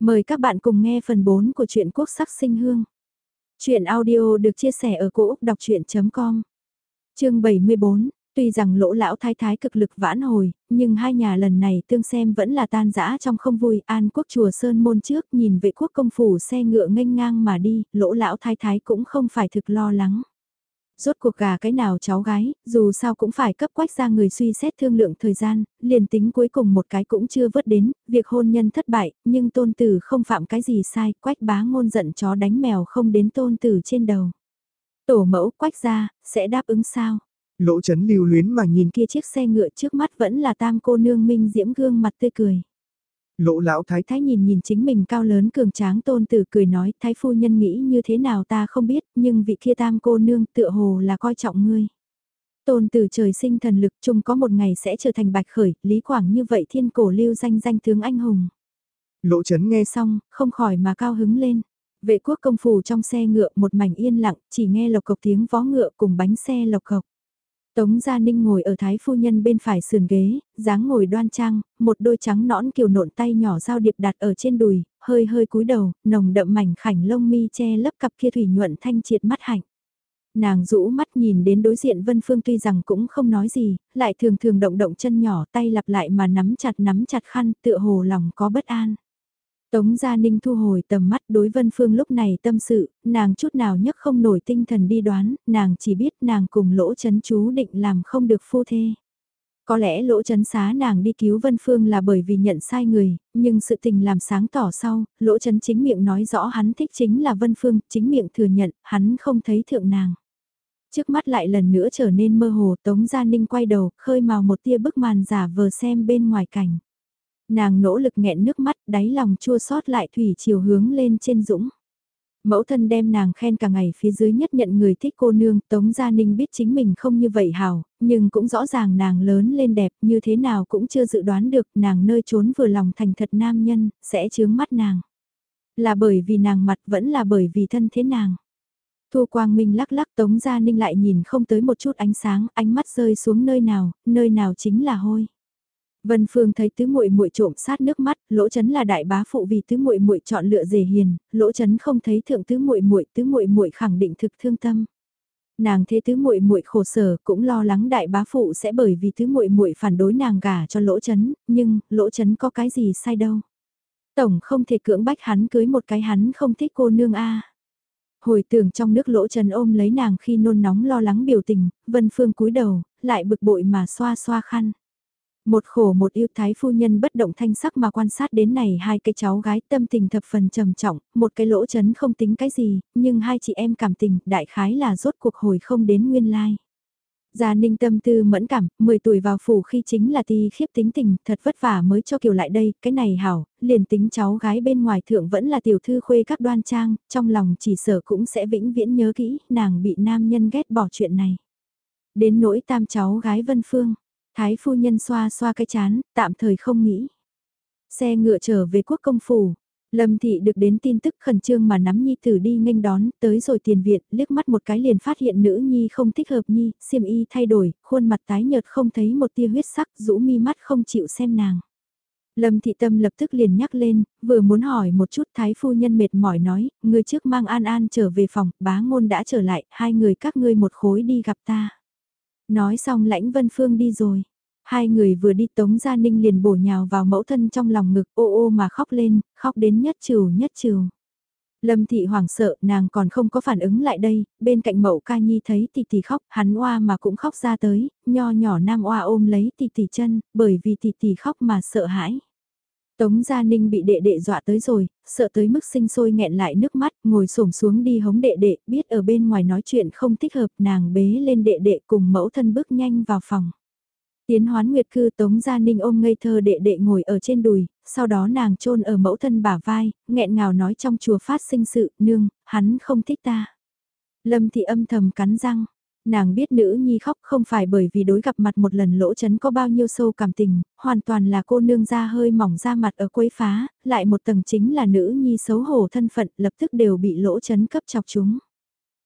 Mời các bạn cùng nghe phần 4 của truyện Quốc sắc sinh hương. Chuyện audio được chia sẻ ở cỗ đọc chuyện.com Chương 74, tuy rằng lỗ lão thái thái cực lực vãn hồi, nhưng hai nhà lần này tương xem vẫn là tan rã trong không vui. An quốc chùa Sơn Môn trước nhìn vệ quốc công phủ xe ngựa nghênh ngang mà đi, lỗ lão thái thái cũng không phải thực lo lắng rốt cuộc gà cái nào cháu gái, dù sao cũng phải cấp quách ra người suy xét thương lượng thời gian, liền tính cuối cùng một cái cũng chưa vớt đến, việc hôn nhân thất bại, nhưng tôn tử không phạm cái gì sai, quách bá ngôn giận chó đánh mèo không đến tôn tử trên đầu. Tổ mẫu quách ra, sẽ đáp ứng sao? Lỗ chấn lưu luyến mà nhìn kia chiếc xe ngựa trước mắt vẫn là tam cô nương minh diễm gương mặt tươi cười. Lỗ lão thái thái nhìn nhìn chính mình cao lớn cường tráng tôn tử cười nói thái phu nhân nghĩ như thế nào ta không biết nhưng vị kia tam cô nương tựa hồ là coi trọng ngươi. Tôn tử trời sinh thần lực chung có một ngày sẽ trở thành bạch khởi, lý quảng như vậy thiên cổ lưu danh danh tướng anh hùng. Lỗ chấn nghe xong, không khỏi mà cao hứng lên. Vệ quốc công phủ trong xe ngựa một mảnh yên lặng, chỉ nghe lộc cộc tiếng vó ngựa cùng bánh xe lộc cộc. Tống Gia Ninh ngồi ở thái phu nhân bên phải sườn ghế, dáng ngồi đoan trang, một đôi trắng nõn kiều nộn tay nhỏ giao điệp đặt ở trên đùi, hơi hơi cúi đầu, nồng đậm mảnh khảnh lông mi che lấp cặp kia thủy nhuận thanh triệt mắt hạnh. Nàng rũ mắt nhìn đến đối diện Vân Phương tuy rằng cũng không nói gì, lại thường thường động động chân nhỏ tay lặp lại mà nắm chặt nắm chặt khăn tựa hồ lòng có bất an. Tống Gia Ninh thu hồi tầm mắt đối Vân Phương lúc này tâm sự, nàng chút nào nhất không nổi tinh thần đi đoán, nàng chỉ biết nàng cùng lỗ chấn chú định làm không được phu thê. Có lẽ lỗ chấn xá nàng đi cứu Vân Phương là bởi vì nhận sai người, nhưng sự tình làm sáng tỏ sau, lỗ chấn chính miệng nói rõ hắn thích chính là Vân Phương, chính miệng thừa nhận, hắn không thấy thượng nàng. Trước mắt lại lần nữa trở nên mơ hồ, Tống Gia Ninh quay đầu, khơi màu một tia bức màn giả vờ xem bên ngoài cảnh. Nàng nỗ lực nghẹn nước mắt, đáy lòng chua xót lại thủy chiều hướng lên trên dũng. Mẫu thân đem nàng khen cả ngày phía dưới nhất nhận người thích cô nương, Tống Gia Ninh biết chính mình không như vậy hào nhưng cũng rõ ràng nàng lớn lên đẹp như thế nào cũng chưa dự đoán được nàng nơi trốn vừa lòng thành thật nam nhân, sẽ chướng mắt nàng. Là bởi vì nàng mặt vẫn là bởi vì thân thế nàng. Thu Quang Minh lắc lắc Tống Gia Ninh lại nhìn không tới một chút ánh sáng, ánh mắt rơi xuống nơi nào, nơi nào chính là hôi. Vân Phương thấy tứ muội muội trộm sát nước mắt, Lỗ Chấn là đại bá phụ vì tứ muội muội chọn lựa rể hiền, Lỗ Chấn không thấy thượng tứ muội muội, tứ muội muội khẳng định thực thương tâm. Nàng thế tứ muội muội khổ sở, cũng lo lắng đại bá phụ sẽ bởi vì tứ muội muội phản đối nàng gả cho Lỗ Chấn, nhưng Lỗ Chấn có cái gì sai đâu. Tổng không thể cưỡng bách hắn cưới một cái hắn không thích cô nương a. Hồi tưởng trong nước lỗ trần ôm lấy nàng khi nôn nóng lo lắng biểu tình, Vân Phương cúi đầu, lại bực bội mà xoa xoa khăn. Một khổ một yêu thái phu nhân bất động thanh sắc mà quan sát đến này hai cái cháu gái tâm tình thập phần trầm trọng, một cái lỗ chấn không tính cái gì, nhưng hai chị em cảm tình đại khái là rốt cuộc hồi không đến nguyên lai. Gia Ninh tâm tư mẫn cảm, 10 tuổi vào phủ khi chính là ti khiếp tính tình, thật vất vả mới cho kiều lại đây, cái này hảo, liền tính cháu gái bên ngoài thượng vẫn là tiểu thư khuê các đoan trang, trong lòng chỉ sở cũng sẽ vĩnh viễn nhớ kỹ, nàng bị nam nhân ghét bỏ chuyện này. Đến nỗi tam cháu gái Vân Phương, Thái phu nhân xoa xoa cái chán, tạm thời không nghĩ. Xe ngựa trở về quốc công phủ. Lâm thị được đến tin tức khẩn trương mà nắm nhi tử đi nghênh đón, tới rồi tiền viện, liếc mắt một cái liền phát hiện nữ nhi không thích hợp nhi, xiêm y thay đổi, khuôn mặt tái nhợt không thấy một tia huyết sắc, rũ mi mắt không chịu xem nàng. Lâm thị tâm lập tức liền nhắc lên, vừa muốn hỏi một chút thái phu nhân mệt mỏi nói, người trước mang an an trở về phòng, bá ngôn đã trở lại, hai người các ngươi một khối đi gặp ta. Nói xong lãnh Vân Phương đi rồi. Hai người vừa đi Tống Gia Ninh liền bổ nhào vào mẫu thân trong lòng ngực ô ô mà khóc lên, khóc đến nhất trừ nhất trừ. Lâm thị hoảng sợ, nàng còn không có phản ứng lại đây, bên cạnh mẫu ca nhi thấy tỷ tỷ khóc, hắn oa mà cũng khóc ra tới, nho nhỏ nam oa ôm lấy tỷ tỷ chân, bởi vì tỷ tỷ khóc mà sợ hãi. Tống Gia Ninh bị đệ đệ dọa tới rồi, sợ tới mức sinh sôi nghẹn lại nước mắt, ngồi xổm xuống đi hống đệ đệ, biết ở bên ngoài nói chuyện không thích hợp, nàng bế lên đệ đệ cùng mẫu thân bước nhanh vào phòng. Tiến hoán nguyệt cư Tống Gia Ninh ôm ngây thơ đệ đệ ngồi ở trên đùi, sau đó nàng trôn ở mẫu thân bả vai, nghẹn ngào nói trong chùa phát sinh sự, nương, hắn không thích ta. Lâm thị âm thầm cắn răng, Nàng biết nữ nhi khóc không phải bởi vì đối gặp mặt một lần lỗ chấn có bao nhiêu sâu cảm tình, hoàn toàn là cô nương ra hơi mỏng ra mặt ở quấy phá, lại một tầng chính là nữ nhi xấu hổ thân phận lập tức đều bị lỗ chấn cấp chọc chúng.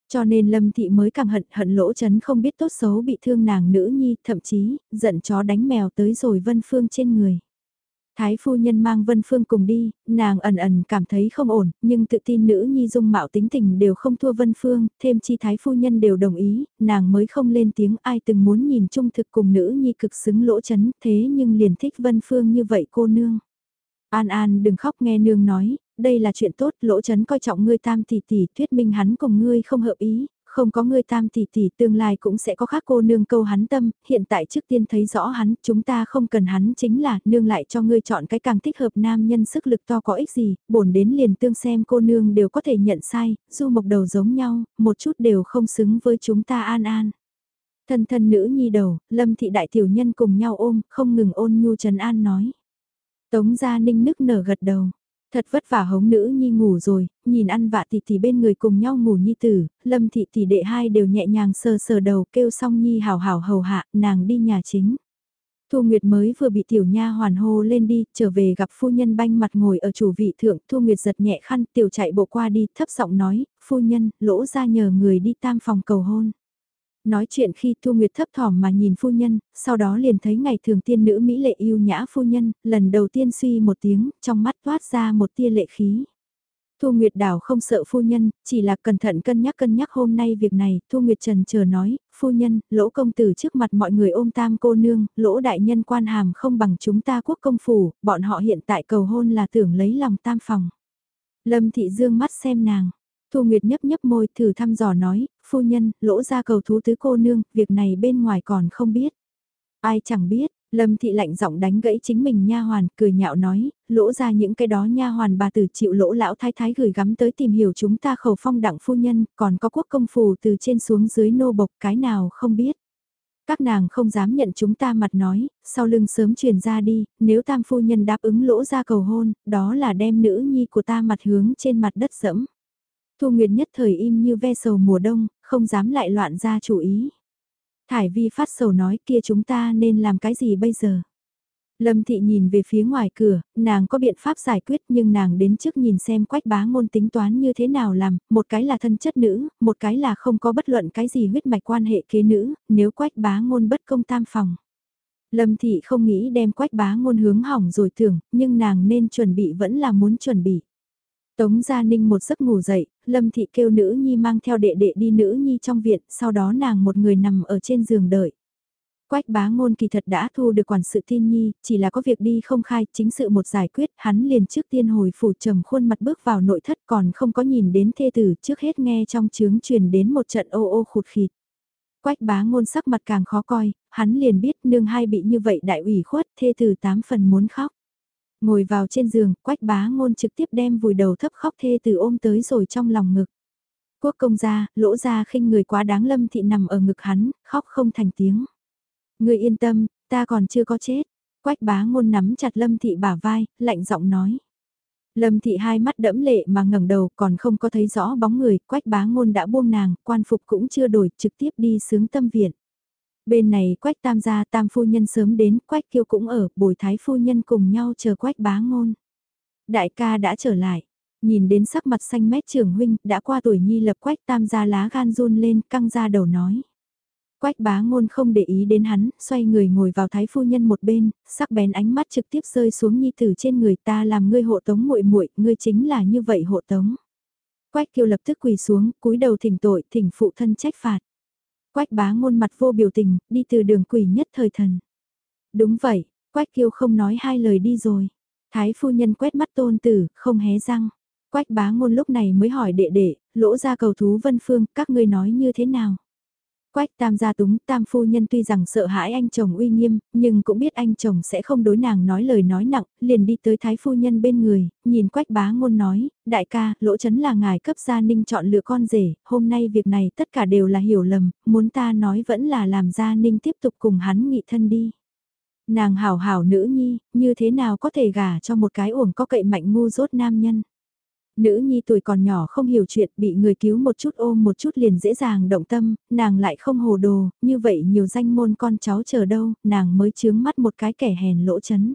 Cho nên Lâm Thị mới càng hận hận lỗ chấn không biết tốt xấu bị thương nàng nữ nhi, thậm chí, giận chó đánh mèo tới rồi Vân Phương trên người. Thái phu nhân mang Vân Phương cùng đi, nàng ẩn ẩn cảm thấy không ổn, nhưng tự tin nữ nhi dung mạo tính tình đều không thua Vân Phương, thêm chi Thái phu nhân đều đồng ý, nàng mới không lên tiếng ai từng muốn nhìn trung thực cùng nữ nhi cực xứng lỗ chấn, thế nhưng liền thích Vân Phương như vậy cô nương. An An đừng khóc nghe nương nói, đây là chuyện tốt, lỗ chấn coi trọng ngươi tam tỷ tỷ, thuyết minh hắn cùng ngươi không hợp ý, không có ngươi tam tỷ tỷ tương lai cũng sẽ có khác cô nương câu hắn tâm, hiện tại trước tiên thấy rõ hắn, chúng ta không cần hắn chính là nương lại cho ngươi chọn cái càng thích hợp nam nhân sức lực to có ích gì, bổn đến liền tương xem cô nương đều có thể nhận sai, du mộc đầu giống nhau, một chút đều không xứng với chúng ta an an. Thân thân nữ nhi đầu, lâm thị đại tiểu nhân cùng nhau ôm, không ngừng ôn nhu trần an nói. Tống gia ninh nức nở gật đầu. Thật vất vả hống nữ nhi ngủ rồi, nhìn ăn vạ tỷ tỷ bên người cùng nhau ngủ nhi tử, lâm thị tỷ đệ hai đều nhẹ nhàng sờ sờ đầu kêu xong nhi hào hào hầu hạ, nàng đi nhà chính. Thu Nguyệt mới vừa bị tiểu nha hoàn hô lên đi, trở về gặp phu nhân banh mặt ngồi ở chủ vị thượng, Thu Nguyệt giật nhẹ khăn, tiểu chạy bộ qua đi, thấp giọng nói, phu nhân, lỗ ra nhờ người đi tam phòng cầu hôn. Nói chuyện khi Thu Nguyệt thấp thỏm mà nhìn phu nhân, sau đó liền thấy ngày thường tiên nữ Mỹ lệ yêu nhã phu nhân, lần đầu tiên suy một tiếng, trong mắt toát ra một tia lệ khí. Thu Nguyệt đảo không sợ phu nhân, chỉ là cẩn thận cân nhắc cân nhắc hôm nay việc này, Thu Nguyệt trần chờ nói, phu nhân, lỗ công tử trước mặt mọi người ôm tam cô nương, lỗ đại nhân quan hàm không bằng chúng ta quốc công phủ, bọn họ hiện tại cầu hôn là tưởng lấy lòng tam phòng. Lâm Thị Dương mắt xem nàng, Thu Nguyệt nhấp nhấp môi thử thăm dò nói, phu nhân, lỗ ra cầu thú tứ cô nương, việc này bên ngoài còn không biết. Ai chẳng biết, Lâm thị lạnh giọng đánh gãy chính mình nha hoàn, cười nhạo nói, lỗ ra những cái đó nha hoàn bà tử chịu lỗ lão thái thái gửi gắm tới tìm hiểu chúng ta khẩu phong đặng phu nhân, còn có quốc công phù từ trên xuống dưới nô bộc cái nào không biết. Các nàng không dám nhận chúng ta mặt nói, sau lưng sớm truyền ra đi, nếu tam phu nhân đáp ứng lỗ ra cầu hôn, đó là đem nữ nhi của ta mặt hướng trên mặt đất dẫm. Thu Nguyệt nhất thời im như ve sầu mùa đông, không dám lại loạn ra chủ ý. Thải vi phát sầu nói kia chúng ta nên làm cái gì bây giờ? Lâm thị nhìn về phía ngoài cửa, nàng có biện pháp giải quyết nhưng nàng đến trước nhìn xem quách bá ngôn tính toán như thế nào làm, một cái là thân chất nữ, một cái là không có bất luận cái gì huyết mạch quan hệ kế nữ, nếu quách bá ngôn bất công tam phòng. Lâm thị không nghĩ đem quách bá ngôn hướng hỏng rồi tưởng, nhưng nàng nên chuẩn bị vẫn là muốn chuẩn bị. Tống Gia Ninh một giấc ngủ dậy, Lâm Thị kêu nữ nhi mang theo đệ đệ đi nữ nhi trong viện, sau đó nàng một người nằm ở trên giường đợi. Quách bá ngôn kỳ thật đã thu được quản sự tin nhi, chỉ là có việc đi không khai, chính sự một giải quyết, hắn liền trước tiên hồi phủ trầm khuôn mặt bước vào nội thất còn không có nhìn đến thê tử, trước hết nghe trong chướng truyền đến một trận ô ô khụt khịt. Quách bá ngôn sắc mặt càng khó coi, hắn liền biết nương hai bị như vậy đại ủy khuất, thê tử tám phần muốn khóc. Ngồi vào trên giường, quách bá ngôn trực tiếp đem vùi đầu thấp khóc thê từ ôm tới rồi trong lòng ngực. Quốc công gia, lỗ gia khinh người quá đáng lâm thị nằm ở ngực hắn, khóc không thành tiếng. Người yên tâm, ta còn chưa có chết. Quách bá ngôn nắm chặt lâm thị bả vai, lạnh giọng nói. Lâm thị hai mắt đẫm lệ mà ngẩng đầu còn không có thấy rõ bóng người, quách bá ngôn đã buông nàng, quan phục cũng chưa đổi, trực tiếp đi sướng tâm viện. Bên này quách tam gia tam phu nhân sớm đến, quách kiêu cũng ở, bồi thái phu nhân cùng nhau chờ quách bá ngôn. Đại ca đã trở lại, nhìn đến sắc mặt xanh mét trưởng huynh, đã qua tuổi nhi lập quách tam gia lá gan run lên, căng ra đầu nói. Quách bá ngôn không để ý đến hắn, xoay người ngồi vào thái phu nhân một bên, sắc bén ánh mắt trực tiếp rơi xuống nhi tử trên người ta làm ngươi hộ tống muội muội, ngươi chính là như vậy hộ tống. Quách kiêu lập tức quỳ xuống, cúi đầu thỉnh tội, thỉnh phụ thân trách phạt. Quách bá ngôn mặt vô biểu tình, đi từ đường quỷ nhất thời thần. Đúng vậy, Quách kiêu không nói hai lời đi rồi. Thái phu nhân quét mắt tôn tử, không hé răng. Quách bá ngôn lúc này mới hỏi đệ đệ, lỗ ra cầu thú vân phương, các ngươi nói như thế nào? Quách tam gia túng tam phu nhân tuy rằng sợ hãi anh chồng uy nghiêm, nhưng cũng biết anh chồng sẽ không đối nàng nói lời nói nặng, liền đi tới thái phu nhân bên người, nhìn quách bá ngôn nói, đại ca, lỗ chấn là ngài cấp gia ninh chọn lựa con rể, hôm nay việc này tất cả đều là hiểu lầm, muốn ta nói vẫn là làm gia ninh tiếp tục cùng hắn nghị thân đi. Nàng hảo hảo nữ nhi, như thế nào có thể gả cho một cái uổng có cậy mạnh ngu dốt nam nhân. Nữ nhi tuổi còn nhỏ không hiểu chuyện bị người cứu một chút ôm một chút liền dễ dàng động tâm, nàng lại không hồ đồ, như vậy nhiều danh môn con cháu chờ đâu, nàng mới chướng mắt một cái kẻ hèn lỗ chấn.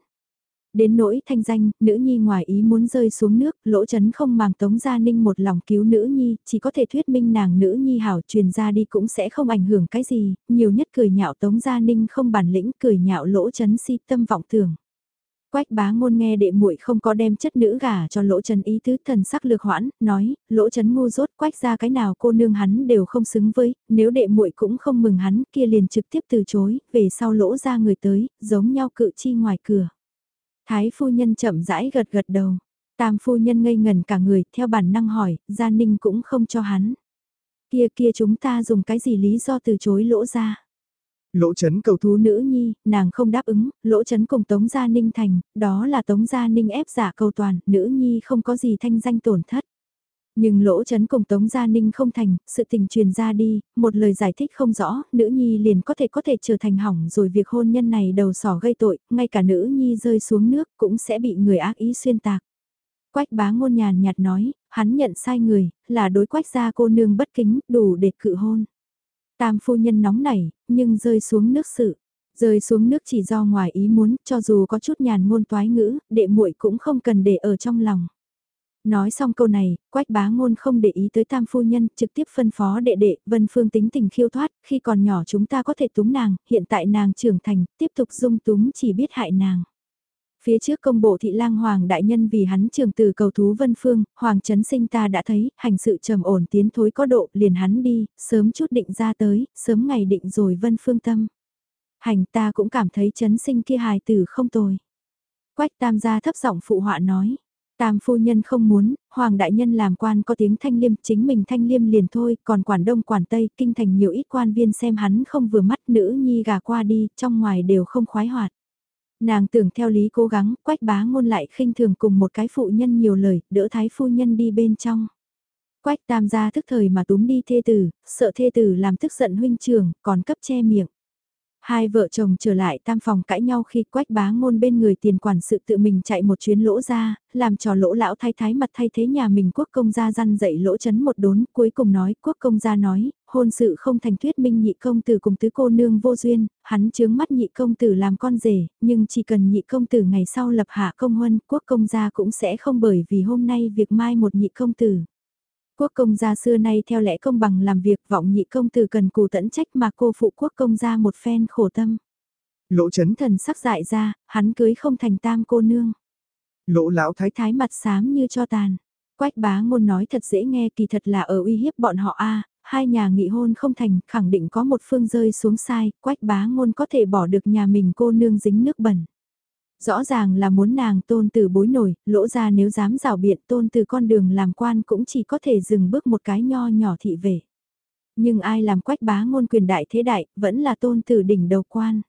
Đến nỗi thanh danh, nữ nhi ngoài ý muốn rơi xuống nước, lỗ chấn không màng tống gia ninh một lòng cứu nữ nhi, chỉ có thể thuyết minh nàng nữ nhi hảo truyền ra đi cũng sẽ không ảnh hưởng cái gì, nhiều nhất cười nhạo tống gia ninh không bản lĩnh cười nhạo lỗ chấn si tâm vọng tưởng. Quách bá ngôn nghe đệ muội không có đem chất nữ gả cho lỗ trần ý tứ thần sắc lược hoãn, nói, lỗ trần ngu rốt quách ra cái nào cô nương hắn đều không xứng với, nếu đệ muội cũng không mừng hắn kia liền trực tiếp từ chối, về sau lỗ ra người tới, giống nhau cự chi ngoài cửa. Thái phu nhân chậm rãi gật gật đầu, tam phu nhân ngây ngần cả người, theo bản năng hỏi, gia ninh cũng không cho hắn. Kia kia chúng ta dùng cái gì lý do từ chối lỗ ra. Lỗ chấn cầu thú nữ nhi, nàng không đáp ứng, lỗ chấn cùng Tống Gia Ninh thành, đó là Tống Gia Ninh ép giả cầu toàn, nữ nhi không có gì thanh danh tổn thất. Nhưng lỗ chấn cùng Tống Gia Ninh không thành, sự tình truyền ra đi, một lời giải thích không rõ, nữ nhi liền có thể có thể trở thành hỏng rồi việc hôn nhân này đầu sỏ gây tội, ngay cả nữ nhi rơi xuống nước cũng sẽ bị người ác ý xuyên tạc. Quách bá ngôn nhàn nhạt nói, hắn nhận sai người, là đối quách gia cô nương bất kính, đủ để cự hôn. Tam phu nhân nóng nảy, nhưng rơi xuống nước sự. Rơi xuống nước chỉ do ngoài ý muốn, cho dù có chút nhàn ngôn toái ngữ, đệ muội cũng không cần để ở trong lòng. Nói xong câu này, quách bá ngôn không để ý tới tam phu nhân, trực tiếp phân phó đệ đệ, vân phương tính tình khiêu thoát, khi còn nhỏ chúng ta có thể túng nàng, hiện tại nàng trưởng thành, tiếp tục dung túng chỉ biết hại nàng. Phía trước công bộ thị lang Hoàng đại nhân vì hắn trường từ cầu thú Vân Phương, Hoàng chấn sinh ta đã thấy, hành sự trầm ổn tiến thối có độ, liền hắn đi, sớm chút định ra tới, sớm ngày định rồi Vân Phương tâm. Hành ta cũng cảm thấy chấn sinh kia hài tử không tồi. Quách tam gia thấp giọng phụ họa nói. Tam phu nhân không muốn, Hoàng đại nhân làm quan có tiếng thanh liêm, chính mình thanh liêm liền thôi, còn quản đông quản tây, kinh thành nhiều ít quan viên xem hắn không vừa mắt nữ nhi gà qua đi, trong ngoài đều không khoái hoạt. Nàng tưởng theo lý cố gắng, quách bá ngôn lại khinh thường cùng một cái phụ nhân nhiều lời, đỡ thái phu nhân đi bên trong. Quách tam gia thức thời mà túm đi thê tử, sợ thê tử làm tức giận huynh trường, còn cấp che miệng. Hai vợ chồng trở lại tam phòng cãi nhau khi quách bá ngôn bên người tiền quản sự tự mình chạy một chuyến lỗ ra, làm cho lỗ lão thay thái mặt thay thế nhà mình quốc công gia răn dậy lỗ chấn một đốn, cuối cùng nói quốc công gia nói, hôn sự không thành thuyết minh nhị công tử cùng tứ cô nương vô duyên, hắn chướng mắt nhị công tử làm con rể, nhưng chỉ cần nhị công tử ngày sau lập hạ công huân, quốc công gia cũng sẽ không bởi vì hôm nay việc mai một nhị công tử. Quốc công gia xưa nay theo lẽ công bằng làm việc vọng nhị công tử cần cù tẫn trách mà cô phụ quốc công gia một phen khổ tâm. Lỗ chấn thần sắc dại ra, hắn cưới không thành tam cô nương. Lỗ lão thái thái mặt xám như cho tàn. Quách bá ngôn nói thật dễ nghe kỳ thật là ở uy hiếp bọn họ a hai nhà nghị hôn không thành, khẳng định có một phương rơi xuống sai, quách bá ngôn có thể bỏ được nhà mình cô nương dính nước bẩn. Rõ ràng là muốn nàng tôn từ bối nổi, lỗ ra nếu dám rào biện tôn từ con đường làm quan cũng chỉ có thể dừng bước một cái nho nhỏ thị về. Nhưng ai làm quách bá ngôn quyền đại thế đại, vẫn là tôn từ đỉnh đầu quan.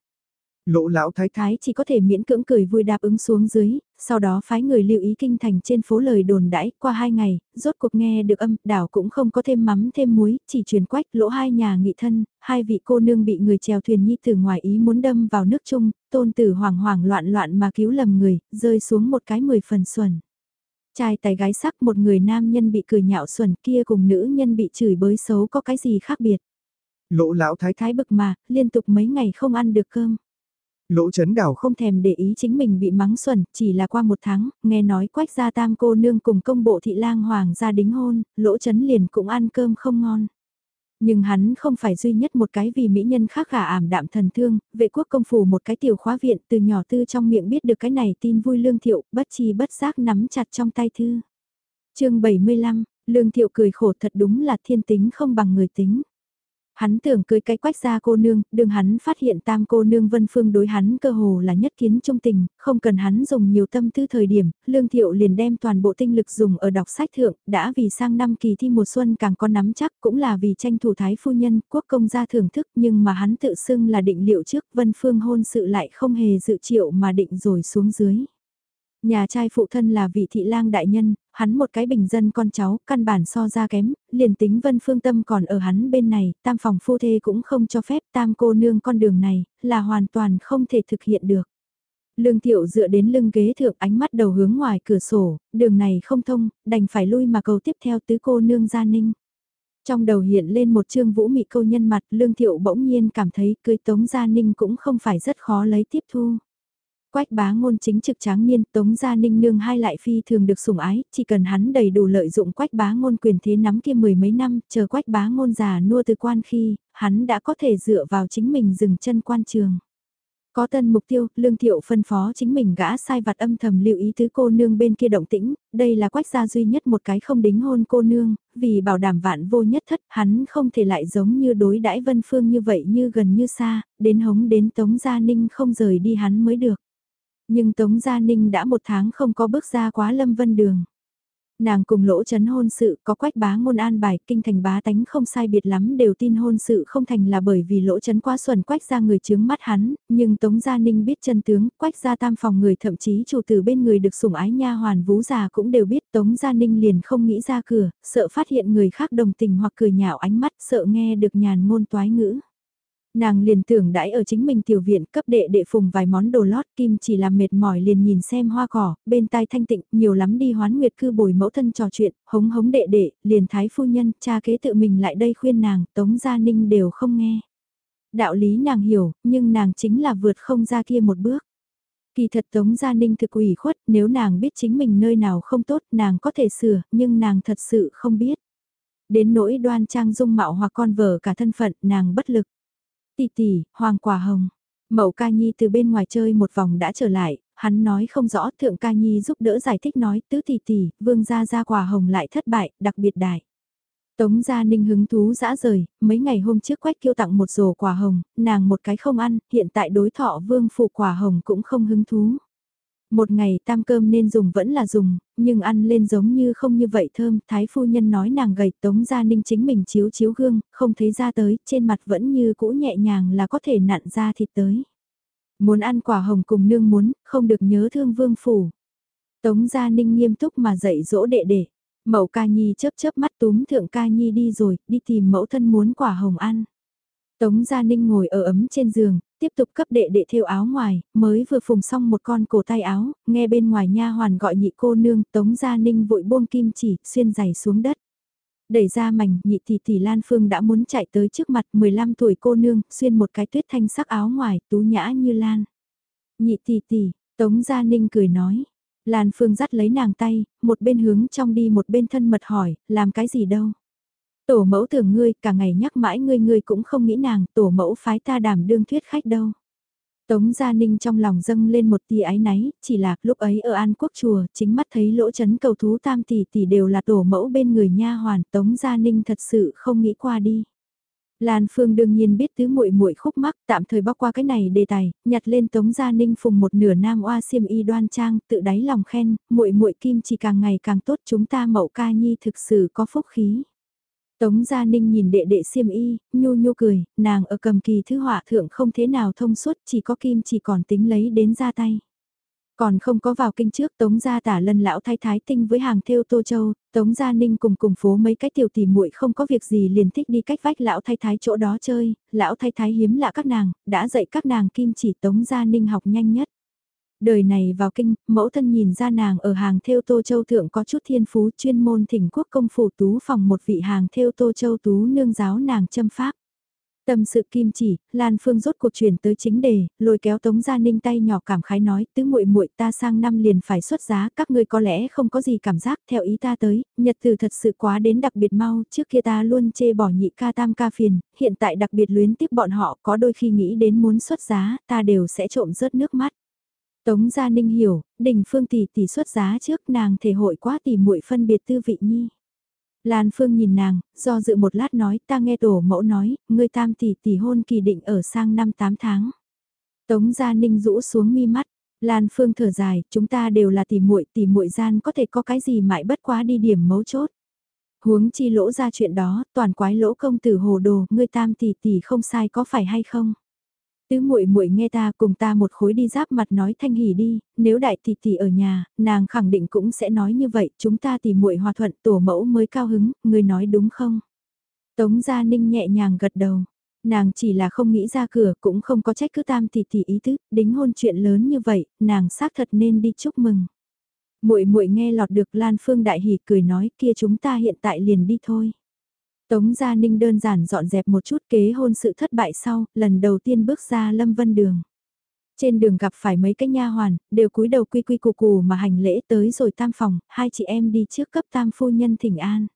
Lỗ lão thái thái chỉ có thể miễn cưỡng cười vui đáp ứng xuống dưới, sau đó phái người lưu ý kinh thành trên phố lời đồn đãi qua hai ngày, rốt cuộc nghe được âm, đảo cũng không có thêm mắm thêm muối, chỉ truyền quách lỗ hai nhà nghị thân, hai vị cô nương bị người chèo thuyền nhi từ ngoài ý muốn đâm vào nước chung, tôn tử hoảng hoảng loạn loạn mà cứu lầm người, rơi xuống một cái mười phần xuẩn. Trai tài gái sắc một người nam nhân bị cười nhạo xuẩn kia cùng nữ nhân bị chửi bới xấu có cái gì khác biệt. Lỗ lão thái thái bực mà, liên tục mấy ngày không ăn được cơm. Lỗ chấn đảo không thèm để ý chính mình bị mắng xuẩn, chỉ là qua một tháng, nghe nói quách gia tam cô nương cùng công bộ thị lang hoàng gia đính hôn, lỗ chấn liền cũng ăn cơm không ngon. Nhưng hắn không phải duy nhất một cái vì mỹ nhân khác gả ảm đạm thần thương, vệ quốc công phủ một cái tiểu khóa viện từ nhỏ tư trong miệng biết được cái này tin vui lương thiệu, bất chi bất giác nắm chặt trong tay thư. chương 75, lương thiệu cười khổ thật đúng là thiên tính không bằng người tính. Hắn tưởng cưới cái quách gia cô nương, đừng hắn phát hiện tam cô nương vân phương đối hắn cơ hồ là nhất kiến trung tình, không cần hắn dùng nhiều tâm tư thời điểm, lương thiệu liền đem toàn bộ tinh lực dùng ở đọc sách thượng, đã vì sang năm kỳ thi mùa xuân càng có nắm chắc cũng là vì tranh thủ thái phu nhân, quốc công gia thưởng thức nhưng mà hắn tự xưng là định liệu trước vân phương hôn sự lại không hề dự triệu mà định rồi xuống dưới. Nhà trai phụ thân là vị thị lang đại nhân, hắn một cái bình dân con cháu, căn bản so ra kém, liền tính vân phương tâm còn ở hắn bên này, tam phòng phu thê cũng không cho phép tam cô nương con đường này, là hoàn toàn không thể thực hiện được. Lương thiệu dựa đến lưng ghế thượng ánh mắt đầu hướng ngoài cửa sổ, đường này không thông, đành phải lui mà cầu tiếp theo tứ cô nương gia ninh. Trong đầu hiện lên một chương vũ mị câu nhân mặt, lương thiệu bỗng nhiên cảm thấy cưới tống gia ninh cũng không phải rất khó lấy tiếp thu. Quách bá ngôn chính trực tráng niên tống gia ninh nương hai lại phi thường được sủng ái, chỉ cần hắn đầy đủ lợi dụng quách bá ngôn quyền thế nắm kia mười mấy năm, chờ quách bá ngôn già nua từ quan khi, hắn đã có thể dựa vào chính mình dừng chân quan trường. Có tân mục tiêu, Lương Thiệu phân phó chính mình gã sai vặt âm thầm lưu ý tứ cô nương bên kia động tĩnh, đây là quách gia duy nhất một cái không đính hôn cô nương, vì bảo đảm vạn vô nhất thất hắn không thể lại giống như đối đãi Vân Phương như vậy như gần như xa, đến hống đến Tống Gia Ninh không rời đi hắn mới được. Nhưng Tống Gia Ninh đã một tháng không có bước ra quá lâm vân đường. Nàng cùng lỗ chấn hôn sự có quách bá ngôn an bài kinh thành bá tánh không sai biệt lắm đều tin hôn sự không thành là bởi vì lỗ chấn quá xuẩn quách ra người chướng mắt hắn, nhưng Tống Gia Ninh biết chân tướng, quách ra tam phòng người thậm chí chủ tử bên người được sủng ái nha hoàn vú già cũng đều biết Tống Gia Ninh liền không nghĩ ra cửa, sợ phát hiện người khác đồng tình hoặc cười nhạo ánh mắt, sợ nghe được nhàn ngôn toái ngữ. Nàng liền tưởng đãi ở chính mình tiểu viện cấp đệ đệ phùng vài món đồ lót kim chỉ làm mệt mỏi liền nhìn xem hoa cỏ, bên tai thanh tịnh, nhiều lắm đi hoán nguyệt cư bồi mẫu thân trò chuyện, hống hống đệ đệ, liền thái phu nhân, cha kế tự mình lại đây khuyên nàng, tống gia ninh đều không nghe. Đạo lý nàng hiểu, nhưng nàng chính là vượt không ra kia một bước. Kỳ thật Tống Gia Ninh thực ủy khuất, nếu nàng biết chính mình nơi nào không tốt, nàng có thể sửa, nhưng nàng thật sự không biết. Đến nỗi đoan trang dung mạo hoặc con vợ cả thân phận, nàng bất lực tỷ tỷ, hoàng quả hồng. Mậu ca nhi từ bên ngoài chơi một vòng đã trở lại, hắn nói không rõ thượng ca nhi giúp đỡ giải thích nói tứ tỷ tỷ, vương gia gia quả hồng lại thất bại, đặc biệt đại. Tống Gia Ninh hứng thú dã rời, mấy ngày hôm trước quách kêu tặng một rổ quả hồng, nàng một cái không ăn, hiện tại đối thọ vương phụ quả hồng cũng không hứng thú. Một ngày tam cơm nên dùng vẫn là dùng, nhưng ăn lên giống như không như vậy thơm, thái phu nhân nói nàng gầy tống gia ninh chính mình chiếu chiếu gương, không thấy ra tới, trên mặt vẫn như cũ nhẹ nhàng là có thể nặn ra thịt tới. Muốn ăn quả hồng cùng nương muốn, không được nhớ thương vương phủ. Tống gia ninh nghiêm túc mà dạy dỗ đệ đệ. mẫu ca nhi chớp chớp mắt túm thượng ca nhi đi rồi, đi tìm mẫu thân muốn quả hồng ăn. Tống Gia Ninh ngồi ở ấm trên giường, tiếp tục cấp đệ đệ thêu áo ngoài, mới vừa phùng xong một con cổ tay áo, nghe bên ngoài nha hoàn gọi nhị cô nương, Tống Gia Ninh vội buông kim chỉ, xuyên giày xuống đất. Đẩy ra mảnh, nhị tỷ tỷ Lan Phương đã muốn chạy tới trước mặt 15 tuổi cô nương, xuyên một cái tuyết thanh sắc áo ngoài, tú nhã như Lan. Nhị tỷ tỷ, Tống Gia Ninh cười nói. Lan Phương dắt lấy nàng tay, một bên hướng trong đi một bên thân mật hỏi, làm cái gì đâu. Tổ mẫu tưởng ngươi, cả ngày nhắc mãi ngươi ngươi cũng không nghĩ nàng, tổ mẫu phái ta đảm đương thuyết khách đâu. Tống Gia Ninh trong lòng dâng lên một tia ái náy, chỉ là lúc ấy ở An Quốc Chùa, chính mắt thấy lỗ chấn cầu thú tam tỷ tỷ đều là tổ mẫu bên người nha hoàn, Tống Gia Ninh thật sự không nghĩ qua đi. Lan Phương đương nhiên biết tứ muội muội khúc mắc, tạm thời bóc qua cái này đề tài, nhặt lên Tống Gia Ninh phùng một nửa nam oa xiêm y đoan trang, tự đáy lòng khen, muội muội kim chỉ càng ngày càng tốt, chúng ta mậu ca nhi thực sự có phúc khí. Tống Gia Ninh nhìn đệ đệ xiêm y, nhu nhu cười, nàng ở cầm kỳ thư họa thượng không thế nào thông suốt, chỉ có kim chỉ còn tính lấy đến ra tay. Còn không có vào kinh trước Tống Gia tả lân lão thái thái tinh với hàng theo Tô Châu, Tống Gia Ninh cùng cùng phố mấy cái tiểu tỷ muội không có việc gì liền thích đi cách vách lão thái thái chỗ đó chơi, lão thái thái hiếm lạ các nàng, đã dạy các nàng kim chỉ Tống Gia Ninh học nhanh nhất. Đời này vào kinh, mẫu thân nhìn ra nàng ở hàng theo Tô Châu Thượng có chút thiên phú chuyên môn thỉnh quốc công phủ tú phòng một vị hàng theo Tô Châu tú nương giáo nàng châm pháp. Tâm sự kim chỉ, Lan Phương rốt cuộc chuyển tới chính đề, lôi kéo Tống Gia Ninh tay nhỏ cảm khái nói, tứ muội muội ta sang năm liền phải xuất giá, các ngươi có lẽ không có gì cảm giác, theo ý ta tới, nhật từ thật sự quá đến đặc biệt mau, trước kia ta luôn chê bỏ nhị ca tam ca phiền, hiện tại đặc biệt luyến tiếp bọn họ, có đôi khi nghĩ đến muốn xuất giá, ta đều sẽ trộm rớt nước mắt. Tống Gia Ninh hiểu, đình phương tỷ tỷ xuất giá trước nàng thể hội quá tỷ muội phân biệt tư vị nhi. Lan Phương nhìn nàng, do dự một lát nói ta nghe tổ mẫu nói, ngươi tam tỷ tỷ hôn kỳ định ở sang năm 8 tháng. Tống Gia Ninh rũ xuống mi mắt, Lan Phương thở dài, chúng ta đều là tỷ muội, tỷ muội gian có thể có cái gì mãi bất quá đi điểm mấu chốt. Huống chi lỗ ra chuyện đó, toàn quái lỗ công tử hồ đồ, ngươi tam tỷ tỷ không sai có phải hay không? Tứ muội muội nghe ta cùng ta một khối đi giáp mặt nói thanh hỉ đi, nếu đại tỷ tỷ ở nhà, nàng khẳng định cũng sẽ nói như vậy, chúng ta tỷ muội hòa thuận tổ mẫu mới cao hứng, người nói đúng không? Tống Gia Ninh nhẹ nhàng gật đầu. Nàng chỉ là không nghĩ ra cửa, cũng không có trách cứ tam tỷ tỷ ý tứ, đính hôn chuyện lớn như vậy, nàng xác thật nên đi chúc mừng. Muội muội nghe lọt được Lan Phương đại hỉ cười nói, kia chúng ta hiện tại liền đi thôi. Tống Gia Ninh đơn giản dọn dẹp một chút kế hôn sự thất bại sau, lần đầu tiên bước ra Lâm Vân Đường. Trên đường gặp phải mấy cái nha hoàn, đều cúi đầu quy quy cù cù mà hành lễ tới rồi tam phòng, hai chị em đi trước cấp tam phu nhân thỉnh an.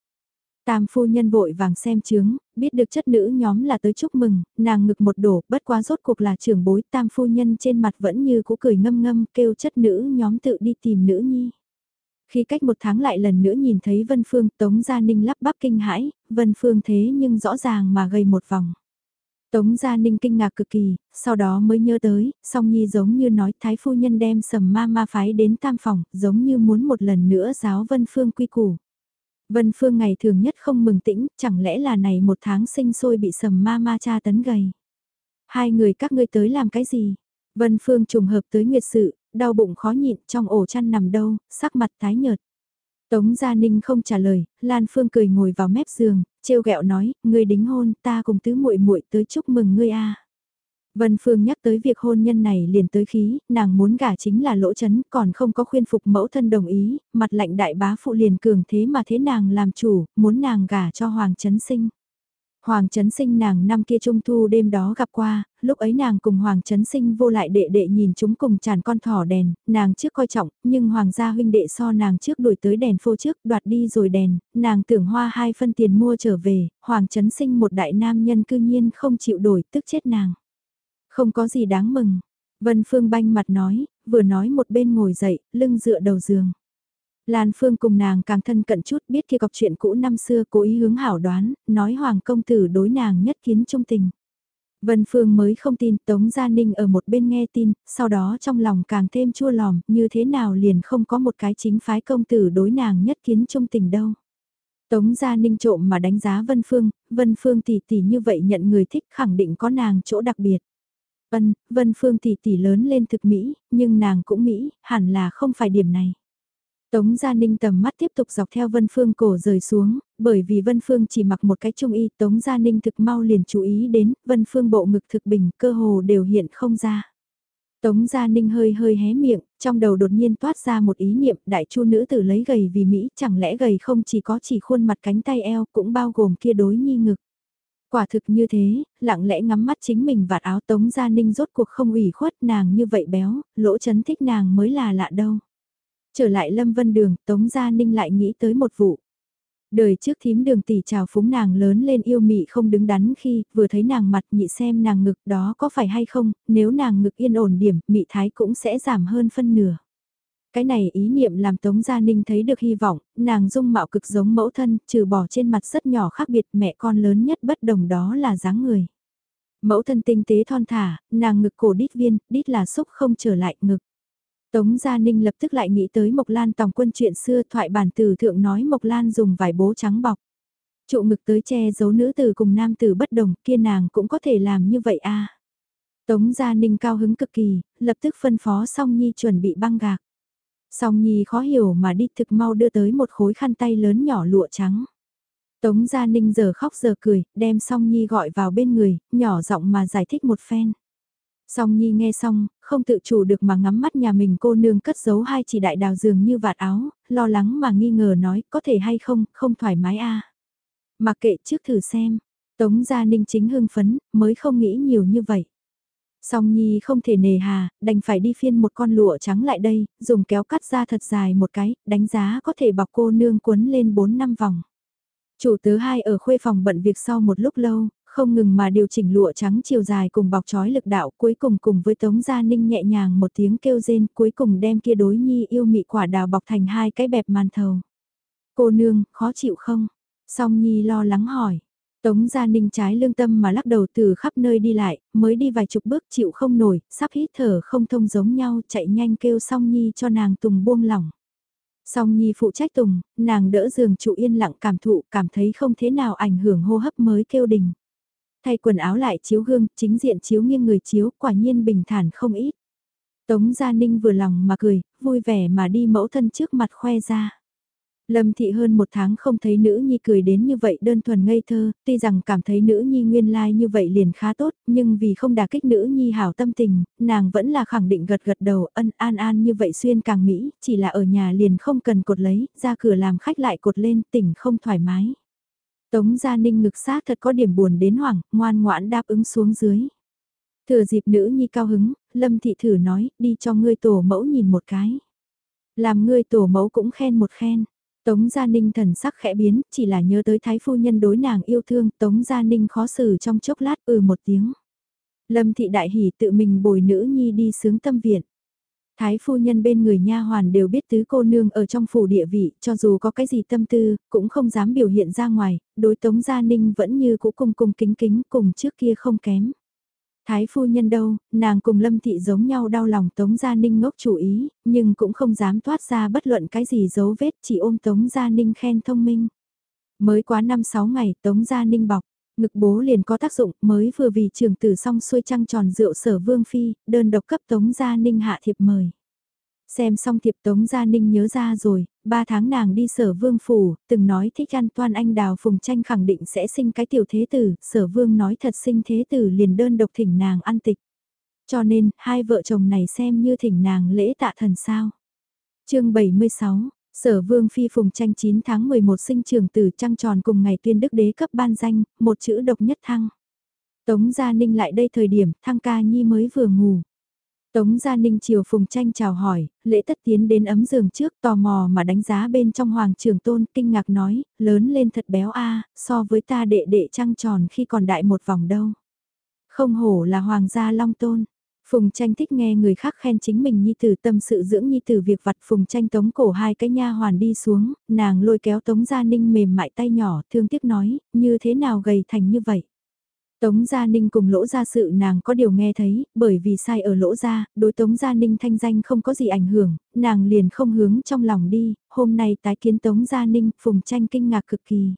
Tam phu nhân vội vàng xem chướng, biết được chất nữ nhóm là tới chúc mừng, nàng ngực một đổ, bất quá rốt cuộc là trưởng bối, tam phu nhân trên mặt vẫn như cũ cười ngâm ngâm, kêu chất nữ nhóm tự đi tìm nữ nhi. Khi cách một tháng lại lần nữa nhìn thấy Vân Phương, Tống Gia Ninh lắp bắp kinh hãi, Vân Phương thế nhưng rõ ràng mà gây một vòng. Tống Gia Ninh kinh ngạc cực kỳ, sau đó mới nhớ tới, song nhi giống như nói thái phu nhân đem sầm ma ma phái đến tam phòng, giống như muốn một lần nữa giáo Vân Phương quy củ. Vân Phương ngày thường nhất không mừng tĩnh, chẳng lẽ là này một tháng sinh sôi bị sầm ma ma cha tấn gầy. Hai người các ngươi tới làm cái gì? Vân Phương trùng hợp tới nguyệt sự, đau bụng khó nhịn trong ổ chăn nằm đâu, sắc mặt tái nhợt. Tống Gia Ninh không trả lời, Lan Phương cười ngồi vào mép giường, trêu ghẹo nói, ngươi đính hôn, ta cùng tứ muội muội tới chúc mừng ngươi a. Vân Phương nhắc tới việc hôn nhân này liền tới khí, nàng muốn gả chính là lỗ chấn, còn không có khuyên phục mẫu thân đồng ý, mặt lạnh đại bá phụ liền cường thế mà thế nàng làm chủ, muốn nàng gả cho Hoàng Chấn Sinh. Hoàng Trấn Sinh nàng năm kia trung thu đêm đó gặp qua, lúc ấy nàng cùng Hoàng Trấn Sinh vô lại đệ đệ nhìn chúng cùng tràn con thỏ đèn, nàng trước coi trọng, nhưng Hoàng gia huynh đệ so nàng trước đuổi tới đèn phô trước, đoạt đi rồi đèn, nàng tưởng hoa hai phân tiền mua trở về, Hoàng Trấn Sinh một đại nam nhân cư nhiên không chịu đổi tức chết nàng. Không có gì đáng mừng, Vân Phương banh mặt nói, vừa nói một bên ngồi dậy, lưng dựa đầu giường. Lan Phương cùng nàng càng thân cận chút biết kia cọc chuyện cũ năm xưa cố ý hướng hảo đoán, nói Hoàng công tử đối nàng nhất kiến trung tình. Vân Phương mới không tin Tống Gia Ninh ở một bên nghe tin, sau đó trong lòng càng thêm chua lòm, như thế nào liền không có một cái chính phái công tử đối nàng nhất kiến trung tình đâu. Tống Gia Ninh trộm mà đánh giá Vân Phương, Vân Phương tỷ tỷ như vậy nhận người thích khẳng định có nàng chỗ đặc biệt. Vân, Vân Phương tỷ tỷ lớn lên thực Mỹ, nhưng nàng cũng Mỹ, hẳn là không phải điểm này. Tống Gia Ninh tầm mắt tiếp tục dọc theo Vân Phương cổ rời xuống, bởi vì Vân Phương chỉ mặc một cái trung y, Tống Gia Ninh thực mau liền chú ý đến, Vân Phương bộ ngực thực bình, cơ hồ đều hiện không ra. Tống Gia Ninh hơi hơi hé miệng, trong đầu đột nhiên toát ra một ý niệm, đại chu nữ tử lấy gầy vì Mỹ, chẳng lẽ gầy không chỉ có chỉ khuôn mặt cánh tay eo, cũng bao gồm kia đối nhi ngực. Quả thực như thế, lặng lẽ ngắm mắt chính mình vạt áo Tống Gia Ninh rốt cuộc không ủy khuất nàng như vậy béo, lỗ chấn thích nàng mới là lạ đâu. Trở lại Lâm Vân Đường, Tống Gia Ninh lại nghĩ tới một vụ. Đời trước thím đường tỷ chào phúng nàng lớn lên yêu mị không đứng đắn khi vừa thấy nàng mặt nhị xem nàng ngực đó có phải hay không, nếu nàng ngực yên ổn điểm, mị thái cũng sẽ giảm hơn phân nửa. Cái này ý niệm làm Tống Gia Ninh thấy được hy vọng, nàng dung mạo cực giống mẫu thân, trừ bỏ trên mặt rất nhỏ khác biệt mẹ con lớn nhất bất đồng đó là dáng người. Mẫu thân tinh tế thon thả, nàng ngực cổ đít viên, đít là xúc không trở lại ngực. Tống Gia Ninh lập tức lại nghĩ tới Mộc Lan tòng quân chuyện xưa thoại bản từ thượng nói Mộc Lan dùng vải bố trắng bọc. Trụ ngực tới che giấu nữ tử cùng nam tử bất đồng kia nàng cũng có thể làm như vậy à? Tống Gia Ninh cao hứng cực kỳ, lập tức phân phó Song Nhi chuẩn bị băng gạc. Song Nhi khó hiểu mà đi thực mau đưa tới một khối khăn tay lớn nhỏ lụa trắng. Tống Gia Ninh giờ khóc giờ cười, đem Song Nhi gọi vào bên người, nhỏ giọng mà giải thích một phen. Song Nhi nghe xong, không tự chủ được mà ngắm mắt nhà mình cô nương cất giấu hai chỉ đại đào dường như vạt áo, lo lắng mà nghi ngờ nói có thể hay không, không thoải mái a à. Mà kệ trước thử xem, Tống Gia Ninh chính hưng phấn, mới không nghĩ nhiều như vậy. Song Nhi không thể nề hà, đành phải đi phiên một con lụa trắng lại đây, dùng kéo cắt ra thật dài một cái, đánh giá có thể bọc cô nương cuốn lên 4 năm vòng. Chủ tớ hai ở khuê phòng bận việc sau một lúc lâu, không ngừng mà điều chỉnh lụa trắng chiều dài cùng bọc trói lực đạo cuối cùng cùng với Tống Gia Ninh nhẹ nhàng một tiếng kêu rên cuối cùng đem kia đối nhi yêu mị quả đào bọc thành hai cái bẹp màn thầu. Cô nương, khó chịu không? Song Nhi lo lắng hỏi. Tống Gia Ninh trái lương tâm mà lắc đầu từ khắp nơi đi lại, mới đi vài chục bước chịu không nổi, sắp hít thở không thông giống nhau chạy nhanh kêu Song Nhi cho nàng Tùng buông lỏng. Song Nhi phụ trách Tùng, nàng đỡ giường trụ yên lặng cảm thụ cảm thấy không thế nào ảnh hưởng hô hấp mới kêu đình. Thay quần áo lại chiếu gương, chính diện chiếu nghiêng người chiếu, quả nhiên bình thản không ít. Tống Gia Ninh vừa lòng mà cười, vui vẻ mà đi mẫu thân trước mặt khoe ra. Lâm thị hơn một tháng không thấy nữ nhi cười đến như vậy đơn thuần ngây thơ, tuy rằng cảm thấy nữ nhi nguyên lai like như vậy liền khá tốt, nhưng vì không đả kích nữ nhi hảo tâm tình, nàng vẫn là khẳng định gật gật đầu ân an an như vậy xuyên càng mỹ, chỉ là ở nhà liền không cần cột lấy, ra cửa làm khách lại cột lên tỉnh không thoải mái. Tống Gia Ninh ngực sát thật có điểm buồn đến hoảng, ngoan ngoãn đáp ứng xuống dưới. Thừa dịp nữ nhi cao hứng, Lâm Thị thử nói, đi cho ngươi tổ mẫu nhìn một cái. Làm ngươi tổ mẫu cũng khen một khen. Tống Gia Ninh thần sắc khẽ biến, chỉ là nhớ tới thái phu nhân đối nàng yêu thương, Tống Gia Ninh khó xử trong chốc lát ừ một tiếng. Lâm thị đại hỉ tự mình bồi nữ nhi đi sướng tâm viện. Thái phu nhân bên người nha hoàn đều biết tứ cô nương ở trong phủ địa vị, cho dù có cái gì tâm tư, cũng không dám biểu hiện ra ngoài, đối Tống Gia Ninh vẫn như cũ cung cung kính kính cùng trước kia không kém. Thái phu nhân đâu, nàng cùng Lâm Thị giống nhau đau lòng Tống Gia Ninh ngốc chủ ý, nhưng cũng không dám thoát ra bất luận cái gì dấu vết chỉ ôm Tống Gia Ninh khen thông minh. Mới quá 5-6 ngày Tống Gia Ninh bọc, ngực bố liền có tác dụng mới vừa vì trường tử xong xuôi trăng tròn rượu sở vương phi, đơn độc cấp Tống Gia Ninh hạ thiệp mời. Xem xong thiệp Tống Gia Ninh nhớ ra rồi, ba tháng nàng đi sở vương phủ, từng nói thích ăn toan anh đào phùng tranh khẳng định sẽ sinh cái tiểu thế tử, sở vương nói thật sinh thế tử liền đơn độc thỉnh nàng ăn tịch. Cho nên, hai vợ chồng này xem như thỉnh nàng lễ tạ thần sao. chương 76, Sở Vương Phi Phùng tranh 9 tháng 11 sinh trường tử trăng tròn cùng ngày tuyên đức đế cấp ban danh, một chữ độc nhất thăng. Tống Gia Ninh lại đây thời điểm thăng ca nhi mới vừa ngủ. Tống Gia Ninh chiều Phùng Tranh chào hỏi, lễ tất tiến đến ấm giường trước tò mò mà đánh giá bên trong hoàng trường tôn kinh ngạc nói, lớn lên thật béo a so với ta đệ đệ trăng tròn khi còn đại một vòng đâu. Không hổ là hoàng gia long tôn. Phùng tranh thích nghe người khác khen chính mình nhi tử tâm sự dưỡng nhi tử việc vặt phùng tranh tống cổ hai cái nha hoàn đi xuống, nàng lôi kéo tống gia ninh mềm mại tay nhỏ thương tiếc nói, như thế nào gầy thành như vậy. Tống Gia Ninh cùng Lỗ Gia sự nàng có điều nghe thấy, bởi vì sai ở Lỗ Gia, đối Tống Gia Ninh thanh danh không có gì ảnh hưởng, nàng liền không hướng trong lòng đi, hôm nay tái kiến Tống Gia Ninh, Phùng Tranh kinh ngạc cực kỳ.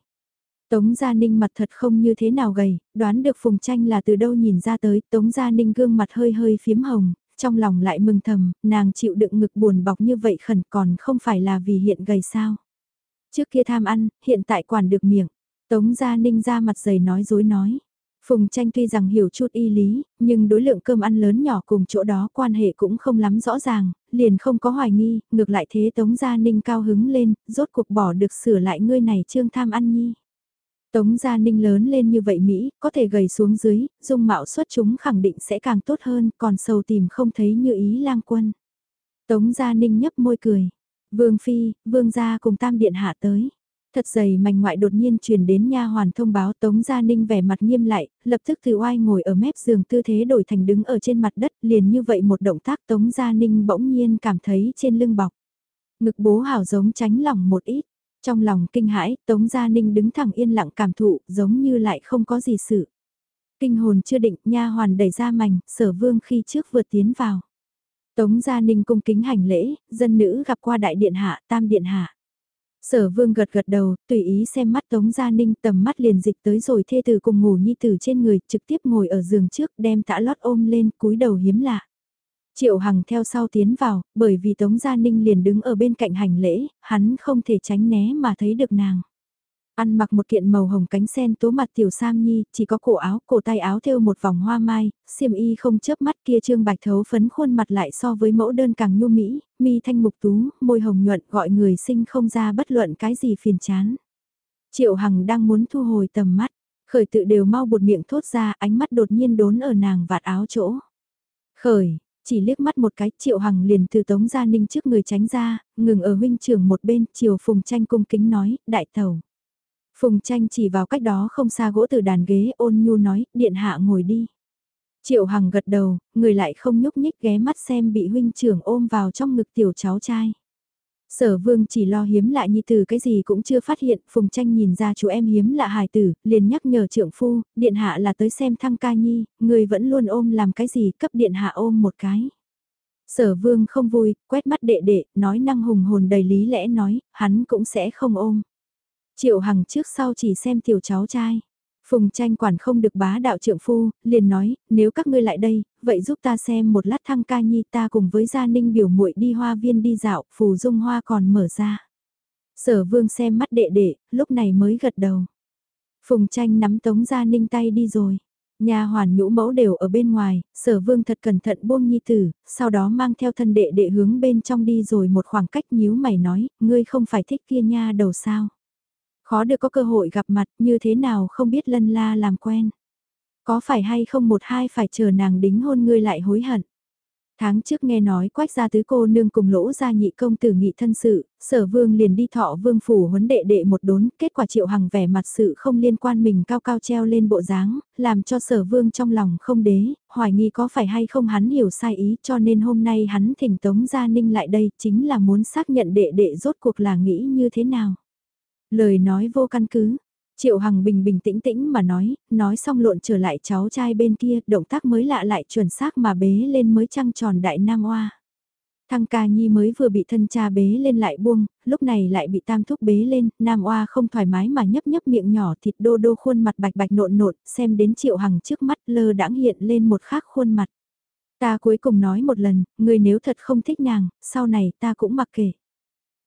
Tống Gia Ninh mặt thật không như thế nào gầy, đoán được Phùng Tranh là từ đâu nhìn ra tới, Tống Gia Ninh gương mặt hơi hơi phiếm hồng, trong lòng lại mừng thầm, nàng chịu đựng ngực buồn bọc như vậy khẩn còn không phải là vì hiện gầy sao. Trước kia tham ăn, hiện tại quản được miệng, Tống Gia Ninh ra mặt dày nói dối nói. Phùng tranh tuy rằng hiểu chút y lý, nhưng đối lượng cơm ăn lớn nhỏ cùng chỗ đó quan hệ cũng không lắm rõ ràng, liền không có hoài nghi, ngược lại thế Tống Gia Ninh cao hứng lên, rốt cuộc bỏ được sửa lại ngươi này trương tham ăn nhi. Tống Gia Ninh lớn lên như vậy Mỹ, có thể gầy xuống dưới, dung mạo xuất chúng khẳng định sẽ càng tốt hơn, còn sầu tìm không thấy như ý lang quân. Tống Gia Ninh nhấp môi cười. Vương Phi, Vương Gia cùng Tam Điện hạ tới thật dày mảnh ngoại đột nhiên truyền đến nha hoàn thông báo Tống Gia Ninh vẻ mặt nghiêm lại, lập tức từ oai ngồi ở mép giường tư thế đổi thành đứng ở trên mặt đất liền như vậy một động tác Tống Gia Ninh bỗng nhiên cảm thấy trên lưng bọc. Ngực bố hảo giống tránh lòng một ít, trong lòng kinh hãi Tống Gia Ninh đứng thẳng yên lặng cảm thụ giống như lại không có gì sự. Kinh hồn chưa định nha hoàn đẩy ra mảnh, sở vương khi trước vượt tiến vào. Tống Gia Ninh cung kính hành lễ, dân nữ gặp qua đại điện hạ, tam điện hạ. Sở vương gật gật đầu, tùy ý xem mắt Tống Gia Ninh tầm mắt liền dịch tới rồi thê tử cùng ngủ nhi tử trên người, trực tiếp ngồi ở giường trước đem tã lót ôm lên cúi đầu hiếm lạ. Triệu Hằng theo sau tiến vào, bởi vì Tống Gia Ninh liền đứng ở bên cạnh hành lễ, hắn không thể tránh né mà thấy được nàng. Ăn mặc một kiện màu hồng cánh sen tố mặt tiểu sam nhi, chỉ có cổ áo, cổ tay áo thêu một vòng hoa mai, xiêm y không chớp mắt kia trương bạch thấu phấn khuôn mặt lại so với mẫu đơn càng nhu mỹ, mi thanh mục tú, môi hồng nhuận gọi người sinh không ra bất luận cái gì phiền chán. Triệu Hằng đang muốn thu hồi tầm mắt, khởi tự đều mau bột miệng thốt ra ánh mắt đột nhiên đốn ở nàng vạt áo chỗ. Khởi, chỉ liếc mắt một cái triệu hằng liền từ tống gia ninh trước người tránh ra, ngừng ở huynh trưởng một bên, chiều phùng tranh cung kính nói, đại tàu. Phùng tranh chỉ vào cách đó không xa gỗ từ đàn ghế ôn nhu nói, điện hạ ngồi đi. Triệu Hằng gật đầu, người lại không nhúc nhích ghé mắt xem bị huynh trưởng ôm vào trong ngực tiểu cháu trai. Sở vương chỉ lo hiếm lạ nhi tử cái gì cũng chưa phát hiện, Phùng tranh nhìn ra chú em hiếm lạ hài tử, liền nhắc nhở trưởng phu, điện hạ là tới xem thăng ca nhi, người vẫn luôn ôm làm cái gì, cấp điện hạ ôm một cái. Sở vương không vui, quét mắt đệ đệ, nói năng hùng hồn đầy lý lẽ nói, hắn cũng sẽ không ôm. Triệu Hằng trước sau chỉ xem tiểu cháu trai. Phùng tranh quản không được bá đạo trượng phu, liền nói, nếu các ngươi lại đây, vậy giúp ta xem một lát thăng ca nhi ta cùng với gia ninh biểu muội đi hoa viên đi dạo, phù dung hoa còn mở ra. Sở vương xem mắt đệ đệ, lúc này mới gật đầu. Phùng tranh nắm tống gia ninh tay đi rồi. Nhà hoàn nhũ mẫu đều ở bên ngoài, sở vương thật cẩn thận buông nhi tử, sau đó mang theo thân đệ đệ hướng bên trong đi rồi một khoảng cách nhíu mày nói, ngươi không phải thích kia nha đầu sao. Khó được có cơ hội gặp mặt như thế nào không biết lân la làm quen. Có phải hay không một hai phải chờ nàng đính hôn ngươi lại hối hận. Tháng trước nghe nói quách gia tứ cô nương cùng lỗ gia nhị công tử nghị thân sự, sở vương liền đi thọ vương phủ huấn đệ đệ một đốn, kết quả triệu hằng vẻ mặt sự không liên quan mình cao cao treo lên bộ dáng, làm cho sở vương trong lòng không đế, hoài nghi có phải hay không hắn hiểu sai ý cho nên hôm nay hắn thỉnh tống gia ninh lại đây chính là muốn xác nhận đệ đệ rốt cuộc là nghĩ như thế nào. Lời nói vô căn cứ, Triệu Hằng bình bình tĩnh tĩnh mà nói, nói xong lộn trở lại cháu trai bên kia, động tác mới lạ lại chuẩn xác mà bế lên mới trăng tròn đại nam oa. Thăng ca nhi mới vừa bị thân cha bế lên lại buông, lúc này lại bị tam thúc bế lên, nam oa không thoải mái mà nhấp nhấp miệng nhỏ thịt đô đô khuôn mặt bạch bạch nộn nộn, xem đến triệu hằng trước mắt lơ đãng hiện lên một khác khuôn mặt. Ta cuối cùng nói một lần, người nếu thật không thích nàng, sau này ta cũng mặc kệ.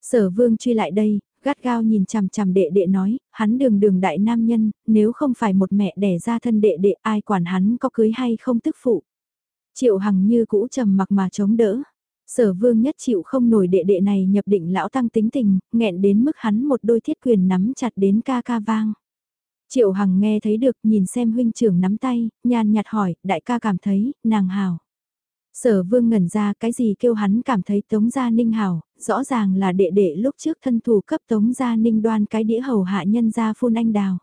Sở vương truy lại đây, gắt gao nhìn chằm chằm đệ đệ nói, hắn đường đường đại nam nhân, nếu không phải một mẹ đẻ ra thân đệ đệ ai quản hắn có cưới hay không tức phụ. Triệu hằng như cũ trầm mặc mà chống đỡ. Sở vương nhất chịu không nổi đệ đệ này nhập định lão tăng tính tình, nghẹn đến mức hắn một đôi thiết quyền nắm chặt đến ca ca vang. Triệu hằng nghe thấy được nhìn xem huynh trưởng nắm tay, nhàn nhạt hỏi, đại ca cảm thấy, nàng hào. Sở vương ngẩn ra cái gì kêu hắn cảm thấy Tống Gia Ninh hảo, rõ ràng là đệ đệ lúc trước thân thủ cấp Tống Gia Ninh đoan cái đĩa hầu hạ nhân gia phun anh đào.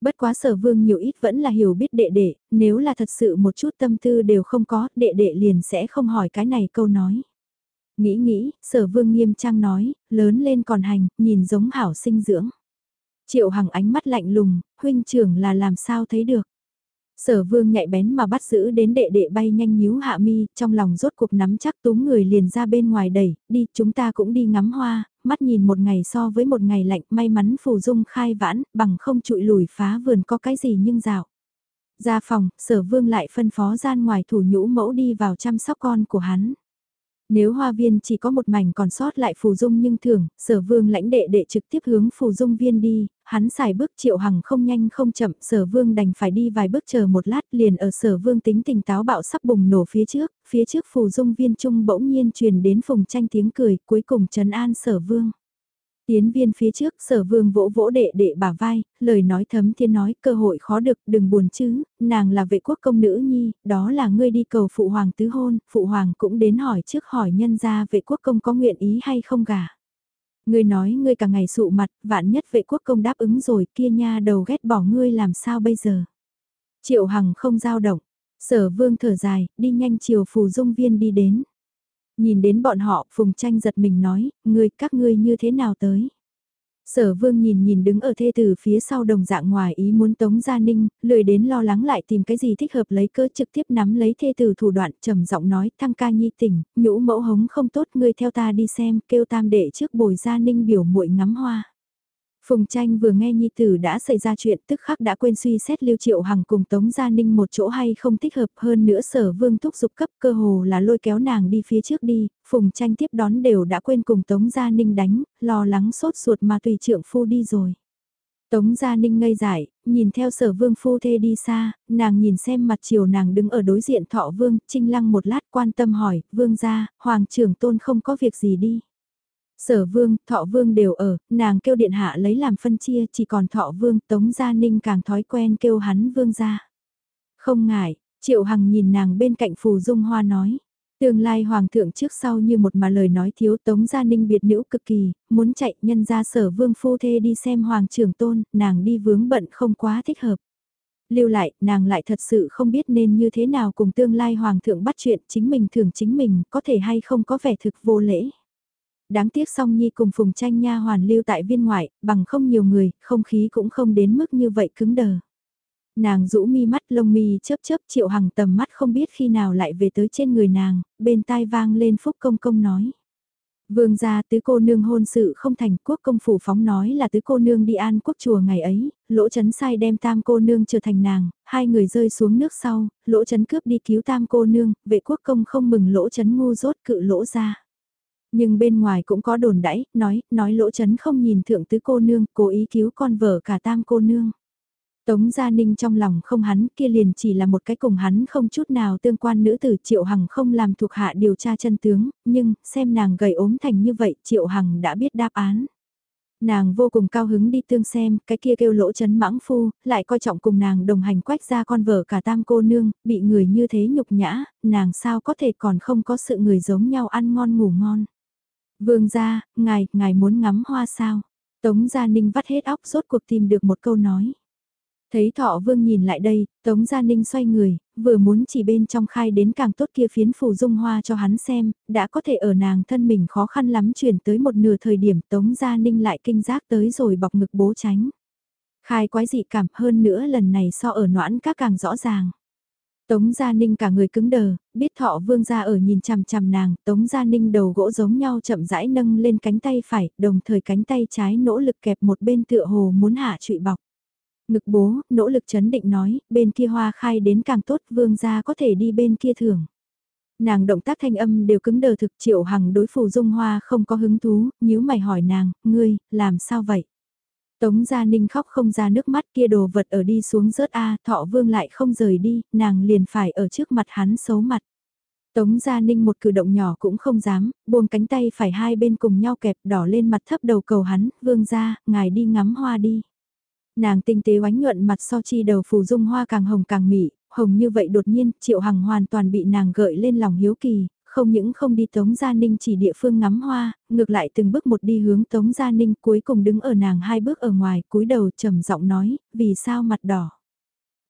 Bất quá sở vương nhiều ít vẫn là hiểu biết đệ đệ, nếu là thật sự một chút tâm tư đều không có, đệ đệ liền sẽ không hỏi cái này câu nói. Nghĩ nghĩ, sở vương nghiêm trang nói, lớn lên còn hành, nhìn giống hảo sinh dưỡng. Triệu hằng ánh mắt lạnh lùng, huynh trưởng là làm sao thấy được. Sở vương nhạy bén mà bắt giữ đến đệ đệ bay nhanh nhíu hạ mi, trong lòng rốt cuộc nắm chắc túm người liền ra bên ngoài đẩy, đi chúng ta cũng đi ngắm hoa, mắt nhìn một ngày so với một ngày lạnh may mắn phù dung khai vãn, bằng không trụi lùi phá vườn có cái gì nhưng dạo Ra phòng, sở vương lại phân phó gian ngoài thủ nhũ mẫu đi vào chăm sóc con của hắn. Nếu hoa viên chỉ có một mảnh còn sót lại phù dung nhưng thường, sở vương lãnh đệ đệ trực tiếp hướng phù dung viên đi, hắn xài bước triệu hằng không nhanh không chậm, sở vương đành phải đi vài bước chờ một lát liền ở sở vương tính tình táo bạo sắp bùng nổ phía trước, phía trước phù dung viên trung bỗng nhiên truyền đến phùng tranh tiếng cười, cuối cùng trấn an sở vương. Tiến viên phía trước sở vương vỗ vỗ đệ đệ bả vai, lời nói thấm thiên nói cơ hội khó được đừng buồn chứ, nàng là vệ quốc công nữ nhi, đó là ngươi đi cầu phụ hoàng tứ hôn, phụ hoàng cũng đến hỏi trước hỏi nhân gia vệ quốc công có nguyện ý hay không gả. Ngươi nói ngươi cả ngày sụ mặt, vạn nhất vệ quốc công đáp ứng rồi kia nha đầu ghét bỏ ngươi làm sao bây giờ. Triệu Hằng không giao động, sở vương thở dài, đi nhanh chiều phù dung viên đi đến. Nhìn đến bọn họ, Phùng Tranh giật mình nói, ngươi, các ngươi như thế nào tới? Sở vương nhìn nhìn đứng ở thê tử phía sau đồng dạng ngoài ý muốn tống gia ninh, lười đến lo lắng lại tìm cái gì thích hợp lấy cơ trực tiếp nắm lấy thê tử thủ đoạn trầm giọng nói thăng ca nhi tỉnh, nhũ mẫu hống không tốt ngươi theo ta đi xem, kêu tam đệ trước bồi gia ninh biểu muội ngắm hoa. Phùng tranh vừa nghe nhi tử đã xảy ra chuyện tức khắc đã quên suy xét lưu triệu hằng cùng tống gia ninh một chỗ hay không thích hợp hơn nữa sở vương thúc dục cấp cơ hồ là lôi kéo nàng đi phía trước đi, phùng tranh tiếp đón đều đã quên cùng tống gia ninh đánh, lo lắng sốt ruột mà tùy trượng phu đi rồi. Tống Gia Ninh ngây dại, nhìn theo sở vương phu thê đi xa, nàng nhìn xem mặt chiều nàng đứng ở đối diện thọ vương, trinh lăng một lát quan tâm hỏi, vương gia, hoàng trưởng tôn không có việc gì đi. Sở vương, thọ vương đều ở, nàng kêu điện hạ lấy làm phân chia chỉ còn thọ vương, tống gia ninh càng thói quen kêu hắn vương gia. Không ngại, triệu hằng nhìn nàng bên cạnh phù dung hoa nói. Tương lai hoàng thượng trước sau như một mà lời nói thiếu tống gia ninh biệt nữ cực kỳ, muốn chạy nhân ra sở vương phu thê đi xem hoàng trưởng tôn, nàng đi vướng bận không quá thích hợp. Lưu lại, nàng lại thật sự không biết nên như thế nào cùng tương lai hoàng thượng bắt chuyện chính mình thường chính mình có thể hay không có vẻ thực vô lễ. Đáng tiếc song nhi cùng phùng tranh nha hoàn lưu tại viên ngoại, bằng không nhiều người, không khí cũng không đến mức như vậy cứng đờ. Nàng rũ mi mắt lông mi chớp chớp triệu hằng tầm mắt không biết khi nào lại về tới trên người nàng, bên tai vang lên phúc công công nói. Vương gia tứ cô nương hôn sự không thành quốc công phủ phóng nói là tứ cô nương đi an quốc chùa ngày ấy, lỗ chấn sai đem tam cô nương trở thành nàng, hai người rơi xuống nước sau, lỗ chấn cướp đi cứu tam cô nương, vệ quốc công không mừng lỗ chấn ngu rốt cự lỗ ra. Nhưng bên ngoài cũng có đồn đãi, nói, nói lỗ chấn không nhìn thượng tứ cô nương, cố ý cứu con vợ cả tam cô nương. Tống Gia Ninh trong lòng không hắn kia liền chỉ là một cái cùng hắn không chút nào tương quan nữ tử Triệu Hằng không làm thuộc hạ điều tra chân tướng, nhưng xem nàng gầy ốm thành như vậy Triệu Hằng đã biết đáp án. Nàng vô cùng cao hứng đi tương xem, cái kia kêu lỗ chấn mãng phu, lại coi trọng cùng nàng đồng hành quách ra con vợ cả tam cô nương, bị người như thế nhục nhã, nàng sao có thể còn không có sự người giống nhau ăn ngon ngủ ngon. Vương gia, ngài, ngài muốn ngắm hoa sao? Tống Gia Ninh vắt hết óc rốt cuộc tìm được một câu nói. Thấy thọ vương nhìn lại đây, Tống Gia Ninh xoay người, vừa muốn chỉ bên trong khai đến càng tốt kia phiến phù dung hoa cho hắn xem, đã có thể ở nàng thân mình khó khăn lắm chuyển tới một nửa thời điểm Tống Gia Ninh lại kinh giác tới rồi bọc ngực bố tránh. Khai quái dị cảm hơn nữa lần này so ở noãn các càng rõ ràng. Tống Gia Ninh cả người cứng đờ, biết thọ vương gia ở nhìn chằm chằm nàng, Tống Gia Ninh đầu gỗ giống nhau chậm rãi nâng lên cánh tay phải, đồng thời cánh tay trái nỗ lực kẹp một bên tựa hồ muốn hạ trụy bọc. Ngực bố, nỗ lực chấn định nói, bên kia hoa khai đến càng tốt vương gia có thể đi bên kia thưởng. Nàng động tác thanh âm đều cứng đờ thực triệu hằng đối phù dung hoa không có hứng thú, nhíu mày hỏi nàng, ngươi, làm sao vậy? Tống Gia Ninh khóc không ra nước mắt kia đồ vật ở đi xuống rớt A, thọ vương lại không rời đi, nàng liền phải ở trước mặt hắn xấu mặt. Tống Gia Ninh một cử động nhỏ cũng không dám, buông cánh tay phải hai bên cùng nhau kẹp đỏ lên mặt thấp đầu cầu hắn, vương ra, ngài đi ngắm hoa đi. Nàng tinh tế oánh nhuận mặt so chi đầu phù dung hoa càng hồng càng mị, hồng như vậy đột nhiên, triệu hằng hoàn toàn bị nàng gợi lên lòng hiếu kỳ, không những không đi Tống Gia Ninh chỉ địa phương ngắm hoa, ngược lại từng bước một đi hướng Tống Gia Ninh cuối cùng đứng ở nàng hai bước ở ngoài, cúi đầu trầm giọng nói, vì sao mặt đỏ?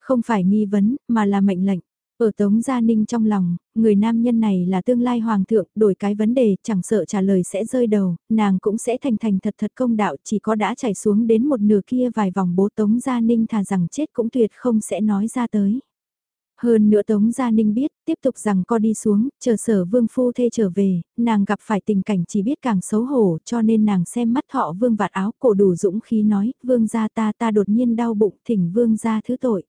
Không phải nghi vấn, mà là mệnh lệnh. Ở Tống Gia Ninh trong lòng, người nam nhân này là tương lai hoàng thượng, đổi cái vấn đề, chẳng sợ trả lời sẽ rơi đầu, nàng cũng sẽ thành thành thật thật công đạo, chỉ có đã chảy xuống đến một nửa kia vài vòng bố Tống Gia Ninh thà rằng chết cũng tuyệt không sẽ nói ra tới. Hơn nữa Tống Gia Ninh biết, tiếp tục rằng co đi xuống, chờ sở vương phu thê trở về, nàng gặp phải tình cảnh chỉ biết càng xấu hổ cho nên nàng xem mắt họ vương vạt áo cổ đủ dũng khí nói, vương gia ta ta đột nhiên đau bụng thỉnh vương gia thứ tội.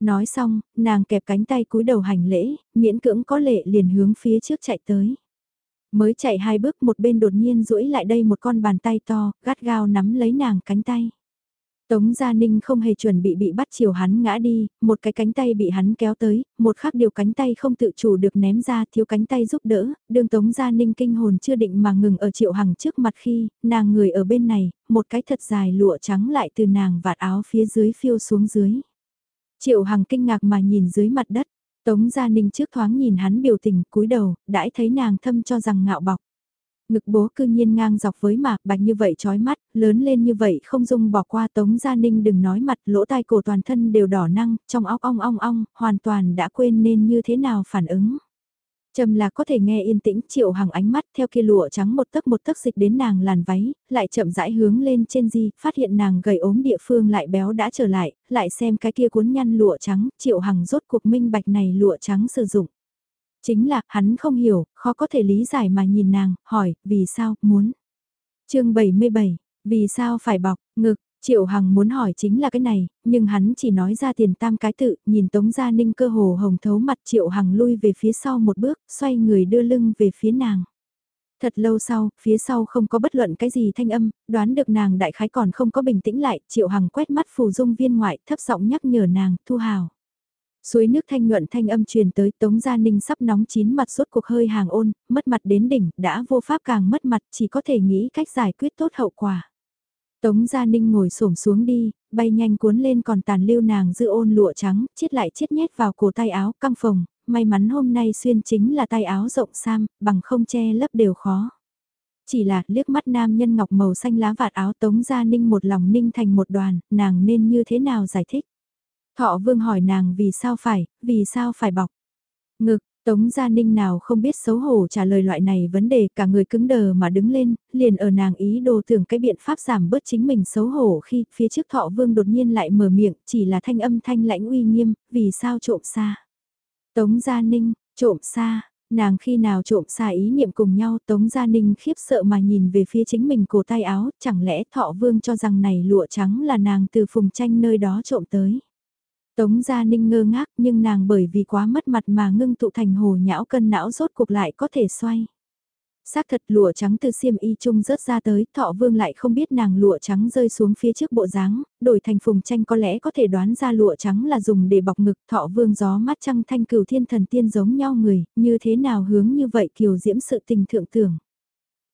Nói xong, nàng kẹp cánh tay cúi đầu hành lễ, miễn cưỡng có lệ liền hướng phía trước chạy tới. Mới chạy hai bước một bên đột nhiên duỗi lại đây một con bàn tay to, gắt gao nắm lấy nàng cánh tay. Tống Gia Ninh không hề chuẩn bị bị bắt chiều hắn ngã đi, một cái cánh tay bị hắn kéo tới, một khắc điều cánh tay không tự chủ được ném ra thiếu cánh tay giúp đỡ, đường Tống Gia Ninh kinh hồn chưa định mà ngừng ở triệu hằng trước mặt khi, nàng người ở bên này, một cái thật dài lụa trắng lại từ nàng vạt áo phía dưới phiêu xuống dưới. Triệu hằng kinh ngạc mà nhìn dưới mặt đất, Tống Gia Ninh trước thoáng nhìn hắn biểu tình cúi đầu, đãi thấy nàng thâm cho rằng ngạo bọc. Ngực bố cư nhiên ngang dọc với mạc bạch như vậy chói mắt, lớn lên như vậy không dung bỏ qua Tống Gia Ninh đừng nói mặt lỗ tai cổ toàn thân đều đỏ năng, trong óc ong ong ong, hoàn toàn đã quên nên như thế nào phản ứng. Trầm là có thể nghe yên tĩnh triệu hàng ánh mắt theo kia lụa trắng một tấc một tấc dịch đến nàng làn váy, lại chậm rãi hướng lên trên di, phát hiện nàng gầy ốm địa phương lại béo đã trở lại, lại xem cái kia cuốn nhăn lụa trắng, triệu hằng rốt cuộc minh bạch này lụa trắng sử dụng. Chính là, hắn không hiểu, khó có thể lý giải mà nhìn nàng, hỏi, vì sao, muốn. chương 77, vì sao phải bọc, ngực, Triệu Hằng muốn hỏi chính là cái này, nhưng hắn chỉ nói ra tiền tam cái tự, nhìn Tống Gia Ninh cơ hồ hồng thấu mặt Triệu Hằng lui về phía sau một bước, xoay người đưa lưng về phía nàng. Thật lâu sau, phía sau không có bất luận cái gì thanh âm, đoán được nàng đại khái còn không có bình tĩnh lại, Triệu Hằng quét mắt phù dung viên ngoại thấp giọng nhắc nhở nàng, thu hào. Suối nước thanh nhuận thanh âm truyền tới Tống Gia Ninh sắp nóng chín mặt suốt cuộc hơi hàng ôn, mất mặt đến đỉnh, đã vô pháp càng mất mặt chỉ có thể nghĩ cách giải quyết tốt hậu quả. Tống Gia Ninh ngồi xổm xuống đi, bay nhanh cuốn lên còn tàn lưu nàng giữ ôn lụa trắng, chiết lại chiết nhét vào cổ tay áo căng phồng, may mắn hôm nay xuyên chính là tay áo rộng sam, bằng không che lấp đều khó. Chỉ là liếc mắt nam nhân ngọc màu xanh lá vạt áo Tống Gia Ninh một lòng ninh thành một đoàn, nàng nên như thế nào giải thích? Thọ vương hỏi nàng vì sao phải, vì sao phải bọc. Ngực, Tống Gia Ninh nào không biết xấu hổ trả lời loại này vấn đề cả người cứng đờ mà đứng lên, liền ở nàng ý đồ tưởng cái biện pháp giảm bớt chính mình xấu hổ khi phía trước thọ vương đột nhiên lại mở miệng chỉ là thanh âm thanh lãnh uy nghiêm, vì sao trộm xa. Tống Gia Ninh, trộm xa, nàng khi nào trộm xa ý niệm cùng nhau Tống Gia Ninh khiếp sợ mà nhìn về phía chính mình cổ tay áo, chẳng lẽ thọ vương cho rằng này lụa trắng là nàng từ phùng tranh nơi đó trộm tới. Tống Gia Ninh ngơ ngác nhưng nàng bởi vì quá mất mặt mà ngưng tụ thành hồ nhão cân não rốt cuộc lại có thể xoay. Xác thật lụa trắng từ xiêm y chung rớt ra tới, thọ vương lại không biết nàng lụa trắng rơi xuống phía trước bộ dáng, đổi thành phùng tranh có lẽ có thể đoán ra lụa trắng là dùng để bọc ngực thọ vương gió mắt trăng thanh cửu thiên thần tiên giống nhau người, như thế nào hướng như vậy kiều diễm sự tình thượng tưởng.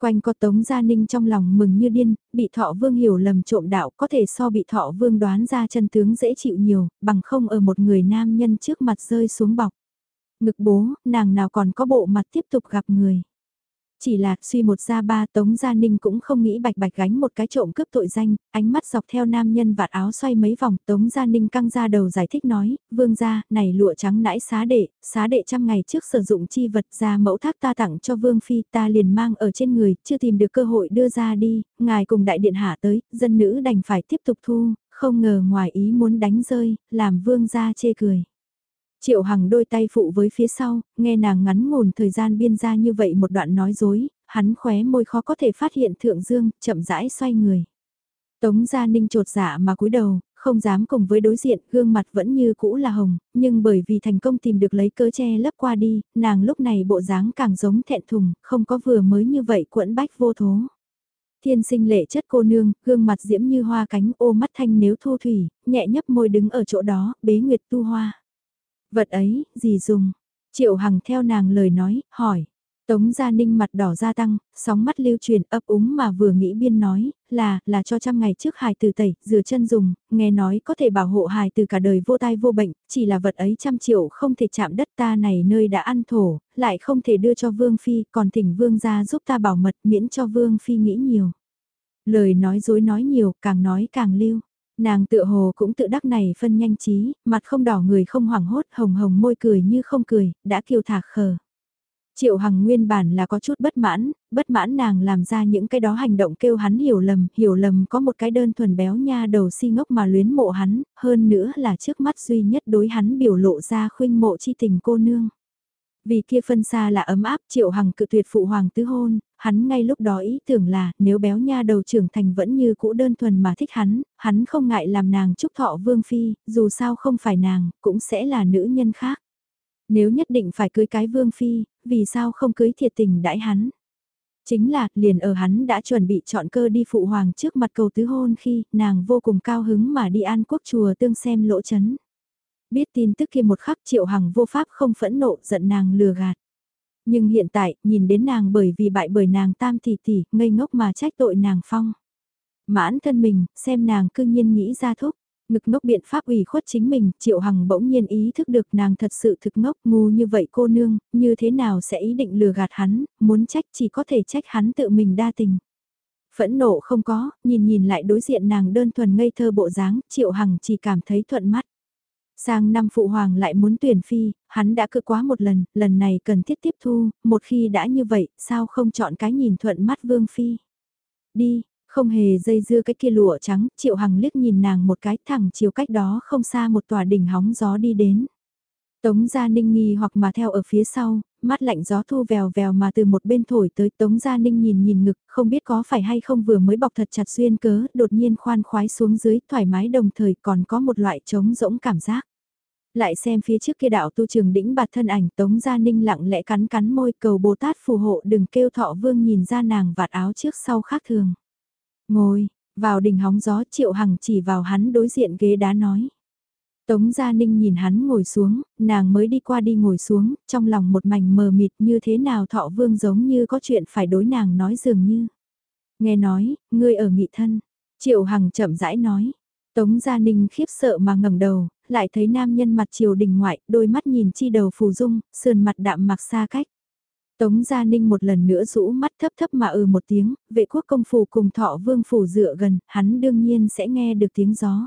Quanh có Tống Gia Ninh trong lòng mừng như điên, bị thọ vương hiểu lầm trộm đạo có thể so bị thọ vương đoán ra chân tướng dễ chịu nhiều, bằng không ở một người nam nhân trước mặt rơi xuống bọc. Ngực bố, nàng nào còn có bộ mặt tiếp tục gặp người. Chỉ là suy một ra ba Tống Gia Ninh cũng không nghĩ bạch bạch gánh một cái trộm cướp tội danh, ánh mắt dọc theo nam nhân vạt áo xoay mấy vòng Tống Gia Ninh căng ra đầu giải thích nói, vương gia, này lụa trắng nãi xá đệ, xá đệ trăm ngày trước sử dụng chi vật ra mẫu thác ta tặng cho vương phi ta liền mang ở trên người, chưa tìm được cơ hội đưa ra đi, ngài cùng đại điện hạ tới, dân nữ đành phải tiếp tục thu, không ngờ ngoài ý muốn đánh rơi, làm vương gia chê cười. Triệu Hằng đôi tay phụ với phía sau, nghe nàng ngắn ngủn thời gian biên ra như vậy một đoạn nói dối, hắn khóe môi khó có thể phát hiện thượng dương, chậm rãi xoay người. Tống Gia Ninh trột dạ mà cúi đầu, không dám cùng với đối diện, gương mặt vẫn như cũ là hồng, nhưng bởi vì thành công tìm được lấy cớ che lấp qua đi, nàng lúc này bộ dáng càng giống thẹn thùng, không có vừa mới như vậy quẫn bách vô thố. Thiên sinh lệ chất cô nương, gương mặt diễm như hoa cánh ô mắt thanh nếu thu thủy, nhẹ nhấp môi đứng ở chỗ đó, bế nguyệt tu hoa. Vật ấy, gì dùng? Triệu Hằng theo nàng lời nói, hỏi. Tống Gia Ninh mặt đỏ gia tăng, sóng mắt lưu truyền ấp úng mà vừa nghĩ biên nói, là, là cho trăm ngày trước hài từ tẩy, rửa chân dùng, nghe nói có thể bảo hộ hài từ cả đời vô tai vô bệnh, chỉ là vật ấy trăm triệu không thể chạm đất ta này nơi đã ăn thổ, lại không thể đưa cho Vương Phi, còn thỉnh Vương gia giúp ta bảo mật miễn cho Vương Phi nghĩ nhiều. Lời nói dối nói nhiều, càng nói càng lưu. Nàng tự hồ cũng tự đắc này phân nhanh trí, mặt không đỏ người không hoảng hốt, hồng hồng môi cười như không cười, đã kiêu thạc khờ. Triệu Hằng nguyên bản là có chút bất mãn, bất mãn nàng làm ra những cái đó hành động kêu hắn hiểu lầm, hiểu lầm có một cái đơn thuần béo nha đầu si ngốc mà luyến mộ hắn, hơn nữa là trước mắt duy nhất đối hắn biểu lộ ra khuynh mộ chi tình cô nương. Vì kia phân xa là ấm áp Triệu Hằng cự tuyệt phụ hoàng tứ hôn, hắn ngay lúc đó ý tưởng là nếu béo nha đầu trưởng thành vẫn như cũ đơn thuần mà thích hắn, hắn không ngại làm nàng chúc thọ vương phi, dù sao không phải nàng, cũng sẽ là nữ nhân khác. Nếu nhất định phải cưới cái vương phi, vì sao không cưới thiệt tình đãi hắn? Chính là, liền ở hắn đã chuẩn bị chọn cơ đi phụ hoàng trước mặt cầu tứ hôn khi nàng vô cùng cao hứng mà đi an quốc chùa tương xem lỗ chấn. Biết tin tức kia một khắc triệu hằng vô pháp không phẫn nộ giận nàng lừa gạt. Nhưng hiện tại, nhìn đến nàng bởi vì bại bởi nàng tam tỷ tỷ, ngây ngốc mà trách tội nàng phong. Mãn thân mình, xem nàng cương nhiên nghĩ ra thúc, ngực ngốc biện pháp ủy khuất chính mình, triệu hằng bỗng nhiên ý thức được nàng thật sự thực ngốc ngu như vậy cô nương, như thế nào sẽ ý định lừa gạt hắn, muốn trách chỉ có thể trách hắn tự mình đa tình. Phẫn nộ không có, nhìn nhìn lại đối diện nàng đơn thuần ngây thơ bộ dáng, triệu hằng chỉ cảm thấy thuận mắt. Sang năm phụ hoàng lại muốn tuyển phi, hắn đã cự quá một lần, lần này cần thiết tiếp thu, một khi đã như vậy, sao không chọn cái nhìn thuận mắt vương phi. Đi, không hề dây dưa cái kia lụa trắng, triệu hằng liếc nhìn nàng một cái thẳng chiều cách đó không xa một tòa đỉnh hóng gió đi đến. Tống Gia Ninh nghi hoặc mà theo ở phía sau, mắt lạnh gió thu vèo vèo mà từ một bên thổi tới Tống Gia Ninh nhìn nhìn ngực, không biết có phải hay không vừa mới bọc thật chặt xuyên cớ, đột nhiên khoan khoái xuống dưới, thoải mái đồng thời còn có một loại trống rỗng cảm giác. Lại xem phía trước kia đạo tu trường đĩnh bạt thân ảnh Tống Gia Ninh lặng lẽ cắn cắn môi cầu Bồ Tát phù hộ đừng kêu thọ vương nhìn ra nàng vạt áo trước sau khác thường. Ngồi, vào đỉnh hóng gió Triệu Hằng chỉ vào hắn đối diện ghế đá nói. Tống Gia Ninh nhìn hắn ngồi xuống, nàng mới đi qua đi ngồi xuống, trong lòng một mảnh mờ mịt như thế nào thọ vương giống như có chuyện phải đối nàng nói dường như. Nghe nói, ngươi ở nghị thân, Triệu Hằng chậm rãi nói. Tống Gia Ninh khiếp sợ mà ngẩng đầu, lại thấy nam nhân mặt triều đình ngoại, đôi mắt nhìn chi đầu phù dung, sườn mặt đạm mặc xa cách. Tống Gia Ninh một lần nữa rũ mắt thấp thấp mà ừ một tiếng, vệ quốc công phủ cùng thọ vương phủ dựa gần, hắn đương nhiên sẽ nghe được tiếng gió.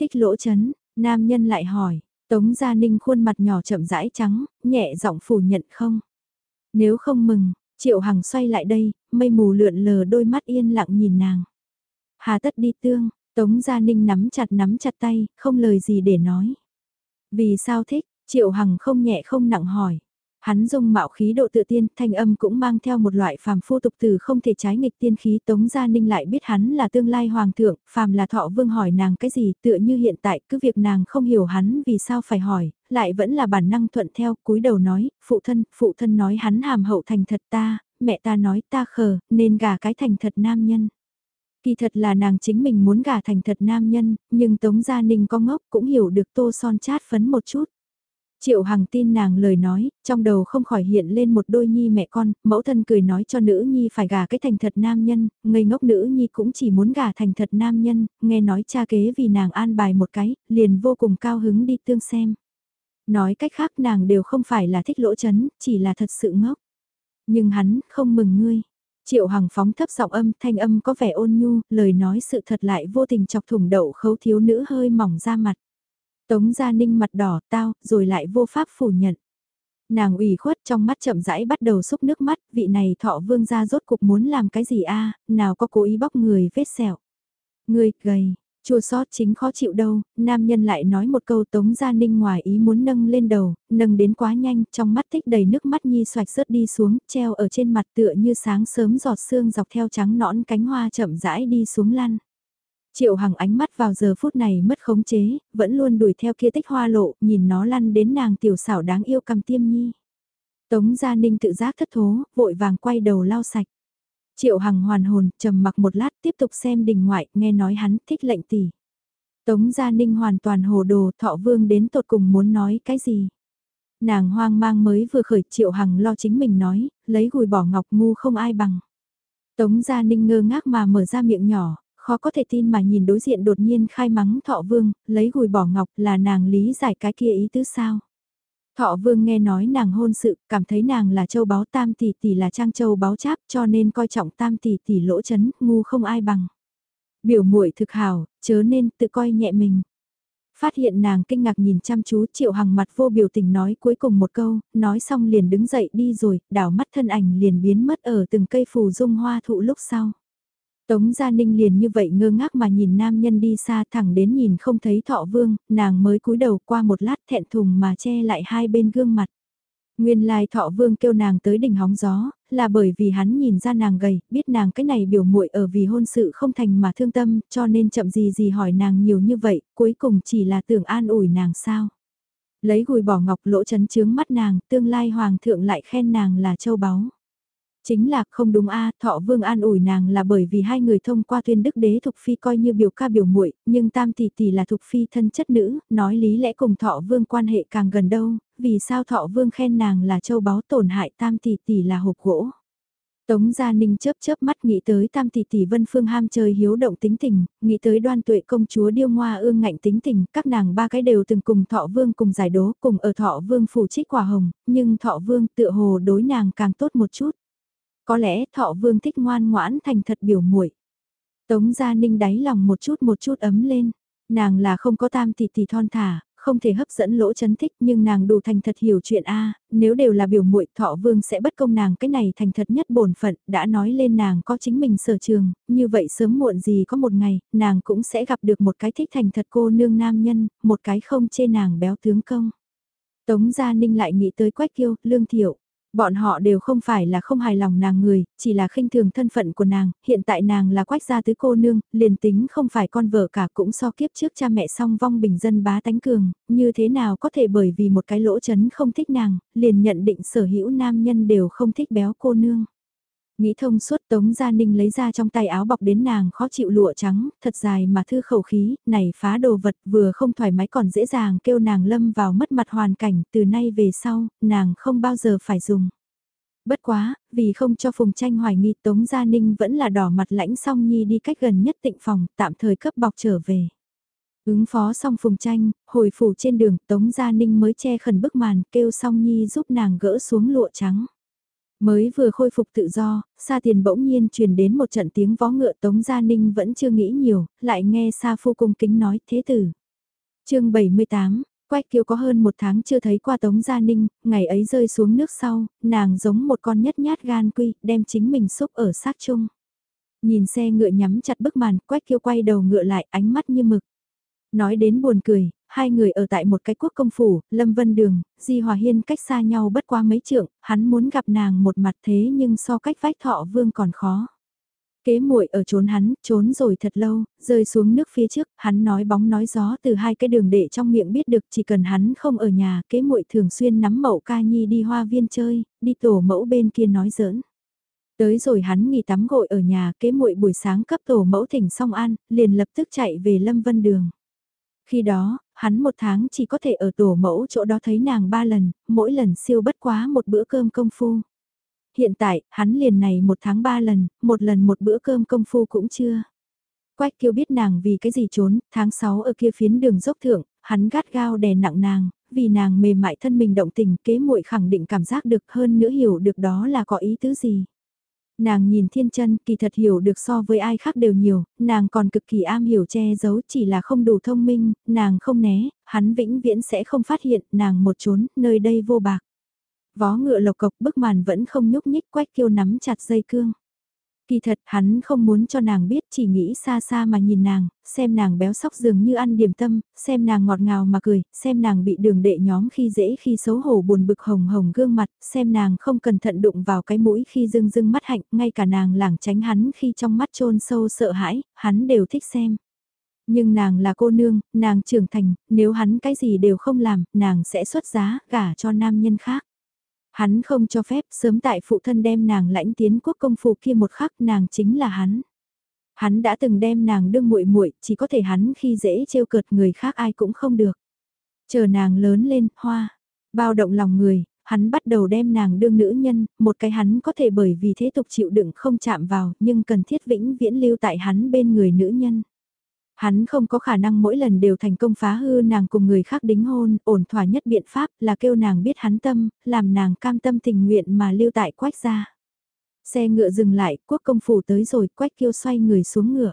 Thích lỗ chấn, nam nhân lại hỏi, Tống Gia Ninh khuôn mặt nhỏ chậm rãi trắng, nhẹ giọng phủ nhận không. Nếu không mừng, Triệu Hằng xoay lại đây, mây mù lượn lờ đôi mắt yên lặng nhìn nàng. Hà tất đi tương, Tống Gia Ninh nắm chặt nắm chặt tay, không lời gì để nói. Vì sao thích, Triệu Hằng không nhẹ không nặng hỏi. Hắn dung mạo khí độ tự tiên, thanh âm cũng mang theo một loại phàm phu tục từ không thể trái nghịch tiên khí Tống Gia Ninh lại biết hắn là tương lai hoàng thượng, phàm là thọ vương hỏi nàng cái gì tựa như hiện tại cứ việc nàng không hiểu hắn vì sao phải hỏi, lại vẫn là bản năng thuận theo, cúi đầu nói, phụ thân, phụ thân nói hắn hàm hậu thành thật ta, mẹ ta nói ta khờ, nên gả cái thành thật nam nhân. Kỳ thật là nàng chính mình muốn gả thành thật nam nhân, nhưng Tống Gia Ninh có ngốc cũng hiểu được tô son chát phấn một chút. Triệu Hằng tin nàng lời nói, trong đầu không khỏi hiện lên một đôi nhi mẹ con, mẫu thân cười nói cho nữ nhi phải gả cái thành thật nam nhân, ngây ngốc nữ nhi cũng chỉ muốn gả thành thật nam nhân, nghe nói cha kế vì nàng an bài một cái, liền vô cùng cao hứng đi tương xem. Nói cách khác nàng đều không phải là thích lỗ chấn, chỉ là thật sự ngốc. Nhưng hắn không mừng ngươi. Triệu Hằng phóng thấp giọng âm thanh âm có vẻ ôn nhu, lời nói sự thật lại vô tình chọc thủng đậu khấu thiếu nữ hơi mỏng ra mặt. Tống Gia Ninh mặt đỏ tao, rồi lại vô pháp phủ nhận. Nàng ủy khuất trong mắt chậm rãi bắt đầu xúc nước mắt, vị này thọ vương gia rốt cục muốn làm cái gì a à, nào có cố ý bóc người vết sẹo. Người, gầy, chua sót chính khó chịu đâu, nam nhân lại nói một câu tống gia ninh ngoài ý muốn nâng lên đầu, nâng đến quá nhanh, trong mắt tích đầy nước mắt nhi xoạch rớt đi xuống, treo ở trên mặt tựa như sáng sớm giọt sương dọc theo trắng nõn cánh hoa chậm rãi đi xuống lăn. Triệu Hằng ánh mắt vào giờ phút này mất khống chế, vẫn luôn đuổi theo kia tích hoa lộ, nhìn nó lăn đến nàng tiểu xảo đáng yêu cầm tiêm nhi. Tống Gia Ninh tự giác thất thố, vội vàng quay đầu lau sạch. Triệu Hằng hoàn hồn, trầm mặc một lát tiếp tục xem đình ngoại, nghe nói hắn thích lệnh tỷ. Tống Gia Ninh hoàn toàn hồ đồ, thọ vương đến tột cùng muốn nói cái gì. Nàng hoang mang mới vừa khởi Triệu Hằng lo chính mình nói, lấy gùi bỏ ngọc ngu không ai bằng. Tống Gia Ninh ngơ ngác mà mở ra miệng nhỏ, khó có thể tin mà nhìn đối diện đột nhiên khai mắng thọ vương, lấy gùi bỏ ngọc là nàng lý giải cái kia ý tứ sao. Thọ vương nghe nói nàng hôn sự, cảm thấy nàng là châu báo tam tỷ tỷ là trang châu báo cháp cho nên coi trọng tam tỷ tỷ lỗ chấn, ngu không ai bằng. Biểu muội thực hào, chớ nên tự coi nhẹ mình. Phát hiện nàng kinh ngạc nhìn chăm chú triệu hằng mặt vô biểu tình nói cuối cùng một câu, nói xong liền đứng dậy đi rồi, đảo mắt thân ảnh liền biến mất ở từng cây phù dung hoa thụ lúc sau. Tống Gia Ninh liền như vậy ngơ ngác mà nhìn nam nhân đi xa thẳng đến nhìn không thấy thọ vương, nàng mới cúi đầu qua một lát thẹn thùng mà che lại hai bên gương mặt. Nguyên lai thọ vương kêu nàng tới đỉnh hóng gió, là bởi vì hắn nhìn ra nàng gầy, biết nàng cái này biểu muội ở vì hôn sự không thành mà thương tâm, cho nên chậm gì gì hỏi nàng nhiều như vậy, cuối cùng chỉ là tưởng an ủi nàng sao. Lấy gùi bỏ ngọc lỗ chấn chướng mắt nàng, tương lai hoàng thượng lại khen nàng là châu báu. Chính là không đúng a thọ vương an ủi nàng là bởi vì hai người thông qua tuyên đức đế thục phi coi như biểu ca biểu muội nhưng tam tỷ tỷ là thục phi thân chất nữ, nói lý lẽ cùng thọ vương quan hệ càng gần đâu, vì sao thọ vương khen nàng là châu báu tổn hại tam tỷ tỷ là hộp gỗ. Tống Gia Ninh chớp chớp mắt nghĩ tới tam tỷ tỷ vân phương ham chơi hiếu động tính tình, nghĩ tới đoan tuệ công chúa điêu ngoa ương ngạnh tính tình, các nàng ba cái đều từng cùng thọ vương cùng giải đố, cùng ở thọ vương phủ trích quả hồng, nhưng thọ vương tựa hồ đối nàng càng tốt một chút. Có lẽ thọ vương thích ngoan ngoãn thành thật biểu muội Tống Gia Ninh đáy lòng một chút một chút ấm lên. Nàng là không có tam tỷ tỷ thon thả, không thể hấp dẫn lỗ chấn thích nhưng nàng đủ thành thật hiểu chuyện a nếu đều là biểu muội thọ vương sẽ bất công nàng cái này thành thật nhất bổn phận, đã nói lên nàng có chính mình sở trường, như vậy sớm muộn gì có một ngày, nàng cũng sẽ gặp được một cái thích thành thật cô nương nam nhân, một cái không chê nàng béo tướng công. Tống Gia Ninh lại nghĩ tới Quách Kiêu, Lương Thiệu. Bọn họ đều không phải là không hài lòng nàng người, chỉ là khinh thường thân phận của nàng, hiện tại nàng là quách gia tứ cô nương, liền tính không phải con vợ cả cũng so kiếp trước cha mẹ song vong bình dân bá tánh cường, như thế nào có thể bởi vì một cái lỗ chấn không thích nàng, liền nhận định sở hữu nam nhân đều không thích béo cô nương. Nghĩ thông suốt Tống Gia Ninh lấy ra trong tay áo bọc đến nàng khó chịu lụa trắng, thật dài mà thư khẩu khí, này phá đồ vật vừa không thoải mái còn dễ dàng kêu nàng lâm vào mất mặt hoàn cảnh, từ nay về sau, nàng không bao giờ phải dùng. Bất quá, vì không cho Phùng Tranh hoài nghi Tống Gia Ninh vẫn là đỏ mặt lãnh song nhi đi cách gần nhất tịnh phòng, tạm thời cấp bọc trở về. Ứng phó xong Phùng Tranh, hồi phủ trên đường Tống Gia Ninh mới che khẩn bức màn kêu song nhi giúp nàng gỡ xuống lụa trắng. Mới vừa khôi phục tự do, xa tiền bỗng nhiên truyền đến một trận tiếng vó ngựa Tống Gia Ninh vẫn chưa nghĩ nhiều, lại nghe Sa Phu cung kính nói thế tử. chương 78, Quách Kiều có hơn một tháng chưa thấy qua Tống Gia Ninh, ngày ấy rơi xuống nước sau, nàng giống một con nhất nhát gan quy, đem chính mình xúc ở xác chung. Nhìn xe ngựa nhắm chặt bức màn, Quách Kiều quay đầu ngựa lại ánh mắt như mực. Nói đến buồn cười, hai người ở tại một cái quốc công phủ, Lâm Vân Đường, Di Hòa Hiên cách xa nhau bất qua mấy trượng, hắn muốn gặp nàng một mặt thế nhưng so cách vách thọ vương còn khó. Kế muội ở trốn hắn, trốn rồi thật lâu, rơi xuống nước phía trước, hắn nói bóng nói gió từ hai cái đường để trong miệng biết được chỉ cần hắn không ở nhà, kế muội thường xuyên nắm mẫu ca nhi đi hoa viên chơi, đi tổ mẫu bên kia nói giỡn. Tới rồi hắn nghỉ tắm gội ở nhà, kế muội buổi sáng cấp tổ mẫu thỉnh xong ăn, liền lập tức chạy về Lâm Vân Đường. Khi đó, hắn một tháng chỉ có thể ở tổ mẫu chỗ đó thấy nàng ba lần, mỗi lần siêu bất quá một bữa cơm công phu. Hiện tại, hắn liền này một tháng ba lần, một lần một bữa cơm công phu cũng chưa. Quách kiêu biết nàng vì cái gì trốn, tháng 6 ở kia phiến đường dốc thượng, hắn gắt gao đè nặng nàng, vì nàng mềm mại thân mình động tình kế muội khẳng định cảm giác được hơn nữa hiểu được đó là có ý tứ gì. Nàng nhìn thiên chân kỳ thật hiểu được so với ai khác đều nhiều, nàng còn cực kỳ am hiểu che giấu chỉ là không đủ thông minh, nàng không né, hắn vĩnh viễn sẽ không phát hiện nàng một trốn, nơi đây vô bạc. Vó ngựa lộc cộc bức màn vẫn không nhúc nhích quách kiêu nắm chặt dây cương. Kỳ thật hắn không muốn cho nàng biết chỉ nghĩ xa xa mà nhìn nàng, xem nàng béo sóc dường như ăn điểm tâm, xem nàng ngọt ngào mà cười, xem nàng bị đường đệ nhóm khi dễ khi xấu hổ buồn bực hồng hồng gương mặt, xem nàng không cẩn thận đụng vào cái mũi khi dưng dưng mắt hạnh, ngay cả nàng lảng tránh hắn khi trong mắt trôn sâu sợ hãi, hắn đều thích xem. Nhưng nàng là cô nương, nàng trưởng thành, nếu hắn cái gì đều không làm, nàng sẽ xuất giá, gả cho nam nhân khác. Hắn không cho phép sớm tại phụ thân đem nàng lãnh tiến quốc công phủ kia một khắc nàng chính là hắn. Hắn đã từng đem nàng đương muội muội, chỉ có thể hắn khi dễ trêu cợt người khác ai cũng không được. Chờ nàng lớn lên, hoa, bao động lòng người, hắn bắt đầu đem nàng đương nữ nhân, một cái hắn có thể bởi vì thế tục chịu đựng không chạm vào, nhưng cần thiết vĩnh viễn lưu tại hắn bên người nữ nhân. Hắn không có khả năng mỗi lần đều thành công phá hư nàng cùng người khác đính hôn, ổn thỏa nhất biện pháp là kêu nàng biết hắn tâm, làm nàng cam tâm tình nguyện mà lưu tại quách ra. Xe ngựa dừng lại, quốc công phủ tới rồi, quách kêu xoay người xuống ngựa.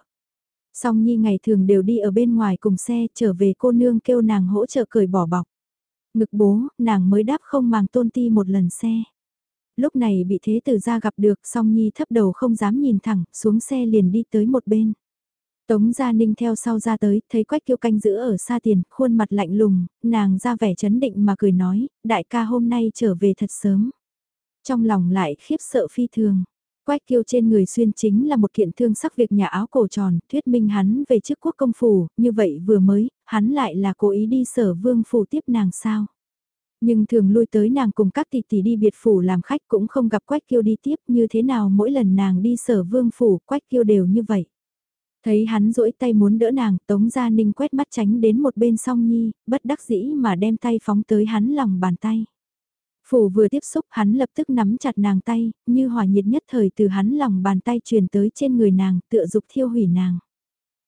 Song Nhi ngày thường đều đi ở bên ngoài cùng xe, trở về cô nương kêu nàng hỗ trợ cởi bỏ bọc. Ngực bố, nàng mới đáp không màng tôn ti một lần xe. Lúc này bị thế tử ra gặp được, song Nhi thấp đầu không dám nhìn thẳng, xuống xe liền đi tới một bên. Tống Gia Ninh theo sau ra tới, thấy Quách Kiêu canh giữ ở xa tiền, khuôn mặt lạnh lùng, nàng ra vẻ chấn định mà cười nói, đại ca hôm nay trở về thật sớm. Trong lòng lại khiếp sợ phi thường. Quách Kiêu trên người xuyên chính là một kiện thương sắc việc nhà áo cổ tròn, thuyết minh hắn về chức quốc công phủ, như vậy vừa mới, hắn lại là cố ý đi sở vương phủ tiếp nàng sao. Nhưng thường lui tới nàng cùng các tỷ tỷ đi biệt phủ làm khách cũng không gặp Quách Kiêu đi tiếp như thế nào mỗi lần nàng đi sở vương phủ Quách Kiêu đều như vậy. Thấy hắn rỗi tay muốn đỡ nàng, Tống Gia Ninh quét mắt tránh đến một bên song nhi, bất đắc dĩ mà đem tay phóng tới hắn lòng bàn tay. Phủ vừa tiếp xúc hắn lập tức nắm chặt nàng tay, như hỏa nhiệt nhất thời từ hắn lòng bàn tay truyền tới trên người nàng, tựa dục thiêu hủy nàng.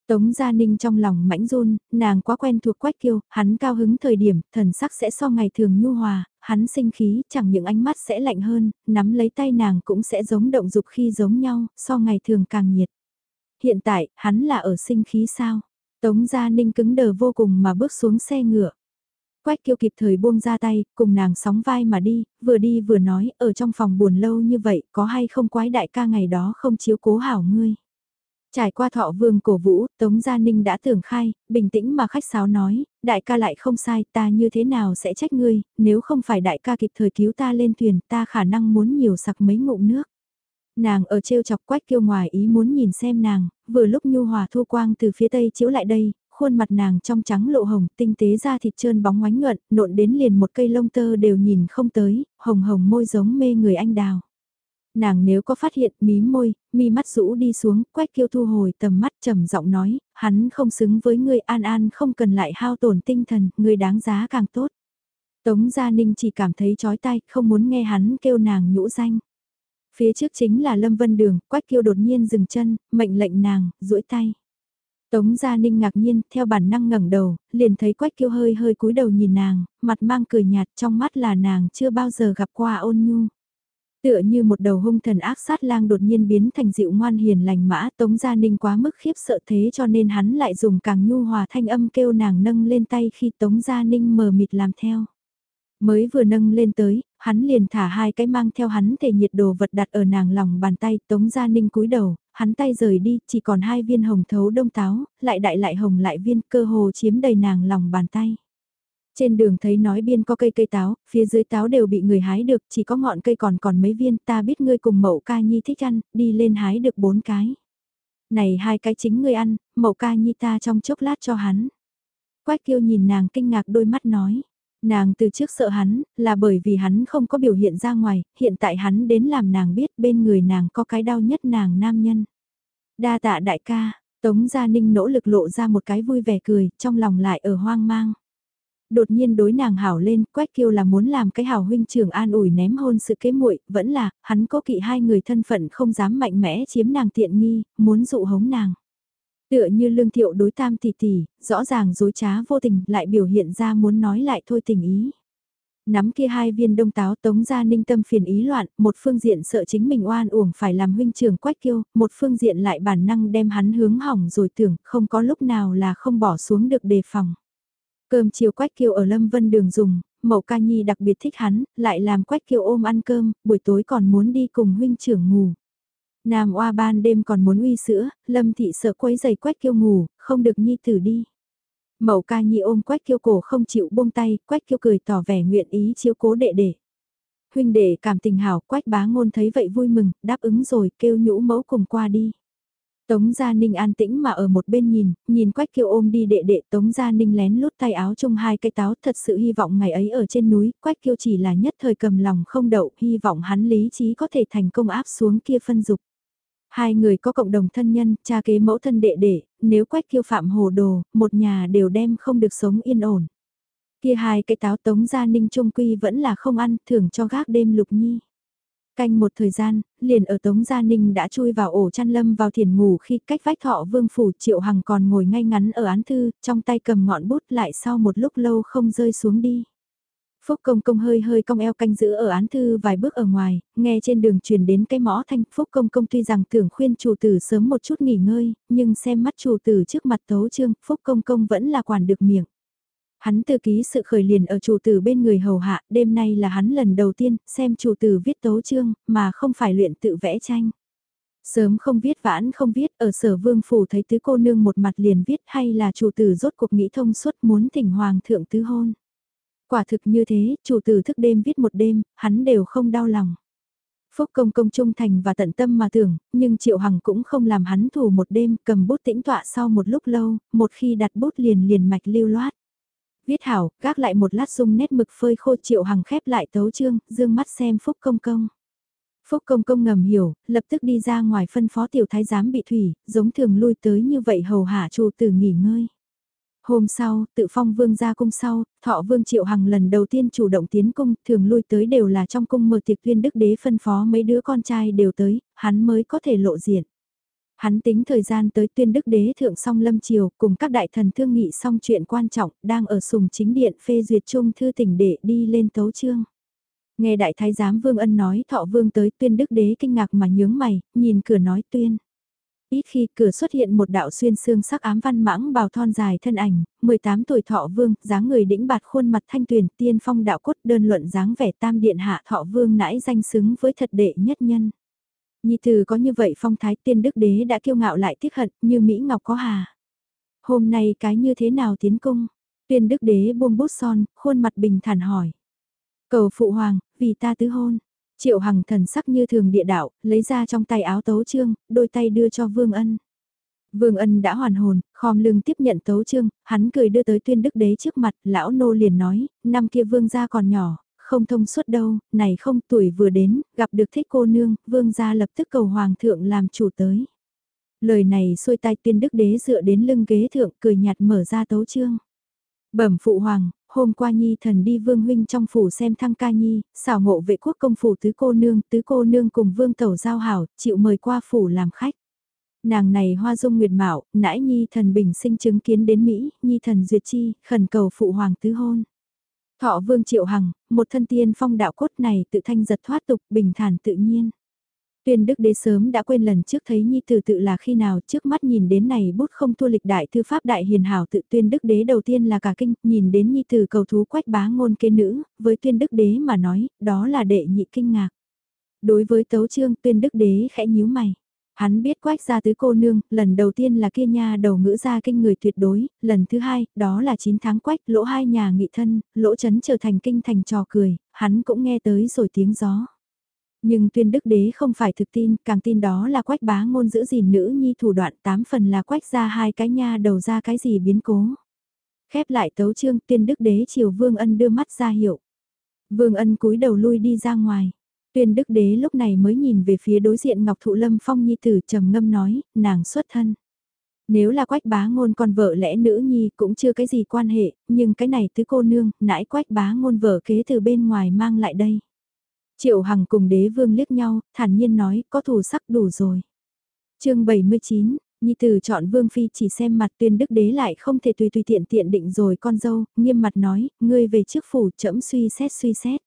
Tống Gia Ninh trong lòng mãnh run, nàng quá quen thuộc quách kiêu, hắn cao hứng thời điểm, thần sắc sẽ so ngày thường nhu hòa, hắn sinh khí, chẳng những ánh mắt sẽ lạnh hơn, nắm lấy tay nàng cũng sẽ giống động dục khi giống nhau, so ngày thường càng nhiệt. Hiện tại, hắn là ở sinh khí sao? Tống Gia Ninh cứng đờ vô cùng mà bước xuống xe ngựa. Quách kiêu kịp thời buông ra tay, cùng nàng sóng vai mà đi, vừa đi vừa nói, ở trong phòng buồn lâu như vậy, có hay không quái đại ca ngày đó không chiếu cố hảo ngươi. Trải qua thọ vương cổ vũ, Tống Gia Ninh đã tưởng khai, bình tĩnh mà khách sáo nói, đại ca lại không sai, ta như thế nào sẽ trách ngươi, nếu không phải đại ca kịp thời cứu ta lên thuyền, ta khả năng muốn nhiều sặc mấy ngụm nước. Nàng ở trêu chọc quách kiêu ngoài ý muốn nhìn xem nàng, vừa lúc nhu hòa thu quang từ phía tây chiếu lại đây, khuôn mặt nàng trong trắng lộ hồng, tinh tế da thịt trơn bóng ngoánh nhuận, nộn đến liền một cây lông tơ đều nhìn không tới, hồng hồng môi giống mê người anh đào. Nàng nếu có phát hiện mí môi, mi mắt rũ đi xuống, quách kiêu thu hồi tầm mắt trầm giọng nói, hắn không xứng với người an an không cần lại hao tổn tinh thần, người đáng giá càng tốt. Tống Gia Ninh chỉ cảm thấy chói tai, không muốn nghe hắn kêu nàng nhũ danh. Phía trước chính là Lâm Vân Đường, Quách Kiêu đột nhiên dừng chân, mệnh lệnh nàng, duỗi tay. Tống Gia Ninh ngạc nhiên, theo bản năng ngẩng đầu, liền thấy Quách Kiêu hơi hơi cúi đầu nhìn nàng, mặt mang cười nhạt trong mắt là nàng chưa bao giờ gặp qua ôn nhu. Tựa như một đầu hung thần ác sát lang đột nhiên biến thành dịu ngoan hiền lành mã Tống Gia Ninh quá mức khiếp sợ thế cho nên hắn lại dùng càng nhu hòa thanh âm kêu nàng nâng lên tay khi Tống Gia Ninh mờ mịt làm theo. Mới vừa nâng lên tới, hắn liền thả hai cái mang theo hắn thể nhiệt đồ vật đặt ở nàng lòng bàn tay, Tống Gia Ninh cúi đầu, hắn tay rời đi, chỉ còn hai viên hồng thấu đông táo, lại đại lại hồng lại viên cơ hồ chiếm đầy nàng lòng bàn tay. Trên đường thấy nói biên có cây cây táo, phía dưới táo đều bị người hái được, chỉ có ngọn cây còn còn mấy viên, ta biết ngươi cùng mậu ca nhi thích ăn, đi lên hái được bốn cái. Này hai cái chính ngươi ăn, mậu ca nhi ta trong chốc lát cho hắn. Quách kiêu nhìn nàng kinh ngạc đôi mắt nói. Nàng từ trước sợ hắn, là bởi vì hắn không có biểu hiện ra ngoài, hiện tại hắn đến làm nàng biết bên người nàng có cái đau nhất nàng nam nhân. Đa tạ đại ca, Tống Gia Ninh nỗ lực lộ ra một cái vui vẻ cười, trong lòng lại ở hoang mang. đột nhiên đối nàng hảo lên, Quách Kiêu là muốn làm cái hảo huynh trưởng an ủi ném hôn sự kế muội, vẫn là, hắn có kỵ hai người thân phận không dám mạnh mẽ chiếm nàng tiện nghi, muốn dụ hống nàng. Tựa như lương thiệu đối tam tỷ tỷ, rõ ràng dối trá vô tình lại biểu hiện ra muốn nói lại thôi tình ý. Nắm kia hai viên đông táo tống ra ninh tâm phiền ý loạn, một phương diện sợ chính mình oan uổng phải làm huynh trưởng quách kiêu, một phương diện lại bản năng đem hắn hướng hỏng rồi tưởng không có lúc nào là không bỏ xuống được đề phòng. Cơm chiều quách kiêu ở Lâm Vân Đường dùng, Mậu Ca Nhi đặc biệt thích hắn, lại làm quách kiêu ôm ăn cơm, buổi tối còn muốn đi cùng huynh trưởng ngủ. Nam oa ban đêm còn muốn uy sữa, Lâm Thị sợ quấy giày quách kiêu ngủ, không được Nhi tử đi. Mậu ca nhi ôm quách kiêu cổ không chịu buông tay, quách kiêu cười tỏ vẻ nguyện ý chiếu cố đệ đệ. Huynh đệ cảm tình hảo, quách bá ngôn thấy vậy vui mừng, đáp ứng rồi, kêu nhũ mẫu cùng qua đi. Tống Gia Ninh an tĩnh mà ở một bên nhìn, nhìn Quách Kiều ôm đi đệ đệ Tống Gia Ninh lén lút tay áo trong hai cây táo thật sự hy vọng ngày ấy ở trên núi, Quách Kiều chỉ là nhất thời cầm lòng không đậu, hy vọng hắn lý trí có thể thành công áp xuống kia phân dục. Hai người có cộng đồng thân nhân, cha kế mẫu thân đệ đệ, nếu quách kiêu phạm hồ đồ, một nhà đều đem không được sống yên ổn. Kia hai cái táo tống gia ninh trung quy vẫn là không ăn, thưởng cho gác đêm lục nhi. Canh một thời gian, liền ở Tống Gia Ninh đã chui vào ổ chăn lâm vào thiền ngủ khi cách vách thọ vương phủ triệu hằng còn ngồi ngay ngắn ở án thư, trong tay cầm ngọn bút lại sau một lúc lâu không rơi xuống đi. Phúc Công Công hơi hơi cong eo canh giữ ở án thư vài bước ở ngoài, nghe trên đường truyền đến cái mõ thanh. Phúc Công Công tuy rằng tưởng khuyên chủ tử sớm một chút nghỉ ngơi, nhưng xem mắt chủ tử trước mặt tấu trương, Phúc Công Công vẫn là quản được miệng. Hắn từ ký sự khởi liền ở chủ tử bên người hầu hạ, đêm nay là hắn lần đầu tiên xem chủ tử viết tấu trương, mà không phải luyện tự vẽ tranh. Sớm không viết vãn không viết, ở sở vương phủ thấy tứ cô nương một mặt liền viết hay là chủ tử rốt cuộc nghĩ thông suốt muốn thỉnh hoàng thượng tứ hôn. Quả thực như thế, chủ tử thức đêm viết một đêm, hắn đều không đau lòng. Phúc công công trung thành và tận tâm mà tưởng, nhưng Triệu Hằng cũng không làm hắn thủ một đêm, cầm bút tĩnh tọa sau một lúc lâu, một khi đặt bút liền liền mạch lưu loát. Viết hảo, gác lại một lát dung nét mực phơi khô Triệu Hằng khép lại tấu chương, dương mắt xem Phúc công công. Phúc công công ngầm hiểu, lập tức đi ra ngoài phân phó tiểu thái giám bị thủy, giống thường lui tới như vậy hầu hạ chủ tử nghỉ ngơi. Hôm sau, tự phong vương ra cung sau, thọ vương triệu hằng lần đầu tiên chủ động tiến cung, thường lui tới đều là trong cung mở tiệc tuyên đức đế phân phó mấy đứa con trai đều tới, hắn mới có thể lộ diện. Hắn tính thời gian tới tuyên đức đế thượng song lâm triều cùng các đại thần thương nghị xong chuyện quan trọng, đang ở sùng chính điện phê duyệt chung thư tỉnh để đi lên tấu chương. Nghe đại thái giám vương ân nói thọ vương tới tuyên đức đế kinh ngạc mà nhướng mày, nhìn cửa nói tuyên. Ít khi cửa xuất hiện một đạo xuyên xương sắc ám văn mãng bào thon dài thân ảnh, 18 tuổi thọ vương, dáng người đĩnh bạt khuôn mặt thanh tuyển tiên phong đạo cốt đơn luận dáng vẻ tam điện hạ thọ vương nãi danh xứng với thật đệ nhất nhân. Nhi từ có như vậy phong thái tiên đức đế đã kiêu ngạo lại tiếc hận như Mỹ Ngọc có hà. Hôm nay cái như thế nào tiến cung? Tiên đức đế buông bút son, khuôn mặt bình thản hỏi. Cầu phụ hoàng, vì ta tứ hôn. Triệu Hằng thần sắc như thường địa đạo, lấy ra trong tay áo tấu trương, đôi tay đưa cho Vương Ân. Vương Ân đã hoàn hồn, khom lưng tiếp nhận tấu trương, hắn cười đưa tới tuyên đức đế trước mặt, lão nô liền nói, năm kia vương gia còn nhỏ, không thông suốt đâu, này không tuổi vừa đến, gặp được thích cô nương, vương gia lập tức cầu hoàng thượng làm chủ tới. Lời này xuôi tay tuyên đức đế dựa đến lưng ghế thượng cười nhạt mở ra tấu trương. Bẩm phụ hoàng, hôm qua Nhi thần đi vương huynh trong phủ xem thăng ca Nhi, xảo ngộ vệ quốc công phủ tứ cô nương, tứ cô nương cùng vương tẩu giao hảo, chịu mời qua phủ làm khách. Nàng này hoa dung nguyệt mạo, nãi Nhi thần bình sinh chứng kiến đến Mỹ, Nhi thần duyệt chi, khẩn cầu phụ hoàng tứ hôn. Thọ vương triệu hằng, một thân tiên phong đạo cốt này tự thanh giật thoát tục bình thản tự nhiên. Tuyên đức đế sớm đã quên lần trước thấy nhi tử tự là khi nào trước mắt nhìn đến này bút không thua lịch đại thư pháp đại hiền hảo tự tuyên đức đế đầu tiên là cả kinh, nhìn đến nhi tử cầu thú quách bá ngôn kế nữ, với tuyên đức đế mà nói, đó là đệ nhị kinh ngạc. Đối với tấu trương tuyên đức đế khẽ nhíu mày. Hắn biết quách ra tứ cô nương, lần đầu tiên là kia nha đầu ngữ ra kinh người tuyệt đối, lần thứ hai, đó là 9 tháng quách, lỗ hai nhà nghị thân, lỗ chấn trở thành kinh thành trò cười, hắn cũng nghe tới rồi tiếng gió. Nhưng tuyên đức đế không phải thực tin, càng tin đó là quách bá ngôn giữ gìn nữ nhi thủ đoạn tám phần là quách ra hai cái nha đầu ra cái gì biến cố. Khép lại tấu chương tuyên đức đế chiều vương ân đưa mắt ra hiệu. Vương ân cúi đầu lui đi ra ngoài. Tuyên đức đế lúc này mới nhìn về phía đối diện Ngọc Thụ Lâm Phong Nhi Tử trầm ngâm nói, nàng xuất thân. Nếu là quách bá ngôn con vợ lẽ nữ nhi cũng chưa cái gì quan hệ, nhưng cái này tứ cô nương, nãi quách bá ngôn vợ kế từ bên ngoài mang lại đây. Triệu Hằng cùng đế vương liếc nhau, thản nhiên nói, có thù sắc đủ rồi. chương 79, Nhi tử chọn vương phi chỉ xem mặt tuyên đức đế lại không thể tùy tùy tiện tiện định rồi con dâu, nghiêm mặt nói, ngươi về trước phủ chậm suy xét suy xét.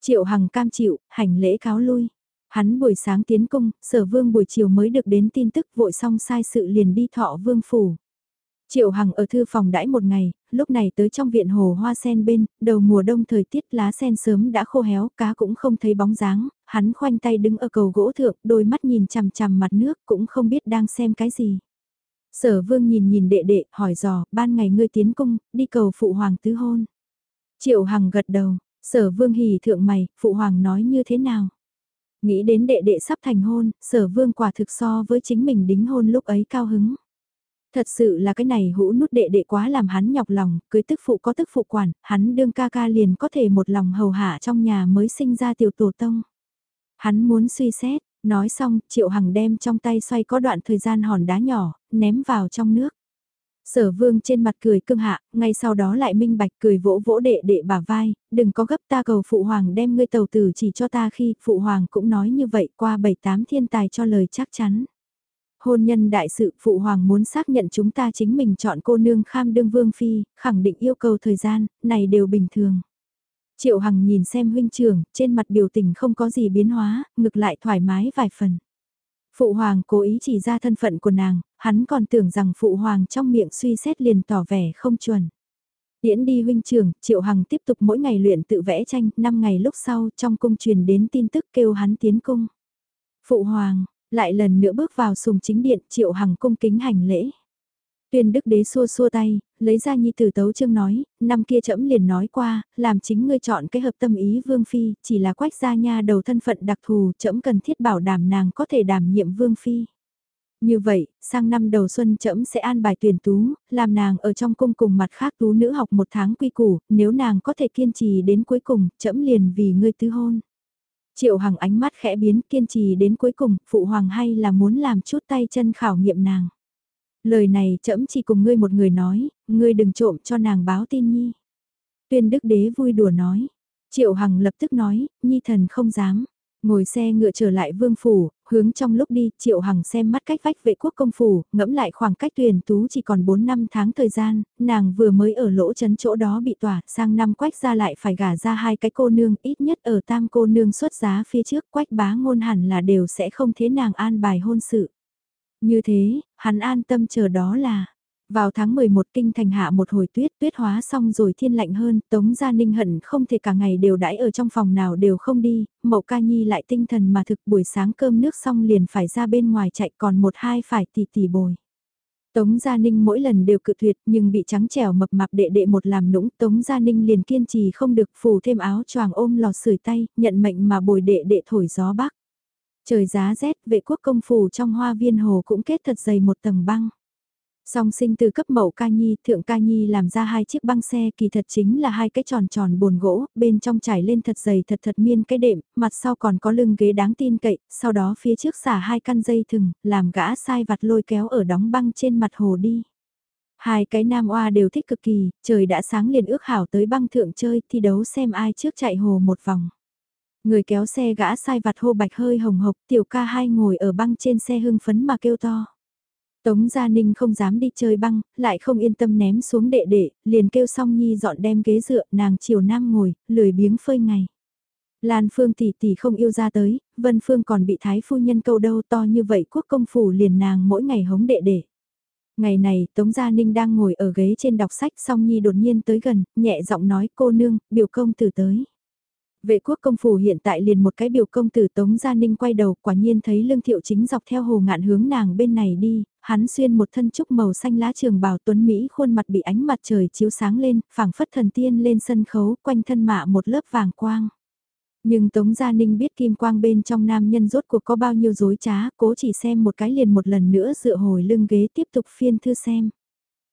Triệu Hằng cam chịu, hành lễ cáo lui. Hắn buổi sáng tiến cung, sở vương buổi chiều mới được đến tin tức vội xong sai sự liền đi thọ vương phủ. Triệu Hằng ở thư phòng đãi một ngày, lúc này tới trong viện hồ hoa sen bên, đầu mùa đông thời tiết lá sen sớm đã khô héo, cá cũng không thấy bóng dáng, hắn khoanh tay đứng ở cầu gỗ thượng, đôi mắt nhìn chằm chằm mặt nước cũng không biết đang xem cái gì. Sở vương nhìn nhìn đệ đệ, hỏi dò, ban ngày ngươi tiến cung, đi cầu phụ hoàng tứ hôn. Triệu Hằng gật đầu, sở vương hỉ thượng mày, phụ hoàng nói như thế nào? Nghĩ đến đệ đệ sắp thành hôn, sở vương quả thực so với chính mình đính hôn lúc ấy cao hứng. Thật sự là cái này hũ nút đệ đệ quá làm hắn nhọc lòng, cưới tức phụ có tức phụ quản, hắn đương ca ca liền có thể một lòng hầu hạ trong nhà mới sinh ra tiểu tổ tông. Hắn muốn suy xét, nói xong, Triệu Hằng đem trong tay xoay có đoạn thời gian hòn đá nhỏ, ném vào trong nước. Sở vương trên mặt cười cưng hạ, ngay sau đó lại minh bạch cười vỗ vỗ đệ đệ bả vai, đừng có gấp ta cầu phụ hoàng đem ngươi tàu tử chỉ cho ta khi phụ hoàng cũng nói như vậy qua bảy tám thiên tài cho lời chắc chắn. Hôn nhân đại sự phụ hoàng muốn xác nhận chúng ta chính mình chọn cô nương kham đương vương phi, khẳng định yêu cầu thời gian, này đều bình thường. Triệu Hằng nhìn xem huynh trưởng, trên mặt biểu tình không có gì biến hóa, ngược lại thoải mái vài phần. Phụ hoàng cố ý chỉ ra thân phận của nàng, hắn còn tưởng rằng phụ hoàng trong miệng suy xét liền tỏ vẻ không chuẩn. Tiễn đi huynh trưởng, Triệu Hằng tiếp tục mỗi ngày luyện tự vẽ tranh, 5 ngày lúc sau trong cung truyền đến tin tức kêu hắn tiến cung. Phụ hoàng, lại lần nữa bước vào sùng chính điện, Triệu Hằng cung kính hành lễ. Tuyên đức đế xua xua tay, lấy ra nhi tử tấu chương nói, năm kia trẫm liền nói qua, làm chính ngươi chọn cái hợp tâm ý vương phi, chỉ là quách gia nha đầu thân phận đặc thù, trẫm cần thiết bảo đảm nàng có thể đảm nhiệm vương phi. Như vậy, sang năm đầu xuân trẫm sẽ an bài tuyển tú, làm nàng ở trong cung cùng mặt khác tú nữ học một tháng quy củ, nếu nàng có thể kiên trì đến cuối cùng, trẫm liền vì ngươi tứ hôn. Triệu Hằng ánh mắt khẽ biến kiên trì đến cuối cùng, phụ hoàng hay là muốn làm chút tay chân khảo nghiệm nàng. Lời này trẫm chỉ cùng ngươi một người nói, ngươi đừng trộm cho nàng báo tin nhi. Tuyên đức đế vui đùa nói. Triệu Hằng lập tức nói, nhi thần không dám. Ngồi xe ngựa trở lại vương phủ, hướng trong lúc đi, Triệu Hằng xem mắt cách vách vệ quốc công phủ, ngẫm lại khoảng cách tuyển tú chỉ còn 4 năm tháng thời gian, nàng vừa mới ở lỗ chấn chỗ đó bị tỏa, sang năm quách ra lại phải gả ra hai cái cô nương, ít nhất ở tam cô nương xuất giá phía trước quách bá ngôn hẳn là đều sẽ không thế nàng an bài hôn sự. Như thế, hắn an tâm chờ đó là, vào tháng 11 kinh thành hạ một hồi tuyết, tuyết hóa xong rồi thiên lạnh hơn, Tống Gia Ninh hận không thể cả ngày đều đãi ở trong phòng nào đều không đi, Mậu Ca Nhi lại tinh thần mà thực buổi sáng cơm nước xong liền phải ra bên ngoài chạy còn một hai phải tỉ tỉ bồi. Tống Gia Ninh mỗi lần đều cự tuyệt nhưng bị trắng trẻo mập mạp đệ đệ một làm nũng Tống Gia Ninh liền kiên trì không được phủ thêm áo choàng ôm lò sưởi tay, nhận mệnh mà bồi đệ đệ thổi gió bắc. Trời giá rét, vệ quốc công phủ trong hoa viên hồ cũng kết thật dày một tầng băng. Song sinh từ cấp mẫu ca nhi, thượng ca nhi làm ra hai chiếc băng xe kỳ thật chính là hai cái tròn tròn bồn gỗ, bên trong trải lên thật dày thật thật miên cái đệm, mặt sau còn có lưng ghế đáng tin cậy, sau đó phía trước xả hai căn dây thừng, làm gã sai vặt lôi kéo ở đóng băng trên mặt hồ đi. Hai cái nam oa đều thích cực kỳ, trời đã sáng liền ước hảo tới băng thượng chơi thi đấu xem ai trước chạy hồ một vòng. Người kéo xe gã sai vặt hô bạch hơi hồng hộc, tiểu ca hai ngồi ở băng trên xe hưng phấn mà kêu to. Tống Gia Ninh không dám đi chơi băng, lại không yên tâm ném xuống đệ đệ, liền kêu song nhi dọn đem ghế dựa, nàng chiều nam ngồi, lười biếng phơi ngày. Lan Phương tỷ tỷ không yêu ra tới, Vân Phương còn bị thái phu nhân câu đâu to như vậy quốc công phủ liền nàng mỗi ngày hống đệ đệ. Ngày này, Tống Gia Ninh đang ngồi ở ghế trên đọc sách song nhi đột nhiên tới gần, nhẹ giọng nói cô nương, biểu công tử tới. Vệ quốc công phủ hiện tại liền một cái biểu công tử Tống Gia Ninh quay đầu quả nhiên thấy lương thiệu chính dọc theo hồ ngạn hướng nàng bên này đi, hắn xuyên một thân trúc màu xanh lá trường bào tuấn Mỹ khuôn mặt bị ánh mặt trời chiếu sáng lên, phảng phất thần tiên lên sân khấu quanh thân mạ một lớp vàng quang. Nhưng Tống Gia Ninh biết kim quang bên trong nam nhân rốt cuộc có bao nhiêu dối trá, cố chỉ xem một cái liền một lần nữa dựa hồi lưng ghế tiếp tục phiên thư xem.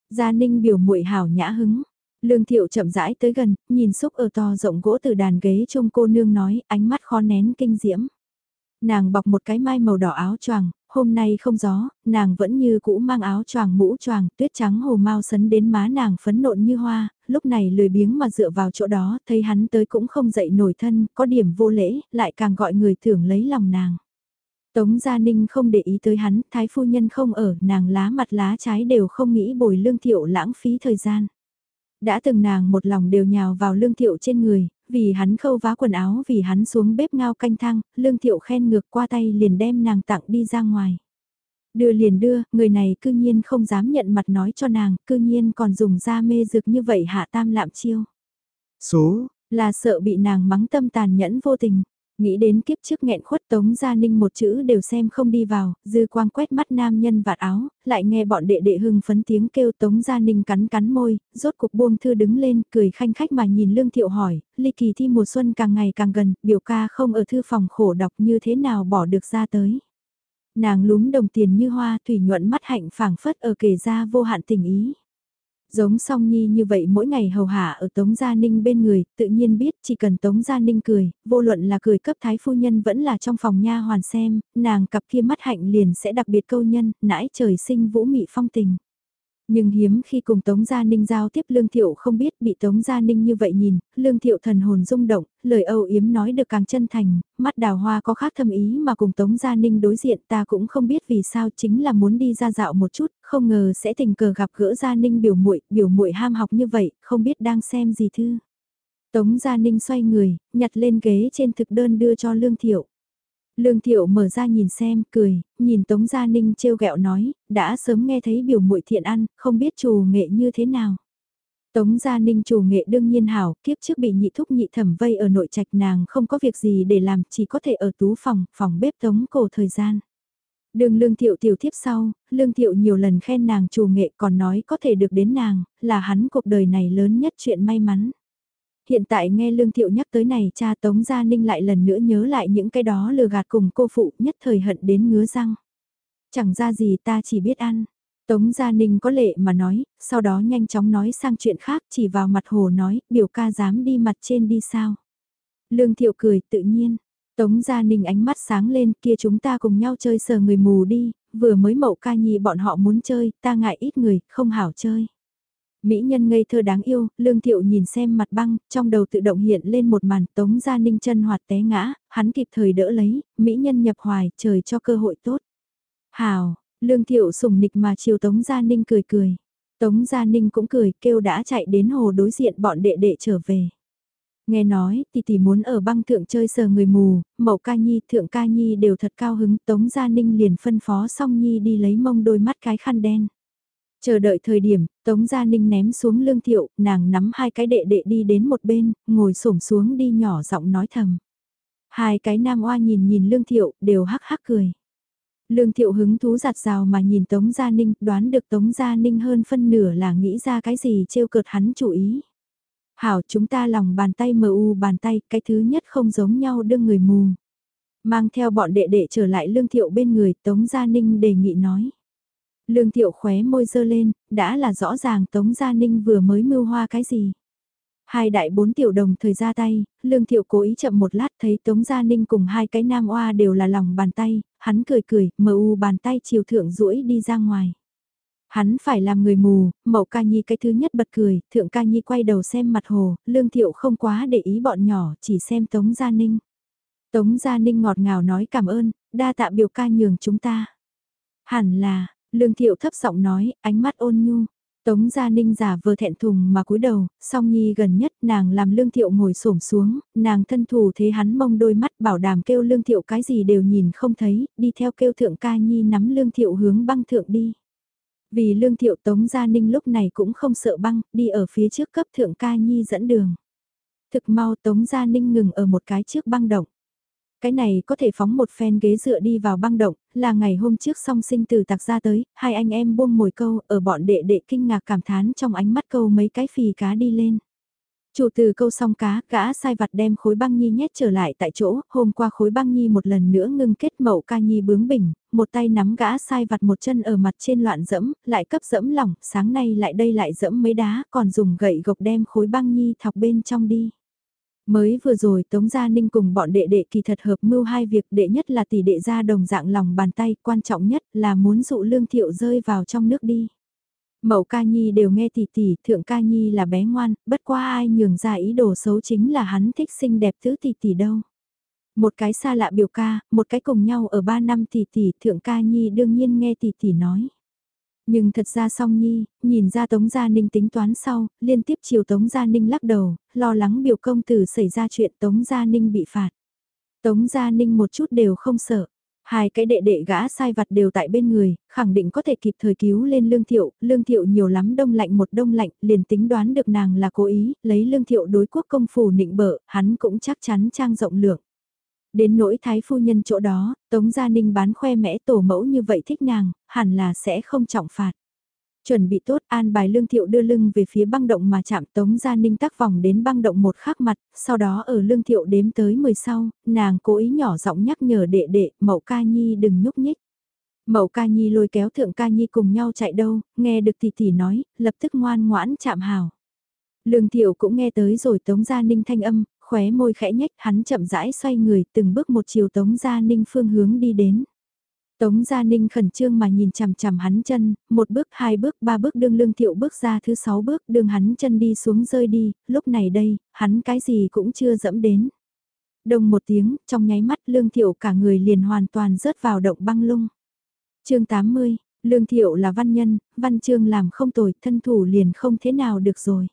Gia Ninh biểu muội hảo nhã hứng, Lương thiệu chậm rãi tới gần, nhìn xúc ở to rộng gỗ từ đàn ghế trông cô nương nói, ánh mắt khó nén kinh diễm. Nàng bọc một cái mai màu đỏ áo choàng, hôm nay không gió, nàng vẫn như cũ mang áo choàng mũ choàng, tuyết trắng hồ mau sấn đến má nàng phấn nộn như hoa, lúc này lười biếng mà dựa vào chỗ đó, thấy hắn tới cũng không dậy nổi thân, có điểm vô lễ, lại càng gọi người thưởng lấy lòng nàng. Tống Gia Ninh không để ý tới hắn, thái phu nhân không ở, nàng lá mặt lá trái đều không nghĩ bồi lương thiệu lãng phí thời gian. Đã từng nàng một lòng đều nhào vào lương thiệu trên người, vì hắn khâu vá quần áo vì hắn xuống bếp ngao canh thang, lương thiệu khen ngược qua tay liền đem nàng tặng đi ra ngoài. Đưa liền đưa, người này cư nhiên không dám nhận mặt nói cho nàng, cư nhiên còn dùng da mê dược như vậy hạ tam lạm chiêu. Số, là sợ bị nàng mắng tâm tàn nhẫn vô tình. Nghĩ đến kiếp trước nghẹn khuất Tống Gia Ninh một chữ đều xem không đi vào, dư quang quét mắt nam nhân vạt áo, lại nghe bọn đệ đệ hưng phấn tiếng kêu Tống Gia Ninh cắn cắn môi, rốt cục buông thư đứng lên, cười khanh khách mà nhìn Lương Thiệu hỏi, ly kỳ thi mùa xuân càng ngày càng gần, biểu ca không ở thư phòng khổ đọc như thế nào bỏ được ra tới. Nàng lúm đồng tiền như hoa, thủy nhuận mắt hạnh phảng phất ở kề ra vô hạn tình ý. Giống song nhi như vậy mỗi ngày hầu hạ ở Tống Gia Ninh bên người, tự nhiên biết chỉ cần Tống Gia Ninh cười, vô luận là cười cấp thái phu nhân vẫn là trong phòng nha hoàn xem, nàng cặp kia mắt hạnh liền sẽ đặc biệt câu nhân, nãi trời sinh vũ mị phong tình. Nhưng hiếm khi cùng Tống Gia Ninh giao tiếp Lương Thiệu không biết bị Tống Gia Ninh như vậy nhìn, Lương Thiệu thần hồn rung động, lời âu yếm nói được càng chân thành, mắt đào hoa có khác thâm ý mà cùng Tống Gia Ninh đối diện ta cũng không biết vì sao chính là muốn đi ra dạo một chút, không ngờ sẽ tình cờ gặp gỡ Gia Ninh biểu muội biểu muội ham học như vậy, không biết đang xem gì thư. Tống Gia Ninh xoay người, nhặt lên ghế trên thực đơn đưa cho Lương Thiệu. Lương Thiệu mở ra nhìn xem, cười, nhìn Tống Gia Ninh trêu ghẹo nói, đã sớm nghe thấy biểu muội thiện ăn, không biết chủ nghệ như thế nào. Tống Gia Ninh chủ nghệ đương nhiên hảo, kiếp trước bị nhị thúc nhị thẩm vây ở nội trạch nàng không có việc gì để làm, chỉ có thể ở tú phòng, phòng bếp tống cổ thời gian. Đường lương thiệu tiểu thiếp sau, lương thiệu nhiều lần khen nàng chủ nghệ còn nói có thể được đến nàng, là hắn cuộc đời này lớn nhất chuyện may mắn. Hiện tại nghe Lương Thiệu nhắc tới này cha Tống Gia Ninh lại lần nữa nhớ lại những cái đó lừa gạt cùng cô phụ nhất thời hận đến ngứa răng. Chẳng ra gì ta chỉ biết ăn. Tống Gia Ninh có lệ mà nói, sau đó nhanh chóng nói sang chuyện khác chỉ vào mặt hồ nói, biểu ca dám đi mặt trên đi sao. Lương Thiệu cười tự nhiên. Tống Gia Ninh ánh mắt sáng lên kia chúng ta cùng nhau chơi sờ người mù đi, vừa mới mậu ca nhi bọn họ muốn chơi, ta ngại ít người, không hảo chơi. Mỹ nhân ngây thơ đáng yêu, lương thiệu nhìn xem mặt băng, trong đầu tự động hiện lên một màn tống gia ninh chân hoạt té ngã, hắn kịp thời đỡ lấy, Mỹ nhân nhập hoài, trời cho cơ hội tốt. Hào, lương thiệu sùng nịch mà chiều tống gia ninh cười cười. Tống Gia Ninh cũng cười, kêu đã chạy đến hồ đối diện bọn đệ đệ trở về. Nghe nói, tỷ tỷ muốn ở băng thượng chơi sờ người mù, mậu ca nhi, thượng ca nhi đều thật cao hứng, Tống Gia Ninh liền phân phó song nhi đi lấy mông đôi mắt cái khăn đen. Chờ đợi thời điểm, Tống Gia Ninh ném xuống lương thiệu, nàng nắm hai cái đệ đệ đi đến một bên, ngồi xổm xuống đi nhỏ giọng nói thầm. Hai cái nam oa nhìn nhìn lương thiệu, đều hắc hắc cười. Lương thiệu hứng thú giặt rào mà nhìn Tống Gia Ninh, đoán được Tống Gia Ninh hơn phân nửa là nghĩ ra cái gì trêu cợt hắn chủ ý. Hảo chúng ta lòng bàn tay mờ u bàn tay, cái thứ nhất không giống nhau đương người mù. Mang theo bọn đệ đệ trở lại lương thiệu bên người, Tống Gia Ninh đề nghị nói. Lương thiệu khóe môi dơ lên, đã là rõ ràng Tống Gia Ninh vừa mới mưu hoa cái gì. Hai đại bốn tiểu đồng thời ra tay, lương thiệu cố ý chậm một lát thấy Tống Gia Ninh cùng hai cái nam oa đều là lòng bàn tay, hắn cười cười, mờ u bàn tay chiều thượng duỗi đi ra ngoài. Hắn phải làm người mù, mậu ca nhi cái thứ nhất bật cười, thượng ca nhi quay đầu xem mặt hồ, lương thiệu không quá để ý bọn nhỏ, chỉ xem Tống Gia Ninh. Tống Gia Ninh ngọt ngào nói cảm ơn, đa tạ biểu ca nhường chúng ta. Hẳn là, Lương Thiệu thấp giọng nói, ánh mắt ôn nhu. Tống Gia Ninh giả vờ thẹn thùng mà cúi đầu, song nhi gần nhất nàng làm Lương Thiệu ngồi xổm xuống, nàng thân thủ thế hắn mông đôi mắt bảo đảm kêu Lương Thiệu cái gì đều nhìn không thấy, đi theo kêu thượng ca nhi nắm Lương Thiệu hướng băng thượng đi. Vì Lương Thiệu Tống Gia Ninh lúc này cũng không sợ băng, đi ở phía trước cấp thượng ca nhi dẫn đường. Thực mau Tống Gia Ninh ngừng ở một cái trước băng động. Cái này có thể phóng một phen ghế dựa đi vào băng động, là ngày hôm trước song sinh từ tạc ra tới, hai anh em buông mồi câu, ở bọn đệ đệ kinh ngạc cảm thán trong ánh mắt câu mấy cái phì cá đi lên. Chủ từ câu xong cá, gã sai vặt đem khối băng nhi nhét trở lại tại chỗ, hôm qua khối băng nhi một lần nữa ngưng kết mậu ca nhi bướng bỉnh, một tay nắm gã sai vặt một chân ở mặt trên loạn dẫm, lại cấp dẫm lỏng, sáng nay lại đây lại dẫm mấy đá, còn dùng gậy gộc đem khối băng nhi thọc bên trong đi. Mới vừa rồi Tống Gia Ninh cùng bọn đệ đệ kỳ thật hợp mưu hai việc đệ nhất là tỷ đệ ra đồng dạng lòng bàn tay, quan trọng nhất là muốn dụ lương thiệu rơi vào trong nước đi. Mậu ca nhi đều nghe tỷ tỷ, thượng ca nhi là bé ngoan, bất qua ai nhường ra ý đồ xấu chính là hắn thích xinh đẹp thứ tỷ tỷ đâu. Một cái xa lạ biểu ca, một cái cùng nhau ở ba năm tỷ tỷ, thượng ca nhi đương nhiên nghe tỷ tỷ nói. Nhưng thật ra song nhi, nhìn ra Tống Gia Ninh tính toán sau, liên tiếp chiều Tống Gia Ninh lắc đầu, lo lắng biểu công tử xảy ra chuyện Tống Gia Ninh bị phạt. Tống Gia Ninh một chút đều không sợ. Hai cái đệ đệ gã sai vặt đều tại bên người, khẳng định có thể kịp thời cứu lên lương thiệu, lương thiệu nhiều lắm đông lạnh một đông lạnh, liền tính đoán được nàng là cố ý, lấy lương thiệu đối quốc công phủ nịnh bợ, hắn cũng chắc chắn trang rộng lượng. Đến nỗi thái phu nhân chỗ đó, Tống Gia Ninh bán khoe mẽ tổ mẫu như vậy thích nàng, hẳn là sẽ không trọng phạt. Chuẩn bị tốt an bài lương thiệu đưa lưng về phía băng động mà chạm Tống Gia Ninh tác vòng đến băng động một khắc mặt, sau đó ở lương thiệu đếm tới 10 sau, nàng cố ý nhỏ giọng nhắc nhở đệ đệ, mậu ca nhi đừng nhúc nhích. Mậu ca nhi lôi kéo thượng ca nhi cùng nhau chạy đâu, nghe được tỷ tỷ nói, lập tức ngoan ngoãn chạm hào. Lương thiệu cũng nghe tới rồi Tống Gia Ninh thanh âm, khóe môi khẽ nhếch hắn chậm rãi xoay người từng bước một chiều Tống Gia Ninh phương hướng đi đến. Tống Gia Ninh khẩn trương mà nhìn chằm chằm hắn chân, một bước, hai bước, ba bước đương lương thiệu bước ra thứ sáu bước đương hắn chân đi xuống rơi đi, lúc này đây, hắn cái gì cũng chưa dẫm đến. Đồng một tiếng, trong nháy mắt lương thiệu cả người liền hoàn toàn rớt vào động băng lung. chương 80, lương thiệu là văn nhân, văn chương làm không tồi, thân thủ liền không thế nào được rồi.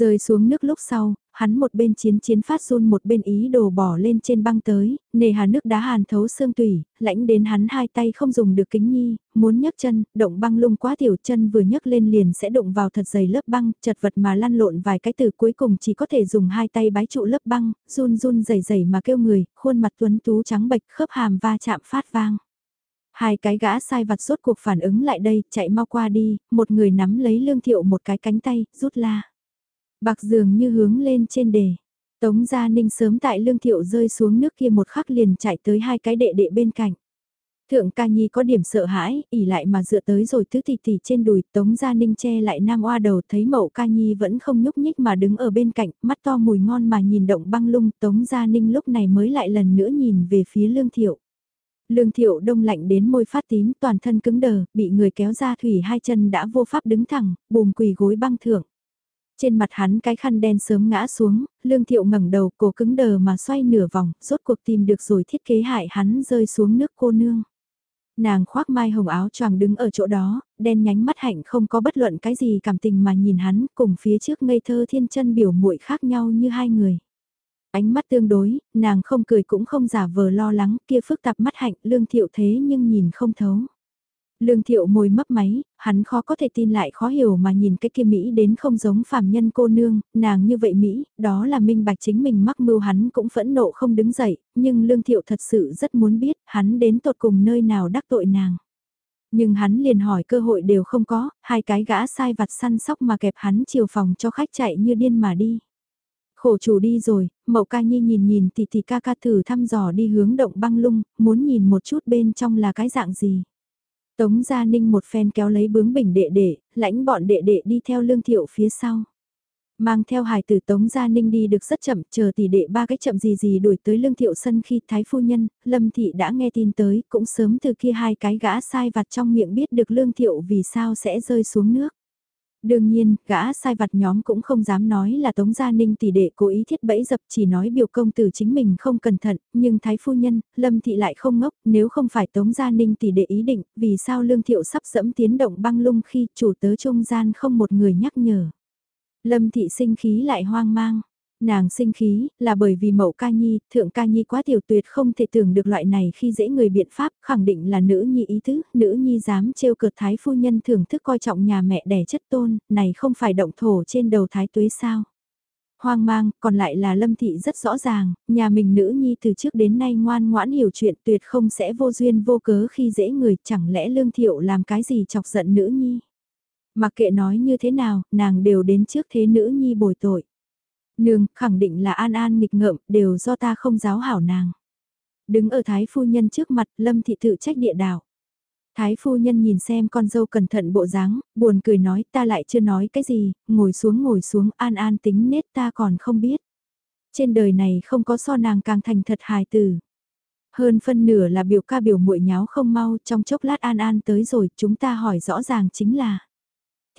Rơi xuống nước lúc sau, hắn một bên chiến chiến phát run một bên ý đồ bỏ lên trên băng tới, nề hà nước đá hàn thấu xương tủy, lãnh đến hắn hai tay không dùng được kính nhi, muốn nhấc chân, động băng lung quá tiểu chân vừa nhấc lên liền sẽ đụng vào thật dày lớp băng, chật vật mà lăn lộn vài cái từ cuối cùng chỉ có thể dùng hai tay bái trụ lớp băng, run run dày dày mà kêu người, khuôn mặt tuấn tú trắng bệch khớp hàm va chạm phát vang. Hai cái gã sai vặt rốt cuộc phản ứng lại đây, chạy mau qua đi, một người nắm lấy lương thiệu một cái cánh tay, rút la. Bạc dường như hướng lên trên đề. Tống Gia Ninh sớm tại lương thiệu rơi xuống nước kia một khắc liền chạy tới hai cái đệ đệ bên cạnh. Thượng ca nhi có điểm sợ hãi, ỉ lại mà dựa tới rồi tứ tỷ tỷ trên đùi, Tống Gia Ninh che lại nam oa đầu thấy mậu ca nhi vẫn không nhúc nhích mà đứng ở bên cạnh, mắt to mùi ngon mà nhìn động băng lung, Tống Gia Ninh lúc này mới lại lần nữa nhìn về phía lương thiệu. Lương thiệu đông lạnh đến môi phát tím toàn thân cứng đờ, bị người kéo ra thủy hai chân đã vô pháp đứng thẳng, bùm quỳ gối băng thượng. Trên mặt hắn cái khăn đen sớm ngã xuống, lương thiệu ngẩng đầu cổ cứng đờ mà xoay nửa vòng, rốt cuộc tìm được rồi thiết kế hại hắn rơi xuống nước cô nương. Nàng khoác mai hồng áo choàng đứng ở chỗ đó, đen nhánh mắt hạnh không có bất luận cái gì cảm tình mà nhìn hắn cùng phía trước ngây thơ thiên chân biểu muội khác nhau như hai người. Ánh mắt tương đối, nàng không cười cũng không giả vờ lo lắng kia phức tạp mắt hạnh lương thiệu thế nhưng nhìn không thấu. Lương thiệu môi mấp máy, hắn khó có thể tin lại khó hiểu mà nhìn cái kia Mỹ đến không giống phàm nhân cô nương, nàng như vậy Mỹ, đó là minh bạch chính mình mắc mưu hắn cũng phẫn nộ không đứng dậy, nhưng lương thiệu thật sự rất muốn biết hắn đến tột cùng nơi nào đắc tội nàng. Nhưng hắn liền hỏi cơ hội đều không có, hai cái gã sai vặt săn sóc mà kẹp hắn chiều phòng cho khách chạy như điên mà đi. Khổ chủ đi rồi, mậu ca nhi nhìn nhìn thì thì ca ca thử thăm dò đi hướng động băng lung, muốn nhìn một chút bên trong là cái dạng gì. Tống Gia Ninh một phen kéo lấy bướng bình đệ đệ, lãnh bọn đệ đệ đi theo lương thiệu phía sau. Mang theo hài tử Tống Gia Ninh đi được rất chậm, chờ tỷ đệ ba cái chậm gì gì đuổi tới lương thiệu sân khi thái phu nhân, lâm thị đã nghe tin tới, cũng sớm từ kia hai cái gã sai vặt trong miệng biết được lương thiệu vì sao sẽ rơi xuống nước. Đương nhiên, gã sai vặt nhóm cũng không dám nói là Tống Gia Ninh tỷ đệ cố ý thiết bẫy dập chỉ nói biểu công tử chính mình không cẩn thận, nhưng thái phu nhân, Lâm Thị lại không ngốc, nếu không phải Tống Gia Ninh tỷ đệ ý định, vì sao Lương Thiệu sắp dẫm tiến động băng lung khi chủ tớ trung gian không một người nhắc nhở. Lâm Thị sinh khí lại hoang mang. Nàng sinh khí, là bởi vì mẫu ca nhi, thượng ca nhi quá tiểu tuyệt không thể tưởng được loại này khi dễ người biện pháp, khẳng định là nữ nhi ý tứ, nữ nhi dám trêu cợt thái phu nhân thưởng thức coi trọng nhà mẹ đẻ chất tôn, này không phải động thổ trên đầu thái tuế sao. Hoang mang, còn lại là lâm thị rất rõ ràng, nhà mình nữ nhi từ trước đến nay ngoan ngoãn hiểu chuyện tuyệt không sẽ vô duyên vô cớ khi dễ người, chẳng lẽ lương thiệu làm cái gì chọc giận nữ nhi. Mặc kệ nói như thế nào, nàng đều đến trước thế nữ nhi bồi tội. Nương, khẳng định là an an nghịch ngợm, đều do ta không giáo hảo nàng. Đứng ở thái phu nhân trước mặt, lâm thị tự trách địa đạo. Thái phu nhân nhìn xem con dâu cẩn thận bộ dáng, buồn cười nói ta lại chưa nói cái gì, ngồi xuống ngồi xuống an an tính nết ta còn không biết. Trên đời này không có so nàng càng thành thật hài tử. Hơn phân nửa là biểu ca biểu muội nháo không mau, trong chốc lát An An tới rồi, chúng ta hỏi rõ ràng chính là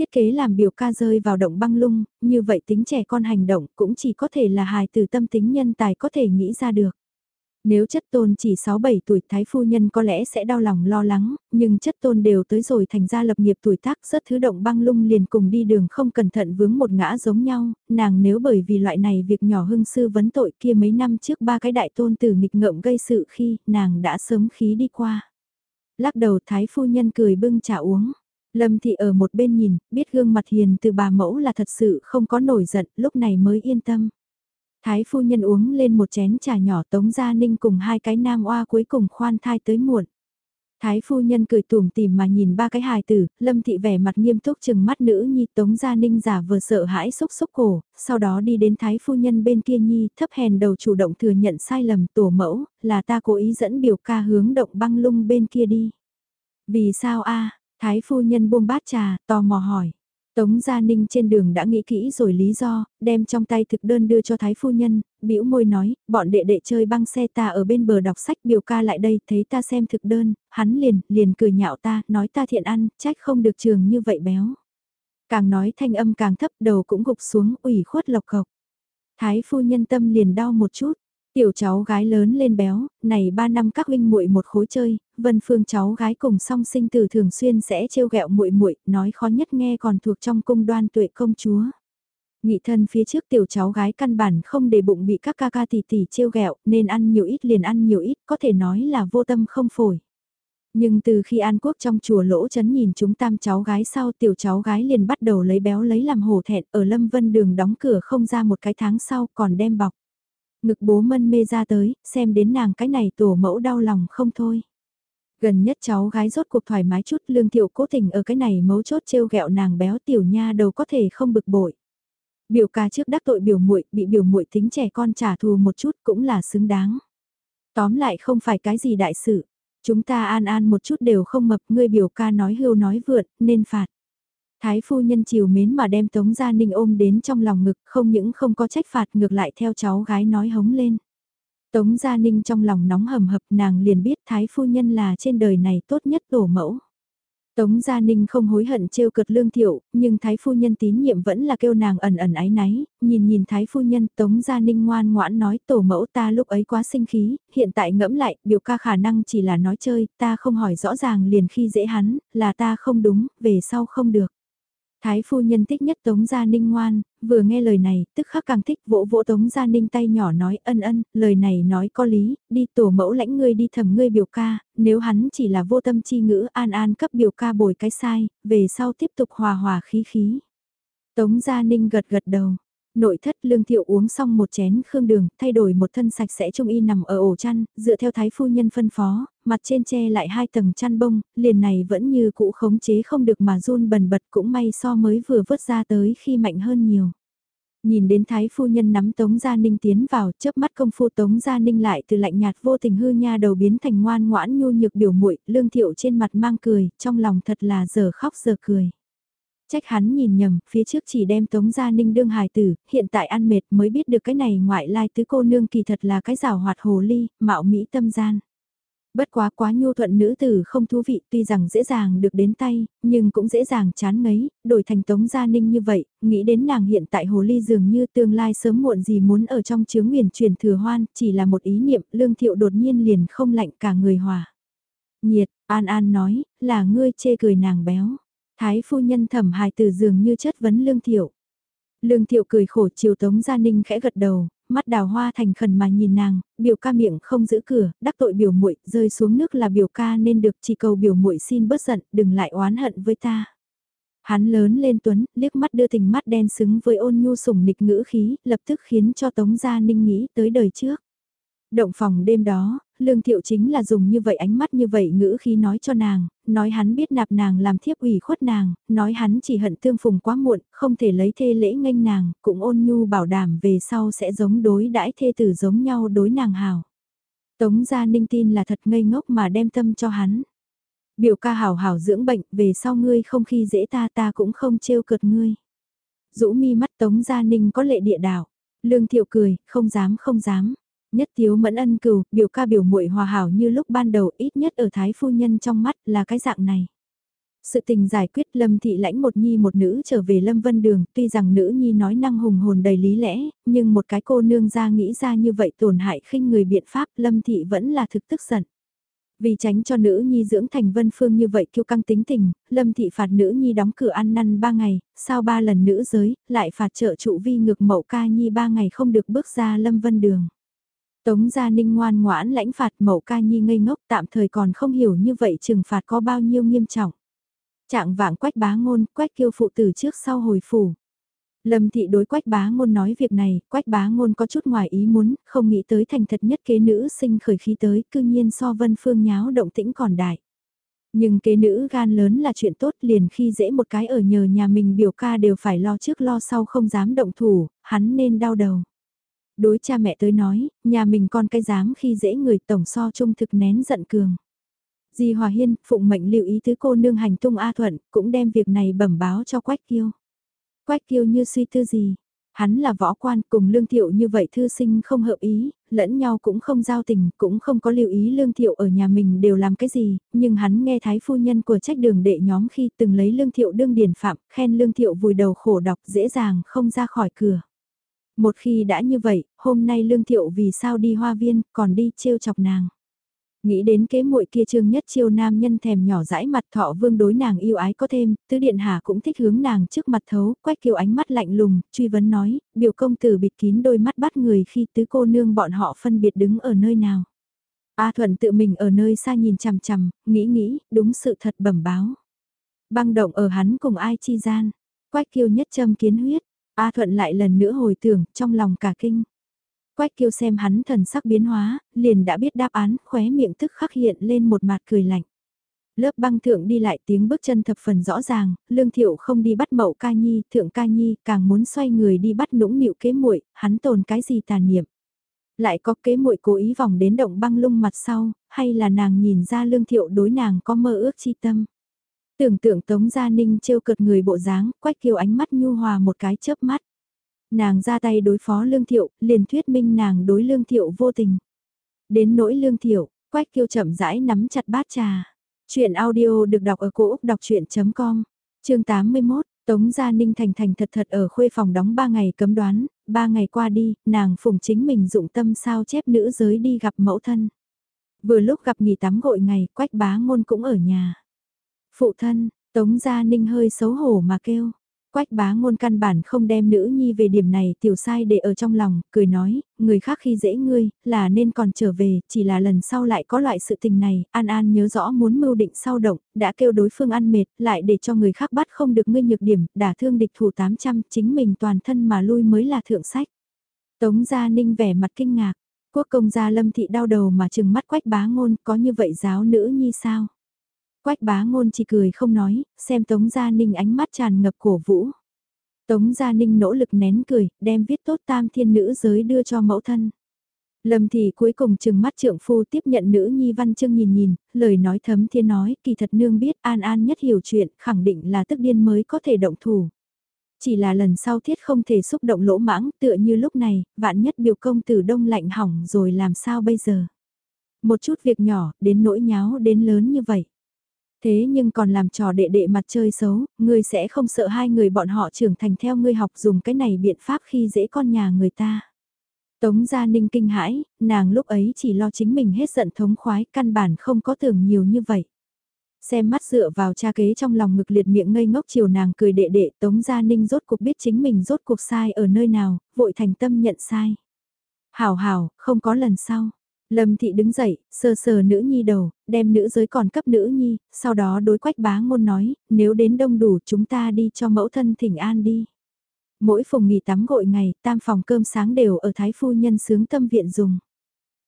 thiết kế làm biểu ca rơi vào động băng lung, như vậy tính trẻ con hành động cũng chỉ có thể là hài từ tâm tính nhân tài có thể nghĩ ra được. Nếu chất tôn chỉ 6-7 tuổi thái phu nhân có lẽ sẽ đau lòng lo lắng, nhưng chất tôn đều tới rồi thành ra lập nghiệp tuổi tác rất thứ động băng lung liền cùng đi đường không cẩn thận vướng một ngã giống nhau, nàng nếu bởi vì loại này việc nhỏ hưng sư vấn tội kia mấy năm trước ba cái đại tôn tử nghịch ngợm gây sự khi nàng đã sớm khí đi qua. Lắc đầu thái phu nhân cười bưng trà uống. Lâm thị ở một bên nhìn, biết gương mặt hiền từ bà mẫu là thật sự không có nổi giận, lúc này mới yên tâm. Thái phu nhân uống lên một chén trà nhỏ tống gia ninh cùng hai cái nam oa cuối cùng khoan thai tới muộn. Thái phu nhân cười tủm tìm mà nhìn ba cái hài tử, lâm thị vẻ mặt nghiêm túc chừng mắt nữ nhi tống gia ninh giả vờ sợ hãi xúc xúc cổ, sau đó đi đến thái phu nhân bên kia nhi thấp hèn đầu chủ động thừa nhận sai lầm tổ mẫu, là ta cố ý dẫn biểu ca hướng động băng lung bên kia đi. Vì sao a Thái phu nhân buông bát trà, tò mò hỏi. Tống Gia Ninh trên đường đã nghĩ kỹ rồi lý do, đem trong tay thực đơn đưa cho Thái Phu Nhân, bĩu môi nói, bọn đệ đệ chơi băng xe ta ở bên bờ đọc sách biểu ca lại đây, thấy ta xem thực đơn, hắn liền, liền cười nhạo ta, nói ta thiện ăn, trách không được trường như vậy béo. Càng nói thanh âm càng thấp đầu cũng gục xuống, ủy khuất lộc cộc. Thái Phu Nhân tâm liền đau một chút, Tiểu cháu gái lớn lên béo, này 3 năm các huynh muội một khối chơi, Vân Phương cháu gái cùng song sinh tử thường xuyên sẽ trêu ghẹo muội muội, nói khó nhất nghe còn thuộc trong cung đoan tuệ công chúa. Nghị thân phía trước tiểu cháu gái căn bản không để bụng bị các ca ca tỷ tỷ trêu ghẹo, nên ăn nhiều ít liền ăn nhiều ít, có thể nói là vô tâm không phổi. Nhưng từ khi An Quốc trong chùa lỗ chấn nhìn chúng tam cháu gái sau tiểu cháu gái liền bắt đầu lấy béo lấy làm hổ thẹn ở Lâm Vân đường đóng cửa không ra một cái tháng sau còn đem bọc. Ngực bố mân mê ra tới, xem đến nàng cái này tổ mẫu đau lòng không thôi. Gần nhất cháu gái rốt cuộc thoải mái chút lương thiệu cố tình ở cái này mấu chốt trêu ghẹo nàng béo tiểu nha đầu có thể không bực bội. Biểu ca trước đắc tội biểu muội bị biểu muội tính trẻ con trả thù một chút cũng là xứng đáng. Tóm lại không phải cái gì đại sự. Chúng ta an an một chút đều không mập, ngươi biểu ca nói hưu nói vượt, nên phạt. Thái phu nhân chiều mến mà đem Tống Gia Ninh ôm đến trong lòng ngực, không những không có trách phạt ngược lại theo cháu gái nói hống lên. Tống Gia Ninh trong lòng nóng hầm hập nàng liền biết Thái phu nhân là trên đời này tốt nhất tổ mẫu. Tống Gia Ninh không hối hận trêu cợt lương thiệu, nhưng Thái phu nhân tín nhiệm vẫn là kêu nàng ẩn ẩn ái náy, nhìn nhìn Thái phu nhân Tống Gia Ninh ngoan ngoãn nói tổ mẫu ta lúc ấy quá sinh khí, hiện tại ngẫm lại, biểu ca khả năng chỉ là nói chơi, ta không hỏi rõ ràng liền khi dễ hắn, là ta không đúng, về sau không được. Thái phu nhân thích nhất Tống Gia Ninh ngoan, vừa nghe lời này, tức khắc càng thích vỗ vỗ Tống Gia Ninh tay nhỏ nói ân ân, lời này nói có lý, đi tổ mẫu lãnh ngươi đi thầm ngươi biểu ca, nếu hắn chỉ là vô tâm chi ngữ an an cấp biểu ca bồi cái sai, về sau tiếp tục hòa hòa khí khí. Tống Gia Ninh gật gật đầu, Nội thất lương thiệu uống xong một chén khương đường, thay đổi một thân sạch sẽ trung y nằm ở ổ chăn, dựa theo thái phu nhân phân phó, mặt trên che lại hai tầng chăn bông, liền này vẫn như cũ khống chế không được mà run bần bật cũng may so mới vừa vớt ra tới khi mạnh hơn nhiều. Nhìn đến thái phu nhân nắm Tống Gia Ninh tiến vào, chớp mắt công phu Tống Gia Ninh lại từ lạnh nhạt vô tình hư nha đầu biến thành ngoan ngoãn nhu nhược biểu muội lương thiệu trên mặt mang cười, trong lòng thật là giờ khóc giờ cười. Trách hắn nhìn nhầm, phía trước chỉ đem Tống Gia Ninh đương hài tử, hiện tại ăn mệt mới biết được cái này ngoại lai tứ cô nương kỳ thật là cái rào hoạt hồ ly, mạo mỹ tâm gian. Bất quá quá nhu thuận nữ tử không thú vị tuy rằng dễ dàng được đến tay, nhưng cũng dễ dàng chán ngấy, đổi thành Tống Gia Ninh như vậy, nghĩ đến nàng hiện tại hồ ly dường như tương lai sớm muộn gì muốn ở trong chướng nguyền truyền thừa hoan, chỉ là một ý niệm, lương thiệu đột nhiên liền không lạnh cả người hòa. Nhiệt, An An nói, là ngươi chê cười nàng béo. Thái phu nhân thẩm hài từ dường như chất vấn lương thiệu. Lương thiệu cười khổ chiều tống gia ninh khẽ gật đầu, mắt đào hoa thành khẩn mà nhìn nàng, biểu ca miệng không giữ cửa, đắc tội biểu muội rơi xuống nước là biểu ca nên được chỉ cầu biểu muội xin bớt giận, đừng lại oán hận với ta. Hắn lớn lên tuấn, liếc mắt đưa tình mắt đen xứng với ôn nhu sủng nịch ngữ khí, lập tức khiến cho Tống Gia Ninh nghĩ tới đời trước. Động phòng đêm đó, Lương Thiệu chính là dùng như vậy ánh mắt như vậy ngữ khi nói cho nàng, nói hắn biết nạp nàng làm thiếp ủy khuất nàng, nói hắn chỉ hận tương phùng quá muộn, không thể lấy thê lễ nghênh nàng, cũng ôn nhu bảo đảm về sau sẽ giống đối đãi thê tử giống nhau đối nàng hào. Tống gia ninh tin là thật ngây ngốc mà đem tâm cho hắn. Biểu ca hảo hảo dưỡng bệnh, về sau ngươi không khi dễ ta ta cũng không trêu cợt ngươi. Dũ mi mắt Tống gia ninh có lệ địa đạo Lương Thiệu cười, không dám không dám. Nhất thiếu mẫn ân cừu, biểu ca biểu muội hòa hảo như lúc ban đầu ít nhất ở thái phu nhân trong mắt là cái dạng này. Sự tình giải quyết Lâm Thị lãnh một nhi một nữ trở về Lâm Vân Đường, tuy rằng nữ nhi nói năng hùng hồn đầy lý lẽ, nhưng một cái cô nương ra nghĩ ra như vậy tổn hại khinh người biện pháp Lâm Thị vẫn là thực tức giận. Vì tránh cho nữ nhi dưỡng thành vân phương như vậy kiêu căng tính tình, Lâm Thị phạt nữ nhi đóng cửa ăn năn ba ngày, sau ba lần nữ giới, lại phạt trợ trụ vi ngược mậu ca nhi ba ngày không được bước ra Lâm Vân Đường. Tống Gia Ninh ngoan ngoãn lãnh phạt mậu ca nhi ngây ngốc tạm thời còn không hiểu như vậy trừng phạt có bao nhiêu nghiêm trọng. Trạng vạng quách bá ngôn, quách kiêu phụ tử trước sau hồi phủ. Lâm thị đối quách bá ngôn nói việc này, quách bá ngôn có chút ngoài ý muốn, không nghĩ tới thành thật nhất kế nữ sinh khởi khí tới, cư nhiên so vân phương nháo động tĩnh còn đại. Nhưng kế nữ gan lớn là chuyện tốt liền khi dễ một cái ở nhờ nhà mình biểu ca đều phải lo trước lo sau không dám động thủ, hắn nên đau đầu. Đối cha mẹ tới nói, nhà mình con cái dám khi dễ người tổng so trung thực nén giận cường. Di Hòa Hiên, phụng mệnh lưu ý tứ cô nương hành tung A Thuận, cũng đem việc này bẩm báo cho Quách Kiêu. Quách Kiêu như suy tư gì, hắn là võ quan cùng lương thiệu như vậy thư sinh không hợp ý, lẫn nhau cũng không giao tình, cũng không có lưu ý lương thiệu ở nhà mình đều làm cái gì, nhưng hắn nghe thái phu nhân của trách đường đệ nhóm khi từng lấy lương thiệu đương điển phạm, khen lương thiệu vùi đầu khổ đọc dễ dàng không ra khỏi cửa. Một khi đã như vậy, hôm nay lương thiệu vì sao đi hoa viên, còn đi trêu chọc nàng. Nghĩ đến kế muội kia trương nhất chiêu nam nhân thèm nhỏ dãi mặt thọ vương đối nàng yêu ái có thêm, tứ điện hà cũng thích hướng nàng trước mặt thấu, quách kiều ánh mắt lạnh lùng, truy vấn nói, biểu công tử bịt kín đôi mắt bắt người khi tứ cô nương bọn họ phân biệt đứng ở nơi nào. A thuận tự mình ở nơi xa nhìn chằm chằm, nghĩ nghĩ, đúng sự thật bẩm báo. Băng động ở hắn cùng ai chi gian, quách kiêu nhất châm kiến huyết, A thuận lại lần nữa hồi tưởng, trong lòng cả kinh. Quách kiêu xem hắn thần sắc biến hóa, liền đã biết đáp án, khóe miệng tức khắc hiện lên một mặt cười lạnh. Lớp băng thượng đi lại tiếng bước chân thập phần rõ ràng, lương thiệu không đi bắt mậu ca nhi, thượng ca nhi càng muốn xoay người đi bắt nũng nịu kế muội hắn tồn cái gì tàn niệm. Lại có kế muội cố ý vòng đến động băng lung mặt sau, hay là nàng nhìn ra lương thiệu đối nàng có mơ ước chi tâm. Tưởng tượng Tống Gia Ninh trêu cợt người bộ dáng, quách kiều ánh mắt nhu hòa một cái chớp mắt. Nàng ra tay đối phó lương thiệu, liền thuyết minh nàng đối lương thiệu vô tình. Đến nỗi lương thiệu, quách kiêu chậm rãi nắm chặt bát trà. Chuyện audio được đọc ở cổ Úc đọc chuyện.com, chương 81. Tống Gia Ninh thành thành thật thật ở khuê phòng đóng 3 ngày cấm đoán, 3 ngày qua đi, nàng phùng chính mình dụng tâm sao chép nữ giới đi gặp mẫu thân. Vừa lúc gặp nghỉ tắm gội ngày, quách bá ngôn cũng ở nhà. Phụ thân, Tống Gia Ninh hơi xấu hổ mà kêu. Quách bá ngôn căn bản không đem nữ nhi về điểm này tiểu sai để ở trong lòng, cười nói, người khác khi dễ ngươi, là nên còn trở về, chỉ là lần sau lại có loại sự tình này, An An nhớ rõ muốn mưu định sau động, đã kêu đối phương ăn mệt, lại để cho người khác bắt không được ngươi nhược điểm, đả thương địch thủ 800, chính mình toàn thân mà lui mới là thượng sách. Tống Gia Ninh vẻ mặt kinh ngạc, quốc công gia lâm thị đau đầu mà chừng mắt quách bá ngôn, có như vậy giáo nữ nhi sao? Quách bá ngôn chỉ cười không nói, xem Tống Gia Ninh ánh mắt tràn ngập cổ vũ. Tống Gia Ninh nỗ lực nén cười, đem viết tốt tam thiên nữ giới đưa cho mẫu thân. Lâm thì cuối cùng chừng mắt trượng phu tiếp nhận nữ nhi văn chương nhìn nhìn, lời nói thấm thiên nói, kỳ thật nương biết an an nhất hiểu chuyện, khẳng định là tức điên mới có thể động thủ. Chỉ là lần sau thiết không thể xúc động lỗ mãng tựa như lúc này, vạn nhất biểu công tử đông lạnh hỏng rồi làm sao bây giờ. Một chút việc nhỏ, đến nỗi nháo đến lớn như vậy. Thế nhưng còn làm trò đệ đệ mặt chơi xấu, ngươi sẽ không sợ hai người bọn họ trưởng thành theo ngươi học dùng cái này biện pháp khi dễ con nhà người ta. Tống Gia Ninh kinh hãi, nàng lúc ấy chỉ lo chính mình hết giận thống khoái, căn bản không có tưởng nhiều như vậy. Xem mắt dựa vào cha kế trong lòng ngực liệt miệng ngây ngốc chiều nàng cười đệ đệ Tống Gia Ninh rốt cuộc biết chính mình rốt cuộc sai ở nơi nào, vội thành tâm nhận sai. Hảo hảo, không có lần sau. Lâm thị đứng dậy, sờ sờ nữ nhi đầu, đem nữ giới còn cấp nữ nhi, sau đó đối quách bá ngôn nói, nếu đến đông đủ chúng ta đi cho mẫu thân thỉnh an đi. Mỗi phòng nghỉ tắm gội ngày, tam phòng cơm sáng đều ở thái phu nhân sướng tâm viện dùng.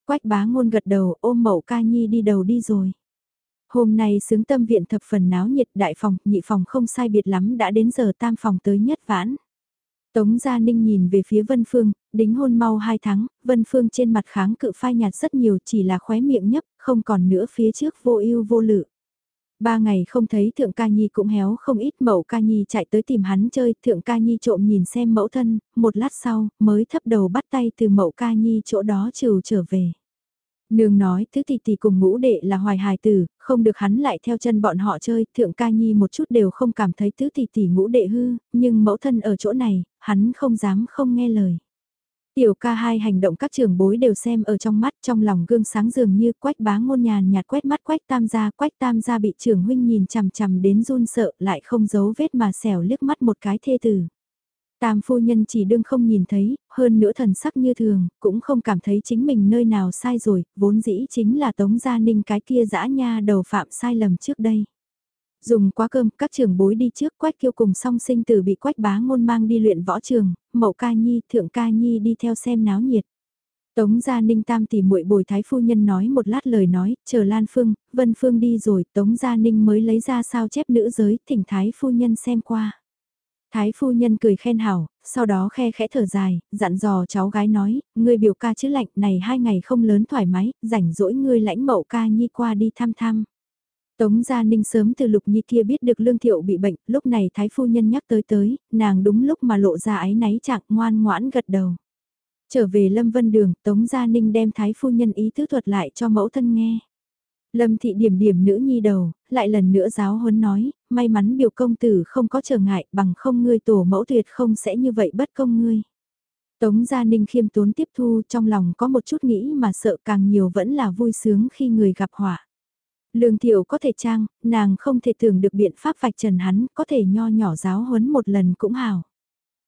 Quách bá ngôn gật đầu ôm mẫu ca nhi đi đầu đi rồi. Hôm nay sướng tâm viện thập phần náo nhiệt đại phòng, nhị phòng không sai biệt lắm đã đến giờ tam phòng tới nhất vãn. Tống Gia Ninh nhìn về phía Vân Phương, đính hôn mau hai tháng, Vân Phương trên mặt kháng cự phai nhạt rất nhiều chỉ là khóe miệng nhấp, không còn nữa phía trước vô ưu vô lự. Ba ngày không thấy Thượng Ca Nhi cũng héo không ít mẫu Ca Nhi chạy tới tìm hắn chơi, Thượng Ca Nhi trộm nhìn xem mẫu thân, một lát sau, mới thấp đầu bắt tay từ mẫu Ca Nhi chỗ đó trừ trở về. Nương nói, thứ tỷ tỷ cùng ngũ đệ là hoài hài tử, không được hắn lại theo chân bọn họ chơi, thượng ca nhi một chút đều không cảm thấy thứ tỷ tỷ ngũ đệ hư, nhưng mẫu thân ở chỗ này, hắn không dám không nghe lời. Tiểu ca hai hành động các trưởng bối đều xem ở trong mắt trong lòng gương sáng dường như quách bá ngôn nhàn nhạt quét mắt quách tam gia quách tam gia bị trưởng huynh nhìn chằm chằm đến run sợ lại không giấu vết mà xẻo liếc mắt một cái thê tử. Tam phu nhân chỉ đương không nhìn thấy, hơn nữa thần sắc như thường, cũng không cảm thấy chính mình nơi nào sai rồi, vốn dĩ chính là tống gia ninh cái kia dã nha đầu phạm sai lầm trước đây. Dùng quá cơm, các trường bối đi trước quách kiêu cùng song sinh tử bị quách bá ngôn mang đi luyện võ trường, mậu ca nhi, thượng ca nhi đi theo xem náo nhiệt. Tống Gia Ninh Tam tỷ muội bồi thái phu nhân nói một lát lời nói, chờ Lan Phương, Vân Phương đi rồi, Tống Gia Ninh mới lấy ra sao chép nữ giới, thỉnh thái phu nhân xem qua. Thái phu nhân cười khen hảo, sau đó khe khẽ thở dài, dặn dò cháu gái nói, ngươi biểu ca chữ lạnh này hai ngày không lớn thoải mái, rảnh rỗi ngươi lãnh mậu ca nhi qua đi thăm thăm. Tống Gia Ninh sớm từ Lục Nhi kia biết được Lương Thiệu bị bệnh, lúc này Thái Phu Nhân nhắc tới tới, nàng đúng lúc mà lộ ra ái náy chạc ngoan ngoãn gật đầu. Trở về Lâm Vân Đường, Tống Gia Ninh đem Thái Phu Nhân ý tứ thuật lại cho mẫu thân nghe. Lâm thị điểm điểm nữ nhi đầu, lại lần nữa giáo huấn nói, may mắn biểu công tử không có trở ngại bằng không ngươi tổ mẫu tuyệt không sẽ như vậy bất công ngươi. Tống Gia Ninh khiêm tốn tiếp thu trong lòng có một chút nghĩ mà sợ càng nhiều vẫn là vui sướng khi người gặp họa. Lương thiệu có thể trang, nàng không thể tưởng được biện pháp vạch trần hắn, có thể nho nhỏ giáo huấn một lần cũng hào.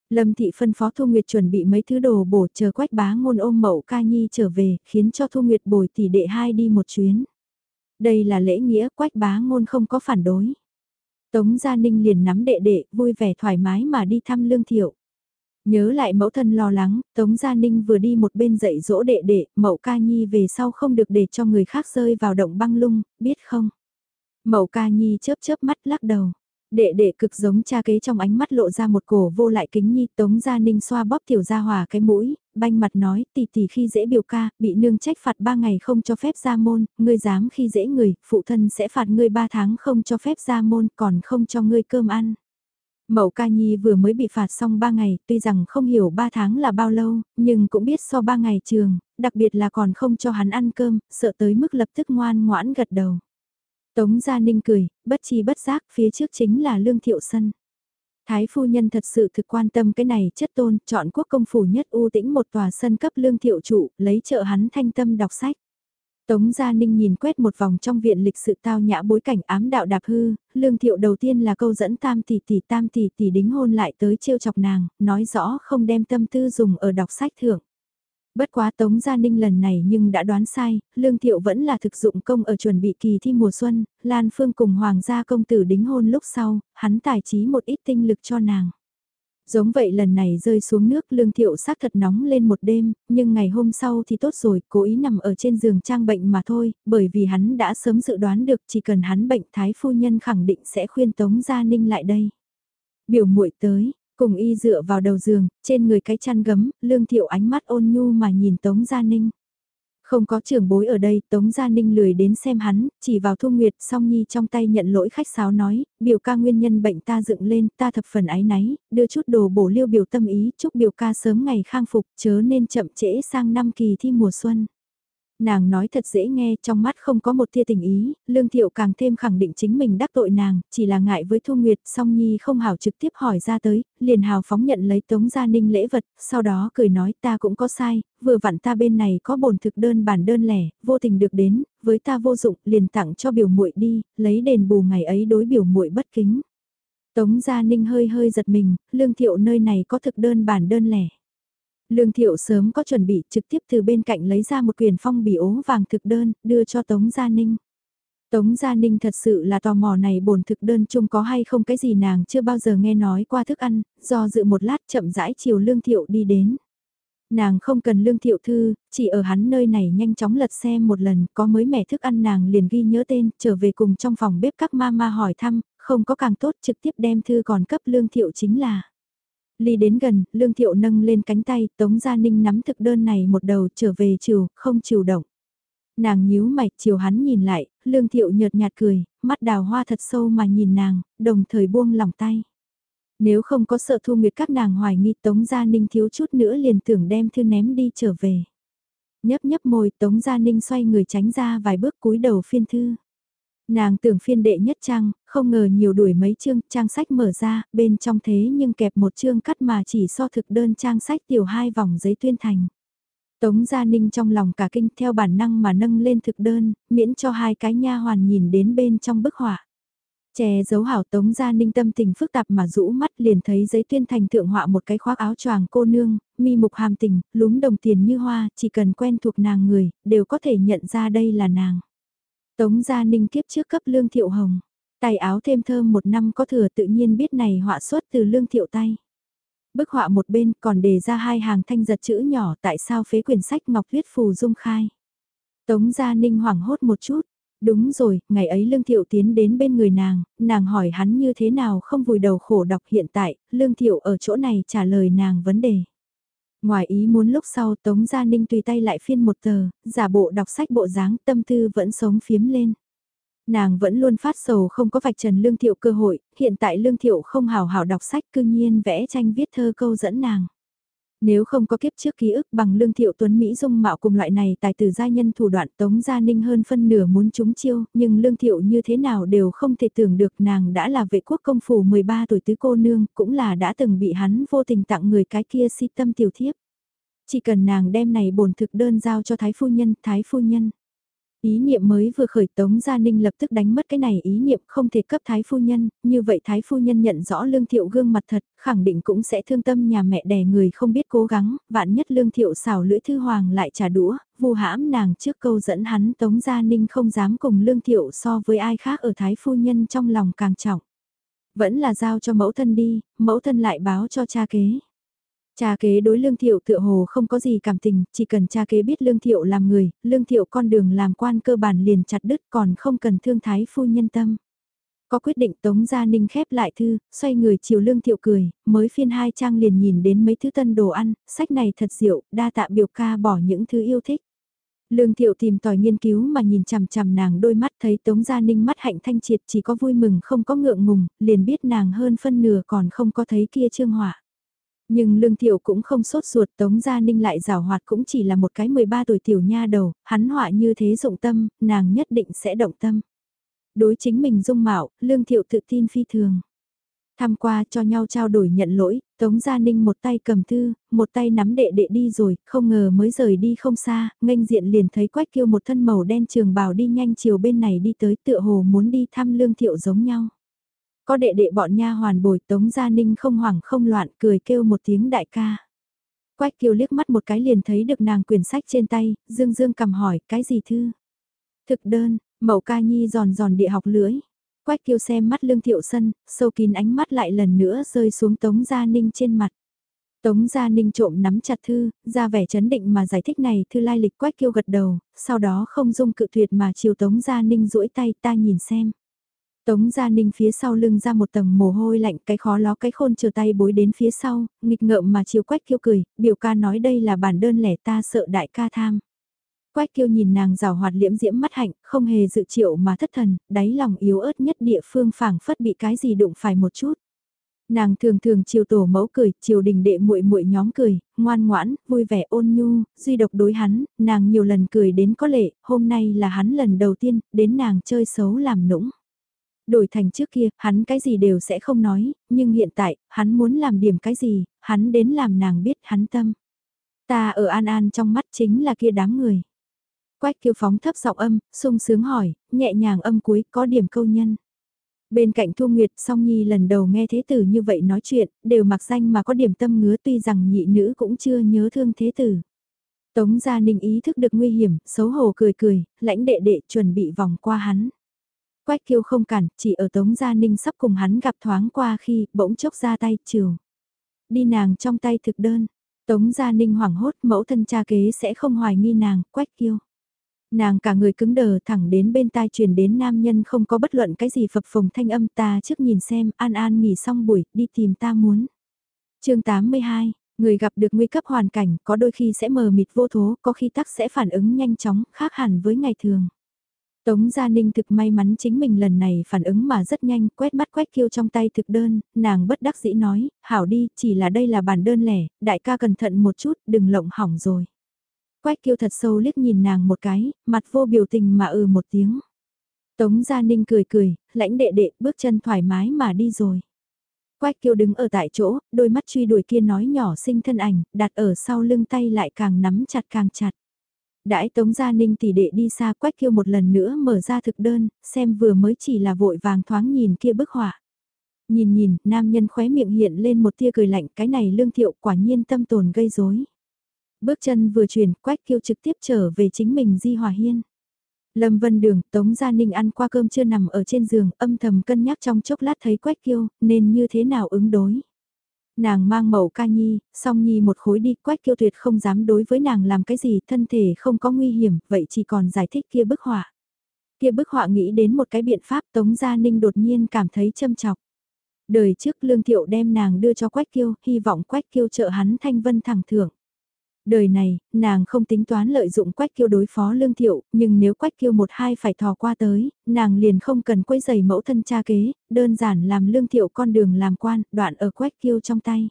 Lâm thị phân phó Thu Nguyệt chuẩn bị mấy thứ đồ bổ chờ quách bá ngôn ôm mậu ca nhi trở về, khiến cho Thu Nguyệt bồi tỷ đệ hai đi một chuyến. Đây là lễ nghĩa quách bá ngôn không có phản đối. Tống Gia Ninh liền nắm đệ đệ, vui vẻ thoải mái mà đi thăm Lương Thiệu. Nhớ lại mẫu thân lo lắng, Tống Gia Ninh vừa đi một bên dạy dỗ đệ đệ, mẫu ca nhi về sau không được để cho người khác rơi vào động băng lung, biết không? Mẫu ca nhi chớp chớp mắt lắc đầu. Đệ đệ cực giống cha kế trong ánh mắt lộ ra một cổ vô lại kính nhi tống gia ninh xoa bóp tiểu gia hòa cái mũi, banh mặt nói tỷ tỷ khi dễ biểu ca, bị nương trách phạt ba ngày không cho phép ra môn, ngươi dám khi dễ người, phụ thân sẽ phạt ngươi ba tháng không cho phép ra môn còn không cho ngươi cơm ăn. Mậu ca nhi vừa mới bị phạt xong ba ngày, tuy rằng không hiểu ba tháng là bao lâu, nhưng cũng biết so ba ngày trường, đặc biệt là còn không cho hắn ăn cơm, sợ tới mức lập tức ngoan ngoãn gật đầu. Tống Gia Ninh cười, bất chi bất giác phía trước chính là Lương Thiệu Sân. Thái phu nhân thật sự thực quan tâm cái này chất tôn, chọn quốc công phủ nhất ưu tĩnh một tòa sân cấp Lương Thiệu trụ, lấy trợ hắn thanh tâm đọc sách. Tống Gia Ninh nhìn quét một vòng trong viện lịch sự tao nhã bối cảnh ám đạo đạp hư, lương thiệu đầu tiên là câu dẫn tam tỷ tỷ tam tỷ tỷ đính hôn lại tới trêu chọc nàng, nói rõ không đem tâm tư dùng ở đọc sách thưởng. Bất quá Tống Gia Ninh lần này nhưng đã đoán sai, Lương Thiệu vẫn là thực dụng công ở chuẩn bị kỳ thi mùa xuân, Lan Phương cùng Hoàng gia công tử đính hôn lúc sau, hắn tài trí một ít tinh lực cho nàng. Giống vậy lần này rơi xuống nước lương thiệu xác thật nóng lên một đêm, nhưng ngày hôm sau thì tốt rồi, cố ý nằm ở trên giường trang bệnh mà thôi, bởi vì hắn đã sớm dự đoán được chỉ cần hắn bệnh thái phu nhân khẳng định sẽ khuyên Tống Gia Ninh lại đây. Biểu muội tới, cùng y dựa vào đầu giường, trên người cái chăn gấm, lương thiệu ánh mắt ôn nhu mà nhìn Tống Gia Ninh. Không có trưởng bối ở đây, Tống Gia Ninh lười đến xem hắn, chỉ vào Thu Nguyệt song nhi trong tay nhận lỗi khách sáo nói, biểu ca nguyên nhân bệnh ta dựng lên, ta thập phần ái náy, đưa chút đồ bổ liêu biểu tâm ý, chúc biểu ca sớm ngày khang phục, chớ nên chậm trễ sang năm kỳ thi mùa xuân. Nàng nói thật dễ nghe, trong mắt không có một tia tình ý, Lương Thiệu càng thêm khẳng định chính mình đắc tội nàng, chỉ là ngại với Thu Nguyệt, song Nhi không hảo trực tiếp hỏi ra tới, liền hào phóng nhận lấy Tống Gia Ninh lễ vật, sau đó cười nói ta cũng có sai, vừa vặn ta bên này có bổn thực đơn bản đơn lẻ, vô tình được đến, với ta vô dụng, liền tặng cho biểu muội đi, lấy đền bù ngày ấy đối biểu muội bất kính. Tống Gia Ninh hơi hơi giật mình, Lương Thiệu nơi này có thực đơn bản đơn lẻ. Lương Thiệu sớm có chuẩn bị trực tiếp từ bên cạnh lấy ra một quyền phong bì ố vàng thực đơn, đưa cho Tống Gia Ninh. Tống Gia Ninh thật sự là tò mò này bổn thực đơn chung có hay không cái gì nàng chưa bao giờ nghe nói qua thức ăn, do dự một lát chậm rãi chiều Lương Thiệu đi đến. Nàng không cần Lương Thiệu thư, chỉ ở hắn nơi này nhanh chóng lật xem một lần, có mới mẻ thức ăn nàng liền ghi nhớ tên, trở về cùng trong phòng bếp các mama hỏi thăm, không có càng tốt trực tiếp đem thư còn cấp Lương Thiệu chính là. Ly đến gần, Lương Thiệu nâng lên cánh tay, Tống Gia Ninh nắm thực đơn này một đầu trở về chiều, không chiều động. Nàng nhíu mạch chiều hắn nhìn lại, Lương Thiệu nhợt nhạt cười, mắt đào hoa thật sâu mà nhìn nàng, đồng thời buông lỏng tay. Nếu không có sợ Thu Nguyệt các nàng hoài nghi Tống Gia Ninh thiếu chút nữa liền tưởng đem thư ném đi trở về. Nhấp nhấp môi Tống Gia Ninh xoay người tránh ra vài bước cúi đầu phiên thư. Nàng tưởng phiên đệ nhất trang, không ngờ nhiều đuổi mấy chương, trang sách mở ra, bên trong thế nhưng kẹp một chương cắt mà chỉ so thực đơn trang sách tiểu hai vòng giấy tuyên thành. Tống Gia Ninh trong lòng cả kinh theo bản năng mà nâng lên thực đơn, miễn cho hai cái nha hoàn nhìn đến bên trong bức họa. Che giấu hảo Tống Gia Ninh tâm tình phức tạp mà rũ mắt liền thấy giấy tuyên thành thượng họa một cái khoác áo choàng cô nương, mi mục hàm tình, lúm đồng tiền như hoa, chỉ cần quen thuộc nàng người, đều có thể nhận ra đây là nàng. Tống Gia Ninh kiếp trước cấp lương thiệu hồng, tay áo thêm thơm một năm có thừa tự nhiên biết này họa xuất từ lương thiệu tay. Bức họa một bên còn đề ra hai hàng thanh giật chữ nhỏ tại sao phế quyển sách ngọc viết phù dung khai. Tống Gia Ninh hoảng hốt một chút, Đúng rồi, ngày ấy Lương Thiệu tiến đến bên người nàng, nàng hỏi hắn như thế nào không vùi đầu khổ đọc hiện tại, Lương Thiệu ở chỗ này trả lời nàng vấn đề. Ngoài ý muốn lúc sau Tống Gia Ninh tùy tay lại phiên một tờ, giả bộ đọc sách bộ dáng tâm tư vẫn sống phiếm lên. Nàng vẫn luôn phát sầu không có vạch trần Lương Thiệu cơ hội, hiện tại Lương Thiệu không hào hào đọc sách cư nhiên vẽ tranh viết thơ câu dẫn nàng. Nếu không có kiếp trước ký ức bằng lương thiệu tuấn Mỹ dung mạo cùng loại này tài tử gia nhân thủ đoạn tống gia ninh hơn phân nửa muốn trúng chiêu, nhưng lương thiệu như thế nào đều không thể tưởng được nàng đã là vệ quốc công phủ 13 tuổi tứ cô nương, cũng là đã từng bị hắn vô tình tặng người cái kia si tâm tiểu thiếp. Chỉ cần nàng đem này bổn thực đơn giao cho thái phu nhân, thái phu nhân. Ý niệm mới vừa khởi Tống Gia Ninh lập tức đánh mất cái này ý niệm không thể cấp Thái Phu Nhân, như vậy Thái Phu Nhân nhận rõ Lương Thiệu gương mặt thật, khẳng định cũng sẽ thương tâm nhà mẹ đẻ người không biết cố gắng, vạn nhất Lương Thiệu xào lưỡi thư hoàng lại trả đũa, vu hãm nàng trước câu dẫn hắn Tống Gia Ninh không dám cùng Lương Thiệu so với ai khác ở Thái Phu Nhân trong lòng càng trọng. Vẫn là giao cho mẫu thân đi, mẫu thân lại báo cho cha kế. Cha kế đối lương thiệu tựa hồ không có gì cảm tình, chỉ cần cha kế biết lương thiệu làm người, lương thiệu con đường làm quan cơ bản liền chặt đứt còn không cần thương thái phu nhân tâm. Có quyết định Tống Gia Ninh khép lại thư, xoay người chiều lương thiệu cười, mới phiên hai trang liền nhìn đến mấy thứ tân đồ ăn, sách này thật diệu, đa tạ biểu ca bỏ những thứ yêu thích. Lương thiệu tìm tòi nghiên cứu mà nhìn chằm chằm nàng đôi mắt thấy Tống Gia Ninh mắt hạnh thanh triệt chỉ có vui mừng không có ngượng ngùng, liền biết nàng hơn phân nửa còn không có thấy kia trương họa. Nhưng Lương Thiệu cũng không sốt ruột Tống Gia Ninh lại rào hoạt cũng chỉ là một cái 13 tuổi tiểu nha đầu, hắn họa như thế dụng tâm, nàng nhất định sẽ động tâm. Đối chính mình dung mạo, Lương Thiệu tự tin phi thường. Tham qua cho nhau trao đổi nhận lỗi, Tống Gia Ninh một tay cầm thư, một tay nắm đệ đệ đi rồi, không ngờ mới rời đi không xa, nghênh diện liền thấy quách kêu một thân màu đen trường bào đi nhanh chiều bên này đi tới tựa hồ muốn đi thăm Lương Thiệu giống nhau. Có đệ đệ bọn nha hoàn bồi Tống Gia Ninh không hoảng không loạn cười kêu một tiếng đại ca. Quách kiều liếc mắt một cái liền thấy được nàng quyển sách trên tay, dương dương cầm hỏi cái gì thư. Thực đơn, mẫu ca nhi giòn giòn địa học lưỡi. Quách kiều xem mắt lương thiệu sân, sâu kín ánh mắt lại lần nữa rơi xuống Tống Gia Ninh trên mặt. Tống Gia Ninh trộm nắm chặt thư, ra vẻ chấn định mà giải thích này thư lai lịch quách kiêu gật đầu, sau đó không dung cự tuyệt mà chiều Tống Gia Ninh duỗi tay ta nhìn xem. Tống Gia Ninh phía sau lưng ra một tầng mồ hôi lạnh cái khó ló cái khôn chờ tay bối đến phía sau, nghịch ngợm mà chiều quách kiêu cười, biểu ca nói đây là bản đơn lẻ ta sợ đại ca tham. Quách kiêu nhìn nàng rào hoạt liễm diễm mắt hạnh, không hề dự triệu mà thất thần, đáy lòng yếu ớt nhất địa phương phảng phất bị cái gì đụng phải một chút. Nàng thường thường chiều tổ mẫu cười, chiều đình đệ muội muội nhóm cười, ngoan ngoãn, vui vẻ ôn nhu, duy độc đối hắn, nàng nhiều lần cười đến có lệ, hôm nay là hắn lần đầu tiên, đến nàng chơi xấu làm nũng. Đổi thành trước kia, hắn cái gì đều sẽ không nói, nhưng hiện tại, hắn muốn làm điểm cái gì, hắn đến làm nàng biết hắn tâm. Ta ở An An trong mắt chính là kia đám người. Quách kiêu phóng thấp giọng âm, sung sướng hỏi, nhẹ nhàng âm cuối có điểm câu nhân. Bên cạnh Thu Nguyệt, song nhi lần đầu nghe thế tử như vậy nói chuyện, đều mặc danh mà có điểm tâm ngứa tuy rằng nhị nữ cũng chưa nhớ thương thế tử. Tống Gia Ninh ý thức được nguy hiểm, xấu hổ cười cười, lãnh đệ đệ chuẩn bị vòng qua hắn. Quách kiêu không cản, chỉ ở Tống Gia Ninh sắp cùng hắn gặp thoáng qua khi bỗng chốc ra tay chiều. Đi nàng trong tay thực đơn. Tống Gia Ninh hoảng hốt mẫu thân cha kế sẽ không hoài nghi nàng, quách kiêu. Nàng cả người cứng đờ thẳng đến bên tai truyền đến nam nhân không có bất luận cái gì phập phồng thanh âm ta trước nhìn xem an an nghỉ xong buổi đi tìm ta muốn. chương 82, người gặp được nguy cấp hoàn cảnh có đôi khi sẽ mờ mịt vô thố có khi tắc sẽ phản ứng nhanh chóng khác hẳn với ngày thường. Tống Gia Ninh thực may mắn chính mình lần này phản ứng mà rất nhanh, quét mắt quét kiêu trong tay thực đơn, nàng bất đắc dĩ nói, hảo đi, chỉ là đây là bản đơn lẻ, đại ca cẩn thận một chút, đừng lộng hỏng rồi. Quách kiêu thật sâu liếc nhìn nàng một cái, mặt vô biểu tình mà ừ một tiếng. Tống Gia Ninh cười cười, lãnh đệ đệ, bước chân thoải mái mà đi rồi. Quách kiêu đứng ở tại chỗ, đôi mắt truy đuổi kia nói nhỏ sinh thân ảnh, đặt ở sau lưng tay lại càng nắm chặt càng chặt. Đãi Tống Gia Ninh tỷ đệ đi xa Quách kiêu một lần nữa mở ra thực đơn, xem vừa mới chỉ là vội vàng thoáng nhìn kia bức họa. Nhìn nhìn, nam nhân khóe miệng hiện lên một tia cười lạnh, cái này lương thiệu quả nhiên tâm tồn gây rối. Bước chân vừa chuyển, Quách kiêu trực tiếp trở về chính mình Di Hòa Hiên. Lâm Vân Đường, Tống Gia Ninh ăn qua cơm chưa nằm ở trên giường, âm thầm cân nhắc trong chốc lát thấy Quách Kiêu, nên như thế nào ứng đối. Nàng mang mẫu ca nhi, song nhi một khối đi, Quách Kiêu tuyệt không dám đối với nàng làm cái gì, thân thể không có nguy hiểm, vậy chỉ còn giải thích kia bức họa. Kia bức họa nghĩ đến một cái biện pháp Tống Gia Ninh đột nhiên cảm thấy châm chọc. Đời trước Lương Thiệu đem nàng đưa cho Quách Kiêu, hy vọng Quách Kiêu trợ hắn thanh vân thẳng thưởng. Đời này, nàng không tính toán lợi dụng quách kiêu đối phó lương thiệu, nhưng nếu quách kiêu một hai phải thò qua tới, nàng liền không cần quấy giày mẫu thân cha kế, đơn giản làm lương thiệu con đường làm quan, đoạn ở quách kiêu trong tay.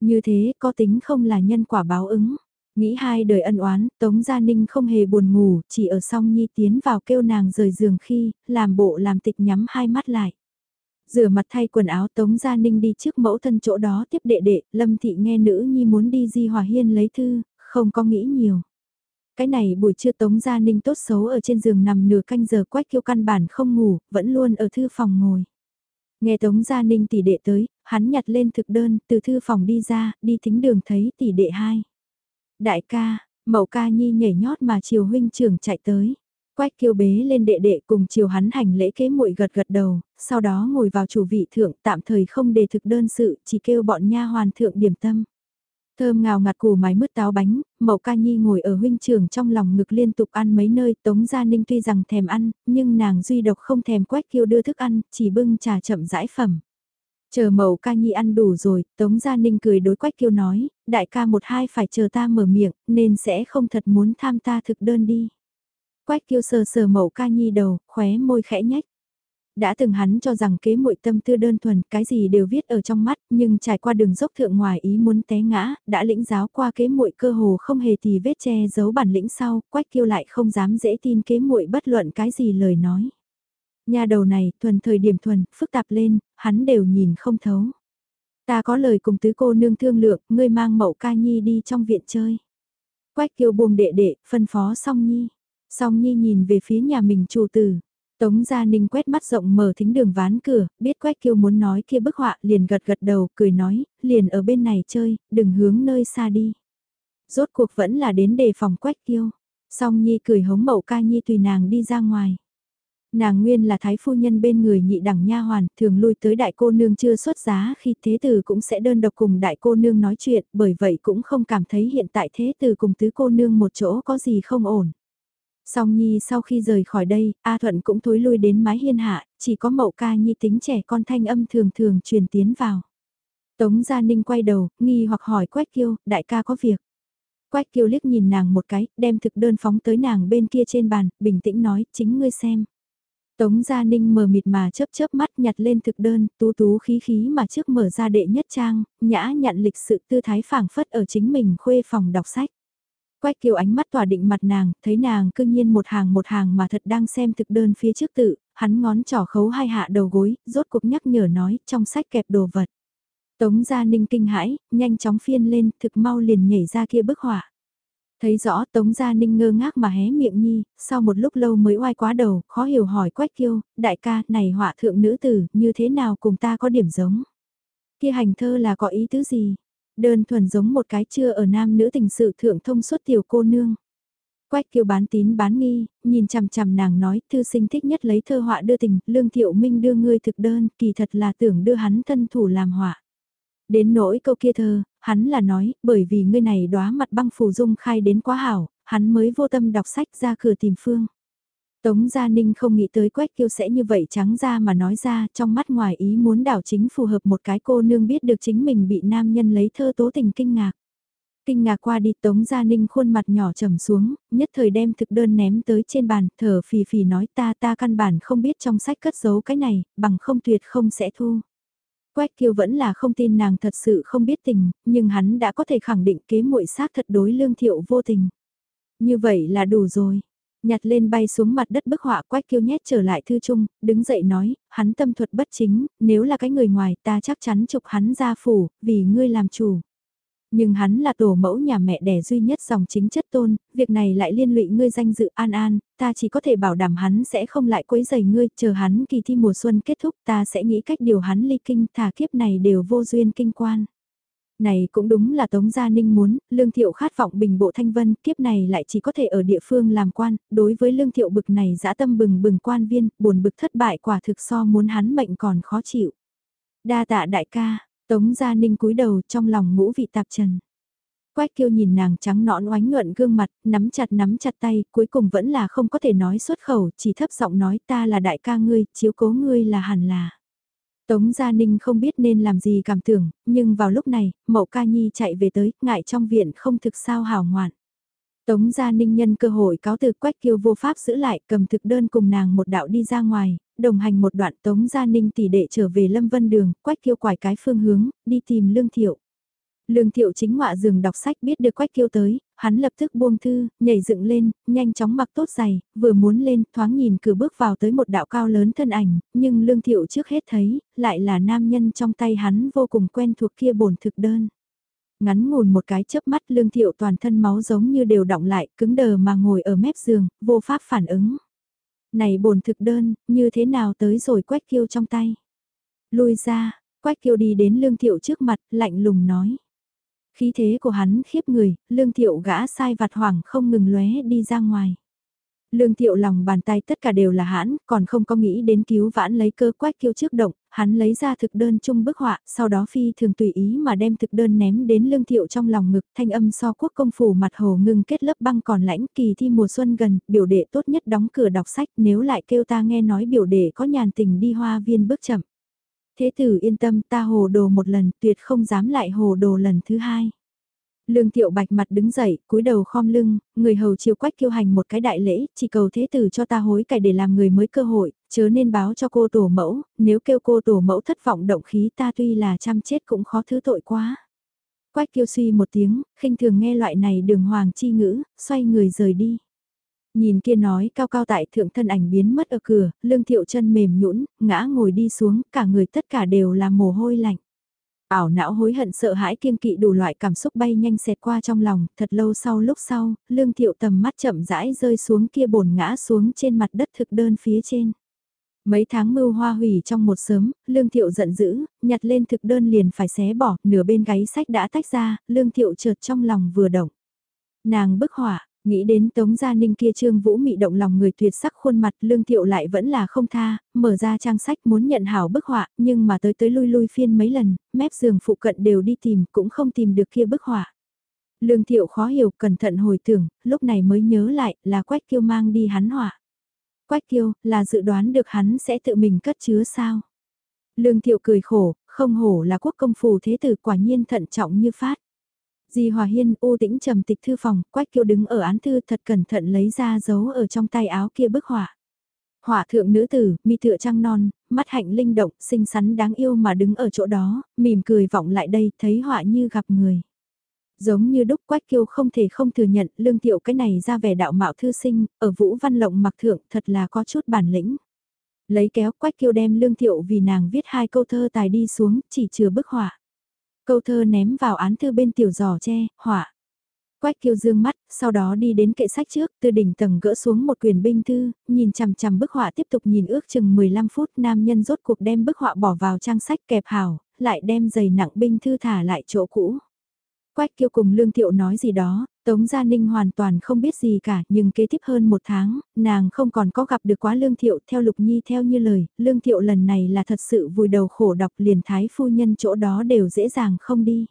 Như thế có tính không là nhân quả báo ứng. Nghĩ hai đời ân oán, Tống Gia Ninh không hề buồn ngủ, chỉ ở song nhi tiến vào kêu nàng rời giường khi, làm bộ làm tịch nhắm hai mắt lại. Rửa mặt thay quần áo Tống Gia Ninh đi trước mẫu thân chỗ đó tiếp đệ đệ, Lâm Thị nghe nữ nhi muốn đi Di Hòa Hiên lấy thư, không có nghĩ nhiều. Cái này buổi trưa Tống Gia Ninh tốt xấu ở trên giường nằm nửa canh giờ quách kiêu căn bản không ngủ, vẫn luôn ở thư phòng ngồi. Nghe Tống Gia Ninh tỷ đệ tới, hắn nhặt lên thực đơn, từ thư phòng đi ra, đi thính đường thấy tỷ đệ hai. Đại ca, mẫu ca nhi nhảy nhót mà chiều huynh trưởng chạy tới. Quách kiêu bế lên đệ đệ cùng chiều hắn hành lễ kế muội gật gật đầu, sau đó ngồi vào chủ vị thượng tạm thời không đề thực đơn sự, chỉ kêu bọn nha hoàn thượng điểm tâm. Thơm ngào ngạt củ mái mứt táo bánh, mậu ca nhi ngồi ở huynh trường trong lòng ngực liên tục ăn mấy nơi tống gia ninh tuy rằng thèm ăn, nhưng nàng duy độc không thèm quách kiêu đưa thức ăn, chỉ bưng trà chậm rãi phẩm. Chờ mậu ca nhi ăn đủ rồi, tống gia ninh cười đối quách kiêu nói, đại ca một hai phải chờ ta mở miệng, nên sẽ không thật muốn tham ta thực đơn đi. Quách kiêu sờ sờ mậu ca nhi đầu, khóe môi khẽ nhách. Đã từng hắn cho rằng kế muội tâm tư đơn thuần, cái gì đều viết ở trong mắt, nhưng trải qua đường dốc thượng ngoài ý muốn té ngã, đã lĩnh giáo qua kế muội cơ hồ không hề thì vết che giấu bản lĩnh sau, quách kiêu lại không dám dễ tin kế muội bất luận cái gì lời nói. Nhà đầu này, thuần thời điểm thuần, phức tạp lên, hắn đều nhìn không thấu. Ta có lời cùng tứ cô nương thương lượng, ngươi mang mậu ca nhi đi trong viện chơi. Quách kiêu buông đệ đệ, phân phó song nhi. Song nhi nhìn về phía nhà mình chủ tử, Tống Gia Ninh quét mắt rộng mở thính đường ván cửa, biết Quách Kiêu muốn nói kia bức họa, liền gật gật đầu, cười nói, liền ở bên này chơi, đừng hướng nơi xa đi. Rốt cuộc vẫn là đến đề phòng Quách Kiêu. Song Nhi cười hống mậu ca Nhi tùy nàng đi ra ngoài. Nàng nguyên là thái phu nhân bên người nhị đẳng nha hoàn, thường lui tới đại cô nương chưa xuất giá khi thế tử cũng sẽ đơn độc cùng đại cô nương nói chuyện, bởi vậy cũng không cảm thấy hiện tại thế tử cùng tứ cô nương một chỗ có gì không ổn. Song Nhi sau khi rời khỏi đây, A Thuận cũng thối lui đến mái hiên hạ, chỉ có mậu ca Nhi tính trẻ con thanh âm thường thường truyền tiến vào. Tống Gia Ninh quay đầu, nghi hoặc hỏi Quách Kiêu, đại ca có việc. Quách Kiêu liếc nhìn nàng một cái, đem thực đơn phóng tới nàng bên kia trên bàn, bình tĩnh nói, chính ngươi xem. Tống Gia Ninh mờ mịt mà chớp chớp mắt nhặt lên thực đơn, tú tú khí khí mà trước mở ra đệ nhất trang, nhã nhận lịch sự tư thái phảng phất ở chính mình khuê phòng đọc sách. Quách kiều ánh mắt tỏa định mặt nàng, thấy nàng cương nhiên một hàng một hàng mà thật đang xem thực đơn phía trước tự, hắn ngón trỏ khấu hai hạ đầu gối, rốt cuộc nhắc nhở nói, trong sách kẹp đồ vật. Tống gia ninh kinh hãi, nhanh chóng phiên lên, thực mau liền nhảy ra kia bức họa. Thấy rõ Tống Gia Ninh ngơ ngác mà hé miệng nhi, sau một lúc lâu mới oai quá đầu, khó hiểu hỏi Quách Kiêu, đại ca, này họa thượng nữ tử, như thế nào cùng ta có điểm giống? Kia hành thơ là có ý tứ gì? Đơn thuần giống một cái chưa ở nam nữ tình sự thượng thông suốt tiểu cô nương. Quách kiều bán tín bán nghi, nhìn chằm chằm nàng nói, thư sinh thích nhất lấy thơ họa đưa tình, lương thiệu minh đưa ngươi thực đơn, kỳ thật là tưởng đưa hắn thân thủ làm họa. Đến nỗi câu kia thơ, hắn là nói, bởi vì ngươi này đóa mặt băng phù dung khai đến quá hảo, hắn mới vô tâm đọc sách ra cửa tìm phương. Tống Gia Ninh không nghĩ tới Quách Kiêu sẽ như vậy trắng ra mà nói ra trong mắt ngoài ý muốn đảo chính phù hợp một cái cô nương biết được chính mình bị nam nhân lấy thơ tố tình kinh ngạc. Kinh ngạc qua đi Tống Gia Ninh khuôn mặt nhỏ trầm xuống, nhất thời đem thực đơn ném tới trên bàn, thở phì phì nói ta ta căn bản không biết trong sách cất giấu cái này, bằng không tuyệt không sẽ thu. Quách kiêu vẫn là không tin nàng thật sự không biết tình, nhưng hắn đã có thể khẳng định kế muội xác thật đối lương thiệu vô tình. Như vậy là đủ rồi. Nhặt lên bay xuống mặt đất bức họa quách kiêu nhét trở lại thư trung đứng dậy nói, hắn tâm thuật bất chính, nếu là cái người ngoài ta chắc chắn chụp hắn ra phủ, vì ngươi làm chủ. Nhưng hắn là tổ mẫu nhà mẹ đẻ duy nhất dòng chính chất tôn, việc này lại liên lụy ngươi danh dự an an, ta chỉ có thể bảo đảm hắn sẽ không lại quấy giày ngươi, chờ hắn kỳ thi mùa xuân kết thúc ta sẽ nghĩ cách điều hắn ly kinh thả kiếp này đều vô duyên kinh quan. Này cũng đúng là Tống Gia Ninh muốn, Lương Thiệu khát vọng bình bộ thanh vân, kiếp này lại chỉ có thể ở địa phương làm quan, đối với Lương Thiệu bực này dã tâm bừng bừng quan viên, buồn bực thất bại quả thực so muốn hắn mệnh còn khó chịu. Đa tạ đại ca, Tống Gia Ninh cúi đầu trong lòng ngũ vị tạp trần. Quách kiêu nhìn nàng trắng nõn oánh nhuận gương mặt, nắm chặt nắm chặt tay, cuối cùng vẫn là không có thể nói xuất khẩu, chỉ thấp giọng nói ta là đại ca ngươi, chiếu cố ngươi là hẳn là. Tống Gia Ninh không biết nên làm gì cảm tưởng, nhưng vào lúc này, mậu ca nhi chạy về tới, ngại trong viện không thực sao hào ngoạn. Tống Gia Ninh nhân cơ hội cáo từ quách kiêu vô pháp giữ lại cầm thực đơn cùng nàng một đạo đi ra ngoài, đồng hành một đoạn Tống Gia Ninh tỷ đệ trở về Lâm Vân Đường, quách kiêu quải cái phương hướng, đi tìm Lương Thiệu. Lương Thiệu chính ngọa giường đọc sách biết được quách kiêu tới, hắn lập tức buông thư, nhảy dựng lên, nhanh chóng mặc tốt giày, vừa muốn lên, thoáng nhìn cửa bước vào tới một đạo cao lớn thân ảnh, nhưng Lương Thiệu trước hết thấy, lại là nam nhân trong tay hắn vô cùng quen thuộc kia bổn thực đơn. Ngắn ngủn một cái chớp mắt Lương Thiệu toàn thân máu giống như đều động lại, cứng đờ mà ngồi ở mép giường, vô pháp phản ứng. Này bổn thực đơn, như thế nào tới rồi quách kiêu trong tay. Lui ra, quách kiêu đi đến Lương Thiệu trước mặt, lạnh lùng nói Khí thế của hắn khiếp người, lương thiệu gã sai vặt hoảng không ngừng lóe đi ra ngoài. Lương thiệu lòng bàn tay tất cả đều là hãn, còn không có nghĩ đến cứu vãn lấy cơ quách kiêu trước động, hắn lấy ra thực đơn chung bức họa, sau đó phi thường tùy ý mà đem thực đơn ném đến lương thiệu trong lòng ngực, thanh âm so quốc công phủ mặt hồ ngưng kết lớp băng còn lãnh kỳ thi mùa xuân gần, biểu đệ tốt nhất đóng cửa đọc sách nếu lại kêu ta nghe nói biểu đệ có nhàn tình đi hoa viên bước chậm. Thế tử yên tâm ta hồ đồ một lần tuyệt không dám lại hồ đồ lần thứ hai. Lương Thiệu Bạch mặt đứng dậy, cúi đầu khom lưng, người hầu chiều quách kiêu hành một cái đại lễ, chỉ cầu thế tử cho ta hối cải để làm người mới cơ hội, chớ nên báo cho cô tổ mẫu, nếu kêu cô tổ mẫu thất vọng động khí ta tuy là chăm chết cũng khó thứ tội quá. Quách kiêu suy một tiếng, khinh thường nghe loại này đường hoàng chi ngữ, xoay người rời đi. Nhìn kia nói cao cao tại thượng thân ảnh biến mất ở cửa, lương thiệu chân mềm nhũn ngã ngồi đi xuống, cả người tất cả đều là mồ hôi lạnh. Ảo não hối hận sợ hãi kiêng kỵ đủ loại cảm xúc bay nhanh xẹt qua trong lòng, thật lâu sau lúc sau, lương thiệu tầm mắt chậm rãi rơi xuống kia bồn ngã xuống trên mặt đất thực đơn phía trên. Mấy tháng mưu hoa hủy trong một sớm, lương thiệu giận dữ, nhặt lên thực đơn liền phải xé bỏ, nửa bên gáy sách đã tách ra, lương thiệu chợt trong lòng vừa động. Nàng bức họa, Nghĩ đến Tống Gia Ninh kia trương vũ mị động lòng người tuyệt sắc khuôn mặt lương thiệu lại vẫn là không tha, mở ra trang sách muốn nhận hảo bức họa, nhưng mà tới tới lui lui phiên mấy lần, mép giường phụ cận đều đi tìm cũng không tìm được kia bức họa. Lương thiệu khó hiểu, cẩn thận hồi tưởng, lúc này mới nhớ lại là Quách Kiêu mang đi hắn họa. Quách Kiêu là dự đoán được hắn sẽ tự mình cất chứa sao. Lương thiệu cười khổ, không hổ là quốc công phù thế tử quả nhiên thận trọng như phát. Di Hòa Hiên u tĩnh trầm tịch thư phòng, Quách Kiêu đứng ở án thư thật cẩn thận lấy ra giấu ở trong tay áo kia bức họa. Họa thượng nữ tử, mi tựa trăng non, mắt hạnh linh động, xinh xắn đáng yêu mà đứng ở chỗ đó, mỉm cười vọng lại đây, thấy họa như gặp người. Giống như đúc Quách Kiêu không thể không thừa nhận, lương tiệu cái này ra vẻ đạo mạo thư sinh, ở Vũ Văn Lộng mặc thượng thật là có chút bản lĩnh. Lấy kéo Quách Kiêu đem lương tiệu vì nàng viết hai câu thơ tài đi xuống, chỉ chừa bức họa. Câu thơ ném vào án thư bên tiểu giỏ tre, họa. Quách kiêu dương mắt, sau đó đi đến kệ sách trước, từ đỉnh tầng gỡ xuống một quyền binh thư, nhìn chằm chằm bức họa tiếp tục nhìn ước chừng 15 phút nam nhân rốt cuộc đem bức họa bỏ vào trang sách kẹp hào lại đem giày nặng binh thư thả lại chỗ cũ. Quách kiêu cùng Lương Thiệu nói gì đó, Tống Gia Ninh hoàn toàn không biết gì cả, nhưng kế tiếp hơn một tháng, nàng không còn có gặp được quá Lương Thiệu theo Lục Nhi theo như lời, Lương Thiệu lần này là thật sự vùi đầu khổ đọc liền thái phu nhân chỗ đó đều dễ dàng không đi.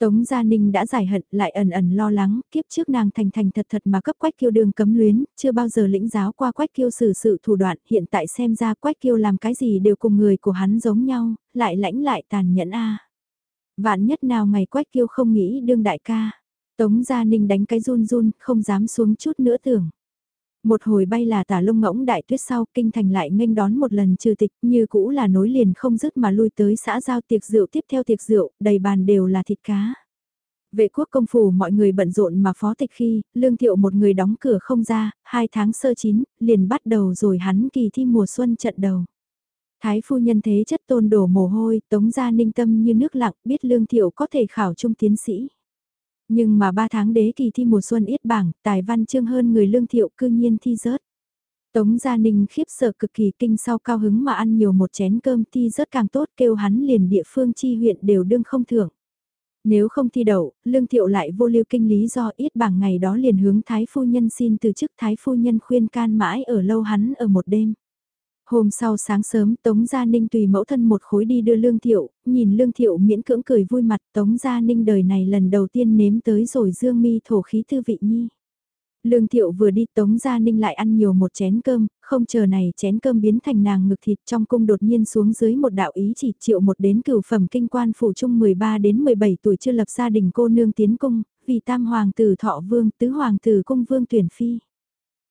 Tống Gia Ninh đã giải hận lại ẩn ẩn lo lắng, kiếp trước nàng thành thành thật thật mà cấp quách kiêu đường cấm luyến, chưa bao giờ lĩnh giáo qua quách kiêu xử sự thủ đoạn, hiện tại xem ra quách kiêu làm cái gì đều cùng người của hắn giống nhau, lại lãnh lại tàn nhẫn a Vạn nhất nào ngày quách kiêu không nghĩ đương đại ca. Tống Gia Ninh đánh cái run run, không dám xuống chút nữa tưởng. Một hồi bay là tả lông ngỗng đại tuyết sau, kinh thành lại nghênh đón một lần trừ tịch, như cũ là nối liền không dứt mà lui tới xã giao tiệc rượu tiếp theo tiệc rượu, đầy bàn đều là thịt cá. Vệ quốc công phủ mọi người bận rộn mà phó tịch khi, lương thiệu một người đóng cửa không ra, hai tháng sơ chín, liền bắt đầu rồi hắn kỳ thi mùa xuân trận đầu. Thái phu nhân thế chất tôn đổ mồ hôi, tống ra ninh tâm như nước lặng, biết lương thiệu có thể khảo trung tiến sĩ. Nhưng mà ba tháng đế kỳ thi mùa xuân yết bảng, tài văn chương hơn người lương thiệu cư nhiên thi rớt. Tống Gia Ninh khiếp sợ cực kỳ kinh sau cao hứng mà ăn nhiều một chén cơm thi rất càng tốt kêu hắn liền địa phương chi huyện đều đương không thưởng. Nếu không thi đậu, lương thiệu lại vô lưu kinh lý do ít bảng ngày đó liền hướng thái phu nhân xin từ chức thái phu nhân khuyên can mãi ở lâu hắn ở một đêm. Hôm sau sáng sớm Tống Gia Ninh tùy mẫu thân một khối đi đưa Lương Thiệu, nhìn Lương Thiệu miễn cưỡng cười vui mặt Tống Gia Ninh đời này lần đầu tiên nếm tới rồi dương mi thổ khí thư vị nhi. Lương Thiệu vừa đi Tống Gia Ninh lại ăn nhiều một chén cơm, không chờ này chén cơm biến thành nàng ngực thịt trong cung đột nhiên xuống dưới một đạo ý chỉ triệu một đến cửu phẩm kinh quan phủ trung 13 đến 17 tuổi chưa lập gia đình cô nương tiến cung, vì tam hoàng tử thọ vương tứ hoàng tử cung vương tuyển phi.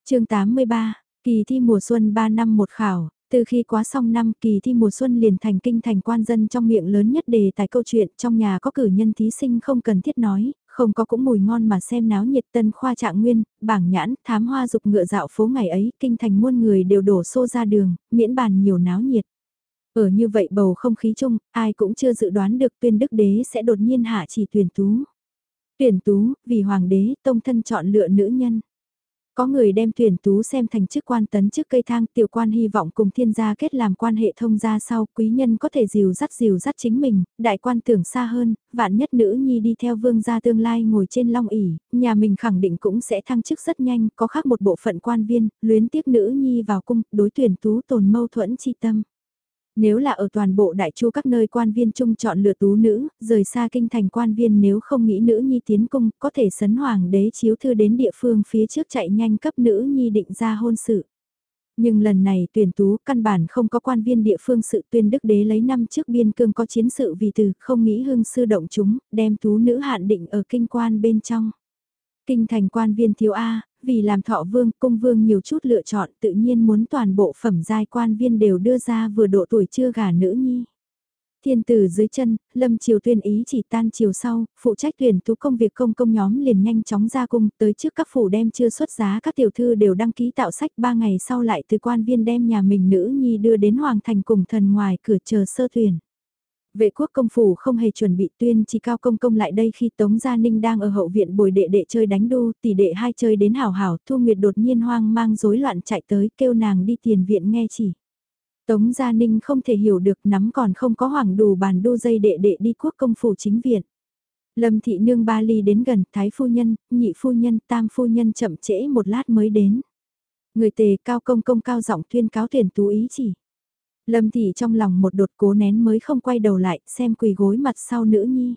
chương 83 Kỳ thi mùa xuân 3 năm một khảo, từ khi quá xong năm kỳ thi mùa xuân liền thành kinh thành quan dân trong miệng lớn nhất đề tài câu chuyện trong nhà có cử nhân thí sinh không cần thiết nói, không có cũng mùi ngon mà xem náo nhiệt tân khoa trạng nguyên, bảng nhãn, thám hoa dục ngựa dạo phố ngày ấy, kinh thành muôn người đều đổ xô ra đường, miễn bàn nhiều náo nhiệt. Ở như vậy bầu không khí chung, ai cũng chưa dự đoán được tuyên đức đế sẽ đột nhiên hạ chỉ tuyển tú. Tuyển tú, vì hoàng đế, tông thân chọn lựa nữ nhân. Có người đem tuyển tú xem thành chức quan tấn trước cây thang tiểu quan hy vọng cùng thiên gia kết làm quan hệ thông gia sau quý nhân có thể dìu dắt dìu dắt chính mình, đại quan tưởng xa hơn, vạn nhất nữ nhi đi theo vương gia tương lai ngồi trên long ỉ, nhà mình khẳng định cũng sẽ thăng chức rất nhanh, có khác một bộ phận quan viên, luyến tiếc nữ nhi vào cung, đối tuyển tú tồn mâu thuẫn chi tâm. Nếu là ở toàn bộ đại chu các nơi quan viên chung chọn lựa tú nữ, rời xa kinh thành quan viên nếu không nghĩ nữ nhi tiến cung, có thể sấn hoàng đế chiếu thư đến địa phương phía trước chạy nhanh cấp nữ nhi định ra hôn sự. Nhưng lần này tuyển tú căn bản không có quan viên địa phương sự tuyên đức đế lấy năm trước biên cương có chiến sự vì từ không nghĩ hương sư động chúng, đem tú nữ hạn định ở kinh quan bên trong. Kinh thành quan viên thiếu A, vì làm thọ vương, cung vương nhiều chút lựa chọn tự nhiên muốn toàn bộ phẩm giai quan viên đều đưa ra vừa độ tuổi chưa gả nữ nhi. Thiên tử dưới chân, lâm triều tuyên ý chỉ tan chiều sau, phụ trách tuyển tú công việc công công nhóm liền nhanh chóng ra cung tới trước các phủ đem chưa xuất giá các tiểu thư đều đăng ký tạo sách ba ngày sau lại từ quan viên đem nhà mình nữ nhi đưa đến hoàng thành cùng thần ngoài cửa chờ sơ tuyển. Vệ quốc công phủ không hề chuẩn bị tuyên chỉ cao công công lại đây khi Tống Gia Ninh đang ở hậu viện bồi đệ đệ chơi đánh đu, tỷ đệ hai chơi đến hào hào, Thu Nguyệt đột nhiên hoang mang rối loạn chạy tới kêu nàng đi tiền viện nghe chỉ. Tống Gia Ninh không thể hiểu được nắm còn không có hoàng đủ bàn đu dây đệ đệ đi quốc công phủ chính viện. Lâm thị nương ba ly đến gần, thái phu nhân, nhị phu nhân, tam phu nhân chậm trễ một lát mới đến. Người tề cao công công cao giọng tuyên cáo tuyển tú ý chỉ. Lâm Thị trong lòng một đột cố nén mới không quay đầu lại, xem quỳ gối mặt sau nữ nhi.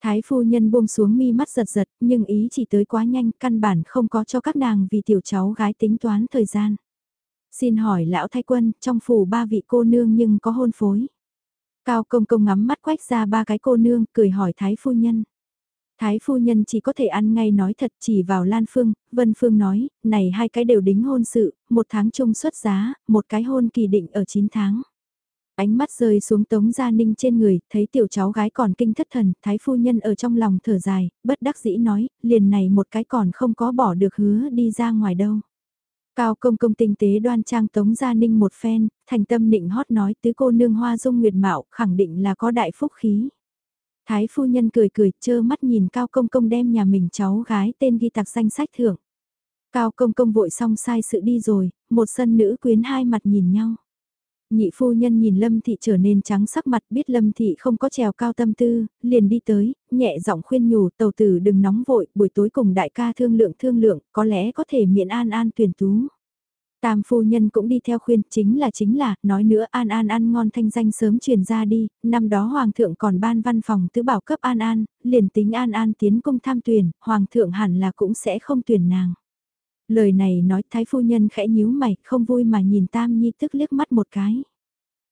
Thái phu nhân buông xuống mi mắt giật giật, nhưng ý chỉ tới quá nhanh, căn bản không có cho các nàng vì tiểu cháu gái tính toán thời gian. Xin hỏi lão thái quân, trong phủ ba vị cô nương nhưng có hôn phối. Cao công công ngắm mắt quách ra ba cái cô nương, cười hỏi thái phu nhân. Thái phu nhân chỉ có thể ăn ngay nói thật chỉ vào Lan Phương, Vân Phương nói, này hai cái đều đính hôn sự, một tháng chung xuất giá, một cái hôn kỳ định ở 9 tháng. Ánh mắt rơi xuống Tống Gia Ninh trên người, thấy tiểu cháu gái còn kinh thất thần, Thái phu nhân ở trong lòng thở dài, bất đắc dĩ nói, liền này một cái còn không có bỏ được hứa đi ra ngoài đâu. Cao công công tinh tế đoan trang Tống Gia Ninh một phen, thành tâm định hót nói tứ cô nương hoa dung nguyệt mạo, khẳng định là có đại phúc khí. Thái phu nhân cười cười, chơ mắt nhìn Cao Công Công đem nhà mình cháu gái tên ghi tặc danh sách thưởng. Cao Công Công vội xong sai sự đi rồi, một sân nữ quyến hai mặt nhìn nhau. Nhị phu nhân nhìn Lâm Thị trở nên trắng sắc mặt biết Lâm Thị không có trèo cao tâm tư, liền đi tới, nhẹ giọng khuyên nhủ tàu tử đừng nóng vội, buổi tối cùng đại ca thương lượng thương lượng, có lẽ có thể miễn an an tuyển tú. Tam phu nhân cũng đi theo khuyên, chính là chính là, nói nữa An An ăn ngon thanh danh sớm truyền ra đi, năm đó Hoàng thượng còn ban văn phòng tứ bảo cấp An An, liền tính An An tiến công tham tuyển, Hoàng thượng hẳn là cũng sẽ không tuyển nàng. Lời này nói thái phu nhân khẽ nhíu mày, không vui mà nhìn Tam Nhi tức liếc mắt một cái.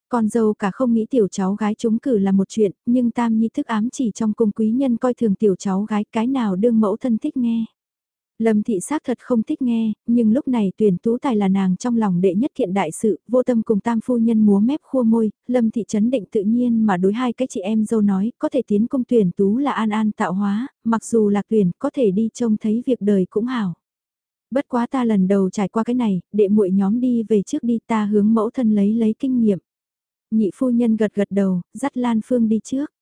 Con dâu cả không nghĩ tiểu cháu gái trúng cử là một chuyện, nhưng tam nhi thức ám chỉ trong cung quý nhân coi thường tiểu cháu gái cái nào đương mẫu thân thích nghe. Lâm thị xác thật không thích nghe, nhưng lúc này tuyển tú tài là nàng trong lòng đệ nhất kiện đại sự, vô tâm cùng tam phu nhân múa mép khua môi, lâm thị chấn định tự nhiên mà đối hai cái chị em dâu nói, có thể tiến công tuyển tú là an an tạo hóa, mặc dù là tuyển, có thể đi trông thấy việc đời cũng hảo. Bất quá ta lần đầu trải qua cái này, đệ muội nhóm đi về trước đi ta hướng mẫu thân lấy lấy kinh nghiệm. Nhị phu nhân gật gật đầu, dắt Lan Phương đi trước.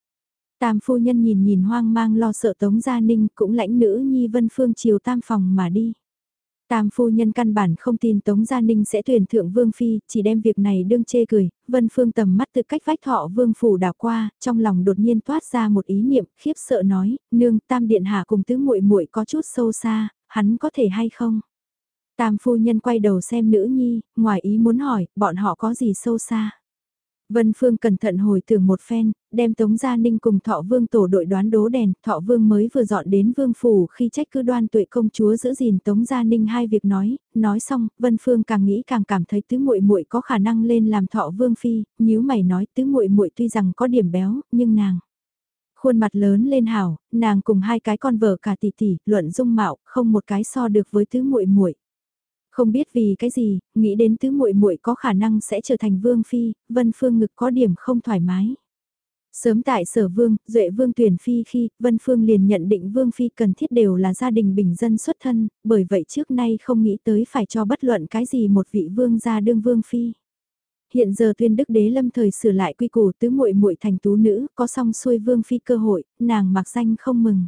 Tam phu nhân nhìn nhìn hoang mang lo sợ Tống Gia Ninh cũng lãnh nữ nhi Vân Phương chiều tam phòng mà đi. Tam phu nhân căn bản không tin Tống Gia Ninh sẽ tuyển thượng Vương Phi, chỉ đem việc này đương chê cười, Vân Phương tầm mắt từ cách vách thọ Vương Phủ đảo qua, trong lòng đột nhiên toát ra một ý niệm khiếp sợ nói, nương Tam Điện Hạ cùng tứ muội muội có chút sâu xa, hắn có thể hay không? Tam phu nhân quay đầu xem nữ nhi, ngoài ý muốn hỏi, bọn họ có gì sâu xa? Vân Phương cẩn thận hồi tưởng một phen, đem Tống Gia Ninh cùng Thọ Vương tổ đội đoán đố đèn, Thọ Vương mới vừa dọn đến Vương Phủ khi trách cứ đoan tuệ công chúa giữ gìn Tống Gia Ninh hai việc nói, nói xong, Vân Phương càng nghĩ càng cảm thấy tứ muội muội có khả năng lên làm Thọ Vương Phi, nếu mày nói tứ muội muội tuy rằng có điểm béo, nhưng nàng khuôn mặt lớn lên hảo, nàng cùng hai cái con vợ cả tỷ tỷ, luận dung mạo, không một cái so được với tứ muội muội. Không biết vì cái gì, nghĩ đến tứ muội muội có khả năng sẽ trở thành vương phi, Vân Phương ngực có điểm không thoải mái. Sớm tại sở vương, duệ vương tuyển phi khi, Vân Phương liền nhận định vương phi cần thiết đều là gia đình bình dân xuất thân, bởi vậy trước nay không nghĩ tới phải cho bất luận cái gì một vị vương gia đương vương phi. Hiện giờ tuyên đức đế lâm thời sửa lại quy củ tứ muội muội thành tú nữ, có song xuôi vương phi cơ hội, nàng mặc danh không mừng.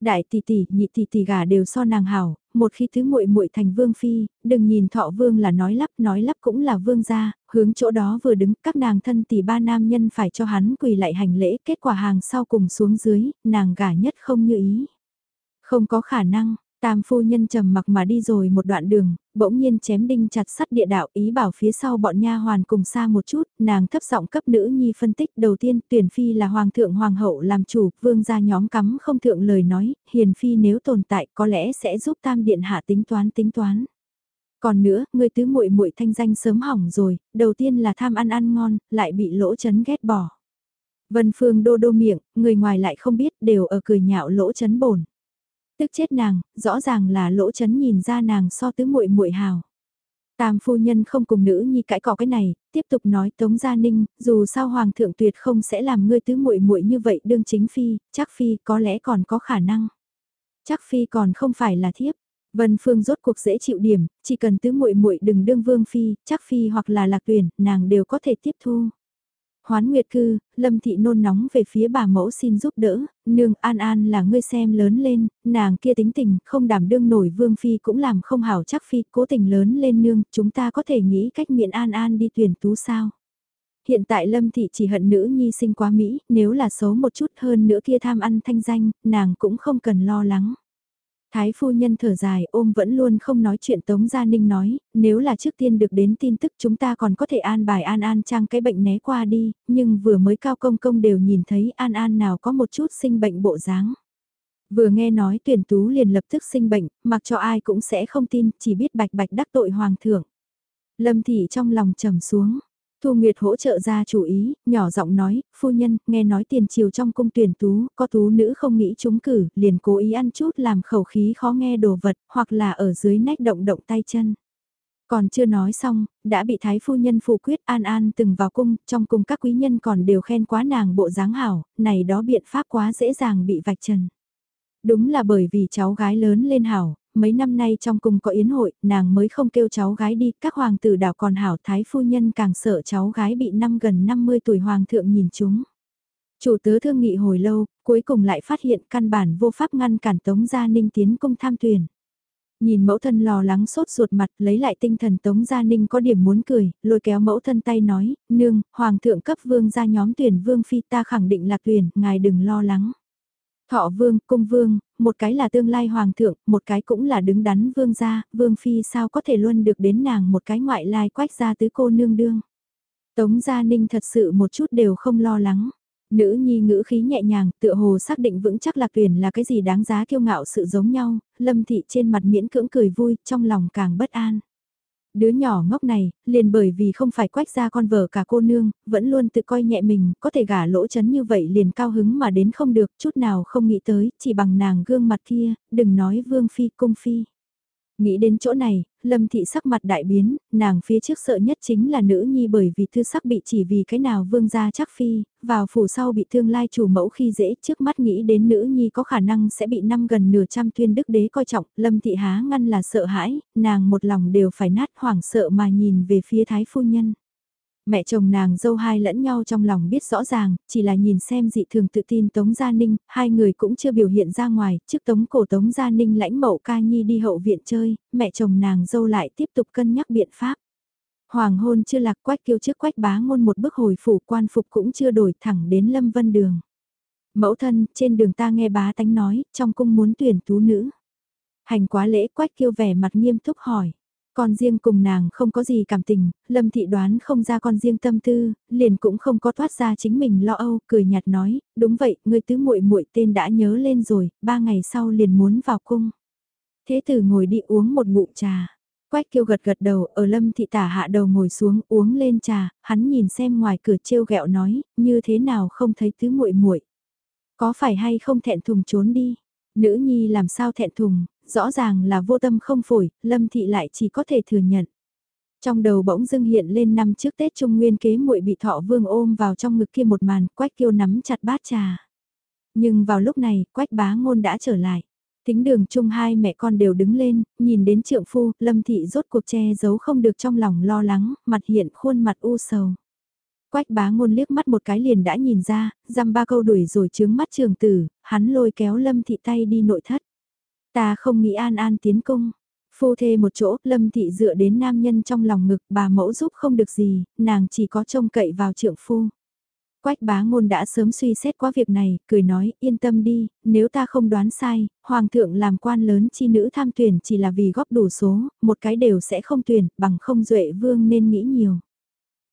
Đại tỷ tỷ, nhị tỷ tỷ gà đều so nàng hảo, một khi thứ muội muội thành vương phi, đừng nhìn thọ vương là nói lắp, nói lắp cũng là vương gia, hướng chỗ đó vừa đứng, các nàng thân tỷ ba nam nhân phải cho hắn quỳ lại hành lễ, kết quả hàng sau cùng xuống dưới, nàng gả nhất không như ý. Không có khả năng, Tam phu nhân trầm mặc mà đi rồi một đoạn đường, bỗng nhiên chém đinh chặt sắt địa đạo ý bảo phía sau bọn nha hoàn cùng xa một chút, nàng thấp giọng cấp nữ nhi phân tích đầu tiên tuyển phi là hoàng thượng hoàng hậu làm chủ, vương gia nhóm cắm không thượng lời nói, hiền phi nếu tồn tại có lẽ sẽ giúp tam điện hạ tính toán tính toán. Còn nữa, người tứ muội muội thanh danh sớm hỏng rồi, đầu tiên là tham ăn ăn ngon, lại bị lỗ chấn ghét bỏ. Vân Phương đô đô miệng, người ngoài lại không biết đều ở cười nhạo lỗ chấn bổn. Tức chết nàng, rõ ràng là lỗ chấn nhìn ra nàng so tứ muội muội hào. Tam phu nhân không cùng nữ nhi cãi cọ cái này, tiếp tục nói Tống Gia Ninh, dù sao hoàng thượng tuyệt không sẽ làm ngươi tứ muội muội như vậy đương chính phi, chắc phi có lẽ còn có khả năng. Chắc phi còn không phải là thiếp. Vân Phương rốt cuộc dễ chịu điểm, chỉ cần tứ muội muội đừng đương vương phi, chắc phi hoặc là lạc tuyển, nàng đều có thể tiếp thu. Hoán Nguyệt Cư, Lâm Thị nôn nóng về phía bà mẫu xin giúp đỡ, nương An An là ngươi xem lớn lên, nàng kia tính tình, không đảm đương nổi Vương Phi cũng làm không hảo chắc Phi, cố tình lớn lên nương, chúng ta có thể nghĩ cách miệng An An đi tuyển tú sao. Hiện tại Lâm Thị chỉ hận nữ nhi sinh quá Mỹ, nếu là xấu một chút hơn nữa kia tham ăn thanh danh, nàng cũng không cần lo lắng. Thái phu nhân thở dài ôm vẫn luôn không nói chuyện Tống Gia Ninh nói, nếu là trước tiên được đến tin tức chúng ta còn có thể an bài An An trang cái bệnh né qua đi, nhưng vừa mới cao công công đều nhìn thấy An An nào có một chút sinh bệnh bộ dáng. Vừa nghe nói tuyển tú liền lập tức sinh bệnh, mặc cho ai cũng sẽ không tin, chỉ biết bạch bạch đắc tội hoàng thượng. Lâm thị trong lòng trầm xuống, Thu Nguyệt hỗ trợ ra chủ ý, nhỏ giọng nói, phu nhân, nghe nói tiền triều trong cung tuyển tú, có tú nữ không nghĩ trúng cử, liền cố ý ăn chút làm khẩu khí khó nghe đồ vật, hoặc là ở dưới nách động động tay chân. Còn chưa nói xong, đã bị thái phu nhân phụ quyết an an từng vào cung, trong cung các quý nhân còn đều khen quá nàng bộ dáng hảo, này đó biện pháp quá dễ dàng bị vạch trần. Đúng là bởi vì cháu gái lớn lên hảo, mấy năm nay trong cung có yến hội, nàng mới không kêu cháu gái đi, các hoàng tử đảo còn hảo thái phu nhân càng sợ cháu gái bị năm gần 50 tuổi hoàng thượng nhìn chúng. Chủ tớ thương nghị hồi lâu, cuối cùng lại phát hiện căn bản vô pháp ngăn cản Tống Gia Ninh tiến cung tham tuyển. Nhìn mẫu thân lo lắng sốt ruột mặt lấy lại tinh thần Tống Gia Ninh có điểm muốn cười, lôi kéo mẫu thân tay nói, nương, hoàng thượng cấp vương ra nhóm tuyển vương phi ta khẳng định là tuyển, ngài đừng lo lắng. Thọ vương, cung vương, một cái là tương lai hoàng thượng, một cái cũng là đứng đắn vương gia, vương phi sao có thể luôn được đến nàng một cái ngoại lai quách gia tứ cô nương đương. Tống Gia Ninh thật sự một chút đều không lo lắng. Nữ nhi ngữ khí nhẹ nhàng, tựa hồ xác định vững chắc lạc tuyển là cái gì đáng giá kiêu ngạo sự giống nhau, lâm thị trên mặt miễn cưỡng cười vui, trong lòng càng bất an. Đứa nhỏ ngốc này, liền bởi vì không phải quách ra con vợ cả cô nương, vẫn luôn tự coi nhẹ mình, có thể gả lỗ chấn như vậy liền cao hứng mà đến không được, chút nào không nghĩ tới, chỉ bằng nàng gương mặt kia, đừng nói vương phi cung phi. Nghĩ đến chỗ này, Lâm Thị sắc mặt đại biến, nàng phía trước sợ nhất chính là nữ nhi bởi vì thư sắc bị chỉ vì cái nào vương gia chắc phi, vào phủ sau bị thương lai chủ mẫu khi dễ trước mắt nghĩ đến nữ nhi có khả năng sẽ bị năm gần nửa trăm tuyên đức đế coi trọng, Lâm Thị há ngăn là sợ hãi, nàng một lòng đều phải nát hoảng sợ mà nhìn về phía thái phu nhân mẹ chồng nàng dâu hai lẫn nhau trong lòng biết rõ ràng, chỉ là nhìn xem dị thường tự tin Tống Gia Ninh, hai người cũng chưa biểu hiện ra ngoài, trước Tống cổ Tống Gia Ninh lãnh mậu ca nhi đi hậu viện chơi, mẹ chồng nàng dâu lại tiếp tục cân nhắc biện pháp. Hoàng hôn chưa lạc quách kêu trước quách bá ngôn một bước hồi phủ quan phục cũng chưa đổi thẳng đến Lâm Vân Đường. Mẫu thân, trên đường ta nghe bá tánh nói, trong cung muốn tuyển tú nữ. Hành quá lễ quách kêu vẻ mặt nghiêm túc hỏi. Con riêng cùng nàng không có gì cảm tình, Lâm Thị đoán không ra con riêng tâm tư, liền cũng không có thoát ra chính mình lo âu, cười nhạt nói, đúng vậy, người tứ muội muội tên đã nhớ lên rồi, ba ngày sau liền muốn vào cung. Thế tử ngồi đi uống một ngụm trà. Quách kêu gật gật đầu, ở Lâm Thị tả hạ đầu ngồi xuống uống lên trà, hắn nhìn xem ngoài cửa trêu ghẹo nói, như thế nào không thấy tứ muội muội Có phải hay không thẹn thùng trốn đi? Nữ nhi làm sao thẹn thùng, rõ ràng là vô tâm không phổi, Lâm Thị lại chỉ có thể thừa nhận. Trong đầu bỗng dưng hiện lên năm trước Tết Trung Nguyên kế muội bị thọ vương ôm vào trong ngực kia một màn, quách kiêu nắm chặt bát trà. Nhưng vào lúc này, quách bá ngôn đã trở lại. Tính đường chung hai mẹ con đều đứng lên, nhìn đến trượng phu, lâm thị rốt cuộc che giấu không được trong lòng lo lắng, mặt hiện khuôn mặt u sầu. Quách bá ngôn liếc mắt một cái liền đã nhìn ra, dăm ba câu đuổi rồi chướng mắt trường tử, hắn lôi kéo lâm thị tay đi nội thất. Ta không nghĩ an an tiến cung. Phu thê một chỗ, lâm thị dựa đến nam nhân trong lòng ngực bà mẫu giúp không được gì, nàng chỉ có trông cậy vào trượng phu. Quách bá ngôn đã sớm suy xét qua việc này, cười nói, yên tâm đi, nếu ta không đoán sai, hoàng thượng làm quan lớn chi nữ tham tuyển chỉ là vì góp đủ số, một cái đều sẽ không tuyển, bằng không duệ vương nên nghĩ nhiều.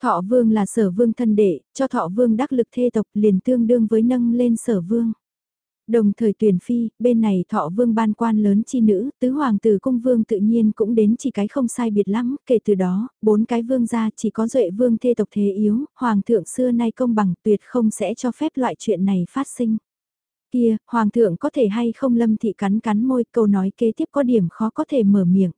Thọ vương là sở vương thân đệ, cho thọ vương đắc lực thê tộc liền tương đương với nâng lên sở vương. Đồng thời tuyển phi, bên này thọ vương ban quan lớn chi nữ, tứ hoàng tử cung vương tự nhiên cũng đến chỉ cái không sai biệt lắm, kể từ đó, bốn cái vương gia chỉ có duệ vương thê tộc thế yếu, hoàng thượng xưa nay công bằng tuyệt không sẽ cho phép loại chuyện này phát sinh. Kia, hoàng thượng có thể hay không lâm thị cắn cắn môi câu nói kế tiếp có điểm khó có thể mở miệng.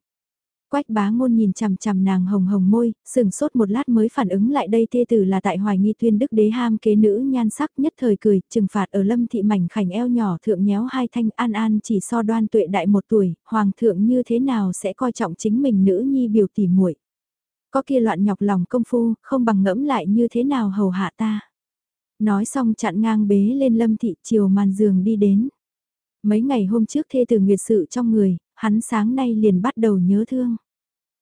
Quách bá ngôn nhìn chằm chằm nàng hồng hồng môi, sừng sốt một lát mới phản ứng lại đây thê tử là tại hoài nghi tuyên đức đế ham kế nữ nhan sắc nhất thời cười, trừng phạt ở lâm thị mảnh khảnh eo nhỏ thượng nhéo hai thanh an an chỉ so đoan tuệ đại một tuổi, hoàng thượng như thế nào sẽ coi trọng chính mình nữ nhi biểu tỉ muội Có kia loạn nhọc lòng công phu, không bằng ngẫm lại như thế nào hầu hạ ta. Nói xong chặn ngang bế lên lâm thị chiều màn giường đi đến. Mấy ngày hôm trước thê tử nguyệt sự trong người, hắn sáng nay liền bắt đầu nhớ thương.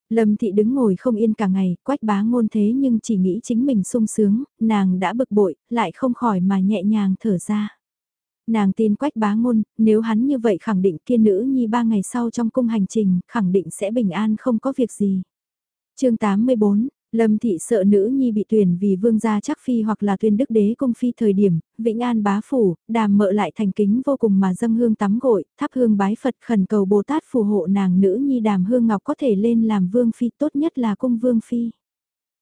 Lâm thị đứng ngồi không yên cả ngày, quách bá ngôn thế nhưng chỉ nghĩ chính mình sung sướng, nàng đã bực bội, lại không khỏi mà nhẹ nhàng thở ra. Nàng tin quách bá ngôn, nếu hắn như vậy khẳng định kia nữ nhi ba ngày sau trong cung hành trình, khẳng định sẽ bình an không có việc gì. chương 84, Lâm thị sợ nữ nhi bị tuyển vì vương gia chắc phi hoặc là tuyên đức đế cung phi thời điểm, Vĩnh An bá phủ, đàm mợ lại thành kính vô cùng mà dâng hương tắm gội, thắp hương bái Phật khẩn cầu Bồ Tát phù hộ nàng nữ nhi đàm hương ngọc có thể lên làm vương phi tốt nhất là cung vương phi.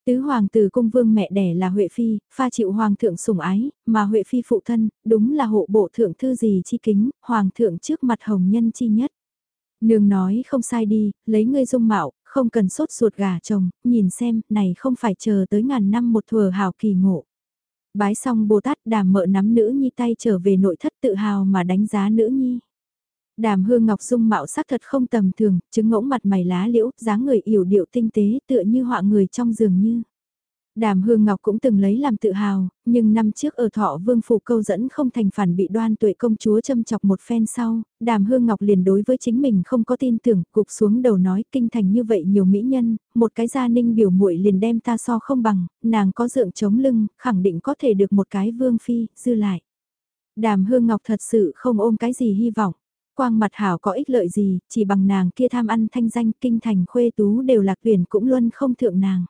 Tứ hoàng tử cung vương mẹ đẻ là Huệ Phi, pha chịu hoàng thượng sủng ái, mà Huệ Phi phụ thân, đúng là hộ bộ thượng thư gì chi kính, hoàng thượng trước mặt hồng nhân chi nhất. Nương nói không sai đi, lấy ngươi dung mạo, không cần sốt ruột gà chồng, nhìn xem, này không phải chờ tới ngàn năm một thừa hào kỳ ngộ. Bái xong Bồ Tát đàm mợ nắm nữ nhi tay trở về nội thất tự hào mà đánh giá nữ nhi. Đàm hương ngọc dung mạo sắc thật không tầm thường, chứng ngỗng mặt mày lá liễu, dáng người yểu điệu tinh tế tựa như họa người trong giường như. Đàm Hương Ngọc cũng từng lấy làm tự hào, nhưng năm trước ở thọ vương phủ câu dẫn không thành phản bị đoan tuệ công chúa châm chọc một phen sau, Đàm Hương Ngọc liền đối với chính mình không có tin tưởng, cục xuống đầu nói kinh thành như vậy nhiều mỹ nhân, một cái gia ninh biểu muội liền đem ta so không bằng, nàng có dượng chống lưng, khẳng định có thể được một cái vương phi, dư lại. Đàm Hương Ngọc thật sự không ôm cái gì hy vọng. Quang mặt hảo có ích lợi gì, chỉ bằng nàng kia tham ăn thanh danh kinh thành khuê tú đều lạc tuyển cũng luôn không thượng nàng.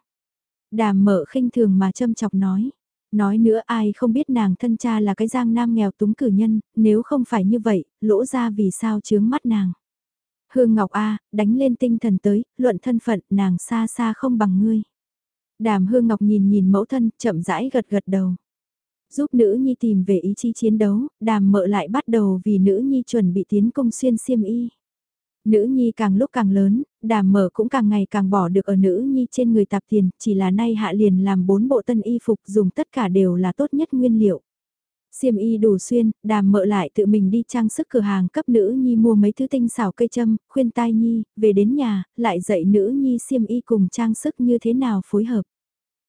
Đàm mở khinh thường mà châm chọc nói. Nói nữa ai không biết nàng thân cha là cái giang nam nghèo túng cử nhân, nếu không phải như vậy, lỗ ra vì sao chướng mắt nàng. Hương Ngọc A, đánh lên tinh thần tới, luận thân phận, nàng xa xa không bằng ngươi. Đàm Hương Ngọc nhìn nhìn mẫu thân, chậm rãi gật gật đầu. Giúp nữ nhi tìm về ý chí chiến đấu, đàm mợ lại bắt đầu vì nữ nhi chuẩn bị tiến công xuyên xiêm y. Nữ nhi càng lúc càng lớn, đàm mở cũng càng ngày càng bỏ được ở nữ nhi trên người tạp tiền, chỉ là nay hạ liền làm bốn bộ tân y phục dùng tất cả đều là tốt nhất nguyên liệu. Xiêm y đủ xuyên, đàm mợ lại tự mình đi trang sức cửa hàng cấp nữ nhi mua mấy thứ tinh xảo cây châm, khuyên tai nhi, về đến nhà, lại dạy nữ nhi xiêm y cùng trang sức như thế nào phối hợp.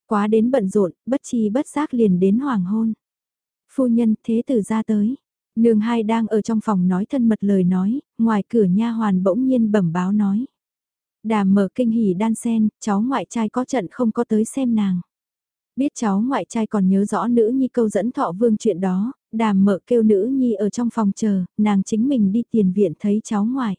Quá đến bận rộn, bất chi bất giác liền đến hoàng hôn. Phu nhân thế tử ra tới. Nương hai đang ở trong phòng nói thân mật lời nói, ngoài cửa nha hoàn bỗng nhiên bẩm báo nói. Đàm mở kinh hỉ đan sen, cháu ngoại trai có trận không có tới xem nàng. Biết cháu ngoại trai còn nhớ rõ nữ nhi câu dẫn thọ vương chuyện đó, đàm mở kêu nữ nhi ở trong phòng chờ, nàng chính mình đi tiền viện thấy cháu ngoại.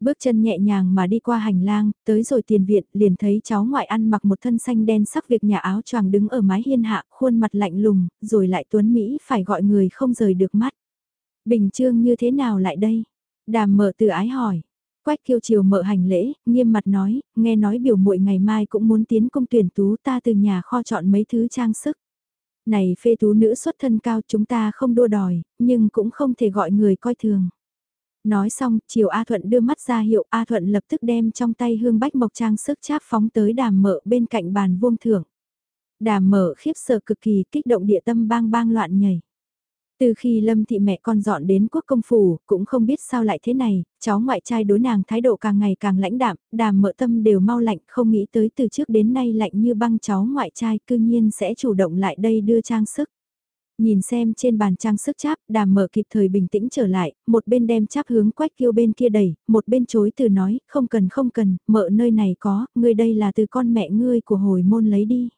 Bước chân nhẹ nhàng mà đi qua hành lang, tới rồi tiền viện, liền thấy cháu ngoại ăn mặc một thân xanh đen sắc việc nhà áo choàng đứng ở mái hiên hạ, khuôn mặt lạnh lùng, rồi lại tuấn Mỹ phải gọi người không rời được mắt. Bình trương như thế nào lại đây? Đàm mở từ ái hỏi. Quách kiêu chiều mở hành lễ, nghiêm mặt nói, nghe nói biểu muội ngày mai cũng muốn tiến công tuyển tú ta từ nhà kho chọn mấy thứ trang sức. Này phê tú nữ xuất thân cao chúng ta không đua đòi, nhưng cũng không thể gọi người coi thường. Nói xong, chiều A Thuận đưa mắt ra hiệu A Thuận lập tức đem trong tay hương bách mộc trang sức cháp phóng tới đàm mở bên cạnh bàn vuông thưởng. Đàm mở khiếp sợ cực kỳ kích động địa tâm bang bang loạn nhảy. Từ khi Lâm thị mẹ con dọn đến quốc công phủ, cũng không biết sao lại thế này, cháu ngoại trai đối nàng thái độ càng ngày càng lãnh đạm, đàm mỡ tâm đều mau lạnh, không nghĩ tới từ trước đến nay lạnh như băng cháu ngoại trai cư nhiên sẽ chủ động lại đây đưa trang sức. Nhìn xem trên bàn trang sức cháp, đàm mở kịp thời bình tĩnh trở lại, một bên đem cháp hướng quách kiêu bên kia đẩy, một bên chối từ nói, không cần không cần, mợ nơi này có, ngươi đây là từ con mẹ ngươi của hồi môn lấy đi.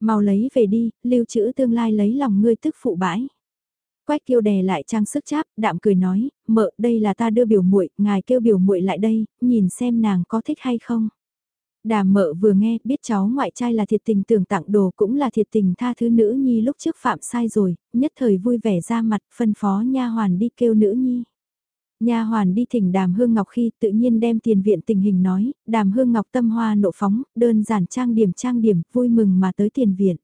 Mau lấy về đi, lưu trữ tương lai lấy lòng ngươi tức phụ bãi. Quách kiêu đè lại trang sức cháp, đạm cười nói, mợ đây là ta đưa biểu muội, ngài kêu biểu muội lại đây, nhìn xem nàng có thích hay không. Đàm mợ vừa nghe, biết cháu ngoại trai là thiệt tình tưởng tặng đồ cũng là thiệt tình tha thứ nữ nhi lúc trước phạm sai rồi, nhất thời vui vẻ ra mặt, phân phó nha hoàn đi kêu nữ nhi. Nha hoàn đi thỉnh Đàm Hương Ngọc khi tự nhiên đem tiền viện tình hình nói, Đàm Hương Ngọc tâm hoa nộ phóng, đơn giản trang điểm trang điểm, vui mừng mà tới tiền viện.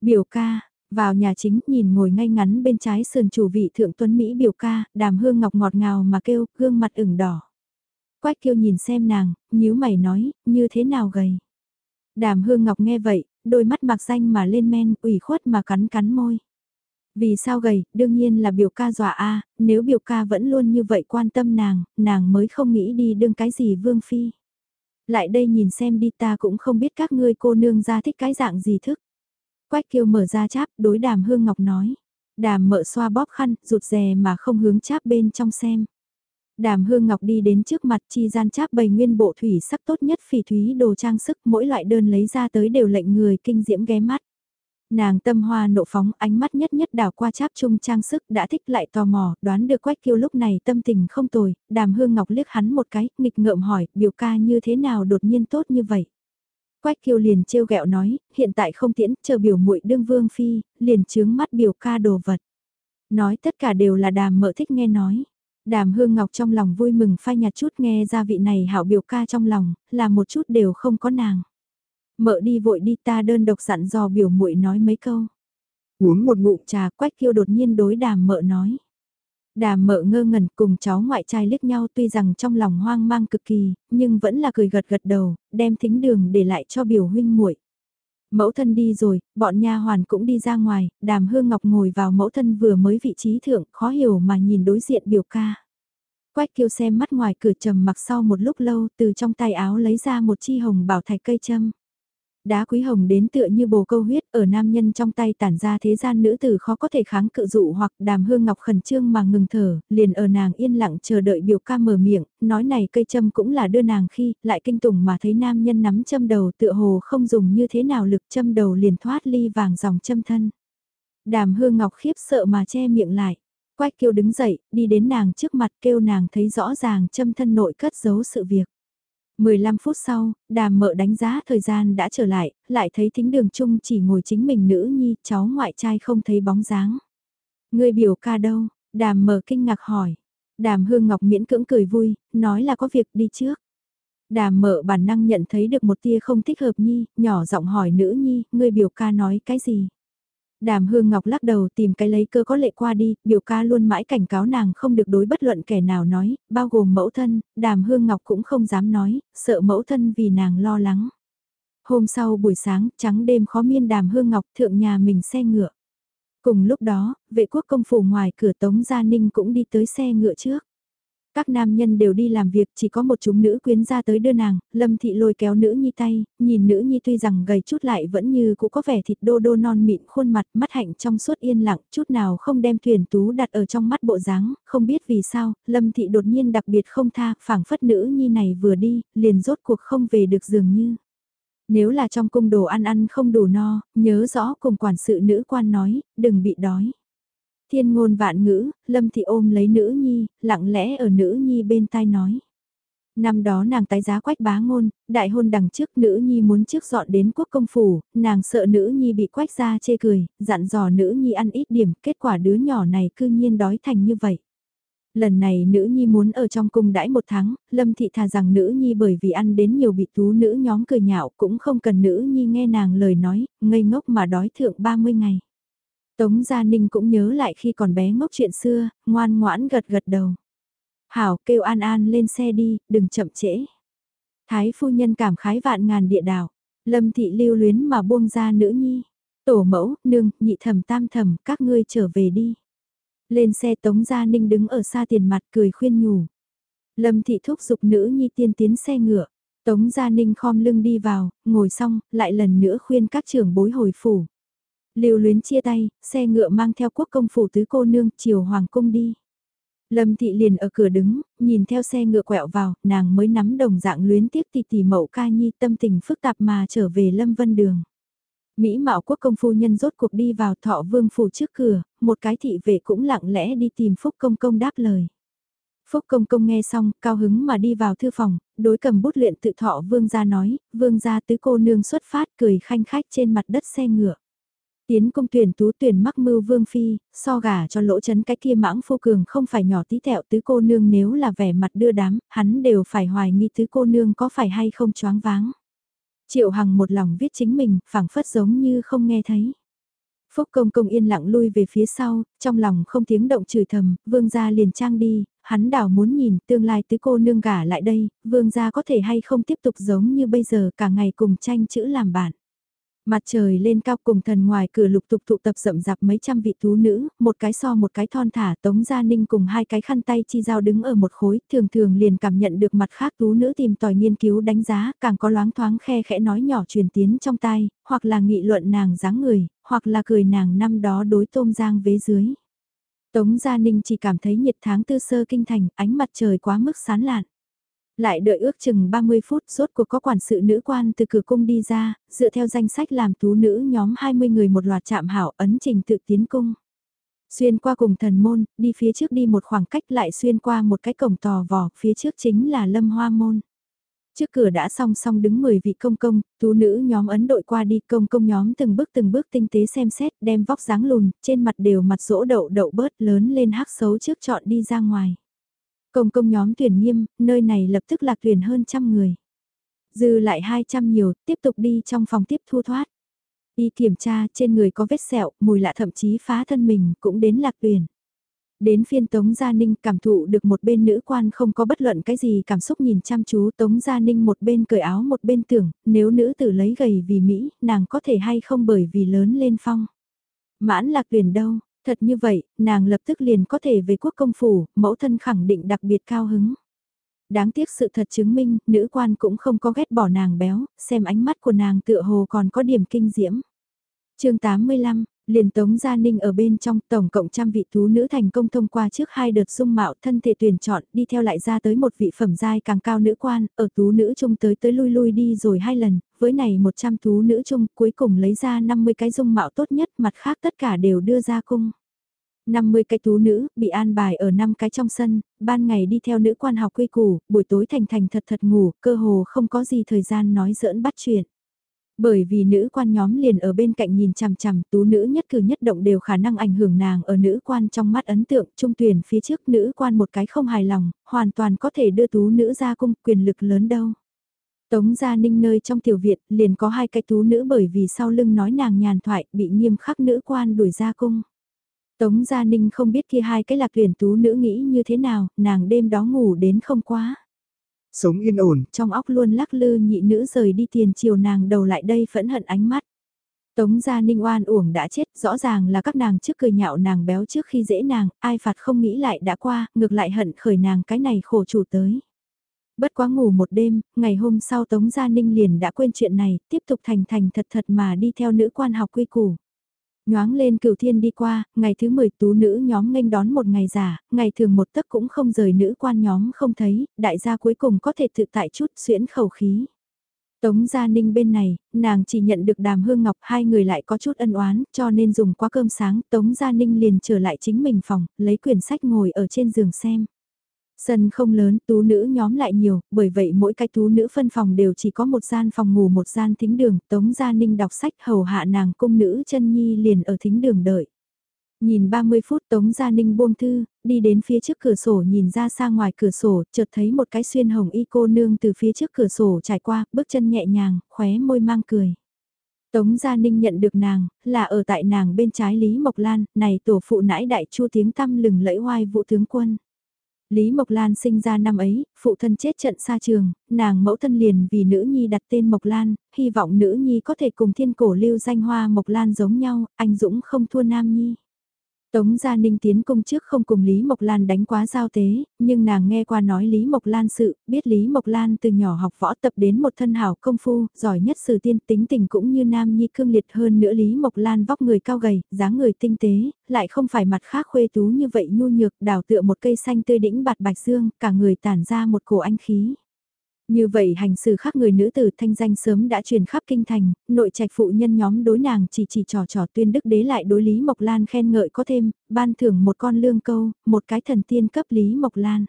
Biểu ca, vào nhà chính nhìn ngồi ngay ngắn bên trái sườn chủ vị thượng tuấn Mỹ biểu ca, đàm hương ngọc ngọt ngào mà kêu, gương mặt ửng đỏ. Quách kêu nhìn xem nàng, nhíu mày nói, như thế nào gầy. Đàm hương ngọc nghe vậy, đôi mắt mạc danh mà lên men, ủy khuất mà cắn cắn môi. Vì sao gầy, đương nhiên là biểu ca dọa a nếu biểu ca vẫn luôn như vậy quan tâm nàng, nàng mới không nghĩ đi đương cái gì vương phi. Lại đây nhìn xem đi ta cũng không biết các ngươi cô nương ra thích cái dạng gì thức. Quách kiêu mở ra cháp, đối đàm hương ngọc nói. Đàm mợ xoa bóp khăn, rụt rè mà không hướng cháp bên trong xem. Đàm hương ngọc đi đến trước mặt chi gian cháp bày nguyên bộ thủy sắc tốt nhất phỉ thúy đồ trang sức mỗi loại đơn lấy ra tới đều lệnh người kinh diễm ghé mắt. Nàng tâm hoa nộ phóng ánh mắt nhất nhất đảo qua cháp chung trang sức đã thích lại tò mò, đoán được quách kiêu lúc này tâm tình không tồi, đàm hương ngọc liếc hắn một cái, nghịch ngợm hỏi, biểu ca như thế nào đột nhiên tốt như vậy. Quách kiêu liền trêu ghẹo nói, hiện tại không tiễn, chờ biểu muội đương vương phi, liền chướng mắt biểu ca đồ vật. Nói tất cả đều là đàm mợ thích nghe nói. Đàm hương ngọc trong lòng vui mừng phai nhạt chút nghe ra vị này hảo biểu ca trong lòng, là một chút đều không có nàng. Mợ đi vội đi ta đơn độc dặn dò biểu muội nói mấy câu. Uống một ngụm trà quách kiêu đột nhiên đối đàm mợ nói. Đàm mợ ngơ ngẩn cùng cháu ngoại trai liếc nhau tuy rằng trong lòng hoang mang cực kỳ, nhưng vẫn là cười gật gật đầu, đem thính đường để lại cho biểu huynh muội. Mẫu thân đi rồi, bọn nha hoàn cũng đi ra ngoài, đàm hương ngọc ngồi vào mẫu thân vừa mới vị trí thượng, khó hiểu mà nhìn đối diện biểu ca. Quách kiêu xem mắt ngoài cửa trầm mặc sau một lúc lâu từ trong tay áo lấy ra một chi hồng bảo thạch cây châm đá quý hồng đến tựa như bồ câu huyết ở nam nhân trong tay tản ra thế gian nữ tử khó có thể kháng cự dụ hoặc đàm hương ngọc khẩn trương mà ngừng thở, liền ở nàng yên lặng chờ đợi biểu ca mở miệng, nói này cây châm cũng là đưa nàng khi, lại kinh tủng mà thấy nam nhân nắm châm đầu tựa hồ không dùng như thế nào lực châm đầu liền thoát ly vàng dòng châm thân. Đàm hương ngọc khiếp sợ mà che miệng lại. Quách kêu đứng dậy, đi đến nàng trước mặt kêu nàng thấy rõ ràng châm thân nội cất giấu sự việc. 15 phút sau, đàm mợ đánh giá thời gian đã trở lại, lại thấy thính đường chung chỉ ngồi chính mình nữ nhi, cháu ngoại trai không thấy bóng dáng. Người biểu ca đâu? Đàm mợ kinh ngạc hỏi. Đàm Hương Ngọc miễn cưỡng cười vui, nói là có việc đi trước. Đàm mợ bản năng nhận thấy được một tia không thích hợp nhi, nhỏ giọng hỏi nữ nhi, người biểu ca nói cái gì. Đàm Hương Ngọc lắc đầu tìm cái lấy cơ có lệ qua đi, biểu ca luôn mãi cảnh cáo nàng không được đối bất luận kẻ nào nói, bao gồm mẫu thân, Đàm Hương Ngọc cũng không dám nói, sợ mẫu thân vì nàng lo lắng. Hôm sau buổi sáng, trắng đêm khó miên Đàm Hương Ngọc thượng nhà mình xe ngựa. Cùng lúc đó, vệ quốc công phủ ngoài cửa Tống Gia Ninh cũng đi tới xe ngựa trước. Các nam nhân đều đi làm việc, chỉ có một chúng nữ quyến ra tới đưa nàng, Lâm Thị lôi kéo nữ nhi tay, nhìn nữ nhi tuy rằng gầy chút lại vẫn như cũng có vẻ thịt đô đô non mịn khuôn mặt, mắt hạnh trong suốt yên lặng, chút nào không đem thuyền tú đặt ở trong mắt bộ dáng, không biết vì sao, Lâm Thị đột nhiên đặc biệt không tha, phảng phất nữ nhi này vừa đi, liền rốt cuộc không về được dường như. Nếu là trong cung đồ ăn ăn không đủ no, nhớ rõ cùng quản sự nữ quan nói, đừng bị đói. Thiên ngôn vạn ngữ, Lâm Thị ôm lấy nữ nhi, lặng lẽ ở nữ nhi bên tai nói. Năm đó nàng tái giá quách bá ngôn, đại hôn đằng trước nữ nhi muốn trước dọn đến quốc công phủ, nàng sợ nữ nhi bị quách ra chê cười, dặn dò nữ nhi ăn ít điểm, kết quả đứa nhỏ này cư nhiên đói thành như vậy. Lần này nữ nhi muốn ở trong cung đãi một tháng, Lâm Thị thà rằng nữ nhi bởi vì ăn đến nhiều bị tú nữ nhóm cười nhạo cũng không cần nữ nhi nghe nàng lời nói, ngây ngốc mà đói thượng 30 ngày. Tống Gia Ninh cũng nhớ lại khi còn bé ngốc chuyện xưa, ngoan ngoãn gật gật đầu. Hảo kêu An An lên xe đi, đừng chậm trễ. Thái phu nhân cảm khái vạn ngàn địa đảo, lâm thị lưu luyến mà buông ra nữ nhi. Tổ mẫu, nương, nhị thầm tam thầm, các ngươi trở về đi. Lên xe Tống Gia Ninh đứng ở xa tiền mặt cười khuyên nhủ. Lâm thị thúc giục nữ nhi tiên tiến xe ngựa. Tống Gia Ninh khom lưng đi vào, ngồi xong, lại lần nữa khuyên các trưởng bối hồi phủ. Lưu luyến chia tay, xe ngựa mang theo quốc công phủ tứ cô nương, chiều hoàng cung đi. Lâm thị liền ở cửa đứng, nhìn theo xe ngựa quẹo vào, nàng mới nắm đồng dạng luyến tiếc tỷ tỷ mậu ca nhi tâm tình phức tạp mà trở về lâm vân đường. Mỹ mạo quốc công phu nhân rốt cuộc đi vào thọ vương phủ trước cửa, một cái thị vệ cũng lặng lẽ đi tìm phúc công công đáp lời. Phúc công công nghe xong, cao hứng mà đi vào thư phòng, đối cầm bút luyện tự thọ vương gia nói, vương gia tứ cô nương xuất phát cười khanh khách trên mặt đất xe ngựa. Tiến công tuyển tú tuyển mắc mưu vương phi, so gà cho lỗ chấn cái kia mãng phu cường không phải nhỏ tí tẹo tứ cô nương nếu là vẻ mặt đưa đám, hắn đều phải hoài nghi tứ cô nương có phải hay không choáng váng. Triệu Hằng một lòng viết chính mình, phảng phất giống như không nghe thấy. Phúc công công yên lặng lui về phía sau, trong lòng không tiếng động chửi thầm, vương gia liền trang đi, hắn đảo muốn nhìn tương lai tứ cô nương gả lại đây, vương gia có thể hay không tiếp tục giống như bây giờ cả ngày cùng tranh chữ làm bạn. Mặt trời lên cao cùng thần ngoài cửa lục tục tụ tập rậm rạp mấy trăm vị tú nữ, một cái so một cái thon thả tống gia ninh cùng hai cái khăn tay chi giao đứng ở một khối, thường thường liền cảm nhận được mặt khác tú nữ tìm tòi nghiên cứu đánh giá, càng có loáng thoáng khe khẽ nói nhỏ truyền tiến trong tai, hoặc là nghị luận nàng dáng người, hoặc là cười nàng năm đó đối tôm giang vế dưới. Tống Gia Ninh chỉ cảm thấy nhiệt tháng tư sơ kinh thành, ánh mặt trời quá mức sán lạn. Lại đợi ước chừng 30 phút rốt cuộc có quản sự nữ quan từ cửa cung đi ra, dựa theo danh sách làm tú nữ nhóm 20 người một loạt chạm hảo ấn trình tự tiến cung. Xuyên qua cùng thần môn, đi phía trước đi một khoảng cách lại xuyên qua một cái cổng tò vò, phía trước chính là lâm hoa môn. Trước cửa đã song song đứng 10 vị công công, tú nữ nhóm ấn đội qua đi công công nhóm từng bước từng bước tinh tế xem xét đem vóc dáng lùn, trên mặt đều mặt rỗ đậu đậu bớt lớn lên hắc xấu trước chọn đi ra ngoài. Công công nhóm tuyển nghiêm, nơi này lập tức lạc tuyển hơn trăm người. Dư lại 200 nhiều, tiếp tục đi trong phòng tiếp thu thoát. Y kiểm tra trên người có vết sẹo, mùi lạ thậm chí phá thân mình cũng đến lạc tuyển. Đến phiên Tống Gia Ninh cảm thụ được một bên nữ quan không có bất luận cái gì cảm xúc nhìn chăm chú Tống Gia Ninh một bên cởi áo một bên tưởng, nếu nữ tử lấy gầy vì Mỹ, nàng có thể hay không bởi vì lớn lên phong. Mãn lạc tuyển đâu, Thật như vậy, nàng lập tức liền có thể về quốc công phủ, mẫu thân khẳng định đặc biệt cao hứng. Đáng tiếc sự thật chứng minh, nữ quan cũng không có ghét bỏ nàng béo, xem ánh mắt của nàng tựa hồ còn có điểm kinh diễm. chương 85, liền Tống Gia Ninh ở bên trong tổng cộng trăm vị tú nữ thành công thông qua trước hai đợt dung mạo thân thể tuyển chọn đi theo lại ra tới một vị phẩm giai càng cao nữ quan, ở tú nữ chung tới tới lui lui đi rồi hai lần, với này 100 tú nữ chung cuối cùng lấy ra 50 cái dung mạo tốt nhất mặt khác tất cả đều đưa ra cung. 50 cái tú nữ, bị an bài ở năm cái trong sân, ban ngày đi theo nữ quan học quy củ, buổi tối thành thành thật thật ngủ, cơ hồ không có gì thời gian nói giỡn bắt chuyện. Bởi vì nữ quan nhóm liền ở bên cạnh nhìn chằm chằm tú nữ nhất cử nhất động đều khả năng ảnh hưởng nàng ở nữ quan trong mắt ấn tượng trung tuyển phía trước nữ quan một cái không hài lòng, hoàn toàn có thể đưa tú nữ ra cung quyền lực lớn đâu. Tống Gia Ninh nơi trong tiểu viện liền có hai cái tú nữ bởi vì sau lưng nói nàng nhàn thoại bị nghiêm khắc nữ quan đuổi ra cung. Tống Gia Ninh không biết kia hai cái lạc tuyển tú nữ nghĩ như thế nào, nàng đêm đó ngủ đến không quá. Sống yên ổn. Trong óc luôn lắc lư nhị nữ rời đi tiền chiều nàng đầu lại đây phẫn hận ánh mắt. Tống gia ninh oan uổng đã chết, rõ ràng là các nàng trước cười nhạo nàng béo trước khi dễ nàng, ai phạt không nghĩ lại đã qua, ngược lại hận khởi nàng cái này khổ chủ tới. Bất quá ngủ một đêm, ngày hôm sau Tống Gia Ninh liền đã quên chuyện này, tiếp tục thành thành thật thật mà đi theo nữ quan học quy củ. Nhoáng lên cửu thiên đi qua, ngày thứ 10 tú nữ nhóm nghênh đón một ngày giả, ngày thường một tấc cũng không rời nữ quan nhóm không thấy, đại gia cuối cùng có thể tự tại chút xuyễn khẩu khí. Tống Gia Ninh bên này, nàng chỉ nhận được đàm hương ngọc hai người lại có chút ân oán cho nên dùng qua cơm sáng Tống Gia Ninh liền trở lại chính mình phòng, lấy quyển sách ngồi ở trên giường xem. Sân không lớn, tú nữ nhóm lại nhiều, bởi vậy mỗi cái tú nữ phân phòng đều chỉ có một gian phòng ngủ một gian thính đường, Tống Gia Ninh đọc sách hầu hạ nàng cung nữ chân nhi liền ở thính đường đợi. Nhìn 30 phút Tống Gia Ninh buông thư, đi đến phía trước cửa sổ nhìn ra xa ngoài cửa sổ, chợt thấy một cái xuyên hồng y cô nương từ phía trước cửa sổ trải qua, bước chân nhẹ nhàng, khóe môi mang cười. Tống Gia Ninh nhận được nàng, là ở tại nàng bên trái Lý Mộc Lan, này tổ phụ nãi đại chu tiếng tăm lừng lẫy hoai vũ tướng quân. Lý Mộc Lan sinh ra năm ấy, phụ thân chết trận xa trường, nàng mẫu thân liền vì nữ nhi đặt tên Mộc Lan, hy vọng nữ nhi có thể cùng thiên cổ lưu danh hoa Mộc Lan giống nhau, anh Dũng không thua nam nhi. Tống Gia Ninh tiến công trước không cùng Lý Mộc Lan đánh quá giao tế, nhưng nàng nghe qua nói Lý Mộc Lan sự, biết Lý Mộc Lan từ nhỏ học võ tập đến một thân hảo công phu, giỏi nhất sử tiên tính tình cũng như nam nhi cương liệt hơn nữa Lý Mộc Lan vóc người cao gầy, dáng người tinh tế, lại không phải mặt khác khuê tú như vậy nhu nhược, đào tựa một cây xanh tươi đĩnh bạt bạch dương, cả người tản ra một cổ anh khí. Như vậy hành xử khác người nữ tử thanh danh sớm đã truyền khắp kinh thành, nội trạch phụ nhân nhóm đối nàng chỉ chỉ trò trò tuyên đức đế lại đối Lý Mộc Lan khen ngợi có thêm, ban thưởng một con lương câu, một cái thần tiên cấp Lý Mộc Lan.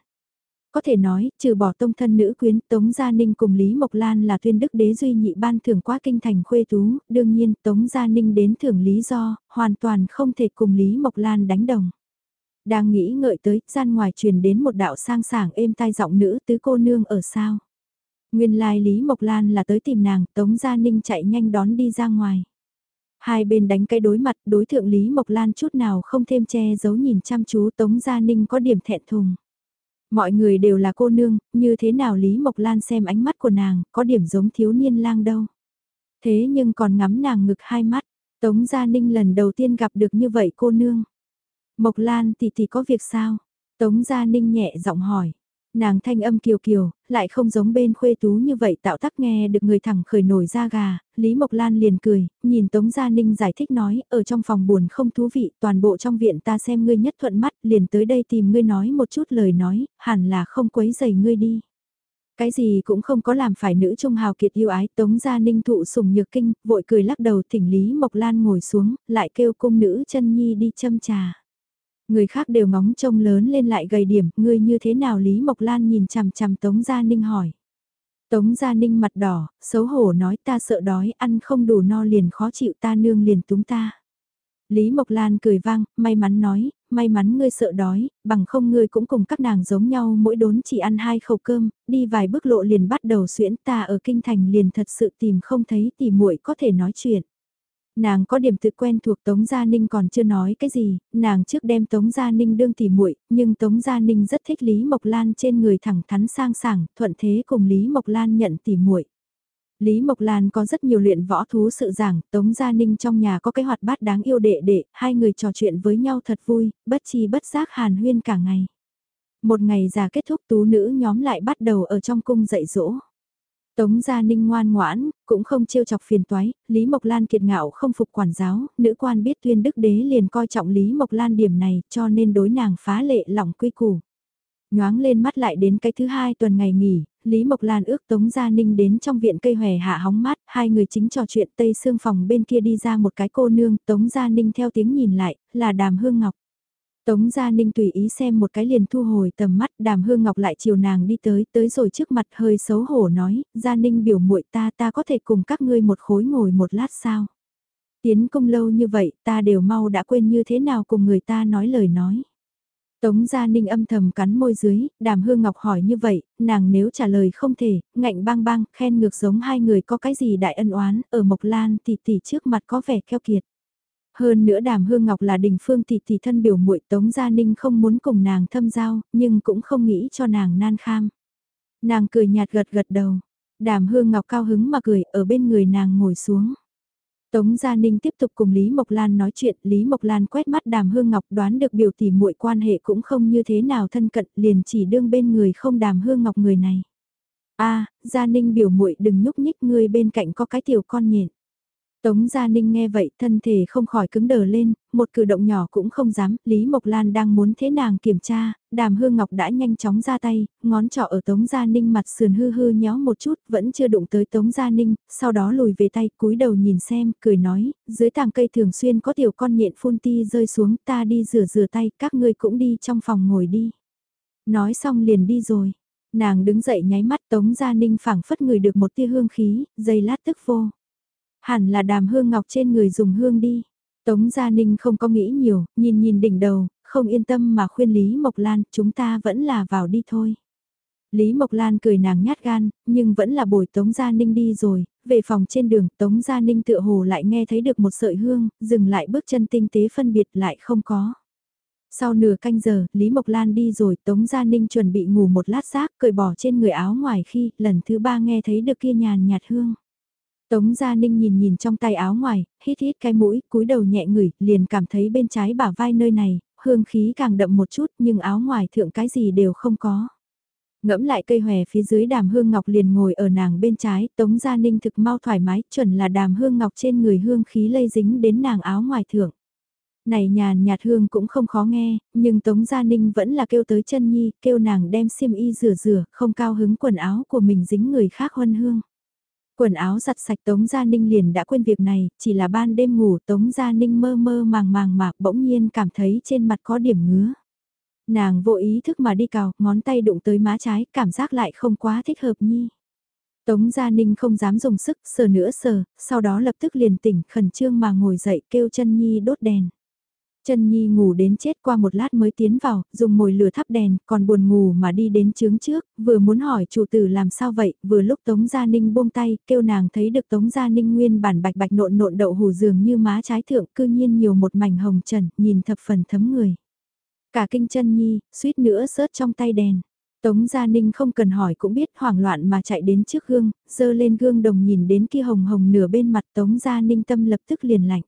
Có thể nói, trừ bỏ tông thân nữ quyến, Tống Gia Ninh cùng Lý Mộc Lan là tuyên đức đế duy nhị ban thưởng quá kinh thành khuê tú, đương nhiên Tống Gia Ninh đến thưởng lý do, hoàn toàn không thể cùng Lý Mộc Lan đánh đồng. Đang nghĩ ngợi tới, gian ngoài truyền đến một đạo sang sảng êm tai giọng nữ tứ cô nương ở sao. Nguyên lai Lý Mộc Lan là tới tìm nàng, Tống Gia Ninh chạy nhanh đón đi ra ngoài. Hai bên đánh cái đối mặt, đối thượng Lý Mộc Lan chút nào không thêm che giấu nhìn chăm chú Tống Gia Ninh có điểm thẹn thùng. Mọi người đều là cô nương, như thế nào Lý Mộc Lan xem ánh mắt của nàng, có điểm giống thiếu niên lang đâu. Thế nhưng còn ngắm nàng ngực hai mắt, Tống Gia Ninh lần đầu tiên gặp được như vậy cô nương. Mộc Lan tỷ tỷ có việc sao? Tống Gia Ninh nhẹ giọng hỏi. Nàng thanh âm kiều kiều, lại không giống bên khuê tú như vậy tạo tắc nghe được người thẳng khởi nổi da gà, Lý Mộc Lan liền cười, nhìn Tống Gia Ninh giải thích nói, ở trong phòng buồn không thú vị, toàn bộ trong viện ta xem ngươi nhất thuận mắt, liền tới đây tìm ngươi nói một chút lời nói, hẳn là không quấy giày ngươi đi. Cái gì cũng không có làm phải nữ trung hào kiệt yêu ái, Tống Gia Ninh thụ sùng nhược kinh, vội cười lắc đầu thỉnh Lý Mộc Lan ngồi xuống, lại kêu cung nữ chân nhi đi châm trà. Người khác đều ngóng trông lớn lên lại gầy điểm, ngươi như thế nào Lý Mộc Lan nhìn chằm chằm Tống Gia Ninh hỏi. Tống Gia Ninh mặt đỏ, xấu hổ nói ta sợ đói, ăn không đủ no liền khó chịu ta nương liền túng ta. Lý Mộc Lan cười vang, may mắn nói, may mắn ngươi sợ đói, bằng không ngươi cũng cùng các nàng giống nhau mỗi đốn chỉ ăn hai khẩu cơm, đi vài bước lộ liền bắt đầu xuyễn ta ở kinh thành liền thật sự tìm không thấy thì muội có thể nói chuyện. Nàng có điểm tự quen thuộc Tống Gia Ninh còn chưa nói cái gì, nàng trước đem Tống Gia Ninh đương tỉ muội, nhưng Tống Gia Ninh rất thích Lý Mộc Lan trên người thẳng thắn sang sảng, thuận thế cùng Lý Mộc Lan nhận tỉ muội. Lý Mộc Lan có rất nhiều luyện võ thú sự giảng, Tống Gia Ninh trong nhà có cái hoạt bát đáng yêu đệ đệ, hai người trò chuyện với nhau thật vui, bất chi bất giác hàn huyên cả ngày. Một ngày già kết thúc tú nữ nhóm lại bắt đầu ở trong cung dạy dỗ. Tống Gia Ninh ngoan ngoãn, cũng không trêu chọc phiền toái, Lý Mộc Lan kiệt ngạo không phục quản giáo, nữ quan biết tuyên đức đế liền coi trọng Lý Mộc Lan điểm này cho nên đối nàng phá lệ lỏng quy củ. Nhoáng lên mắt lại đến cái thứ hai tuần ngày nghỉ, Lý Mộc Lan ước Tống Gia Ninh đến trong viện cây hòe hạ hóng mát, hai người chính trò chuyện tây xương phòng bên kia đi ra một cái cô nương, Tống Gia Ninh theo tiếng nhìn lại, là Đàm Hương Ngọc. Tống Gia Ninh tùy ý xem một cái liền thu hồi tầm mắt, Đàm Hương Ngọc lại chiều nàng đi tới, tới rồi trước mặt hơi xấu hổ nói, Gia Ninh biểu muội ta ta có thể cùng các ngươi một khối ngồi một lát sao? Tiến công lâu như vậy, ta đều mau đã quên như thế nào cùng người ta nói lời nói. Tống Gia Ninh âm thầm cắn môi dưới, Đàm Hương Ngọc hỏi như vậy, nàng nếu trả lời không thể, ngạnh bang bang, khen ngược giống hai người có cái gì đại ân oán, ở Mộc Lan tỷ tỷ trước mặt có vẻ keo kiệt. Hơn nữa Đàm Hương Ngọc là đình phương thì tỷ thân biểu muội Tống Gia Ninh không muốn cùng nàng thâm giao, nhưng cũng không nghĩ cho nàng nan kham. Nàng cười nhạt gật gật đầu, Đàm Hương Ngọc cao hứng mà cười ở bên người nàng ngồi xuống. Tống Gia Ninh tiếp tục cùng Lý Mộc Lan nói chuyện, Lý Mộc Lan quét mắt Đàm Hương Ngọc đoán được biểu tỷ muội quan hệ cũng không như thế nào thân cận, liền chỉ đương bên người không Đàm Hương Ngọc người này. A, Gia Ninh biểu muội đừng nhúc nhích, người bên cạnh có cái tiểu con nhện. Tống Gia Ninh nghe vậy thân thể không khỏi cứng đờ lên, một cử động nhỏ cũng không dám, Lý Mộc Lan đang muốn thế nàng kiểm tra, đàm hương ngọc đã nhanh chóng ra tay, ngón trỏ ở Tống Gia Ninh mặt sườn hư hư nhó một chút, vẫn chưa đụng tới Tống Gia Ninh, sau đó lùi về tay, cúi đầu nhìn xem, cười nói, dưới tàng cây thường xuyên có tiểu con nhện phun ti rơi xuống, ta đi rửa rửa tay, các ngươi cũng đi trong phòng ngồi đi. Nói xong liền đi rồi. Nàng đứng dậy nháy mắt Tống Gia Ninh phảng phất người được một tia hương khí, dây lát tức vô. Hẳn là đàm hương ngọc trên người dùng hương đi. Tống Gia Ninh không có nghĩ nhiều, nhìn nhìn đỉnh đầu, không yên tâm mà khuyên Lý Mộc Lan, chúng ta vẫn là vào đi thôi. Lý Mộc Lan cười nàng nhát gan, nhưng vẫn là bồi Tống Gia Ninh đi rồi, về phòng trên đường Tống Gia Ninh tựa hồ lại nghe thấy được một sợi hương, dừng lại bước chân tinh tế phân biệt lại không có. Sau nửa canh giờ, Lý Mộc Lan đi rồi, Tống Gia Ninh chuẩn bị ngủ một lát giác, cởi bỏ trên người áo ngoài khi, lần thứ ba nghe thấy được kia nhàn nhạt hương. Tống Gia Ninh nhìn nhìn trong tay áo ngoài, hít hít cái mũi, cúi đầu nhẹ ngửi, liền cảm thấy bên trái bả vai nơi này, hương khí càng đậm một chút nhưng áo ngoài thượng cái gì đều không có. Ngẫm lại cây hòe phía dưới đàm hương ngọc liền ngồi ở nàng bên trái, Tống Gia Ninh thực mau thoải mái, chuẩn là đàm hương ngọc trên người hương khí lây dính đến nàng áo ngoài thượng. Này nhàn nhạt hương cũng không khó nghe, nhưng Tống Gia Ninh vẫn là kêu tới chân nhi, kêu nàng đem xiêm y rửa rửa, không cao hứng quần áo của mình dính người khác huân hương. Quần áo giặt sạch Tống Gia Ninh liền đã quên việc này, chỉ là ban đêm ngủ Tống Gia Ninh mơ mơ màng màng mạc bỗng nhiên cảm thấy trên mặt có điểm ngứa. Nàng vô ý thức mà đi cào, ngón tay đụng tới má trái, cảm giác lại không quá thích hợp nhi. Tống Gia Ninh không dám dùng sức, sờ nữa sờ, sau đó lập tức liền tỉnh khẩn trương mà ngồi dậy kêu chân nhi đốt đèn. Trần Nhi ngủ đến chết qua một lát mới tiến vào, dùng mồi lửa thắp đèn, còn buồn ngủ mà đi đến trướng trước, vừa muốn hỏi chủ tử làm sao vậy, vừa lúc Tống Gia Ninh buông tay, kêu nàng thấy được Tống Gia Ninh nguyên bản bạch bạch nộn nộn đậu hù dường như má trái thượng cư nhiên nhiều một mảnh hồng trần, nhìn thập phần thấm người. Cả kinh chân Nhi, suýt nữa sớt trong tay đèn. Tống Gia Ninh không cần hỏi cũng biết hoảng loạn mà chạy đến trước gương, dơ lên gương đồng nhìn đến kia hồng hồng nửa bên mặt Tống Gia Ninh tâm lập tức liền lạnh.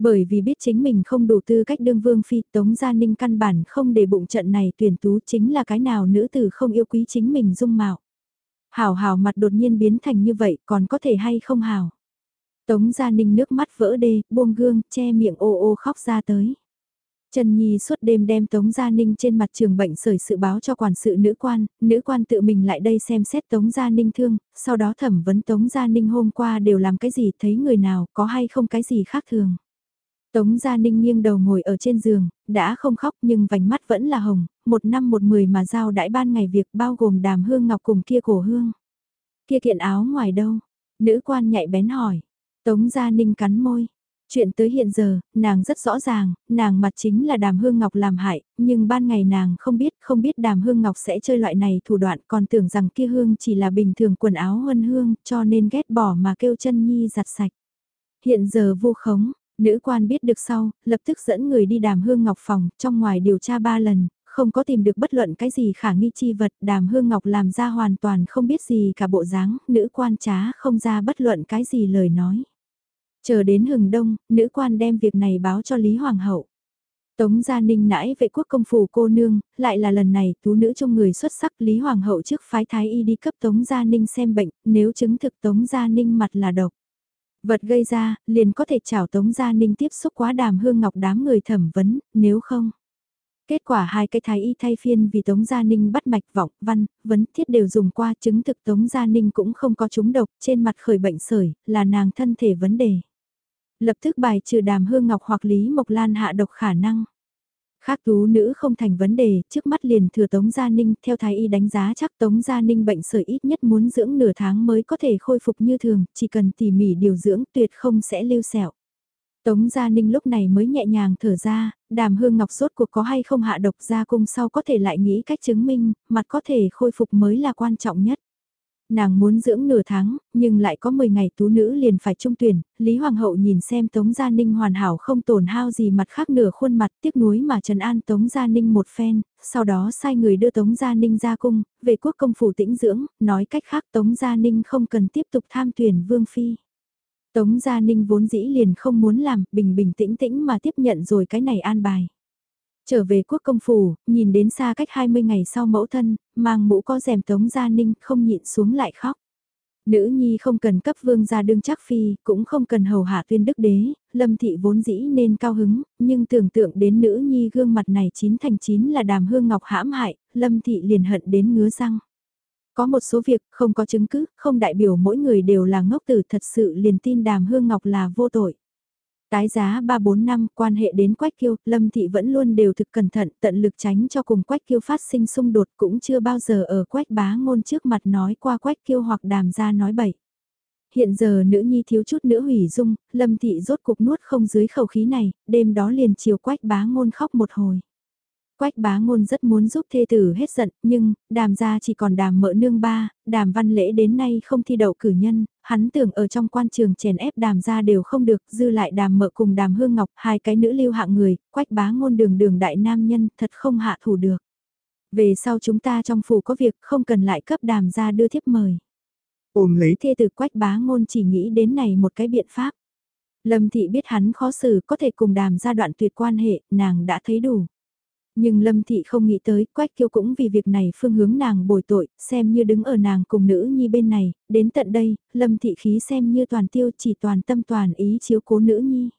Bởi vì biết chính mình không đủ tư cách đương vương phi Tống Gia Ninh căn bản không để bụng trận này tuyển tú chính là cái nào nữ tử không yêu quý chính mình dung mạo. Hảo hảo mặt đột nhiên biến thành như vậy còn có thể hay không hảo. Tống Gia Ninh nước mắt vỡ đê, buông gương, che miệng ô ô khóc ra tới. Trần Nhi suốt đêm đem Tống Gia Ninh trên mặt trường bệnh sởi sự báo cho quản sự nữ quan, nữ quan tự mình lại đây xem xét Tống Gia Ninh thương, sau đó thẩm vấn Tống Gia Ninh hôm qua đều làm cái gì thấy người nào có hay không cái gì khác thường. Tống Gia Ninh nghiêng đầu ngồi ở trên giường, đã không khóc nhưng vành mắt vẫn là hồng, một năm một mười mà giao đãi ban ngày việc bao gồm đàm hương ngọc cùng kia cổ hương. Kia kiện áo ngoài đâu? Nữ quan nhạy bén hỏi. Tống Gia Ninh cắn môi. Chuyện tới hiện giờ, nàng rất rõ ràng, nàng mặt chính là đàm hương ngọc làm hại, nhưng ban ngày nàng không biết, không biết đàm hương ngọc sẽ chơi loại này thủ đoạn còn tưởng rằng kia hương chỉ là bình thường quần áo huân hương cho nên ghét bỏ mà kêu chân nhi giặt sạch. Hiện giờ vô khống, Nữ quan biết được sau, lập tức dẫn người đi đàm hương ngọc phòng, trong ngoài điều tra ba lần, không có tìm được bất luận cái gì khả nghi chi vật, đàm hương ngọc làm ra hoàn toàn không biết gì cả bộ dáng, nữ quan trá không ra bất luận cái gì lời nói. Chờ đến hừng đông, nữ quan đem việc này báo cho Lý Hoàng hậu. Tống Gia Ninh nãi vệ quốc công phủ cô nương, lại là lần này tú nữ trong người xuất sắc Lý Hoàng hậu trước phái thái y đi cấp Tống Gia Ninh xem bệnh, nếu chứng thực Tống Gia Ninh mặt là độc. Vật gây ra, liền có thể chảo Tống Gia Ninh tiếp xúc quá đàm hương ngọc đám người thẩm vấn, nếu không. Kết quả hai cái thái y thay phiên vì Tống Gia Ninh bắt mạch vọng, văn, vấn thiết đều dùng qua chứng thực Tống Gia Ninh cũng không có trúng độc, trên mặt khởi bệnh sởi, là nàng thân thể vấn đề. Lập tức bài trừ đàm hương ngọc hoặc Lý Mộc Lan hạ độc khả năng. Khác tú nữ không thành vấn đề, trước mắt liền thừa Tống Gia Ninh, theo thái y đánh giá chắc Tống Gia Ninh bệnh sởi ít nhất muốn dưỡng nửa tháng mới có thể khôi phục như thường, chỉ cần tỉ mỉ điều dưỡng tuyệt không sẽ lưu sẹo. Tống Gia Ninh lúc này mới nhẹ nhàng thở ra, đàm hương ngọc sốt cuộc có hay không hạ độc ra cung sau có thể lại nghĩ cách chứng minh, mặt có thể khôi phục mới là quan trọng nhất nàng muốn dưỡng nửa tháng, nhưng lại có 10 ngày tú nữ liền phải trung tuyển, Lý Hoàng hậu nhìn xem Tống Gia Ninh hoàn hảo không tổn hao gì mặt khác nửa khuôn mặt tiếc nuối mà Trần An Tống Gia Ninh một phen, sau đó sai người đưa Tống Gia Ninh ra cung, về quốc công phủ tĩnh dưỡng, nói cách khác Tống Gia Ninh không cần tiếp tục tham tuyển Vương Phi. Tống Gia Ninh vốn dĩ liền không muốn làm, bình bình tĩnh tĩnh mà tiếp nhận rồi cái này an bài. Trở về quốc công phủ, nhìn đến xa cách 20 ngày sau mẫu thân, mang mũ có rèm tống gia ninh không nhịn xuống lại khóc. Nữ nhi không cần cấp vương gia đương chắc phi, cũng không cần hầu hạ tuyên đức đế, lâm thị vốn dĩ nên cao hứng, nhưng tưởng tượng đến nữ nhi gương mặt này chín thành chín là đàm hương ngọc hãm hại, lâm thị liền hận đến ngứa răng. Có một số việc không có chứng cứ, không đại biểu mỗi người đều là ngốc tử thật sự liền tin đàm hương ngọc là vô tội. Tái giá 3-4 năm quan hệ đến Quách Kiêu, Lâm Thị vẫn luôn đều thực cẩn thận tận lực tránh cho cùng Quách Kiêu phát sinh xung đột cũng chưa bao giờ ở Quách bá ngôn trước mặt nói qua Quách Kiêu hoặc đàm ra nói bậy. Hiện giờ nữ nhi thiếu chút nữa hủy dung, Lâm Thị rốt cục nuốt không dưới khẩu khí này, đêm đó liền chiều Quách bá ngôn khóc một hồi. Quách bá ngôn rất muốn giúp thê tử hết giận, nhưng, đàm ra chỉ còn đàm mỡ nương ba, đàm văn lễ đến nay không thi đậu cử nhân, hắn tưởng ở trong quan trường chèn ép đàm ra đều không được, dư lại đàm mỡ cùng đàm hương ngọc, hai cái nữ lưu hạng người, quách bá ngôn đường đường đại nam nhân, thật không hạ thủ được. Về sau chúng ta trong phủ có việc không cần lại cấp đàm ra đưa thiếp mời. Ôm lấy thê tử quách bá ngôn chỉ nghĩ đến này một cái biện pháp. Lâm thị biết hắn khó xử có thể cùng đàm ra đoạn tuyệt quan hệ, nàng đã thấy đủ. Nhưng Lâm Thị không nghĩ tới, Quách Kiêu cũng vì việc này phương hướng nàng bồi tội, xem như đứng ở nàng cùng nữ nhi bên này, đến tận đây, Lâm Thị khí xem như toàn tiêu chỉ toàn tâm toàn ý chiếu cố nữ nhi.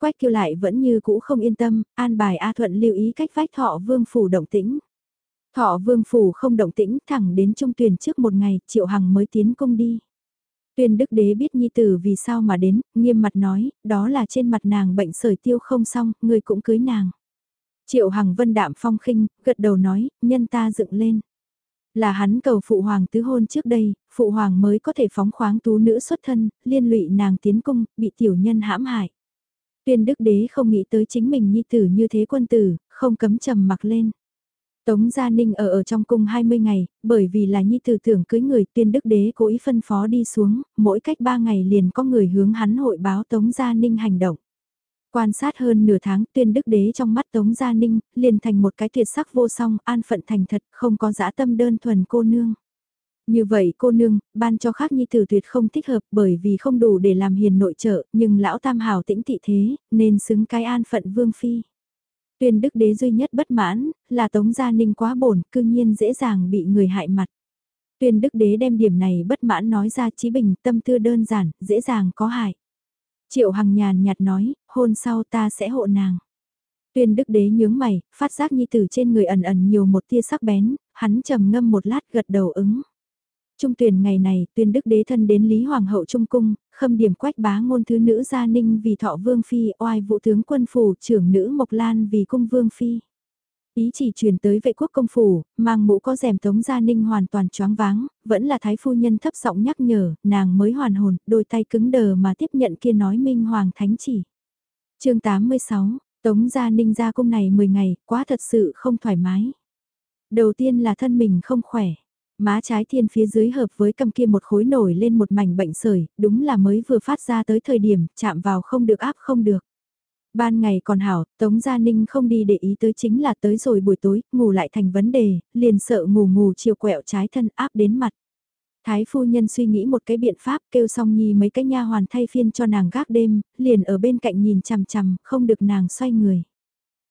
Quách Kiêu lại vẫn như cũ không yên tâm, an bài A Thuận lưu ý cách vách thọ vương phủ động tĩnh. Thọ vương phủ không động tĩnh thẳng đến trung tuyển trước một ngày, Triệu Hằng mới tiến công đi. Tuyên đức đế biết nhi tử vì sao mà đến, nghiêm mặt nói, đó là trên mặt nàng bệnh sởi tiêu không xong, người cũng cưới nàng. Triệu Hằng Vân đạm phong khinh, gật đầu nói, nhân ta dựng lên. Là hắn cầu phụ hoàng tứ hôn trước đây, phụ hoàng mới có thể phóng khoáng tú nữ xuất thân, liên lụy nàng tiến cung, bị tiểu nhân hãm hại. Tuyên đức đế không nghĩ tới chính mình nhi tử như thế quân tử, không cấm trầm mặc lên. Tống Gia Ninh ở ở trong cung 20 ngày, bởi vì là nhi tử tưởng cưới người tuyên đức đế cố ý phân phó đi xuống, mỗi cách 3 ngày liền có người hướng hắn hội báo Tống Gia Ninh hành động. Quan sát hơn nửa tháng tuyên đức đế trong mắt Tống Gia Ninh, liền thành một cái tuyệt sắc vô song, an phận thành thật, không có dã tâm đơn thuần cô nương. Như vậy cô nương, ban cho khác nhi tử tuyệt không thích hợp bởi vì không đủ để làm hiền nội trợ, nhưng lão tam hào tĩnh tị thế, nên xứng cái an phận vương phi. Tuyên đức đế duy nhất bất mãn, là Tống Gia Ninh quá bổn, cư nhiên dễ dàng bị người hại mặt. Tuyên đức đế đem điểm này bất mãn nói ra trí bình, tâm tư đơn giản, dễ dàng có hại. Triệu Hằng nhàn nhạt nói, hôn sau ta sẽ hộ nàng. Tuyên đức đế nhướng mày, phát giác nhi tử trên người ẩn ẩn nhiều một tia sắc bén, hắn trầm ngâm một lát gật đầu ứng. Trung tuyển ngày này, tuyên đức đế thân đến Lý Hoàng hậu Trung Cung, khâm điểm quách bá ngôn thứ nữ gia ninh vì thọ vương phi, oai vụ tướng quân phủ trưởng nữ Mộc Lan vì cung vương phi. Ý chỉ truyền tới vệ quốc công phủ, mang mũ có rèm tống gia ninh hoàn toàn choáng váng, vẫn là thái phu nhân thấp giọng nhắc nhở, nàng mới hoàn hồn, đôi tay cứng đờ mà tiếp nhận kia nói minh hoàng thánh chỉ. chương 86, tống gia ninh ra cung này 10 ngày, quá thật sự không thoải mái. Đầu tiên là thân mình không khỏe. Má trái thiên phía dưới hợp với cầm kia một khối nổi lên một mảnh bệnh sởi, đúng là mới vừa phát ra tới thời điểm, chạm vào không được áp không được. Ban ngày còn hảo, Tống Gia Ninh không đi để ý tới chính là tới rồi buổi tối, ngủ lại thành vấn đề, liền sợ ngủ ngủ chiều quẹo trái thân áp đến mặt. Thái phu nhân suy nghĩ một cái biện pháp kêu xong nhi mấy cái nha hoàn thay phiên cho nàng gác đêm, liền ở bên cạnh nhìn chằm chằm, không được nàng xoay người.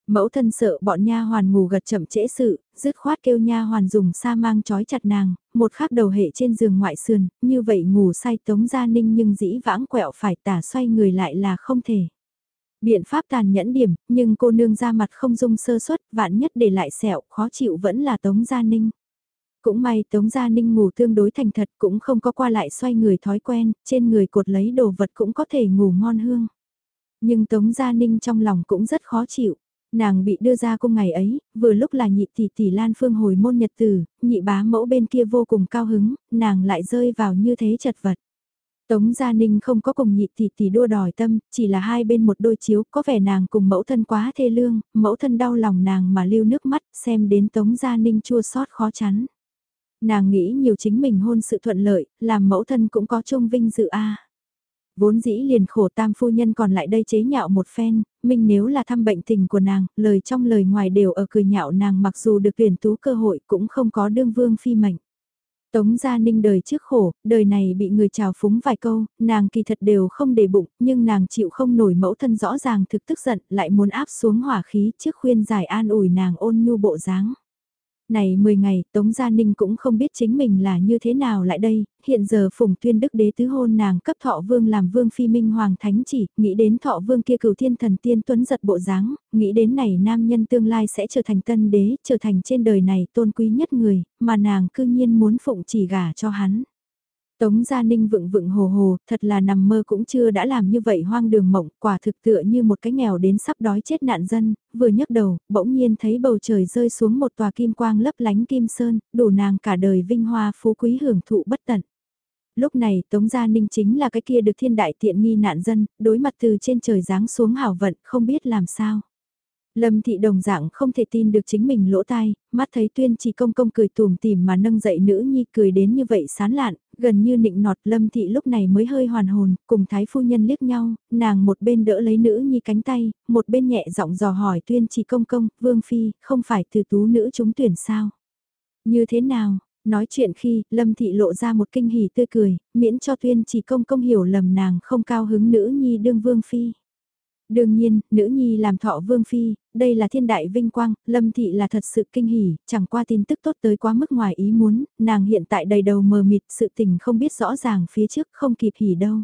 Mẫu thân sợ bọn nha hoàn ngủ gật chậm trễ sự, dứt khoát kêu nha hoàn dùng sa mang trói chặt nàng, một khắc đầu hệ trên giường ngoại sườn, như vậy ngủ say tống gia ninh nhưng dĩ vãng quẹo phải tả xoay người lại là không thể. Biện pháp tàn nhẫn điểm, nhưng cô nương ra mặt không dung sơ suất, vạn nhất để lại sẹo, khó chịu vẫn là Tống Gia Ninh. Cũng may Tống Gia Ninh ngủ tương đối thành thật cũng không có qua lại xoay người thói quen, trên người cột lấy đồ vật cũng có thể ngủ ngon hương. Nhưng Tống Gia Ninh trong lòng cũng rất khó chịu. Nàng bị đưa ra cung ngày ấy, vừa lúc là nhị tỷ tỷ Lan Phương hồi môn nhật tử, nhị bá mẫu bên kia vô cùng cao hứng, nàng lại rơi vào như thế chật vật. Tống Gia Ninh không có cùng nhị tỷ tỷ đua đòi tâm, chỉ là hai bên một đôi chiếu, có vẻ nàng cùng mẫu thân quá thê lương, mẫu thân đau lòng nàng mà lưu nước mắt, xem đến Tống Gia Ninh chua xót khó chắn. Nàng nghĩ nhiều chính mình hôn sự thuận lợi, làm mẫu thân cũng có chung vinh dự a. Vốn dĩ liền khổ tam phu nhân còn lại đây chế nhạo một phen, mình nếu là thăm bệnh tình của nàng, lời trong lời ngoài đều ở cười nhạo nàng mặc dù được tuyển tú cơ hội cũng không có đương vương phi mệnh. Tống Gia Ninh đời trước khổ, đời này bị người chào phúng vài câu, nàng kỳ thật đều không để bụng, nhưng nàng chịu không nổi mẫu thân rõ ràng thực tức giận, lại muốn áp xuống hỏa khí trước khuyên giải an ủi nàng ôn nhu bộ dáng. Này 10 ngày, Tống Gia Ninh cũng không biết chính mình là như thế nào lại đây, hiện giờ phùng tuyên đức đế tứ hôn nàng cấp thọ vương làm vương phi minh hoàng thánh chỉ, nghĩ đến thọ vương kia cửu thiên thần tiên tuấn giật bộ dáng, nghĩ đến này nam nhân tương lai sẽ trở thành tân đế, trở thành trên đời này tôn quý nhất người, mà nàng cư nhiên muốn phụng chỉ gả cho hắn. Tống Gia Ninh vựng vựng hồ hồ, thật là nằm mơ cũng chưa đã làm như vậy hoang đường mộng, quả thực tựa như một cái nghèo đến sắp đói chết nạn dân, vừa nhấc đầu, bỗng nhiên thấy bầu trời rơi xuống một tòa kim quang lấp lánh kim sơn, đủ nàng cả đời vinh hoa phú quý hưởng thụ bất tận. Lúc này Tống Gia Ninh chính là cái kia được thiên đại tiện nghi nạn dân, đối mặt từ trên trời giáng xuống hảo vận, không biết làm sao. Lâm thị đồng dạng không thể tin được chính mình lỗ tai, mắt thấy tuyên chỉ công công cười tùm tìm mà nâng dậy nữ nhi cười đến như vậy sán lạn, gần như nịnh nọt lâm thị lúc này mới hơi hoàn hồn, cùng thái phu nhân liếc nhau, nàng một bên đỡ lấy nữ nhi cánh tay, một bên nhẹ giọng dò hỏi tuyên chỉ công công, vương phi, không phải từ tú nữ chúng tuyển sao? Như thế nào? Nói chuyện khi, Lâm Thị lộ ra một kinh hỉ tươi cười, miễn cho tuyên chỉ công công hiểu lầm nàng không cao hứng nữ nhi đương vương phi. Đương nhiên, nữ nhi làm thọ vương phi, đây là thiên đại vinh quang, lâm thị là thật sự kinh hỉ, chẳng qua tin tức tốt tới quá mức ngoài ý muốn, nàng hiện tại đầy đầu mờ mịt sự tình không biết rõ ràng phía trước không kịp hỉ đâu.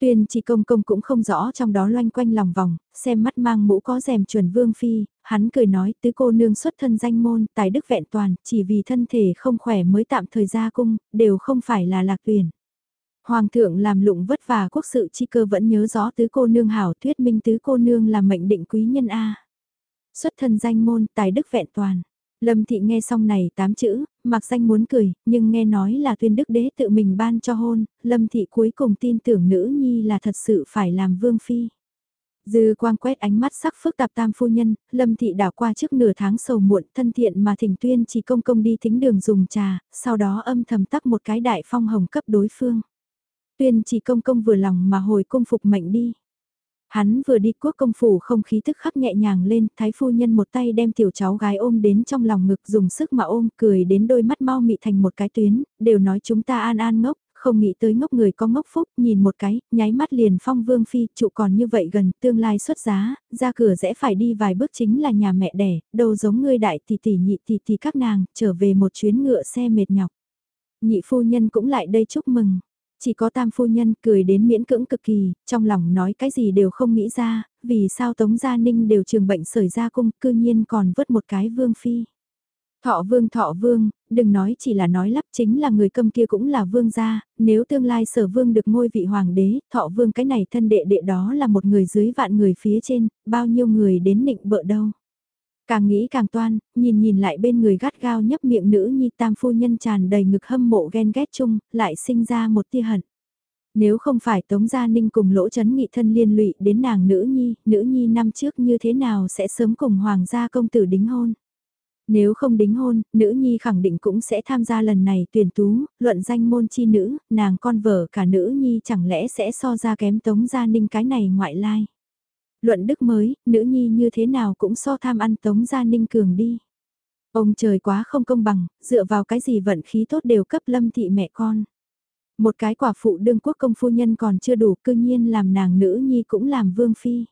Tuyên chỉ công công cũng không rõ trong đó loanh quanh lòng vòng, xem mắt mang mũ có rèm chuẩn vương phi, hắn cười nói tứ cô nương xuất thân danh môn, tài đức vẹn toàn, chỉ vì thân thể không khỏe mới tạm thời ra cung, đều không phải là lạc tuyển. Hoàng thượng làm lụng vất vả quốc sự chi cơ vẫn nhớ rõ tứ cô nương hảo thuyết minh tứ cô nương là mệnh định quý nhân A. Xuất thân danh môn tài đức vẹn toàn. Lâm thị nghe xong này tám chữ, mặc danh muốn cười, nhưng nghe nói là tuyên đức đế tự mình ban cho hôn, lâm thị cuối cùng tin tưởng nữ nhi là thật sự phải làm vương phi. Dư quang quét ánh mắt sắc phức tạp tam phu nhân, lâm thị đảo qua trước nửa tháng sầu muộn thân thiện mà thỉnh tuyên chỉ công công đi thính đường dùng trà, sau đó âm thầm tắc một cái đại phong hồng cấp đối phương. Tuyên chỉ công công vừa lòng mà hồi cung phục mệnh đi. Hắn vừa đi quốc công phủ không khí tức khắc nhẹ nhàng lên, thái phu nhân một tay đem tiểu cháu gái ôm đến trong lòng ngực dùng sức mà ôm cười đến đôi mắt mau mị thành một cái tuyến, đều nói chúng ta an an ngốc, không nghĩ tới ngốc người có ngốc phúc, nhìn một cái, nháy mắt liền phong vương phi, trụ còn như vậy gần, tương lai xuất giá, ra cửa rẽ phải đi vài bước chính là nhà mẹ đẻ, đâu giống ngươi đại tỷ tỷ nhị tỷ tỷ các nàng, trở về một chuyến ngựa xe mệt nhọc. Nhị phu nhân cũng lại đây chúc mừng. Chỉ có tam phu nhân cười đến miễn cưỡng cực kỳ, trong lòng nói cái gì đều không nghĩ ra, vì sao Tống Gia Ninh đều trường bệnh sởi ra cung cư nhiên còn vớt một cái vương phi. Thọ vương thọ vương, đừng nói chỉ là nói lắp chính là người câm kia cũng là vương gia, nếu tương lai sở vương được ngôi vị hoàng đế, thọ vương cái này thân đệ đệ đó là một người dưới vạn người phía trên, bao nhiêu người đến nịnh bợ đâu. Càng nghĩ càng toan, nhìn nhìn lại bên người gắt gao nhấp miệng nữ nhi tam phu nhân tràn đầy ngực hâm mộ ghen ghét chung, lại sinh ra một tia hận. Nếu không phải Tống Gia Ninh cùng lỗ chấn nghị thân liên lụy đến nàng nữ nhi, nữ nhi năm trước như thế nào sẽ sớm cùng hoàng gia công tử đính hôn. Nếu không đính hôn, nữ nhi khẳng định cũng sẽ tham gia lần này tuyển tú, luận danh môn chi nữ, nàng con vợ cả nữ nhi chẳng lẽ sẽ so ra kém Tống Gia Ninh cái này ngoại lai. Luận đức mới, nữ nhi như thế nào cũng so tham ăn tống gia ninh cường đi. Ông trời quá không công bằng, dựa vào cái gì vận khí tốt đều cấp lâm thị mẹ con. Một cái quả phụ đương quốc công phu nhân còn chưa đủ cư nhiên làm nàng nữ nhi cũng làm vương phi.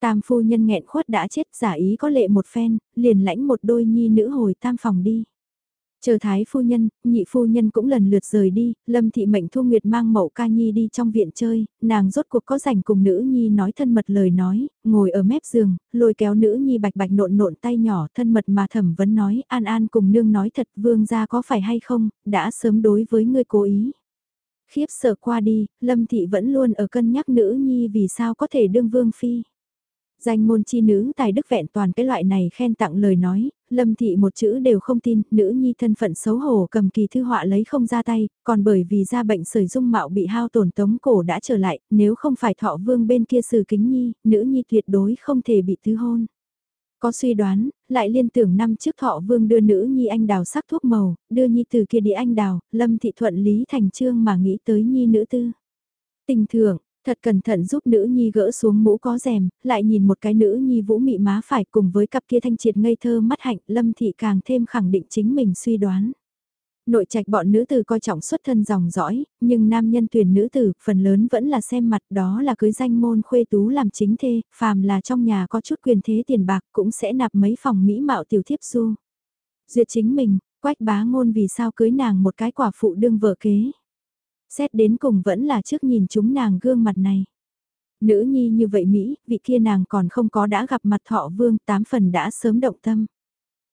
Tam phu nhân nghẹn khuất đã chết giả ý có lệ một phen, liền lãnh một đôi nhi nữ hồi tam phòng đi. Chờ thái phu nhân, nhị phu nhân cũng lần lượt rời đi, lâm thị mệnh thu nguyệt mang mẫu ca nhi đi trong viện chơi, nàng rốt cuộc có rảnh cùng nữ nhi nói thân mật lời nói, ngồi ở mép giường, lôi kéo nữ nhi bạch bạch nộn nộn tay nhỏ thân mật mà thẩm vấn nói an an cùng nương nói thật vương gia có phải hay không, đã sớm đối với ngươi cố ý. Khiếp sợ qua đi, lâm thị vẫn luôn ở cân nhắc nữ nhi vì sao có thể đương vương phi. Danh môn chi nữ tài đức vẹn toàn cái loại này khen tặng lời nói, lâm thị một chữ đều không tin, nữ nhi thân phận xấu hổ cầm kỳ thư họa lấy không ra tay, còn bởi vì ra bệnh sởi dung mạo bị hao tổn tống cổ đã trở lại, nếu không phải thọ vương bên kia xử kính nhi, nữ nhi tuyệt đối không thể bị thứ hôn. Có suy đoán, lại liên tưởng năm trước thọ vương đưa nữ nhi anh đào sắc thuốc màu, đưa nhi từ kia đi anh đào, lâm thị thuận lý thành trương mà nghĩ tới nhi nữ tư. Tình thưởng, Thật cẩn thận giúp nữ nhi gỡ xuống mũ có rèm, lại nhìn một cái nữ nhi vũ mị má phải cùng với cặp kia thanh triệt ngây thơ mắt hạnh, lâm thị càng thêm khẳng định chính mình suy đoán. Nội trạch bọn nữ tử coi trọng xuất thân dòng dõi, nhưng nam nhân tuyển nữ tử, phần lớn vẫn là xem mặt đó là cưới danh môn khuê tú làm chính thê, phàm là trong nhà có chút quyền thế tiền bạc cũng sẽ nạp mấy phòng mỹ mạo tiểu thiếp du. Duyệt chính mình, quách bá ngôn vì sao cưới nàng một cái quả phụ đương vợ kế. Xét đến cùng vẫn là trước nhìn chúng nàng gương mặt này. Nữ nhi như vậy Mỹ, vị kia nàng còn không có đã gặp mặt thọ vương, tám phần đã sớm động tâm.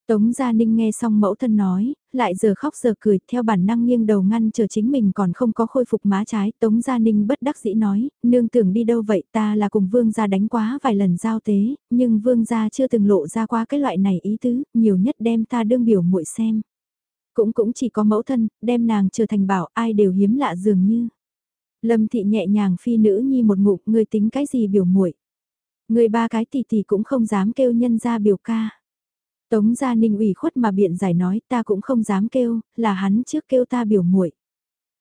Tống Gia Ninh nghe xong mẫu thân nói, lại giờ khóc giờ cười, theo bản năng nghiêng đầu ngăn chờ chính mình còn không có khôi phục má trái. Tống Gia Ninh bất đắc dĩ nói, nương tưởng đi đâu vậy ta là cùng vương gia đánh quá vài lần giao tế, nhưng vương gia chưa từng lộ ra qua cái loại này ý tứ, nhiều nhất đem ta đương biểu muội xem. Cũng cũng chỉ có mẫu thân, đem nàng trở thành bảo ai đều hiếm lạ dường như. Lâm thị nhẹ nhàng phi nữ nhi một ngụm, người tính cái gì biểu muội Người ba cái tỷ tỷ cũng không dám kêu nhân ra biểu ca. Tống gia ninh ủy khuất mà biện giải nói ta cũng không dám kêu, là hắn trước kêu ta biểu muội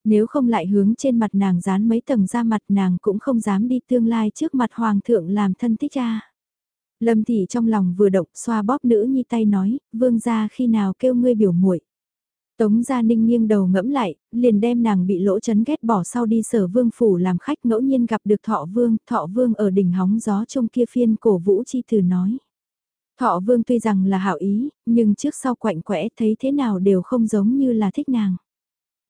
Nếu không lại hướng trên mặt nàng dán mấy tầng da mặt nàng cũng không dám đi tương lai trước mặt hoàng thượng làm thân thích cha. Lâm thị trong lòng vừa động xoa bóp nữ nhi tay nói, vương gia khi nào kêu ngươi biểu muội Tống Gia Ninh nghiêng đầu ngẫm lại, liền đem nàng bị lỗ chấn ghét bỏ sau đi sở vương phủ làm khách ngẫu nhiên gặp được thọ vương, thọ vương ở đỉnh hóng gió trong kia phiên cổ vũ chi từ nói. Thọ vương tuy rằng là hảo ý, nhưng trước sau quạnh quẽ thấy thế nào đều không giống như là thích nàng.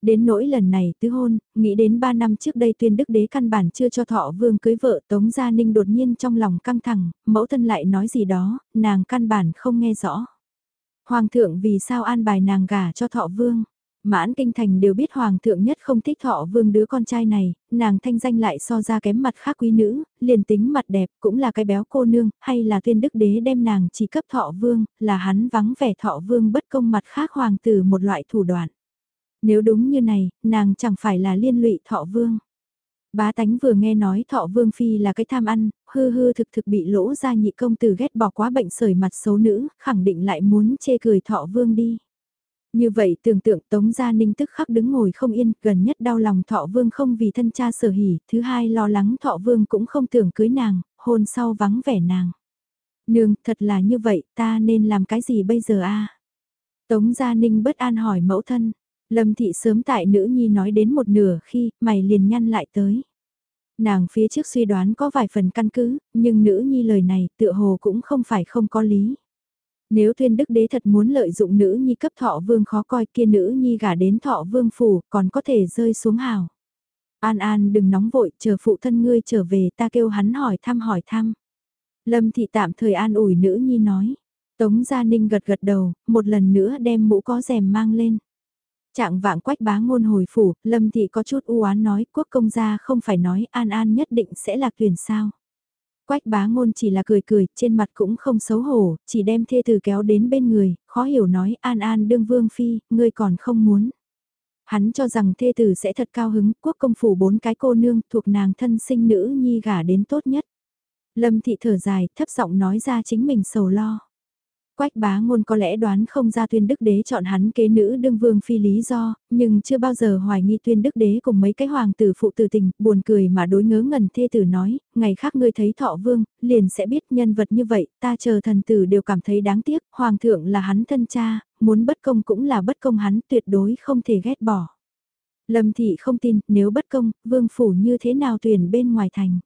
Đến nỗi lần này tứ hôn, nghĩ đến 3 năm trước đây tuyên đức đế căn bản chưa cho thọ vương cưới vợ Tống Gia Ninh đột nhiên trong lòng căng thẳng, mẫu thân lại nói gì đó, nàng căn bản không nghe rõ. Hoàng thượng vì sao an bài nàng gả cho thọ vương? Mãn kinh thành đều biết hoàng thượng nhất không thích thọ vương đứa con trai này, nàng thanh danh lại so ra kém mặt khác quý nữ, liền tính mặt đẹp cũng là cái béo cô nương, hay là tuyên đức đế đem nàng chỉ cấp thọ vương, là hắn vắng vẻ thọ vương bất công mặt khác hoàng tử một loại thủ đoạn. Nếu đúng như này, nàng chẳng phải là liên lụy thọ vương. Bá tánh vừa nghe nói thọ vương phi là cái tham ăn, hư hư thực thực bị lỗ ra nhị công tử ghét bỏ quá bệnh sởi mặt xấu nữ, khẳng định lại muốn chê cười thọ vương đi. Như vậy tưởng tượng Tống Gia Ninh tức khắc đứng ngồi không yên, gần nhất đau lòng thọ vương không vì thân cha sở hỉ, thứ hai lo lắng thọ vương cũng không tưởng cưới nàng, hôn sau vắng vẻ nàng. Nương, thật là như vậy, ta nên làm cái gì bây giờ a Tống Gia Ninh bất an hỏi mẫu thân, Lâm thị sớm tại nữ nhi nói đến một nửa khi mày liền nhăn lại tới. Nàng phía trước suy đoán có vài phần căn cứ, nhưng nữ nhi lời này tựa hồ cũng không phải không có lý. Nếu tuyên đức đế thật muốn lợi dụng nữ nhi cấp thọ vương khó coi kia nữ nhi gả đến thọ vương phủ còn có thể rơi xuống hào. An An đừng nóng vội, chờ phụ thân ngươi trở về ta kêu hắn hỏi thăm hỏi thăm. Lâm thị tạm thời an ủi nữ nhi nói. Tống Gia Ninh gật gật đầu, một lần nữa đem mũ có rèm mang lên. Trạng vạng quách bá ngôn hồi phủ, Lâm Thị có chút u oán nói quốc công gia không phải nói An An nhất định sẽ lạc tuyển sao. Quách bá ngôn chỉ là cười cười, trên mặt cũng không xấu hổ, chỉ đem thê từ kéo đến bên người, khó hiểu nói An An đương vương phi, ngươi còn không muốn. Hắn cho rằng thê tử sẽ thật cao hứng, quốc công phủ bốn cái cô nương thuộc nàng thân sinh nữ nhi gả đến tốt nhất. Lâm thị thở dài, thấp giọng nói ra chính mình sầu lo. Quách bá ngôn có lẽ đoán không ra tuyên đức đế chọn hắn kế nữ đương vương phi lý do, nhưng chưa bao giờ hoài nghi tuyên đức đế cùng mấy cái hoàng tử phụ tử tình, buồn cười mà đối ngớ ngẩn thê tử nói, ngày khác ngươi thấy thọ vương, liền sẽ biết nhân vật như vậy, ta chờ thần tử đều cảm thấy đáng tiếc, hoàng thượng là hắn thân cha, muốn bất công cũng là bất công hắn tuyệt đối không thể ghét bỏ. Lâm thị không tin, nếu bất công, vương phủ như thế nào tuyển bên ngoài thành.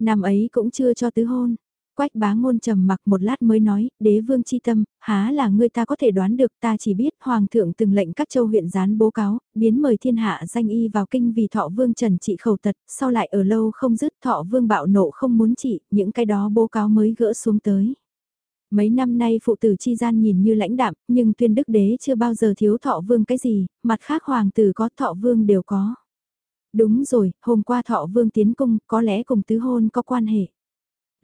Năm ấy cũng chưa cho tứ hôn. Quách bá ngôn trầm mặc một lát mới nói, đế vương chi tâm, há là người ta có thể đoán được ta chỉ biết hoàng thượng từng lệnh các châu huyện gián bố cáo, biến mời thiên hạ danh y vào kinh vì thọ vương trần trị khẩu tật, sau lại ở lâu không dứt thọ vương bạo nộ không muốn trị, những cái đó bố cáo mới gỡ xuống tới. Mấy năm nay phụ tử chi gian nhìn như lãnh đạm, nhưng tuyên đức đế chưa bao giờ thiếu thọ vương cái gì, mặt khác hoàng tử có thọ vương đều có. Đúng rồi, hôm qua thọ vương tiến cung có lẽ cùng tứ hôn có quan hệ.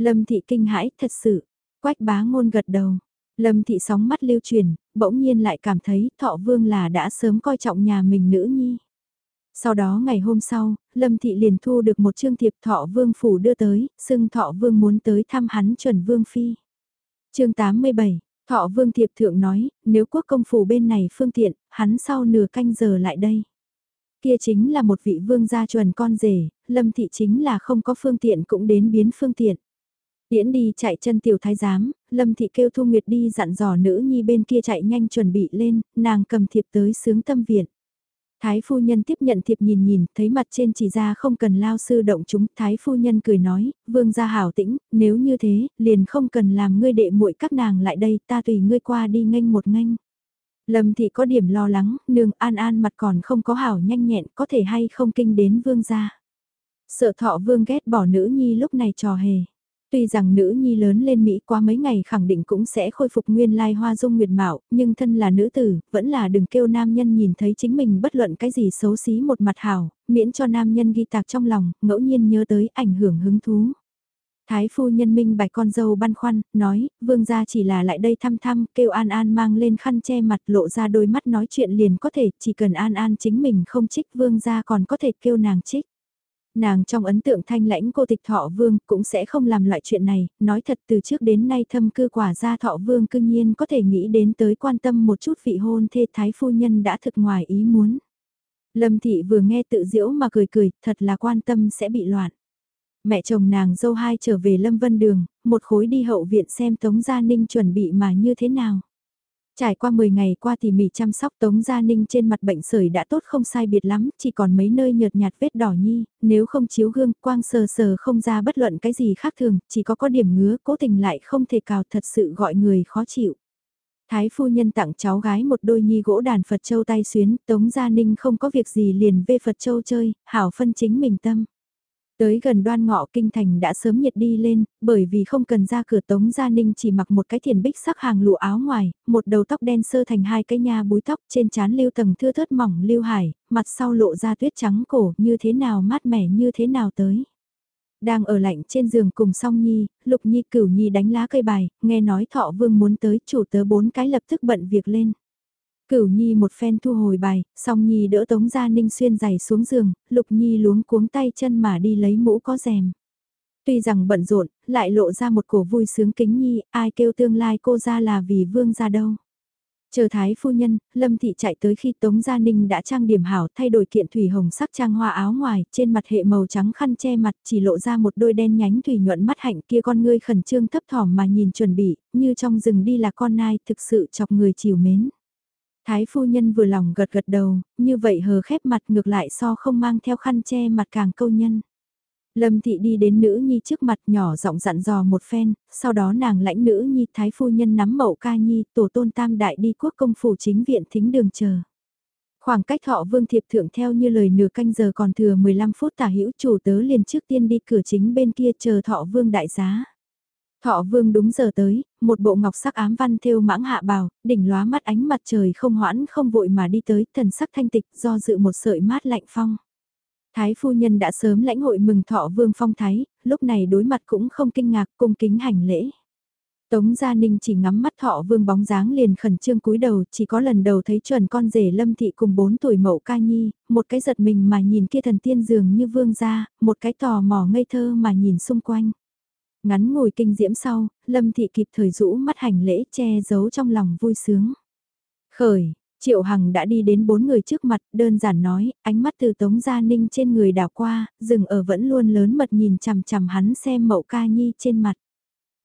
Lâm thị kinh hãi thật sự, quách bá ngôn gật đầu. Lâm thị sóng mắt lưu truyền, bỗng nhiên lại cảm thấy thọ vương là đã sớm coi trọng nhà mình nữ nhi. Sau đó ngày hôm sau, Lâm thị liền thu được một chương thiệp thọ vương phủ đưa tới, xưng thọ vương muốn tới thăm hắn chuẩn vương phi. chương 87, thọ vương thiệp thượng nói, nếu quốc công phủ bên này phương tiện, hắn sau nửa canh giờ lại đây. Kia chính là một vị vương gia chuẩn con rể, Lâm thị chính là không có phương tiện cũng đến biến phương tiện. Điễn đi chạy chân tiểu thái giám, Lâm Thị kêu Thu Nguyệt đi dặn dò nữ nhi bên kia chạy nhanh chuẩn bị lên, nàng cầm thiệp tới sướng tâm viện. Thái phu nhân tiếp nhận thiệp nhìn nhìn, thấy mặt trên chỉ ra không cần lao sư động chúng, thái phu nhân cười nói, vương gia hảo tĩnh, nếu như thế, liền không cần làm ngươi đệ muội các nàng lại đây, ta tùy ngươi qua đi nghênh một nghênh. Lâm thị có điểm lo lắng, nương an an mặt còn không có hảo nhanh nhẹn, có thể hay không kinh đến vương gia. Sợ thọ vương ghét bỏ nữ nhi lúc này trò hề. Tuy rằng nữ nhi lớn lên Mỹ qua mấy ngày khẳng định cũng sẽ khôi phục nguyên lai hoa dung nguyệt mạo, nhưng thân là nữ tử, vẫn là đừng kêu nam nhân nhìn thấy chính mình bất luận cái gì xấu xí một mặt hảo, miễn cho nam nhân ghi tạc trong lòng, ngẫu nhiên nhớ tới ảnh hưởng hứng thú. Thái phu nhân minh bạch con dâu băn khoăn, nói, vương gia chỉ là lại đây thăm thăm, kêu An An mang lên khăn che mặt lộ ra đôi mắt nói chuyện liền có thể, chỉ cần An An chính mình không trích vương gia còn có thể kêu nàng trích. Nàng trong ấn tượng thanh lãnh cô tịch thọ vương cũng sẽ không làm loại chuyện này, nói thật từ trước đến nay thâm cư quả ra thọ vương cương nhiên có thể nghĩ đến tới quan tâm một chút vị hôn thê thái phu nhân đã thực ngoài ý muốn. Lâm thị vừa nghe tự diễu mà cười cười, thật là quan tâm sẽ bị loạn. Mẹ chồng nàng dâu hai trở về Lâm Vân Đường, một khối đi hậu viện xem Tống Gia Ninh chuẩn bị mà như thế nào. Trải qua 10 ngày qua thì mỉ chăm sóc Tống Gia Ninh trên mặt bệnh sởi đã tốt không sai biệt lắm, chỉ còn mấy nơi nhợt nhạt vết đỏ nhi, nếu không chiếu gương quang sờ sờ không ra bất luận cái gì khác thường, chỉ có có điểm ngứa cố tình lại không thể cào thật sự gọi người khó chịu. Thái phu nhân tặng cháu gái một đôi nhi gỗ đàn Phật Châu tay xuyến, Tống Gia Ninh không có việc gì liền về Phật Châu chơi, hảo phân chính mình tâm. Tới gần đoan ngọ kinh thành đã sớm nhiệt đi lên, bởi vì không cần ra cửa Tống Gia Ninh chỉ mặc một cái thiền bích sắc hàng lụa áo ngoài, một đầu tóc đen sơ thành hai cái nha búi tóc trên trán lưu tầng thưa thớt mỏng lưu hải, mặt sau lộ ra tuyết trắng cổ như thế nào mát mẻ như thế nào tới. Đang ở lạnh trên giường cùng song nhi, lục nhi cửu nhi đánh lá cây bài, nghe nói thọ vương muốn tới chủ tớ bốn cái lập tức bận việc lên. Cửu Nhi một phen thu hồi bài, song Nhi đỡ Tống Gia Ninh xuyên giày xuống giường, Lục Nhi luống cuống tay chân mà đi lấy mũ có rèm. Tuy rằng bận rộn, lại lộ ra một cổ vui sướng kính Nhi, ai kêu tương lai cô ra là vì vương ra đâu. Chờ thái phu nhân, Lâm Thị chạy tới khi Tống Gia Ninh đã trang điểm hảo thay đổi kiện thủy hồng sắc trang hoa áo ngoài, trên mặt hệ màu trắng khăn che mặt chỉ lộ ra một đôi đen nhánh thủy nhuận mắt hạnh kia con ngươi khẩn trương thấp thỏm mà nhìn chuẩn bị, như trong rừng đi là con nai thực sự chọc người chiều mến. Thái phu nhân vừa lòng gật gật đầu, như vậy hờ khép mặt ngược lại so không mang theo khăn che mặt càng câu nhân. Lâm thị đi đến nữ nhi trước mặt nhỏ giọng dặn dò một phen, sau đó nàng lãnh nữ nhi thái phu nhân nắm mậu ca nhi tổ tôn tam đại đi quốc công phủ chính viện thính đường chờ. Khoảng cách họ vương thiệp thượng theo như lời nửa canh giờ còn thừa 15 phút tả hữu chủ tớ liền trước tiên đi cửa chính bên kia chờ thọ vương đại giá. Thọ vương đúng giờ tới, một bộ ngọc sắc ám văn thêu mãng hạ bào, đỉnh lóa mắt ánh mặt trời không hoãn không vội mà đi tới, thần sắc thanh tịch do dự một sợi mát lạnh phong. Thái phu nhân đã sớm lãnh hội mừng thọ vương phong thái, lúc này đối mặt cũng không kinh ngạc cung kính hành lễ. Tống Gia Ninh chỉ ngắm mắt thọ vương bóng dáng liền khẩn trương cúi đầu, chỉ có lần đầu thấy chuẩn con rể lâm thị cùng bốn tuổi mậu ca nhi, một cái giật mình mà nhìn kia thần tiên dường như vương gia, một cái tò mò ngây thơ mà nhìn xung quanh. Ngắn ngồi kinh diễm sau, Lâm Thị kịp thời rũ mắt hành lễ che giấu trong lòng vui sướng. Khởi, Triệu Hằng đã đi đến bốn người trước mặt, đơn giản nói, ánh mắt từ Tống Gia Ninh trên người đảo qua, dừng ở vẫn luôn lớn mật nhìn chằm chằm hắn xem mậu ca nhi trên mặt.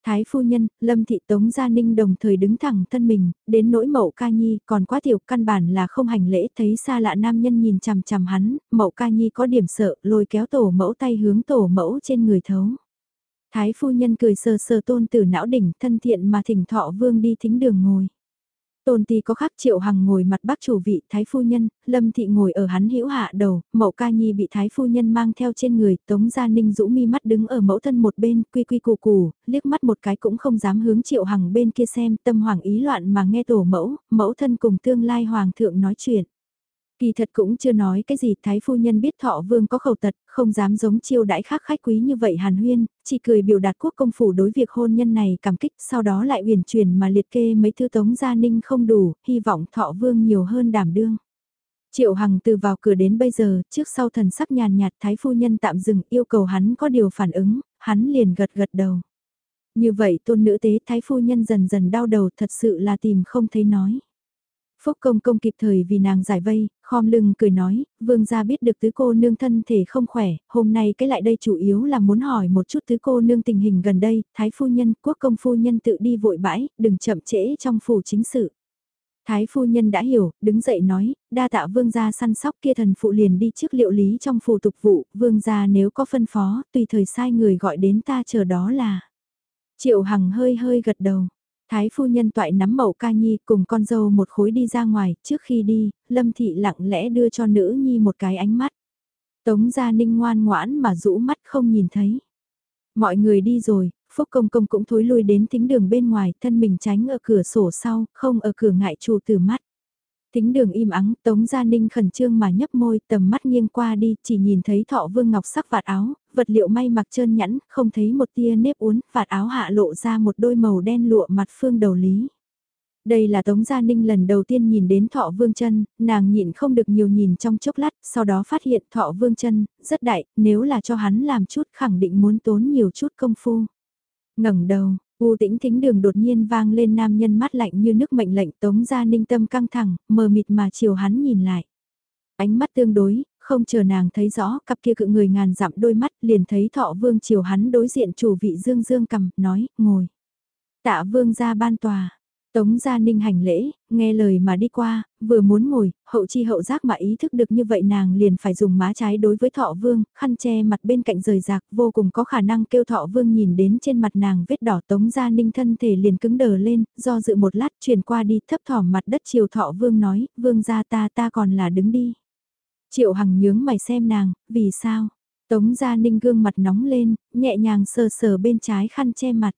Thái phu nhân, Lâm Thị Tống Gia Ninh đồng thời đứng thẳng thân mình, đến nỗi mậu ca nhi còn quá tiểu căn bản là không hành lễ thấy xa lạ nam nhân nhìn chằm chằm hắn, mậu ca nhi có điểm sợ lôi kéo tổ mẫu tay hướng tổ mẫu trên người thấu. Thái phu nhân cười sờ sờ tôn tử não đỉnh thân thiện mà thỉnh thọ vương đi thính đường ngồi. Tôn ti có khắc triệu hằng ngồi mặt bắc chủ vị thái phu nhân, lâm thị ngồi ở hắn hữu hạ đầu, mẫu ca nhi bị thái phu nhân mang theo trên người, tống gia ninh rũ mi mắt đứng ở mẫu thân một bên, quy quy củ củ, liếc mắt một cái cũng không dám hướng triệu hằng bên kia xem, tâm hoàng ý loạn mà nghe tổ mẫu, mẫu thân cùng tương lai hoàng thượng nói chuyện. Kỳ thật cũng chưa nói cái gì, thái phu nhân biết thọ vương có khẩu tật, không dám giống chiêu đãi khác khách quý như vậy hàn huyên, chỉ cười biểu đạt quốc công phủ đối việc hôn nhân này cảm kích, sau đó lại uyển chuyển mà liệt kê mấy thư tống gia ninh không đủ, hy vọng thọ vương nhiều hơn đảm đương. Triệu Hằng từ vào cửa đến bây giờ, trước sau thần sắc nhàn nhạt thái phu nhân tạm dừng yêu cầu hắn có điều phản ứng, hắn liền gật gật đầu. Như vậy tôn nữ tế thái phu nhân dần dần đau đầu thật sự là tìm không thấy nói. Phúc công công kịp thời vì nàng giải vây, khom lưng cười nói, vương gia biết được tứ cô nương thân thể không khỏe, hôm nay cái lại đây chủ yếu là muốn hỏi một chút tứ cô nương tình hình gần đây, thái phu nhân, quốc công phu nhân tự đi vội bãi, đừng chậm trễ trong phủ chính sự. Thái phu nhân đã hiểu, đứng dậy nói, đa tạ vương gia săn sóc kia thần phụ liền đi trước liệu lý trong phủ tục vụ, vương gia nếu có phân phó, tùy thời sai người gọi đến ta chờ đó là. Triệu Hằng hơi hơi gật đầu. Thái phu nhân toại nắm mẫu ca nhi cùng con dâu một khối đi ra ngoài, trước khi đi, Lâm Thị lặng lẽ đưa cho nữ nhi một cái ánh mắt. Tống Gia Ninh ngoan ngoãn mà rũ mắt không nhìn thấy. Mọi người đi rồi, Phúc Công Công cũng thối lui đến thính đường bên ngoài, thân mình tránh ở cửa sổ sau, không ở cửa ngại chủ từ mắt. Thính đường im ắng, Tống Gia Ninh khẩn trương mà nhấp môi, tầm mắt nghiêng qua đi, chỉ nhìn thấy thọ vương ngọc sắc vạt áo, vật liệu may mặc trơn nhẵn, không thấy một tia nếp uốn, vạt áo hạ lộ ra một đôi màu đen lụa mặt phương đầu lý. Đây là Tống Gia Ninh lần đầu tiên nhìn đến Thọ Vương chân, nàng nhịn không được nhiều nhìn trong chốc lát, sau đó phát hiện Thọ Vương chân rất đại, nếu là cho hắn làm chút khẳng định muốn tốn nhiều chút công phu. ngẩng đầu, U tĩnh thính đường đột nhiên vang lên nam nhân mắt lạnh như nước mệnh lệnh Tống ra Ninh tâm căng thẳng, mờ mịt mà chiều hắn nhìn lại. Ánh mắt tương đối, không chờ nàng thấy rõ, cặp kia cự người ngàn dặm đôi mắt, liền thấy thọ vương chiều hắn đối diện chủ vị dương dương cầm, nói, ngồi. Tạ vương ra ban tòa. Tống gia ninh hành lễ, nghe lời mà đi qua, vừa muốn ngồi, hậu chi hậu giác mà ý thức được như vậy nàng liền phải dùng má trái đối với thọ vương, khăn che mặt bên cạnh rời rạc, vô cùng có khả năng kêu thọ vương nhìn đến trên mặt nàng vết đỏ tống gia ninh thân thể liền cứng đờ lên, do dự một lát chuyển qua đi thấp thỏm mặt đất chiều thọ vương nói, vương gia ta ta còn là đứng đi. Triệu Hằng nhướng mày xem nàng, vì sao? Tống Gia Ninh gương mặt nóng lên, nhẹ nhàng sờ sờ bên trái khăn che mặt.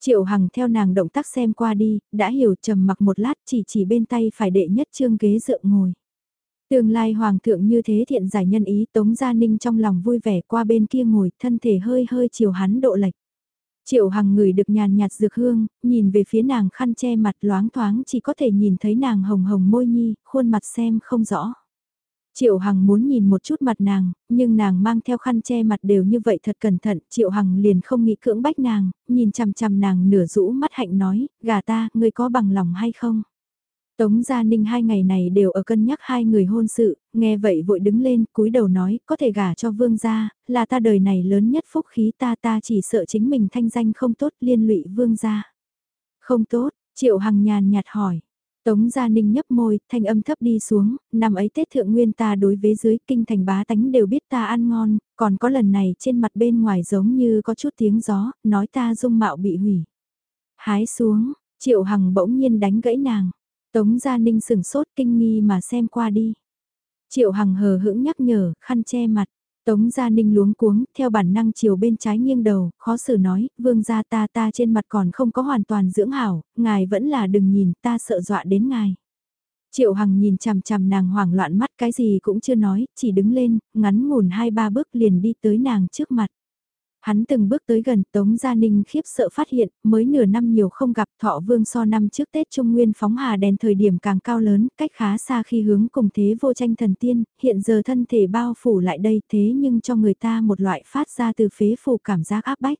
Triệu Hằng theo nàng động tác xem qua đi, đã hiểu trầm mặc một lát chỉ chỉ bên tay phải đệ nhất trương ghế dựa ngồi. Tương lai hoàng thượng như thế thiện giải nhân ý Tống Gia Ninh trong lòng vui vẻ qua bên kia ngồi, thân thể hơi hơi chiều hắn độ lệch. Triệu Hằng người được nhàn nhạt dược hương, nhìn về phía nàng khăn che mặt loáng thoáng chỉ có thể nhìn thấy nàng hồng hồng môi nhi, khuôn mặt xem không rõ. Triệu Hằng muốn nhìn một chút mặt nàng, nhưng nàng mang theo khăn che mặt đều như vậy thật cẩn thận, Triệu Hằng liền không nghĩ cưỡng bách nàng, nhìn chằm chằm nàng nửa rũ mắt hạnh nói, gà ta, ngươi có bằng lòng hay không? Tống Gia Ninh hai ngày này đều ở cân nhắc hai người hôn sự, nghe vậy vội đứng lên, cúi đầu nói, có thể gả cho vương gia, là ta đời này lớn nhất phúc khí ta ta chỉ sợ chính mình thanh danh không tốt liên lụy vương gia. Không tốt, Triệu Hằng nhàn nhạt hỏi, Tống Gia Ninh nhấp môi, thanh âm thấp đi xuống, năm ấy Tết Thượng Nguyên ta đối với dưới kinh thành bá tánh đều biết ta ăn ngon, còn có lần này trên mặt bên ngoài giống như có chút tiếng gió, nói ta dung mạo bị hủy. Hái xuống, Triệu Hằng bỗng nhiên đánh gãy nàng. Tống Gia Ninh sửng sốt kinh nghi mà xem qua đi. Triệu Hằng hờ hững nhắc nhở, khăn che mặt. Tống Gia Ninh luống cuống, theo bản năng chiều bên trái nghiêng đầu, khó xử nói, vương gia ta ta trên mặt còn không có hoàn toàn dưỡng hảo, ngài vẫn là đừng nhìn, ta sợ dọa đến ngài. Triệu Hằng nhìn chằm chằm nàng hoảng loạn mắt cái gì cũng chưa nói, chỉ đứng lên, ngắn ngủn hai ba bước liền đi tới nàng trước mặt. Hắn từng bước tới gần Tống Gia Ninh khiếp sợ phát hiện, mới nửa năm nhiều không gặp thọ vương so năm trước Tết Trung Nguyên phóng hà đèn thời điểm càng cao lớn, cách khá xa khi hướng cùng thế vô tranh thần tiên, hiện giờ thân thể bao phủ lại đây thế nhưng cho người ta một loại phát ra từ phế phủ cảm giác áp bách.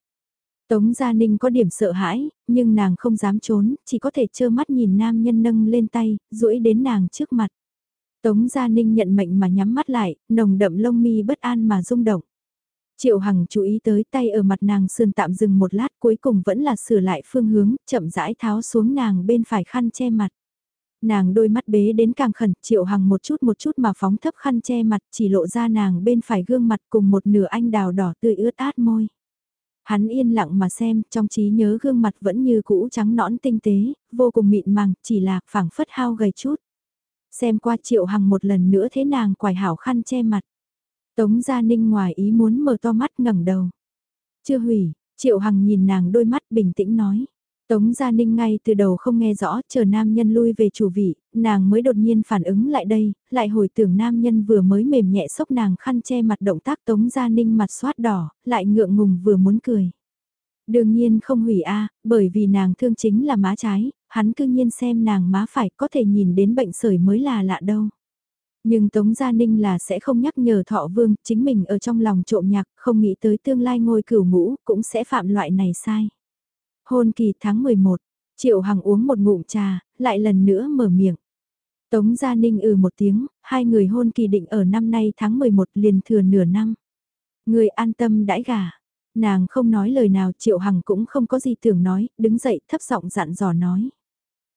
Tống Gia Ninh có điểm sợ hãi, nhưng nàng không dám trốn, chỉ có thể trơ mắt nhìn nam nhân nâng lên tay, duỗi đến nàng trước mặt. Tống Gia Ninh nhận mệnh mà nhắm mắt lại, nồng đậm lông mi bất an mà rung động. Triệu Hằng chú ý tới tay ở mặt nàng sườn tạm dừng một lát cuối cùng vẫn là sửa lại phương hướng, chậm rãi tháo xuống nàng bên phải khăn che mặt. Nàng đôi mắt bế đến càng khẩn, Triệu Hằng một chút một chút mà phóng thấp khăn che mặt chỉ lộ ra nàng bên phải gương mặt cùng một nửa anh đào đỏ tươi ướt át môi. Hắn yên lặng mà xem, trong trí nhớ gương mặt vẫn như cũ trắng nõn tinh tế, vô cùng mịn màng, chỉ là phẳng phất hao gầy chút. Xem qua Triệu Hằng một lần nữa thế nàng quải hảo khăn che mặt. Tống Gia Ninh ngoài ý muốn mở to mắt ngẩng đầu. Chưa hủy, Triệu Hằng nhìn nàng đôi mắt bình tĩnh nói. Tống Gia Ninh ngay từ đầu không nghe rõ, chờ nam nhân lui về chủ vị, nàng mới đột nhiên phản ứng lại đây, lại hồi tưởng nam nhân vừa mới mềm nhẹ sốc nàng khăn che mặt động tác Tống Gia Ninh mặt xoát đỏ, lại ngượng ngùng vừa muốn cười. Đương nhiên không hủy a bởi vì nàng thương chính là má trái, hắn cư nhiên xem nàng má phải có thể nhìn đến bệnh sởi mới là lạ đâu. Nhưng Tống Gia Ninh là sẽ không nhắc nhở thọ vương, chính mình ở trong lòng trộm nhạc, không nghĩ tới tương lai ngôi cửu ngũ, cũng sẽ phạm loại này sai. Hôn kỳ tháng 11, Triệu Hằng uống một ngụm trà, lại lần nữa mở miệng. Tống Gia Ninh ừ một tiếng, hai người hôn kỳ định ở năm nay tháng 11 liền thừa nửa năm. Người an tâm đãi gà. Nàng không nói lời nào Triệu Hằng cũng không có gì tưởng nói, đứng dậy thấp giọng dặn dò nói.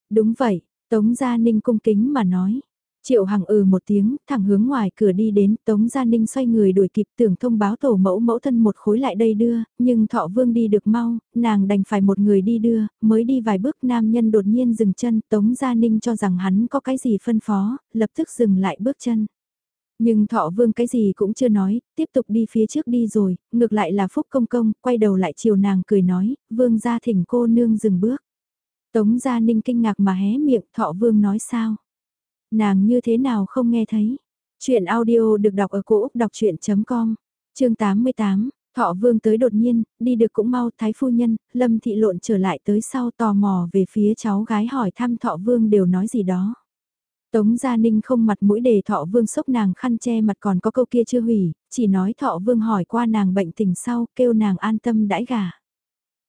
Đúng vậy, Tống Gia Ninh cung kính mà nói. Triệu Hằng ừ một tiếng, thẳng hướng ngoài cửa đi đến, Tống Gia Ninh xoay người đuổi kịp tưởng thông báo tổ mẫu mẫu thân một khối lại đây đưa, nhưng thọ vương đi được mau, nàng đành phải một người đi đưa, mới đi vài bước nam nhân đột nhiên dừng chân, Tống Gia Ninh cho rằng hắn có cái gì phân phó, lập tức dừng lại bước chân. Nhưng thọ vương cái gì cũng chưa nói, tiếp tục đi phía trước đi rồi, ngược lại là Phúc Công Công, quay đầu lại chiều nàng cười nói, vương gia thỉnh cô nương dừng bước. Tống Gia Ninh kinh ngạc mà hé miệng, thọ vương nói sao? Nàng như thế nào không nghe thấy? Chuyện audio được đọc ở cổ Úc đọc chuyện.com, chương 88. Thọ vương tới đột nhiên, đi được cũng mau thái phu nhân, lâm thị lộn trở lại tới sau tò mò về phía cháu gái hỏi thăm thọ vương đều nói gì đó. Tống Gia Ninh không mặt mũi đề thọ vương sốc nàng khăn che mặt còn có câu kia chưa hủy, chỉ nói thọ vương hỏi qua nàng bệnh tình sau, kêu nàng an tâm đãi gà.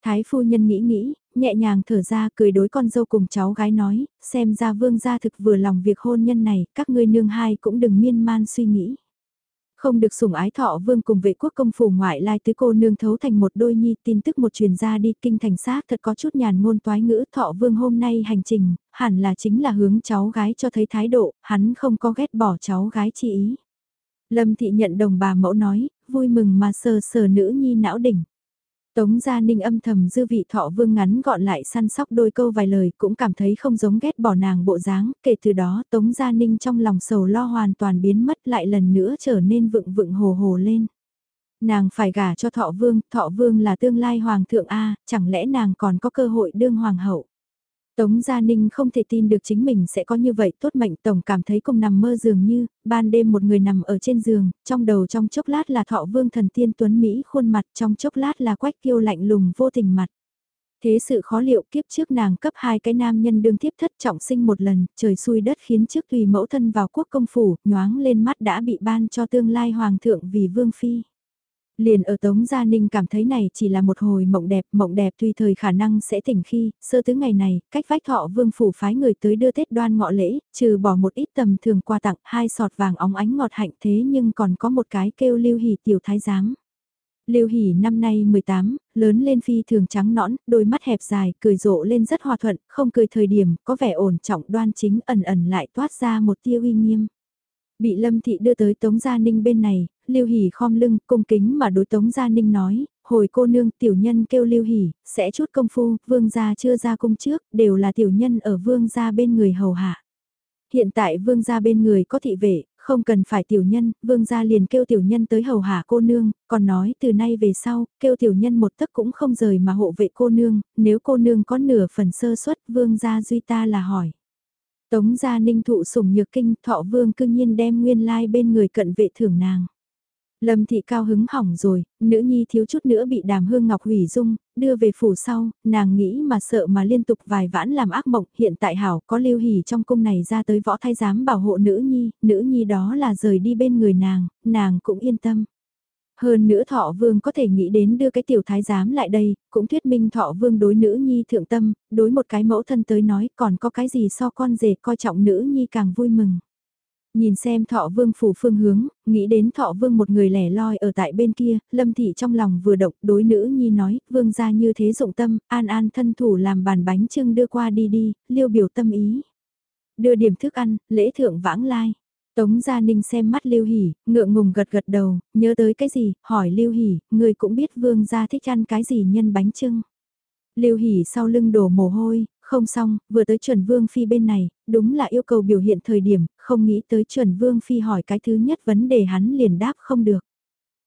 Thái phu nhân nghĩ nghĩ, nhẹ nhàng thở ra cười đối con dâu cùng cháu gái nói, xem ra vương gia thực vừa lòng việc hôn nhân này, các ngươi nương hai cũng đừng miên man suy nghĩ. Không được sủng ái thọ vương cùng vệ quốc công phủ ngoại lai tứ cô nương thấu thành một đôi nhi tin tức một truyền ra đi kinh thành xác thật có chút nhàn ngôn toái ngữ thọ vương hôm nay hành trình, hẳn là chính là hướng cháu gái cho thấy thái độ, hắn không có ghét bỏ cháu gái chi ý. Lâm thị nhận đồng bà mẫu nói, vui mừng mà sờ sờ nữ nhi não đỉnh. Tống Gia Ninh âm thầm dư vị thọ vương ngắn gọn lại săn sóc đôi câu vài lời cũng cảm thấy không giống ghét bỏ nàng bộ dáng, kể từ đó Tống Gia Ninh trong lòng sầu lo hoàn toàn biến mất lại lần nữa trở nên vựng vựng hồ hồ lên. Nàng phải gả cho thọ vương, thọ vương là tương lai hoàng thượng A, chẳng lẽ nàng còn có cơ hội đương hoàng hậu. Tống Gia Ninh không thể tin được chính mình sẽ có như vậy tốt mệnh tổng cảm thấy cùng nằm mơ dường như, ban đêm một người nằm ở trên giường, trong đầu trong chốc lát là thọ vương thần tiên tuấn Mỹ khuôn mặt trong chốc lát là quách kiêu lạnh lùng vô tình mặt. Thế sự khó liệu kiếp trước nàng cấp hai cái nam nhân đương tiếp thất trọng sinh một lần, trời xui đất khiến trước tùy mẫu thân vào quốc công phủ, nhoáng lên mắt đã bị ban cho tương lai hoàng thượng vì vương phi. Liền ở Tống Gia Ninh cảm thấy này chỉ là một hồi mộng đẹp, mộng đẹp tùy thời khả năng sẽ tỉnh khi, sơ tứ ngày này, cách vách thọ vương phủ phái người tới đưa Tết đoan ngọ lễ, trừ bỏ một ít tầm thường quà tặng, hai sọt vàng óng ánh ngọt hạnh thế nhưng còn có một cái kêu lưu hỉ tiểu thái giám. Lưu Hỷ năm nay 18, lớn lên phi thường trắng nõn, đôi mắt hẹp dài, cười rộ lên rất hòa thuận, không cười thời điểm, có vẻ ổn trọng đoan chính ẩn ẩn lại toát ra một tia uy nghiêm. Bị Lâm Thị đưa tới Tống Gia Ninh bên này, Lưu Hỷ khom lưng, cung kính mà đối Tống Gia Ninh nói, hồi cô nương tiểu nhân kêu Lưu Hỷ, sẽ chút công phu, vương gia chưa ra cung trước, đều là tiểu nhân ở vương gia bên người hầu hạ. Hiện tại vương gia bên người có thị vệ, không cần phải tiểu nhân, vương gia liền kêu tiểu nhân tới hầu hạ cô nương, còn nói từ nay về sau, kêu tiểu nhân một tấc cũng không rời mà hộ vệ cô nương, nếu cô nương có nửa phần sơ suất vương gia duy ta là hỏi. Tống gia ninh thụ sủng nhược kinh thọ vương cương nhiên đem nguyên lai bên người cận vệ thưởng nàng. Lâm thị cao hứng hỏng rồi, nữ nhi thiếu chút nữa bị đàm hương ngọc hủy dung, đưa về phủ sau, nàng nghĩ mà sợ mà liên tục vài vãn làm ác mộng, hiện tại hảo có lưu hỉ trong cung này ra tới võ thái giám bảo hộ nữ nhi, nữ nhi đó là rời đi bên người nàng, nàng cũng yên tâm. Hơn nữa thọ vương có thể nghĩ đến đưa cái tiểu thái giám lại đây, cũng thuyết minh thọ vương đối nữ nhi thượng tâm, đối một cái mẫu thân tới nói còn có cái gì so con rể coi trọng nữ nhi càng vui mừng. Nhìn xem thọ vương phủ phương hướng, nghĩ đến thọ vương một người lẻ loi ở tại bên kia, lâm thị trong lòng vừa động đối nữ nhi nói, vương ra như thế dụng tâm, an an thân thủ làm bàn bánh trưng đưa qua đi đi, liêu biểu tâm ý. Đưa điểm thức ăn, lễ thượng vãng lai. Tống Gia Ninh xem mắt Lưu Hỷ, ngượng ngùng gật gật đầu, nhớ tới cái gì, hỏi Lưu Hỷ, người cũng biết vương gia thích ăn cái gì nhân bánh trưng. Lưu Hỷ sau lưng đổ mồ hôi, không xong, vừa tới chuẩn vương phi bên này, đúng là yêu cầu biểu hiện thời điểm, không nghĩ tới chuẩn vương phi hỏi cái thứ nhất vấn đề hắn liền đáp không được.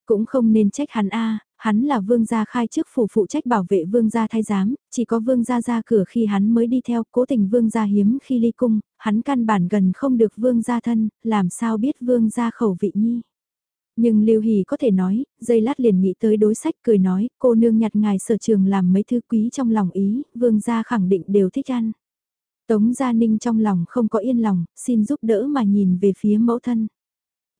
Cũng không nên trách hắn a hắn là vương gia khai chức phủ phụ trách bảo vệ vương gia thái giám, chỉ có vương gia ra cửa khi hắn mới đi theo, cố tình vương gia hiếm khi ly cung, hắn căn bản gần không được vương gia thân, làm sao biết vương gia khẩu vị nhi. Nhưng Lưu Hỷ có thể nói, dây lát liền nghĩ tới đối sách cười nói, cô nương nhặt ngài sở trường làm mấy thứ quý trong lòng ý, vương gia khẳng định đều thích ăn. Tống Gia Ninh trong lòng không có yên lòng, xin giúp đỡ mà nhìn về phía mẫu thân.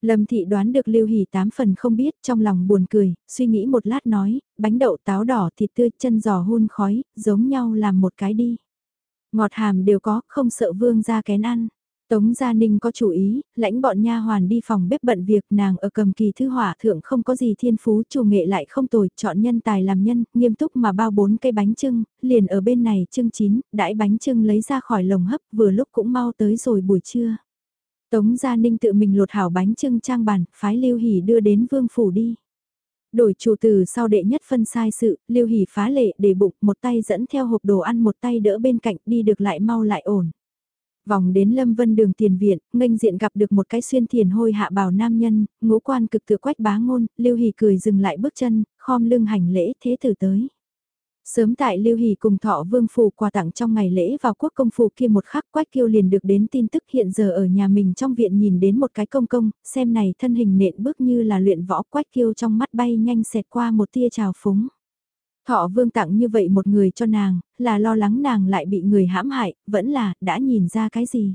Lâm Thị đoán được Lưu Hỷ tám phần không biết, trong lòng buồn cười, suy nghĩ một lát nói, bánh đậu táo đỏ thịt tươi chân giò hun khói, giống nhau làm một cái đi. Ngọt hàm đều có, không sợ vương ra kén ăn. Tống Gia Ninh có chủ ý, lãnh bọn nha hoàn đi phòng bếp bận việc nàng ở cầm kỳ thư hỏa thượng không có gì thiên phú chủ nghệ lại không tồi, chọn nhân tài làm nhân, nghiêm túc mà bao bốn cây bánh trưng, liền ở bên này trưng chín, đãi bánh trưng lấy ra khỏi lồng hấp vừa lúc cũng mau tới rồi buổi trưa. Tống Gia Ninh tự mình lột hảo bánh trưng trang bàn, phái Lưu Hỷ đưa đến vương phủ đi. Đổi chủ từ sau đệ nhất phân sai sự, Lưu Hỷ phá lệ để bụng, một tay dẫn theo hộp đồ ăn một tay đỡ bên cạnh đi được lại mau lại ổn. Vòng đến Lâm Vân đường tiền viện, nghênh diện gặp được một cái xuyên thiền hôi hạ bào nam nhân, ngũ quan cực tự quách bá ngôn, Lưu Hỷ cười dừng lại bước chân, khom lưng hành lễ thế tử tới. Sớm tại Lưu Hỷ cùng thọ vương phủ quà tặng trong ngày lễ vào quốc công phủ kia một khắc quách kiêu liền được đến tin tức hiện giờ ở nhà mình trong viện nhìn đến một cái công công, xem này thân hình nện bước như là luyện võ quách kiêu trong mắt bay nhanh xẹt qua một tia trào phúng. Thọ vương tặng như vậy một người cho nàng, là lo lắng nàng lại bị người hãm hại, vẫn là, đã nhìn ra cái gì.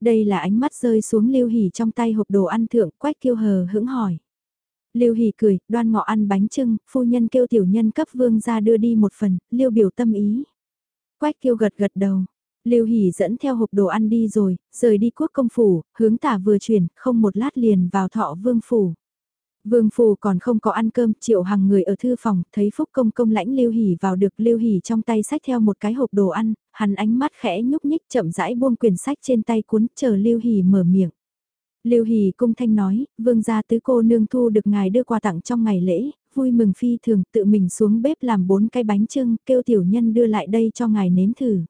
Đây là ánh mắt rơi xuống lưu hỉ trong tay hộp đồ ăn thượng, quách kiêu hờ hững hỏi. Lưu Hỷ cười, đoan ngọ ăn bánh trưng, phu nhân kêu tiểu nhân cấp vương ra đưa đi một phần, Lưu biểu tâm ý. Quách kêu gật gật đầu. Lưu Hỷ dẫn theo hộp đồ ăn đi rồi, rời đi quốc công phủ, hướng tả vừa chuyển, không một lát liền vào thọ vương phủ. Vương phủ còn không có ăn cơm, triệu hàng người ở thư phòng, thấy phúc công công lãnh Lưu Hỷ vào được Lưu Hỷ trong tay sách theo một cái hộp đồ ăn, hắn ánh mắt khẽ nhúc nhích chậm rãi buông quyển sách trên tay cuốn, chờ Lưu Hỷ mở miệng. Lưu Hỷ cung thanh nói, vương gia tứ cô nương thu được ngài đưa quà tặng trong ngày lễ, vui mừng phi thường tự mình xuống bếp làm bốn cái bánh trưng, kêu tiểu nhân đưa lại đây cho ngài nếm thử.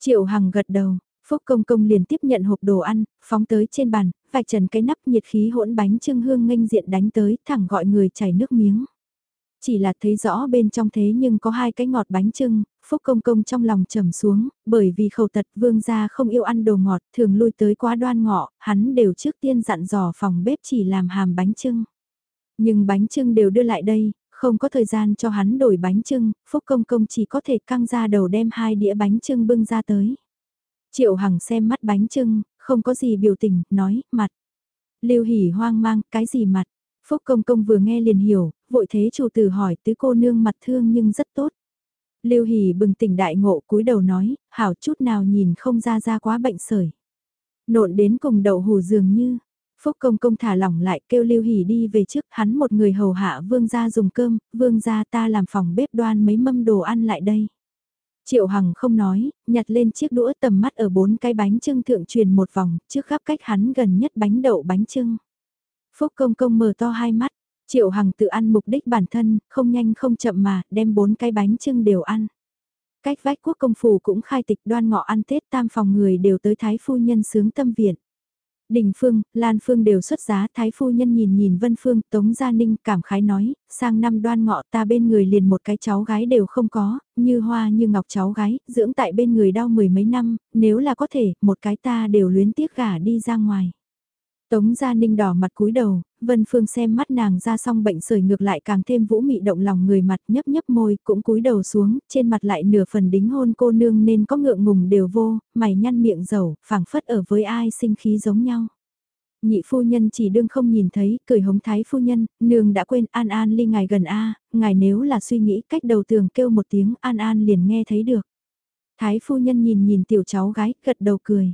Triệu Hằng gật đầu, Phúc Công Công liền tiếp nhận hộp đồ ăn, phóng tới trên bàn, vạch trần cái nắp nhiệt khí hỗn bánh trưng hương nghênh diện đánh tới, thẳng gọi người chảy nước miếng. Chỉ là thấy rõ bên trong thế nhưng có hai cái ngọt bánh trưng, Phúc Công Công trong lòng trầm xuống, bởi vì khẩu tật vương gia không yêu ăn đồ ngọt, thường lui tới quá đoan ngọ, hắn đều trước tiên dặn dò phòng bếp chỉ làm hàm bánh trưng. Nhưng bánh trưng đều đưa lại đây, không có thời gian cho hắn đổi bánh trưng, Phúc Công Công chỉ có thể căng ra đầu đem hai đĩa bánh trưng bưng ra tới. Triệu Hằng xem mắt bánh trưng, không có gì biểu tình, nói, mặt. Lưu hỷ hoang mang, cái gì mặt? Phúc Công Công vừa nghe liền hiểu, vội thế chủ tử hỏi tứ cô nương mặt thương nhưng rất tốt. Lưu Hỷ bừng tỉnh đại ngộ cúi đầu nói, hảo chút nào nhìn không ra ra quá bệnh sởi. Nộn đến cùng đậu hù dường như, Phúc Công Công thả lỏng lại kêu Lưu Hỷ đi về trước hắn một người hầu hạ vương gia dùng cơm, vương gia ta làm phòng bếp đoan mấy mâm đồ ăn lại đây. Triệu Hằng không nói, nhặt lên chiếc đũa tầm mắt ở bốn cái bánh trưng thượng truyền một vòng, trước gắp cách hắn gần nhất bánh đậu bánh trưng. Phúc Công Công mở to hai mắt, Triệu Hằng tự ăn mục đích bản thân, không nhanh không chậm mà, đem bốn cái bánh trưng đều ăn. Cách vách quốc công phủ cũng khai tịch đoan ngọ ăn Tết tam phòng người đều tới Thái Phu Nhân sướng tâm viện. Đình Phương, Lan Phương đều xuất giá, Thái Phu Nhân nhìn nhìn Vân Phương, Tống Gia Ninh cảm khái nói, sang năm đoan ngọ ta bên người liền một cái cháu gái đều không có, như hoa như ngọc cháu gái, dưỡng tại bên người đau mười mấy năm, nếu là có thể, một cái ta đều luyến tiếc gả đi ra ngoài. Tống Gia Ninh đỏ mặt cúi đầu, Vân Phương xem mắt nàng ra xong bệnh sởi ngược lại càng thêm vũ mị động lòng người mặt nhấp nhấp môi cũng cúi đầu xuống, trên mặt lại nửa phần đính hôn cô nương nên có ngượng ngùng đều vô, mày nhăn miệng dầu, phảng phất ở với ai sinh khí giống nhau. Nhị phu nhân chỉ đương không nhìn thấy, cười hống thái phu nhân, nương đã quên an an ly ngài gần a ngài nếu là suy nghĩ cách đầu tường kêu một tiếng an an liền nghe thấy được. Thái phu nhân nhìn nhìn tiểu cháu gái, gật đầu cười.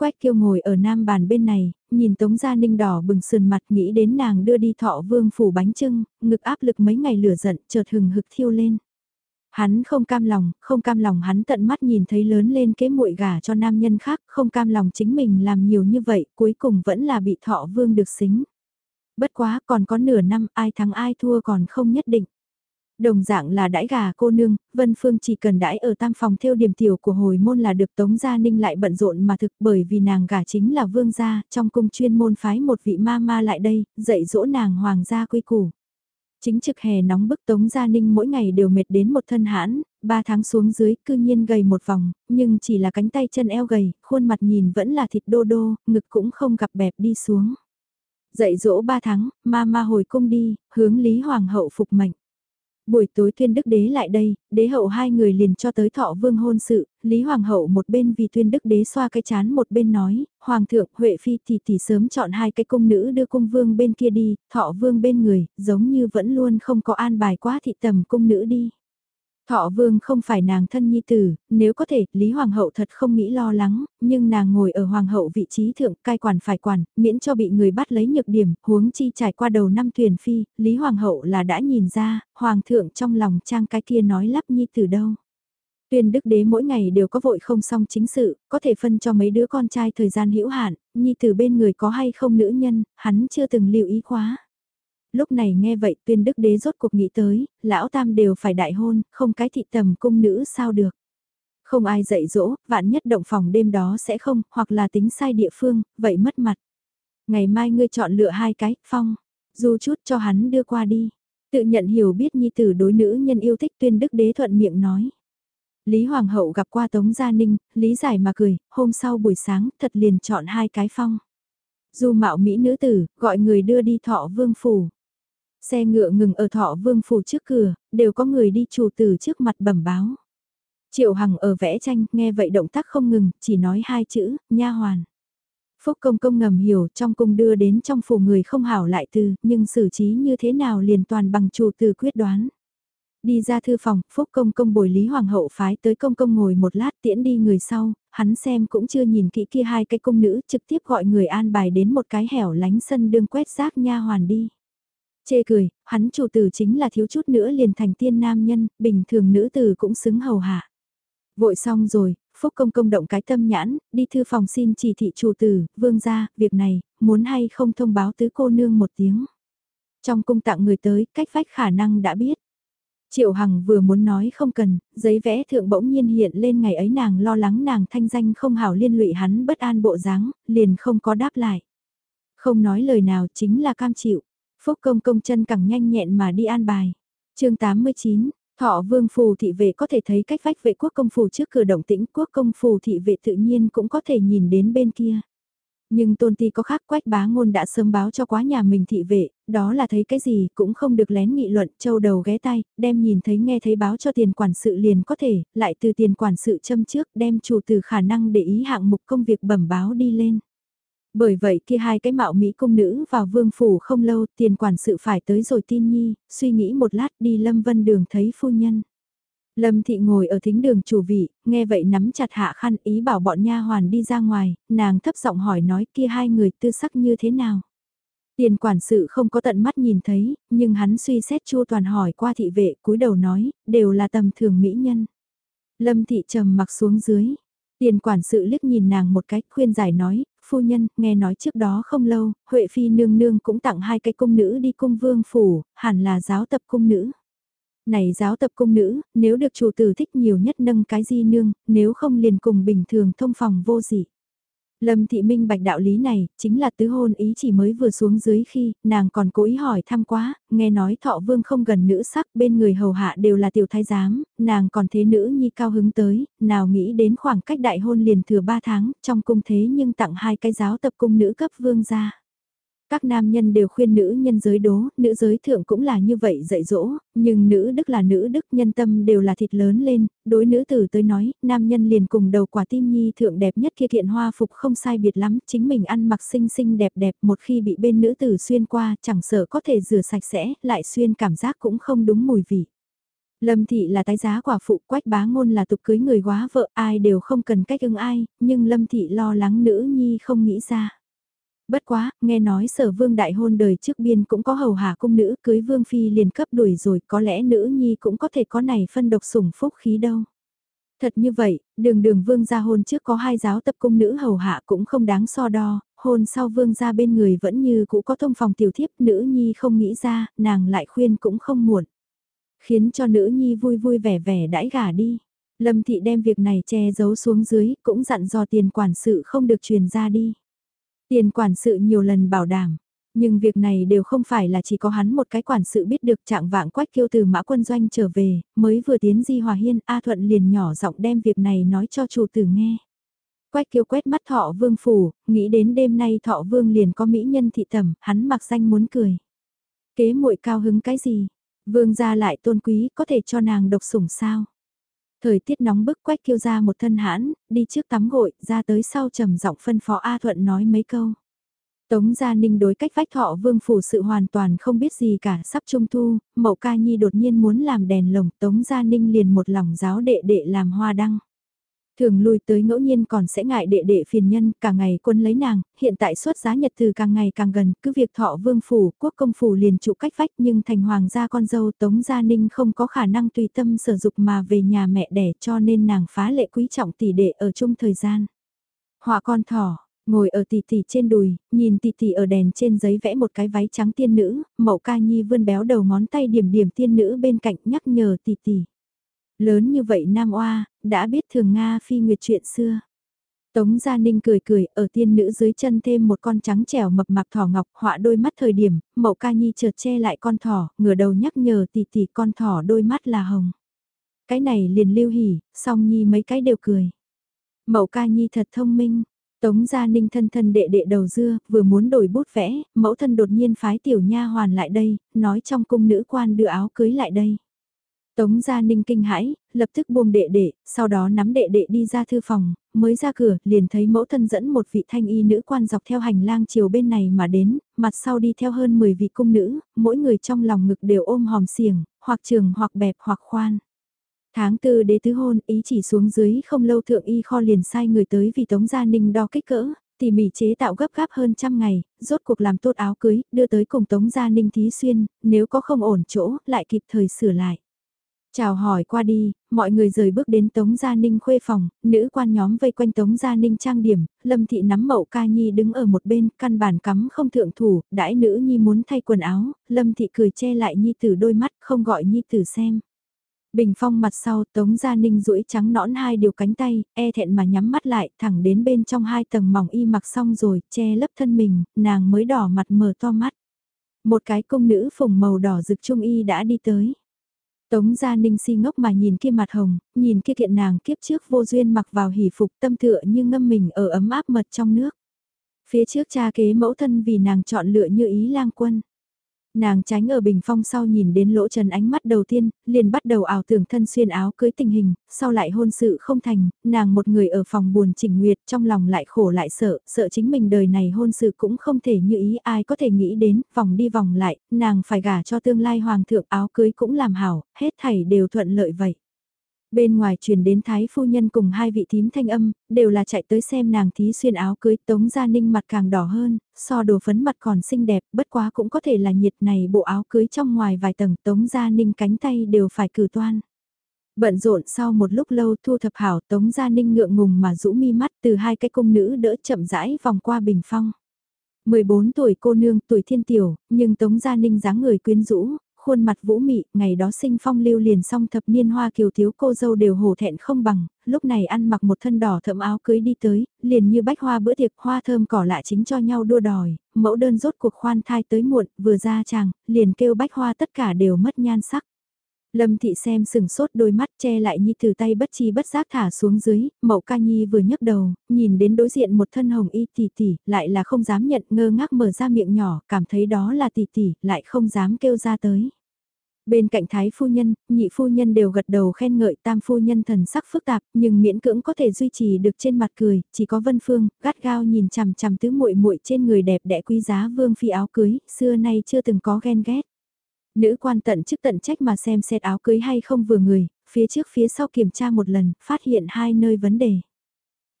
Quách kiêu ngồi ở nam bàn bên này, nhìn Tống Gia Ninh đỏ bừng sườn mặt nghĩ đến nàng đưa đi thọ vương phủ bánh trưng, ngực áp lực mấy ngày lửa giận chợt hừng hực thiêu lên. Hắn không cam lòng, không cam lòng hắn tận mắt nhìn thấy lớn lên kế muội gả cho nam nhân khác, không cam lòng chính mình làm nhiều như vậy, cuối cùng vẫn là bị thọ vương được xính. Bất quá còn có nửa năm ai thắng ai thua còn không nhất định. Đồng dạng là đãi gà cô nương, Vân Phương chỉ cần đãi ở tam phòng theo điểm tiểu của hồi môn là được Tống Gia Ninh lại bận rộn mà thực bởi vì nàng gả chính là vương gia, trong cung chuyên môn phái một vị ma ma lại đây, dạy dỗ nàng hoàng gia quy củ. Chính trực hè nóng bức Tống Gia Ninh mỗi ngày đều mệt đến một thân hãn, ba tháng xuống dưới cư nhiên gầy một vòng, nhưng chỉ là cánh tay chân eo gầy, khuôn mặt nhìn vẫn là thịt đô đô, ngực cũng không gặp bẹp đi xuống. Dạy dỗ ba tháng, ma ma hồi cung đi, hướng Lý Hoàng hậu phục mệnh. Buổi tối tuyên đức đế lại đây, đế hậu hai người liền cho tới thọ vương hôn sự, Lý Hoàng hậu một bên vì tuyên đức đế xoa cái chán một bên nói, Hoàng thượng Huệ Phi thì thì sớm chọn hai cái cung nữ đưa cung vương bên kia đi, thọ vương bên người, giống như vẫn luôn không có an bài quá thị tầm cung nữ đi. Thọ vương không phải nàng thân nhi tử, nếu có thể, Lý Hoàng hậu thật không nghĩ lo lắng, nhưng nàng ngồi ở Hoàng hậu vị trí thượng, cai quản phải quản, miễn cho bị người bắt lấy nhược điểm, huống chi trải qua đầu năm thuyền phi, Lý Hoàng hậu là đã nhìn ra, Hoàng thượng trong lòng trang cái kia nói lắp nhi tử đâu. Tuyên đức đế mỗi ngày đều có vội không xong chính sự, có thể phân cho mấy đứa con trai thời gian hữu hạn, nhi tử bên người có hay không nữ nhân, hắn chưa từng lưu ý quá lúc này nghe vậy tuyên đức đế rốt cuộc nghĩ tới, lão tam đều phải đại hôn, không cái thị tầm cung nữ sao được. Không ai dạy dỗ, vạn nhất động phòng đêm đó sẽ không, hoặc là tính sai địa phương, vậy mất mặt. Ngày mai ngươi chọn lựa hai cái, phong, dù chút cho hắn đưa qua đi. Tự nhận hiểu biết nhi tử đối nữ nhân yêu thích tuyên đức đế thuận miệng nói. Lý Hoàng hậu gặp qua Tống Gia Ninh, lý giải mà cười, hôm sau buổi sáng thật liền chọn hai cái phong. Du mạo Mỹ nữ tử, gọi người đưa đi thọ vương phủ. Xe ngựa ngừng ở thọ vương phủ trước cửa, đều có người đi chủ tử trước mặt bẩm báo. Triệu Hằng ở vẽ tranh, nghe vậy động tác không ngừng, chỉ nói hai chữ, nha hoàn. Phúc công công ngầm hiểu trong cung đưa đến trong phủ người không hảo lại từ, nhưng xử trí như thế nào liền toàn bằng chủ tử quyết đoán. Đi ra thư phòng, Phúc công công bồi Lý Hoàng hậu phái tới công công ngồi một lát tiễn đi người sau, hắn xem cũng chưa nhìn kỹ kia hai cái công nữ trực tiếp gọi người an bài đến một cái hẻo lánh sân đương quét rác nha hoàn đi. Chê cười, hắn chủ tử chính là thiếu chút nữa liền thành tiên nam nhân, bình thường nữ tử cũng xứng hầu hạ. Vội xong rồi, Phúc Công công động cái tâm nhãn, đi thư phòng xin chỉ thị chủ tử, vương gia, việc này, muốn hay không thông báo tứ cô nương một tiếng. Trong cung tặng người tới, cách vách khả năng đã biết. Triệu Hằng vừa muốn nói không cần, giấy vẽ thượng bỗng nhiên hiện lên ngày ấy nàng lo lắng nàng thanh danh không hảo liên lụy hắn bất an bộ dáng, liền không có đáp lại. Không nói lời nào chính là cam chịu. Phúc công công chân cẳng nhanh nhẹn mà đi an bài. chương 89, Thọ vương phù thị vệ có thể thấy cách vách vệ quốc công phù trước cửa động tĩnh quốc công phù thị vệ tự nhiên cũng có thể nhìn đến bên kia. Nhưng tôn ti có khác quách bá ngôn đã sớm báo cho quá nhà mình thị vệ, đó là thấy cái gì cũng không được lén nghị luận, châu đầu ghé tay, đem nhìn thấy nghe thấy báo cho tiền quản sự liền có thể, lại từ tiền quản sự châm trước đem chủ từ khả năng để ý hạng mục công việc bẩm báo đi lên. Bởi vậy kia hai cái mạo Mỹ công nữ vào vương phủ không lâu tiền quản sự phải tới rồi tin nhi, suy nghĩ một lát đi Lâm Vân Đường thấy phu nhân. Lâm Thị ngồi ở thính đường chủ vị, nghe vậy nắm chặt hạ khăn ý bảo bọn nha hoàn đi ra ngoài, nàng thấp giọng hỏi nói kia hai người tư sắc như thế nào. Tiền quản sự không có tận mắt nhìn thấy, nhưng hắn suy xét chua toàn hỏi qua thị vệ cúi đầu nói, đều là tầm thường mỹ nhân. Lâm Thị trầm mặc xuống dưới, Tiền quản sự liếc nhìn nàng một cách khuyên giải nói, phu nhân, nghe nói trước đó không lâu, Huệ Phi nương nương cũng tặng hai cái cung nữ đi cung vương phủ, hẳn là giáo tập cung nữ. Này giáo tập cung nữ, nếu được chủ tử thích nhiều nhất nâng cái di nương, nếu không liền cùng bình thường thông phòng vô dị. Lâm Thị Minh bạch đạo lý này, chính là tứ hôn ý chỉ mới vừa xuống dưới khi, nàng còn cố ý hỏi thăm quá, nghe nói thọ vương không gần nữ sắc bên người hầu hạ đều là tiểu thái giám, nàng còn thế nữ nhi cao hứng tới, nào nghĩ đến khoảng cách đại hôn liền thừa ba tháng, trong cung thế nhưng tặng hai cái giáo tập cung nữ cấp vương ra. Các nam nhân đều khuyên nữ nhân giới đố, nữ giới thượng cũng là như vậy dạy dỗ, nhưng nữ đức là nữ đức nhân tâm đều là thịt lớn lên, đối nữ tử tới nói, nam nhân liền cùng đầu quả tim nhi thượng đẹp nhất kia kiện hoa phục không sai biệt lắm, chính mình ăn mặc xinh xinh đẹp đẹp một khi bị bên nữ tử xuyên qua chẳng sợ có thể rửa sạch sẽ, lại xuyên cảm giác cũng không đúng mùi vị. Lâm thị là tái giá quả phụ quách bá ngôn là tục cưới người quá vợ ai đều không cần cách ưng ai, nhưng Lâm thị lo lắng nữ nhi không nghĩ ra. Bất quá, nghe nói sở vương đại hôn đời trước biên cũng có hầu hạ cung nữ cưới vương phi liền cấp đuổi rồi có lẽ nữ nhi cũng có thể có này phân độc sủng phúc khí đâu. Thật như vậy, đường đường vương gia hôn trước có hai giáo tập cung nữ hầu hạ cũng không đáng so đo, hôn sau vương gia bên người vẫn như cũ có thông phòng tiểu thiếp nữ nhi không nghĩ ra, nàng lại khuyên cũng không muộn. Khiến cho nữ nhi vui vui vẻ vẻ đãi gả đi. Lâm thị đem việc này che giấu xuống dưới, cũng dặn dò tiền quản sự không được truyền ra đi. Tiền quản sự nhiều lần bảo đảm, Nhưng việc này đều không phải là chỉ có hắn một cái quản sự biết được trạng vạng quách kiêu từ mã quân doanh trở về, mới vừa tiến di hòa hiên, A Thuận liền nhỏ giọng đem việc này nói cho chủ tử nghe. Quách kiêu quét mắt thọ vương phủ, nghĩ đến đêm nay thọ vương liền có mỹ nhân thị tẩm, hắn mặc danh muốn cười. Kế muội cao hứng cái gì? Vương gia lại tôn quý có thể cho nàng độc sủng sao? Thời tiết nóng bức quách kiêu ra một thân hãn, đi trước tắm gội, ra tới sau trầm giọng phân phó A Thuận nói mấy câu. Tống Gia Ninh đối cách vách thọ vương phủ sự hoàn toàn không biết gì cả, sắp trung thu, mậu ca nhi đột nhiên muốn làm đèn lồng, Tống Gia Ninh liền một lòng giáo đệ đệ làm hoa đăng. Thường lui tới ngẫu nhiên còn sẽ ngại đệ đệ phiền nhân, cả ngày quân lấy nàng, hiện tại xuất giá nhật từ càng ngày càng gần, cứ việc thọ vương phủ, quốc công phủ liền trụ cách vách nhưng thành hoàng gia con dâu Tống Gia Ninh không có khả năng tùy tâm sử dụng mà về nhà mẹ đẻ cho nên nàng phá lệ quý trọng tỷ đệ ở chung thời gian. Họa con thỏ, ngồi ở tỷ tỷ trên đùi, nhìn tỷ tỷ ở đèn trên giấy vẽ một cái váy trắng tiên nữ, mậu ca nhi vươn béo đầu ngón tay điểm điểm tiên nữ bên cạnh nhắc nhở tỷ tỷ. Lớn như vậy Nam Oa, đã biết thường Nga phi nguyệt chuyện xưa. Tống Gia Ninh cười cười, ở tiên nữ dưới chân thêm một con trắng trẻo mập mạp thỏ ngọc, họa đôi mắt thời điểm, mậu ca nhi chợt che lại con thỏ, ngửa đầu nhắc nhở tỷ tỷ con thỏ đôi mắt là hồng. Cái này liền lưu hỉ, song nhi mấy cái đều cười. Mậu ca nhi thật thông minh, Tống Gia Ninh thân thân đệ đệ đầu dưa, vừa muốn đổi bút vẽ, mẫu thân đột nhiên phái tiểu nha hoàn lại đây, nói trong cung nữ quan đưa áo cưới lại đây. Tống Gia Ninh kinh hãi, lập tức buông đệ đệ, sau đó nắm đệ đệ đi ra thư phòng, mới ra cửa, liền thấy mẫu thân dẫn một vị thanh y nữ quan dọc theo hành lang chiều bên này mà đến, mặt sau đi theo hơn 10 vị cung nữ, mỗi người trong lòng ngực đều ôm hòm xiềng, hoặc trường hoặc bẹp hoặc khoan. Tháng tư đế tứ hôn, ý chỉ xuống dưới không lâu thượng y kho liền sai người tới vì Tống Gia Ninh đo kích cỡ, tỉ mỉ chế tạo gấp gáp hơn trăm ngày, rốt cuộc làm tốt áo cưới, đưa tới cùng Tống Gia Ninh thí xuyên, nếu có không ổn chỗ, lại kịp thời sửa lại. Chào hỏi qua đi, mọi người rời bước đến Tống Gia Ninh khuê phòng, nữ quan nhóm vây quanh Tống Gia Ninh trang điểm, Lâm Thị nắm mậu ca nhi đứng ở một bên, căn bản cắm không thượng thủ, đãi nữ nhi muốn thay quần áo, Lâm Thị cười che lại nhi tử đôi mắt, không gọi nhi tử xem. Bình phong mặt sau Tống Gia Ninh duỗi trắng nõn hai điều cánh tay, e thẹn mà nhắm mắt lại, thẳng đến bên trong hai tầng mỏng y mặc xong rồi, che lấp thân mình, nàng mới đỏ mặt mở to mắt. Một cái công nữ phùng màu đỏ rực trung y đã đi tới. Tống Gia Ninh si ngốc mà nhìn kia mặt hồng, nhìn kia kiện nàng kiếp trước vô duyên mặc vào hỉ phục tâm tựa như ngâm mình ở ấm áp mật trong nước. Phía trước cha kế mẫu thân vì nàng chọn lựa như ý lang quân. Nàng tránh ở bình phong sau nhìn đến lỗ trần ánh mắt đầu tiên, liền bắt đầu ảo tưởng thân xuyên áo cưới tình hình, sau lại hôn sự không thành, nàng một người ở phòng buồn chỉnh nguyệt trong lòng lại khổ lại sợ, sợ chính mình đời này hôn sự cũng không thể như ý ai có thể nghĩ đến, vòng đi vòng lại, nàng phải gả cho tương lai hoàng thượng áo cưới cũng làm hảo, hết thảy đều thuận lợi vậy. Bên ngoài truyền đến thái phu nhân cùng hai vị thím thanh âm, đều là chạy tới xem nàng thí xuyên áo cưới tống gia ninh mặt càng đỏ hơn, so đồ phấn mặt còn xinh đẹp, bất quá cũng có thể là nhiệt này bộ áo cưới trong ngoài vài tầng tống gia ninh cánh tay đều phải cử toan. Bận rộn sau một lúc lâu thu thập hảo tống gia ninh ngượng ngùng mà rũ mi mắt từ hai cái cung nữ đỡ chậm rãi vòng qua bình phong. 14 tuổi cô nương tuổi thiên tiểu, nhưng Tống Gia Ninh dáng người quyến rũ, khuôn mặt vũ mị, ngày đó sinh phong lưu liền xong thập niên hoa kiều thiếu cô dâu đều hổ thẹn không bằng, lúc này ăn mặc một thân đỏ thẫm áo cưới đi tới, liền như bách hoa bữa tiệc hoa thơm cỏ lạ chính cho nhau đua đòi, mẫu đơn rốt cuộc khoan thai tới muộn, vừa ra chàng, liền kêu bách hoa tất cả đều mất nhan sắc. Lâm thị xem sừng sốt đôi mắt che lại nhi từ tay bất chi bất giác thả xuống dưới, mậu ca nhi vừa nhấc đầu, nhìn đến đối diện một thân hồng y tỷ tỷ, lại là không dám nhận ngơ ngác mở ra miệng nhỏ, cảm thấy đó là tỷ tỷ, lại không dám kêu ra tới. Bên cạnh thái phu nhân, nhị phu nhân đều gật đầu khen ngợi tam phu nhân thần sắc phức tạp, nhưng miễn cưỡng có thể duy trì được trên mặt cười, chỉ có Vân Phương, gắt gao nhìn chằm chằm tứ muội muội trên người đẹp đẽ quý giá vương phi áo cưới, xưa nay chưa từng có ghen ghét. Nữ quan tận chức tận trách mà xem xét áo cưới hay không vừa người, phía trước phía sau kiểm tra một lần, phát hiện hai nơi vấn đề.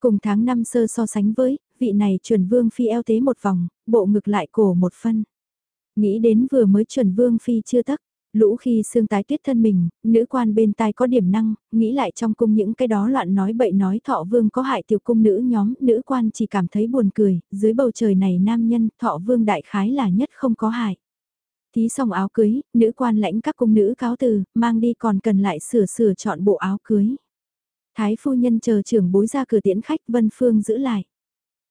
Cùng tháng năm sơ so sánh với, vị này chuẩn vương phi eo tế một vòng, bộ ngực lại cổ một phân. Nghĩ đến vừa mới chuẩn vương phi chưa tắc, lũ khi xương tái tuyết thân mình, nữ quan bên tai có điểm năng, nghĩ lại trong cung những cái đó loạn nói bậy nói thọ vương có hại tiểu cung nữ nhóm, nữ quan chỉ cảm thấy buồn cười, dưới bầu trời này nam nhân thọ vương đại khái là nhất không có hại thí xong áo cưới, nữ quan lãnh các cung nữ cáo từ, mang đi còn cần lại sửa sửa chọn bộ áo cưới. Thái phu nhân chờ trưởng bối ra cửa tiễn khách Vân Phương giữ lại.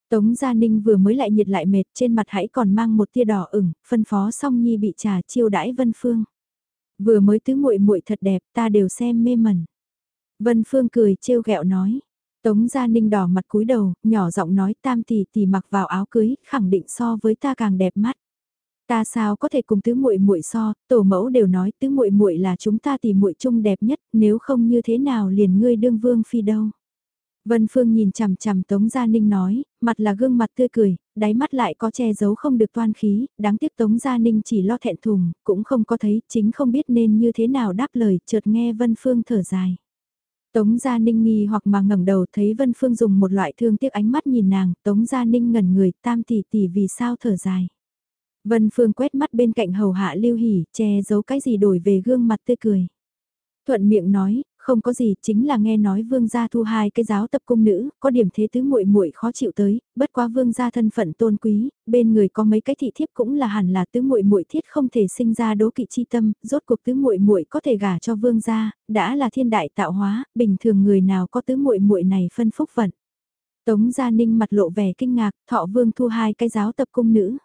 Tống Gia Ninh vừa mới lại nhiệt lại mệt trên mặt hãy còn mang một tia đỏ ửng, phân phó song nhi bị trà chiêu đãi Vân Phương. Vừa mới tứ muội muội thật đẹp ta đều xem mê mẩn. Vân Phương cười trêu ghẹo nói. Tống Gia Ninh đỏ mặt cúi đầu, nhỏ giọng nói tam tỷ tỷ mặc vào áo cưới, khẳng định so với ta càng đẹp mắt. Ta sao có thể cùng tứ muội muội so, tổ mẫu đều nói tứ muội muội là chúng ta tỷ muội chung đẹp nhất, nếu không như thế nào liền ngươi đương vương phi đâu. Vân Phương nhìn chằm chằm Tống Gia Ninh nói, mặt là gương mặt tươi cười, đáy mắt lại có che giấu không được toan khí, đáng tiếc Tống Gia Ninh chỉ lo thẹn thùng, cũng không có thấy, chính không biết nên như thế nào đáp lời, chợt nghe Vân Phương thở dài. Tống Gia Ninh nghi hoặc mà ngẩng đầu thấy Vân Phương dùng một loại thương tiếc ánh mắt nhìn nàng, Tống Gia Ninh ngẩn người, tam tỷ tỷ vì sao thở dài. Vân Phương quét mắt bên cạnh hầu hạ lưu hỉ, che giấu cái gì đổi về gương mặt tươi cười. Thuận miệng nói, không có gì, chính là nghe nói vương gia thu hai cái giáo tập cung nữ, có điểm thế tứ muội muội khó chịu tới, bất quá vương gia thân phận tôn quý, bên người có mấy cái thị thiếp cũng là hẳn là tứ muội muội thiết không thể sinh ra đố kỵ chi tâm, rốt cuộc tứ muội muội có thể gả cho vương gia, đã là thiên đại tạo hóa, bình thường người nào có tứ muội muội này phân phúc vận. Tống Gia Ninh mặt lộ vẻ kinh ngạc, thọ vương thu hai cái giáo tập cung nữ.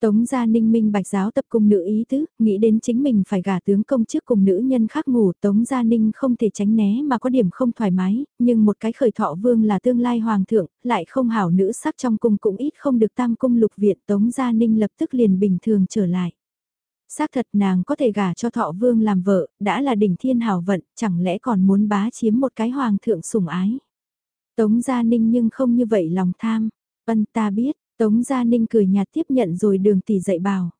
Tống gia ninh minh bạch giáo tập cung nữ ý tứ, nghĩ đến chính mình phải gả tướng công trước cùng nữ nhân khác ngủ, Tống gia ninh không thể tránh né mà có điểm không thoải mái, nhưng một cái khởi thọ vương là tương lai hoàng thượng, lại không hảo nữ sắc trong cung cũng ít không được tam cung lục viện, Tống gia ninh lập tức liền bình thường trở lại. Xác thật nàng có thể gả cho thọ vương làm vợ, đã là đỉnh thiên hảo vận, chẳng lẽ còn muốn bá chiếm một cái hoàng thượng sủng ái. Tống gia ninh nhưng không như vậy lòng tham, vân ta biết, Tống Gia Ninh cười nhạt tiếp nhận rồi đường tỷ dạy bảo.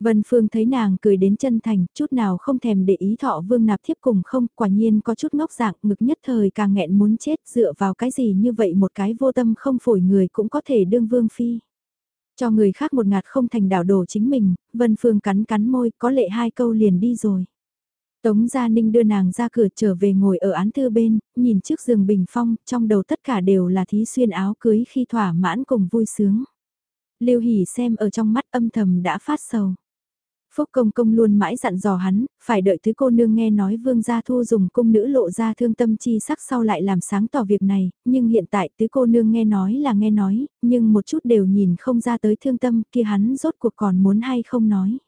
Vân Phương thấy nàng cười đến chân thành, chút nào không thèm để ý thọ vương nạp thiếp cùng không, quả nhiên có chút ngốc dạng, ngực nhất thời càng nghẹn muốn chết dựa vào cái gì như vậy một cái vô tâm không phổi người cũng có thể đương vương phi. Cho người khác một ngạt không thành đảo đổ chính mình, Vân Phương cắn cắn môi, có lệ hai câu liền đi rồi. Tống Gia Ninh đưa nàng ra cửa trở về ngồi ở án thư bên, nhìn trước giường bình phong, trong đầu tất cả đều là thí xuyên áo cưới khi thỏa mãn cùng vui sướng. Lưu Hỷ xem ở trong mắt âm thầm đã phát sầu. Phúc công công luôn mãi dặn dò hắn, phải đợi thứ cô nương nghe nói vương gia thu dùng cung nữ lộ ra thương tâm chi sắc sau lại làm sáng tỏ việc này, nhưng hiện tại tứ cô nương nghe nói là nghe nói, nhưng một chút đều nhìn không ra tới thương tâm kia hắn rốt cuộc còn muốn hay không nói.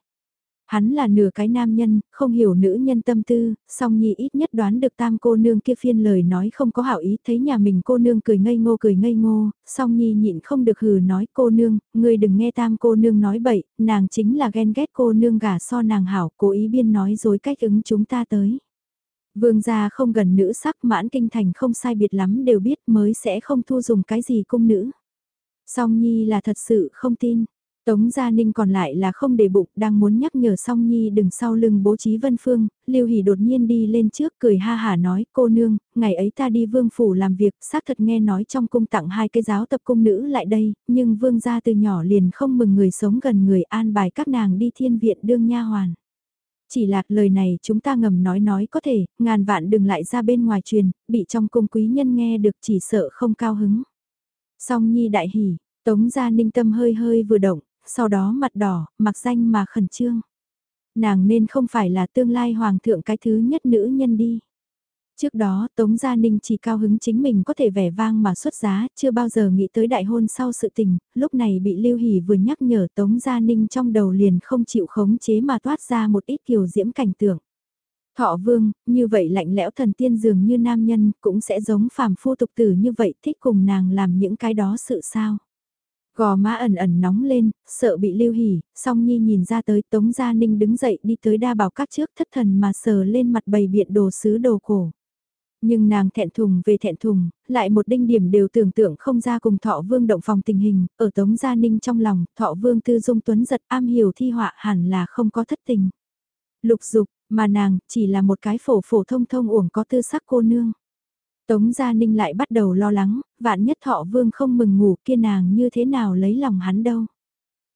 Hắn là nửa cái nam nhân, không hiểu nữ nhân tâm tư, song nhi ít nhất đoán được tam cô nương kia phiên lời nói không có hảo ý, thấy nhà mình cô nương cười ngây ngô cười ngây ngô, song nhi nhịn không được hừ nói cô nương, ngươi đừng nghe tam cô nương nói bậy, nàng chính là ghen ghét cô nương gả so nàng hảo, cố ý biên nói dối cách ứng chúng ta tới. Vương gia không gần nữ sắc mãn kinh thành không sai biệt lắm đều biết mới sẽ không thu dùng cái gì cung nữ. Song Nhi là thật sự không tin, Tống Gia Ninh còn lại là không để bụng, đang muốn nhắc nhở song nhi đừng sau lưng bố trí vân phương, Lưu Hỷ đột nhiên đi lên trước cười ha hả nói, cô nương, ngày ấy ta đi vương phủ làm việc, xác thật nghe nói trong cung tặng hai cái giáo tập cung nữ lại đây, nhưng vương gia từ nhỏ liền không mừng người sống gần người an bài các nàng đi thiên viện đương nha hoàn. Chỉ lạc lời này chúng ta ngầm nói nói có thể, ngàn vạn đừng lại ra bên ngoài truyền, bị trong cung quý nhân nghe được chỉ sợ không cao hứng. Song nhi đại hỉ, Tống gia ninh tâm hơi hơi vừa động, sau đó mặt đỏ, mặc danh mà khẩn trương. Nàng nên không phải là tương lai hoàng thượng cái thứ nhất nữ nhân đi. Trước đó Tống Gia Ninh chỉ cao hứng chính mình có thể vẻ vang mà xuất giá, chưa bao giờ nghĩ tới đại hôn sau sự tình, lúc này bị Lưu Hỷ vừa nhắc nhở Tống Gia Ninh trong đầu liền không chịu khống chế mà toát ra một ít kiều diễm cảnh tượng. Thọ vương, như vậy lạnh lẽo thần tiên dường như nam nhân, cũng sẽ giống phàm phu tục tử như vậy thích cùng nàng làm những cái đó sự sao. Gò má ẩn ẩn nóng lên, sợ bị lưu hỉ, song nhi nhìn ra tới Tống Gia Ninh đứng dậy đi tới đa bảo các trước thất thần mà sờ lên mặt bầy biện đồ sứ đồ cổ. Nhưng nàng thẹn thùng về thẹn thùng, lại một đinh điểm đều tưởng tượng không ra cùng thọ vương động phòng tình hình, ở Tống Gia Ninh trong lòng, thọ vương tư dung tuấn giật am hiểu thi họa hẳn là không có thất tình. Lục dục, mà nàng chỉ là một cái phổ phổ thông thông uổng có tư sắc cô nương. Tống Gia Ninh lại bắt đầu lo lắng, vạn nhất thọ vương không mừng ngủ kia nàng như thế nào lấy lòng hắn đâu.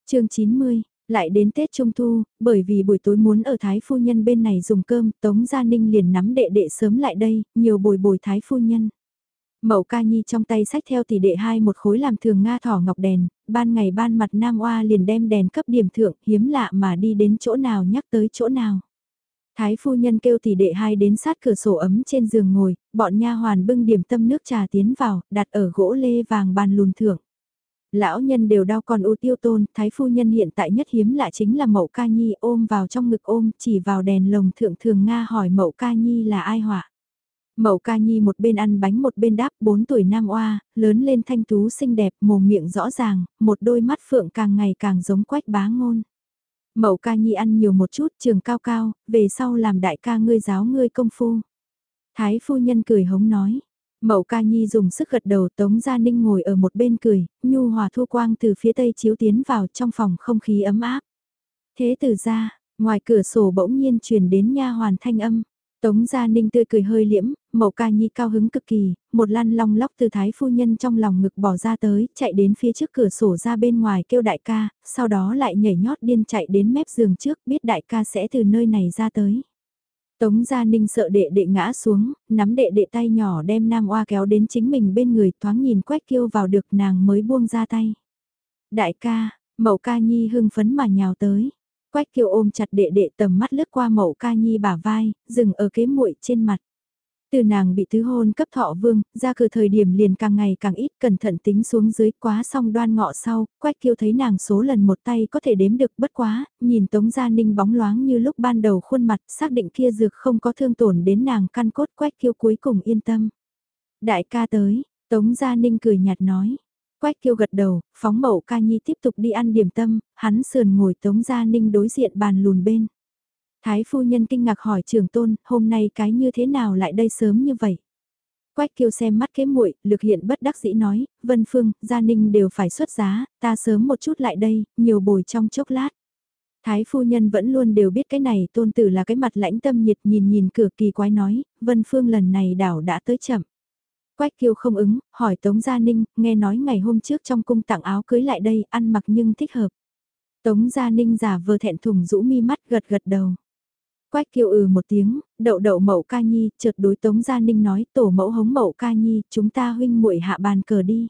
chương 90, lại đến Tết Trung Thu, bởi vì buổi tối muốn ở Thái Phu Nhân bên này dùng cơm, Tống Gia Ninh liền nắm đệ đệ sớm lại đây, nhiều bồi bồi Thái Phu Nhân. Mậu ca nhi trong tay sách theo tỷ đệ hai một khối làm thường Nga thỏ ngọc đèn, ban ngày ban mặt Nam Oa liền đem đèn cấp điểm thượng, hiếm lạ mà đi đến chỗ nào nhắc tới chỗ nào. Thái phu nhân kêu tỷ đệ hai đến sát cửa sổ ấm trên giường ngồi, bọn nha hoàn bưng điểm tâm nước trà tiến vào, đặt ở gỗ lê vàng bàn lùn thượng. Lão nhân đều đau còn ưu tiêu tôn, thái phu nhân hiện tại nhất hiếm lạ chính là mậu ca nhi ôm vào trong ngực ôm, chỉ vào đèn lồng thượng thường Nga hỏi mậu ca nhi là ai họa. Mậu ca nhi một bên ăn bánh một bên đáp bốn tuổi nam oa, lớn lên thanh tú xinh đẹp, mồm miệng rõ ràng, một đôi mắt phượng càng ngày càng giống quách bá ngôn. Mậu ca nhi ăn nhiều một chút, trường cao cao, về sau làm đại ca ngươi giáo ngươi công phu. Thái phu nhân cười hống nói. Mậu ca nhi dùng sức gật đầu Tống Gia Ninh ngồi ở một bên cười, nhu hòa thu quang từ phía tây chiếu tiến vào trong phòng không khí ấm áp. Thế từ ra, ngoài cửa sổ bỗng nhiên truyền đến nha hoàn thanh âm. Tống Gia Ninh tươi cười hơi liễm, Mậu Ca Nhi cao hứng cực kỳ, một lăn long lóc từ thái phu nhân trong lòng ngực bỏ ra tới, chạy đến phía trước cửa sổ ra bên ngoài kêu đại ca, sau đó lại nhảy nhót điên chạy đến mép giường trước biết đại ca sẽ từ nơi này ra tới. Tống Gia Ninh sợ đệ đệ ngã xuống, nắm đệ đệ tay nhỏ đem Nam Oa kéo đến chính mình bên người thoáng nhìn Quách Kiêu vào được nàng mới buông ra tay. Đại ca, Mậu Ca Nhi hưng phấn mà nhào tới. Quách Kiêu ôm chặt đệ đệ tầm mắt lướt qua Mậu Ca Nhi bả vai, dừng ở kế muội trên mặt. Từ nàng bị thứ hôn cấp thọ vương, ra cửa thời điểm liền càng ngày càng ít cẩn thận tính xuống dưới quá xong đoan ngọ sau, quách kiêu thấy nàng số lần một tay có thể đếm được bất quá, nhìn Tống Gia Ninh bóng loáng như lúc ban đầu khuôn mặt, xác định kia dược không có thương tổn đến nàng căn cốt quách kiêu cuối cùng yên tâm. Đại ca tới, Tống Gia Ninh cười nhạt nói. Quách kiêu gật đầu, phóng mậu ca nhi tiếp tục đi ăn điểm tâm, hắn sườn ngồi Tống Gia Ninh đối diện bàn lùn bên. Thái phu nhân kinh ngạc hỏi trưởng tôn, hôm nay cái như thế nào lại đây sớm như vậy? Quách kiêu xem mắt kế muội, lực hiện bất đắc dĩ nói, Vân Phương, Gia Ninh đều phải xuất giá, ta sớm một chút lại đây, nhiều bồi trong chốc lát. Thái phu nhân vẫn luôn đều biết cái này tôn tử là cái mặt lãnh tâm nhiệt nhìn nhìn cửa kỳ quái nói, Vân Phương lần này đảo đã tới chậm. Quách kiêu không ứng, hỏi Tống Gia Ninh, nghe nói ngày hôm trước trong cung tặng áo cưới lại đây, ăn mặc nhưng thích hợp. Tống Gia Ninh giả vờ thẹn thùng rũ mi mắt gật gật đầu. Quách kiều ừ một tiếng, đậu đậu mậu ca nhi, chợt đối Tống Gia Ninh nói tổ mẫu hống mậu ca nhi, chúng ta huynh muội hạ bàn cờ đi.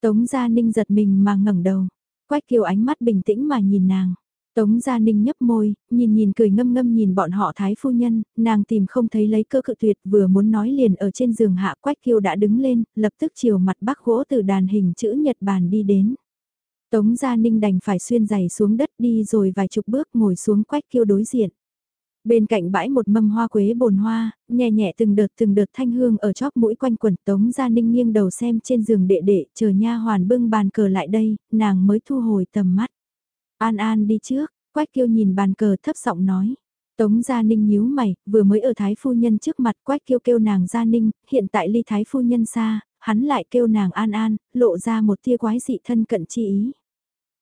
Tống Gia Ninh giật mình mà ngẩng đầu, Quách kiều ánh mắt bình tĩnh mà nhìn nàng. Tống Gia Ninh nhấp môi, nhìn nhìn cười ngâm ngâm nhìn bọn họ thái phu nhân, nàng tìm không thấy lấy cơ cự tuyệt vừa muốn nói liền ở trên giường hạ Quách kiêu đã đứng lên, lập tức chiều mặt bắc gỗ từ đàn hình chữ Nhật Bản đi đến. Tống Gia Ninh đành phải xuyên giày xuống đất đi rồi vài chục bước ngồi xuống Quách kiêu đối diện. Bên cạnh bãi một mâm hoa quế bồn hoa, nhẹ nhẹ từng đợt từng đợt thanh hương ở chóp mũi quanh quẩn tống gia ninh nghiêng đầu xem trên giường đệ đệ chờ nha hoàn bưng bàn cờ lại đây, nàng mới thu hồi tầm mắt. An An đi trước, Quách Kiêu nhìn bàn cờ thấp giọng nói. Tống Gia Ninh nhíu mày, vừa mới ở Thái Phu Nhân trước mặt Quách Kiêu kêu nàng Gia Ninh, hiện tại ly Thái Phu Nhân xa, hắn lại kêu nàng An An, lộ ra một tia quái dị thân cận chi ý.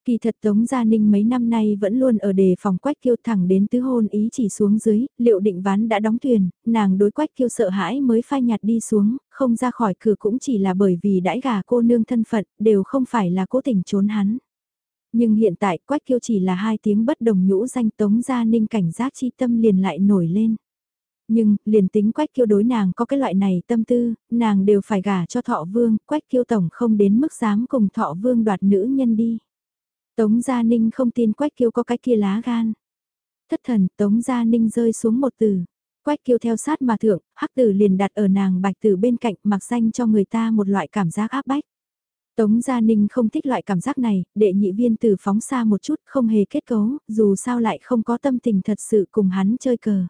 Kỳ thật Tống Gia Ninh mấy năm nay vẫn luôn ở đề phòng Quách Kiêu thẳng đến tứ hôn ý chỉ xuống dưới, liệu định ván đã đóng thuyền, nàng đối Quách Kiêu sợ hãi mới phai nhạt đi xuống, không ra khỏi cửa cũng chỉ là bởi vì đãi gà cô nương thân phận, đều không phải là cố tình trốn hắn. Nhưng hiện tại Quách Kiêu chỉ là hai tiếng bất đồng nhũ danh Tống Gia Ninh cảnh giác chi tâm liền lại nổi lên. Nhưng, liền tính Quách Kiêu đối nàng có cái loại này tâm tư, nàng đều phải gả cho Thọ Vương, Quách Kiêu Tổng không đến mức dám cùng Thọ Vương đoạt nữ nhân đi. Tống Gia Ninh không tin Quách Kiêu có cái kia lá gan. Thất thần, Tống Gia Ninh rơi xuống một từ. Quách Kiêu theo sát mà thượng, hắc tử liền đặt ở nàng bạch tử bên cạnh mặc danh cho người ta một loại cảm giác áp bách. Tống Gia Ninh không thích loại cảm giác này, đệ nhị viên tử phóng xa một chút không hề kết cấu, dù sao lại không có tâm tình thật sự cùng hắn chơi cờ.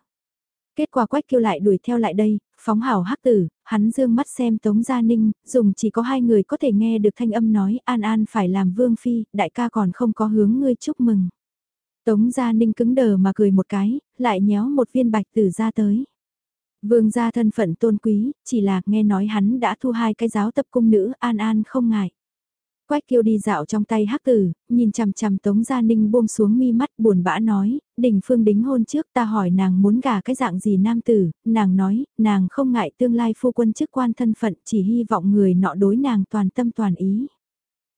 Kết quả quách kêu lại đuổi theo lại đây, phóng hảo hắc tử, hắn dương mắt xem Tống Gia Ninh, dùng chỉ có hai người có thể nghe được thanh âm nói An An phải làm vương phi, đại ca còn không có hướng ngươi chúc mừng. Tống Gia Ninh cứng đờ mà cười một cái, lại nhéo một viên bạch tử ra tới. Vương gia thân phận tôn quý, chỉ là nghe nói hắn đã thu hai cái giáo tập cung nữ An An không ngại. Quách kiêu đi dạo trong tay hắc tử, nhìn chằm chằm Tống Gia Ninh buông xuống mi mắt buồn bã nói, đình phương đính hôn trước ta hỏi nàng muốn gả cái dạng gì nam tử, nàng nói, nàng không ngại tương lai phu quân chức quan thân phận chỉ hy vọng người nọ đối nàng toàn tâm toàn ý.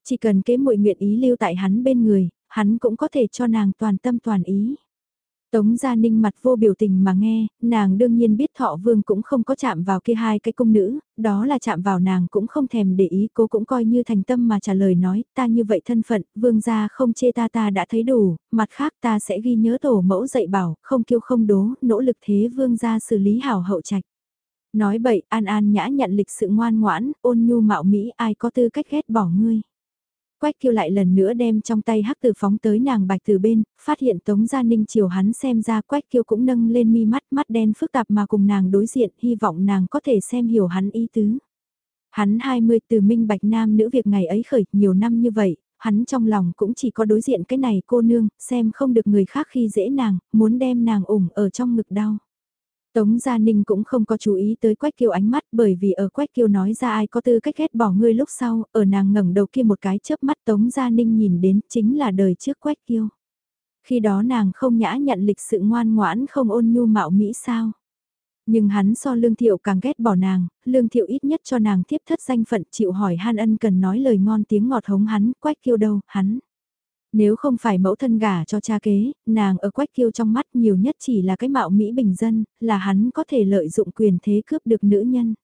Chỉ cần kế muội nguyện ý lưu tại hắn bên người, hắn cũng có thể cho nàng toàn tâm toàn ý. Tống Gia Ninh mặt vô biểu tình mà nghe, nàng đương nhiên biết thọ vương cũng không có chạm vào kia hai cái cung nữ, đó là chạm vào nàng cũng không thèm để ý cô cũng coi như thành tâm mà trả lời nói, ta như vậy thân phận, vương gia không chê ta ta đã thấy đủ, mặt khác ta sẽ ghi nhớ tổ mẫu dạy bảo, không kiêu không đố, nỗ lực thế vương gia xử lý hảo hậu trạch. Nói bậy, An An nhã nhận lịch sự ngoan ngoãn, ôn nhu mạo mỹ ai có tư cách ghét bỏ ngươi. Quách kiêu lại lần nữa đem trong tay hắc từ phóng tới nàng bạch từ bên, phát hiện Tống Gia Ninh chiều hắn xem ra quách kiêu cũng nâng lên mi mắt mắt đen phức tạp mà cùng nàng đối diện, hy vọng nàng có thể xem hiểu hắn ý tứ. Hắn 20 từ minh bạch nam nữ việc ngày ấy khởi nhiều năm như vậy, hắn trong lòng cũng chỉ có đối diện cái này cô nương, xem không được người khác khi dễ nàng, muốn đem nàng ủng ở trong ngực đau. Tống Gia Ninh cũng không có chú ý tới Quách Kiêu ánh mắt bởi vì ở Quách Kiêu nói ra ai có tư cách ghét bỏ ngươi lúc sau, ở nàng ngẩng đầu kia một cái chớp mắt Tống Gia Ninh nhìn đến chính là đời trước Quách Kiêu. Khi đó nàng không nhã nhận lịch sự ngoan ngoãn không ôn nhu mạo mỹ sao. Nhưng hắn so Lương Thiệu càng ghét bỏ nàng, Lương Thiệu ít nhất cho nàng tiếp thất danh phận chịu hỏi Han Ân cần nói lời ngon tiếng ngọt hống hắn, Quách Kiêu đâu, hắn. Nếu không phải mẫu thân gả cho cha kế, nàng ở quách kiêu trong mắt nhiều nhất chỉ là cái mạo Mỹ bình dân, là hắn có thể lợi dụng quyền thế cướp được nữ nhân.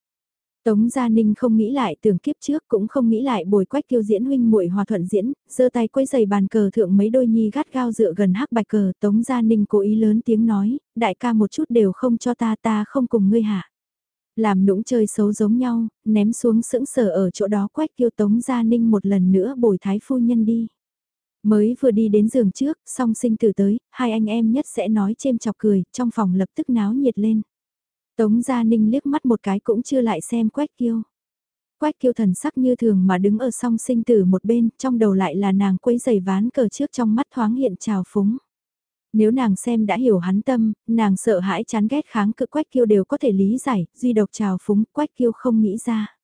Tống Gia Ninh không nghĩ lại tưởng kiếp trước cũng không nghĩ lại bồi quách kiêu diễn huynh muội hòa thuận diễn, giơ tay quay giày bàn cờ thượng mấy đôi nhi gắt gao dựa gần hắc bạch cờ. Tống Gia Ninh cố ý lớn tiếng nói, đại ca một chút đều không cho ta ta không cùng ngươi hạ. Làm nũng chơi xấu giống nhau, ném xuống sững sờ ở chỗ đó quách kiêu Tống Gia Ninh một lần nữa bồi thái phu nhân đi. Mới vừa đi đến giường trước, song sinh tử tới, hai anh em nhất sẽ nói chêm chọc cười, trong phòng lập tức náo nhiệt lên. Tống Gia Ninh liếc mắt một cái cũng chưa lại xem Quách Kiêu. Quách Kiêu thần sắc như thường mà đứng ở song sinh tử một bên, trong đầu lại là nàng quấy giày ván cờ trước trong mắt thoáng hiện trào phúng. Nếu nàng xem đã hiểu hắn tâm, nàng sợ hãi chán ghét kháng cự Quách Kiêu đều có thể lý giải, duy độc trào phúng Quách Kiêu không nghĩ ra.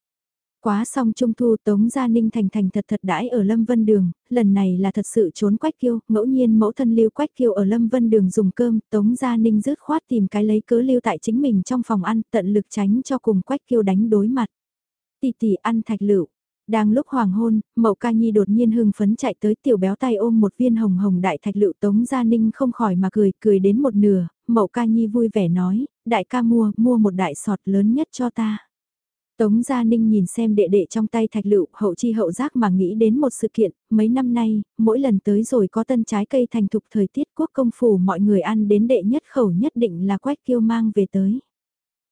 Quá xong trung thu Tống Gia Ninh thành thành thật thật đãi ở Lâm Vân Đường, lần này là thật sự trốn Quách Kiêu, ngẫu nhiên mẫu thân lưu Quách Kiêu ở Lâm Vân Đường dùng cơm, Tống Gia Ninh rứt khoát tìm cái lấy cớ lưu tại chính mình trong phòng ăn, tận lực tránh cho cùng Quách Kiêu đánh đối mặt. Tỷ tỷ ăn thạch lựu. Đang lúc hoàng hôn, Mậu Ca Nhi đột nhiên hưng phấn chạy tới tiểu béo tay ôm một viên hồng hồng đại thạch lựu Tống Gia Ninh không khỏi mà cười, cười đến một nửa, Mậu Ca Nhi vui vẻ nói, đại ca mua, mua một đại sọt lớn nhất cho ta. Tống Gia Ninh nhìn xem đệ đệ trong tay thạch lựu hậu chi hậu giác mà nghĩ đến một sự kiện, mấy năm nay, mỗi lần tới rồi có tân trái cây thành thục thời tiết quốc công phủ mọi người ăn đến đệ nhất khẩu nhất định là quách kiêu mang về tới.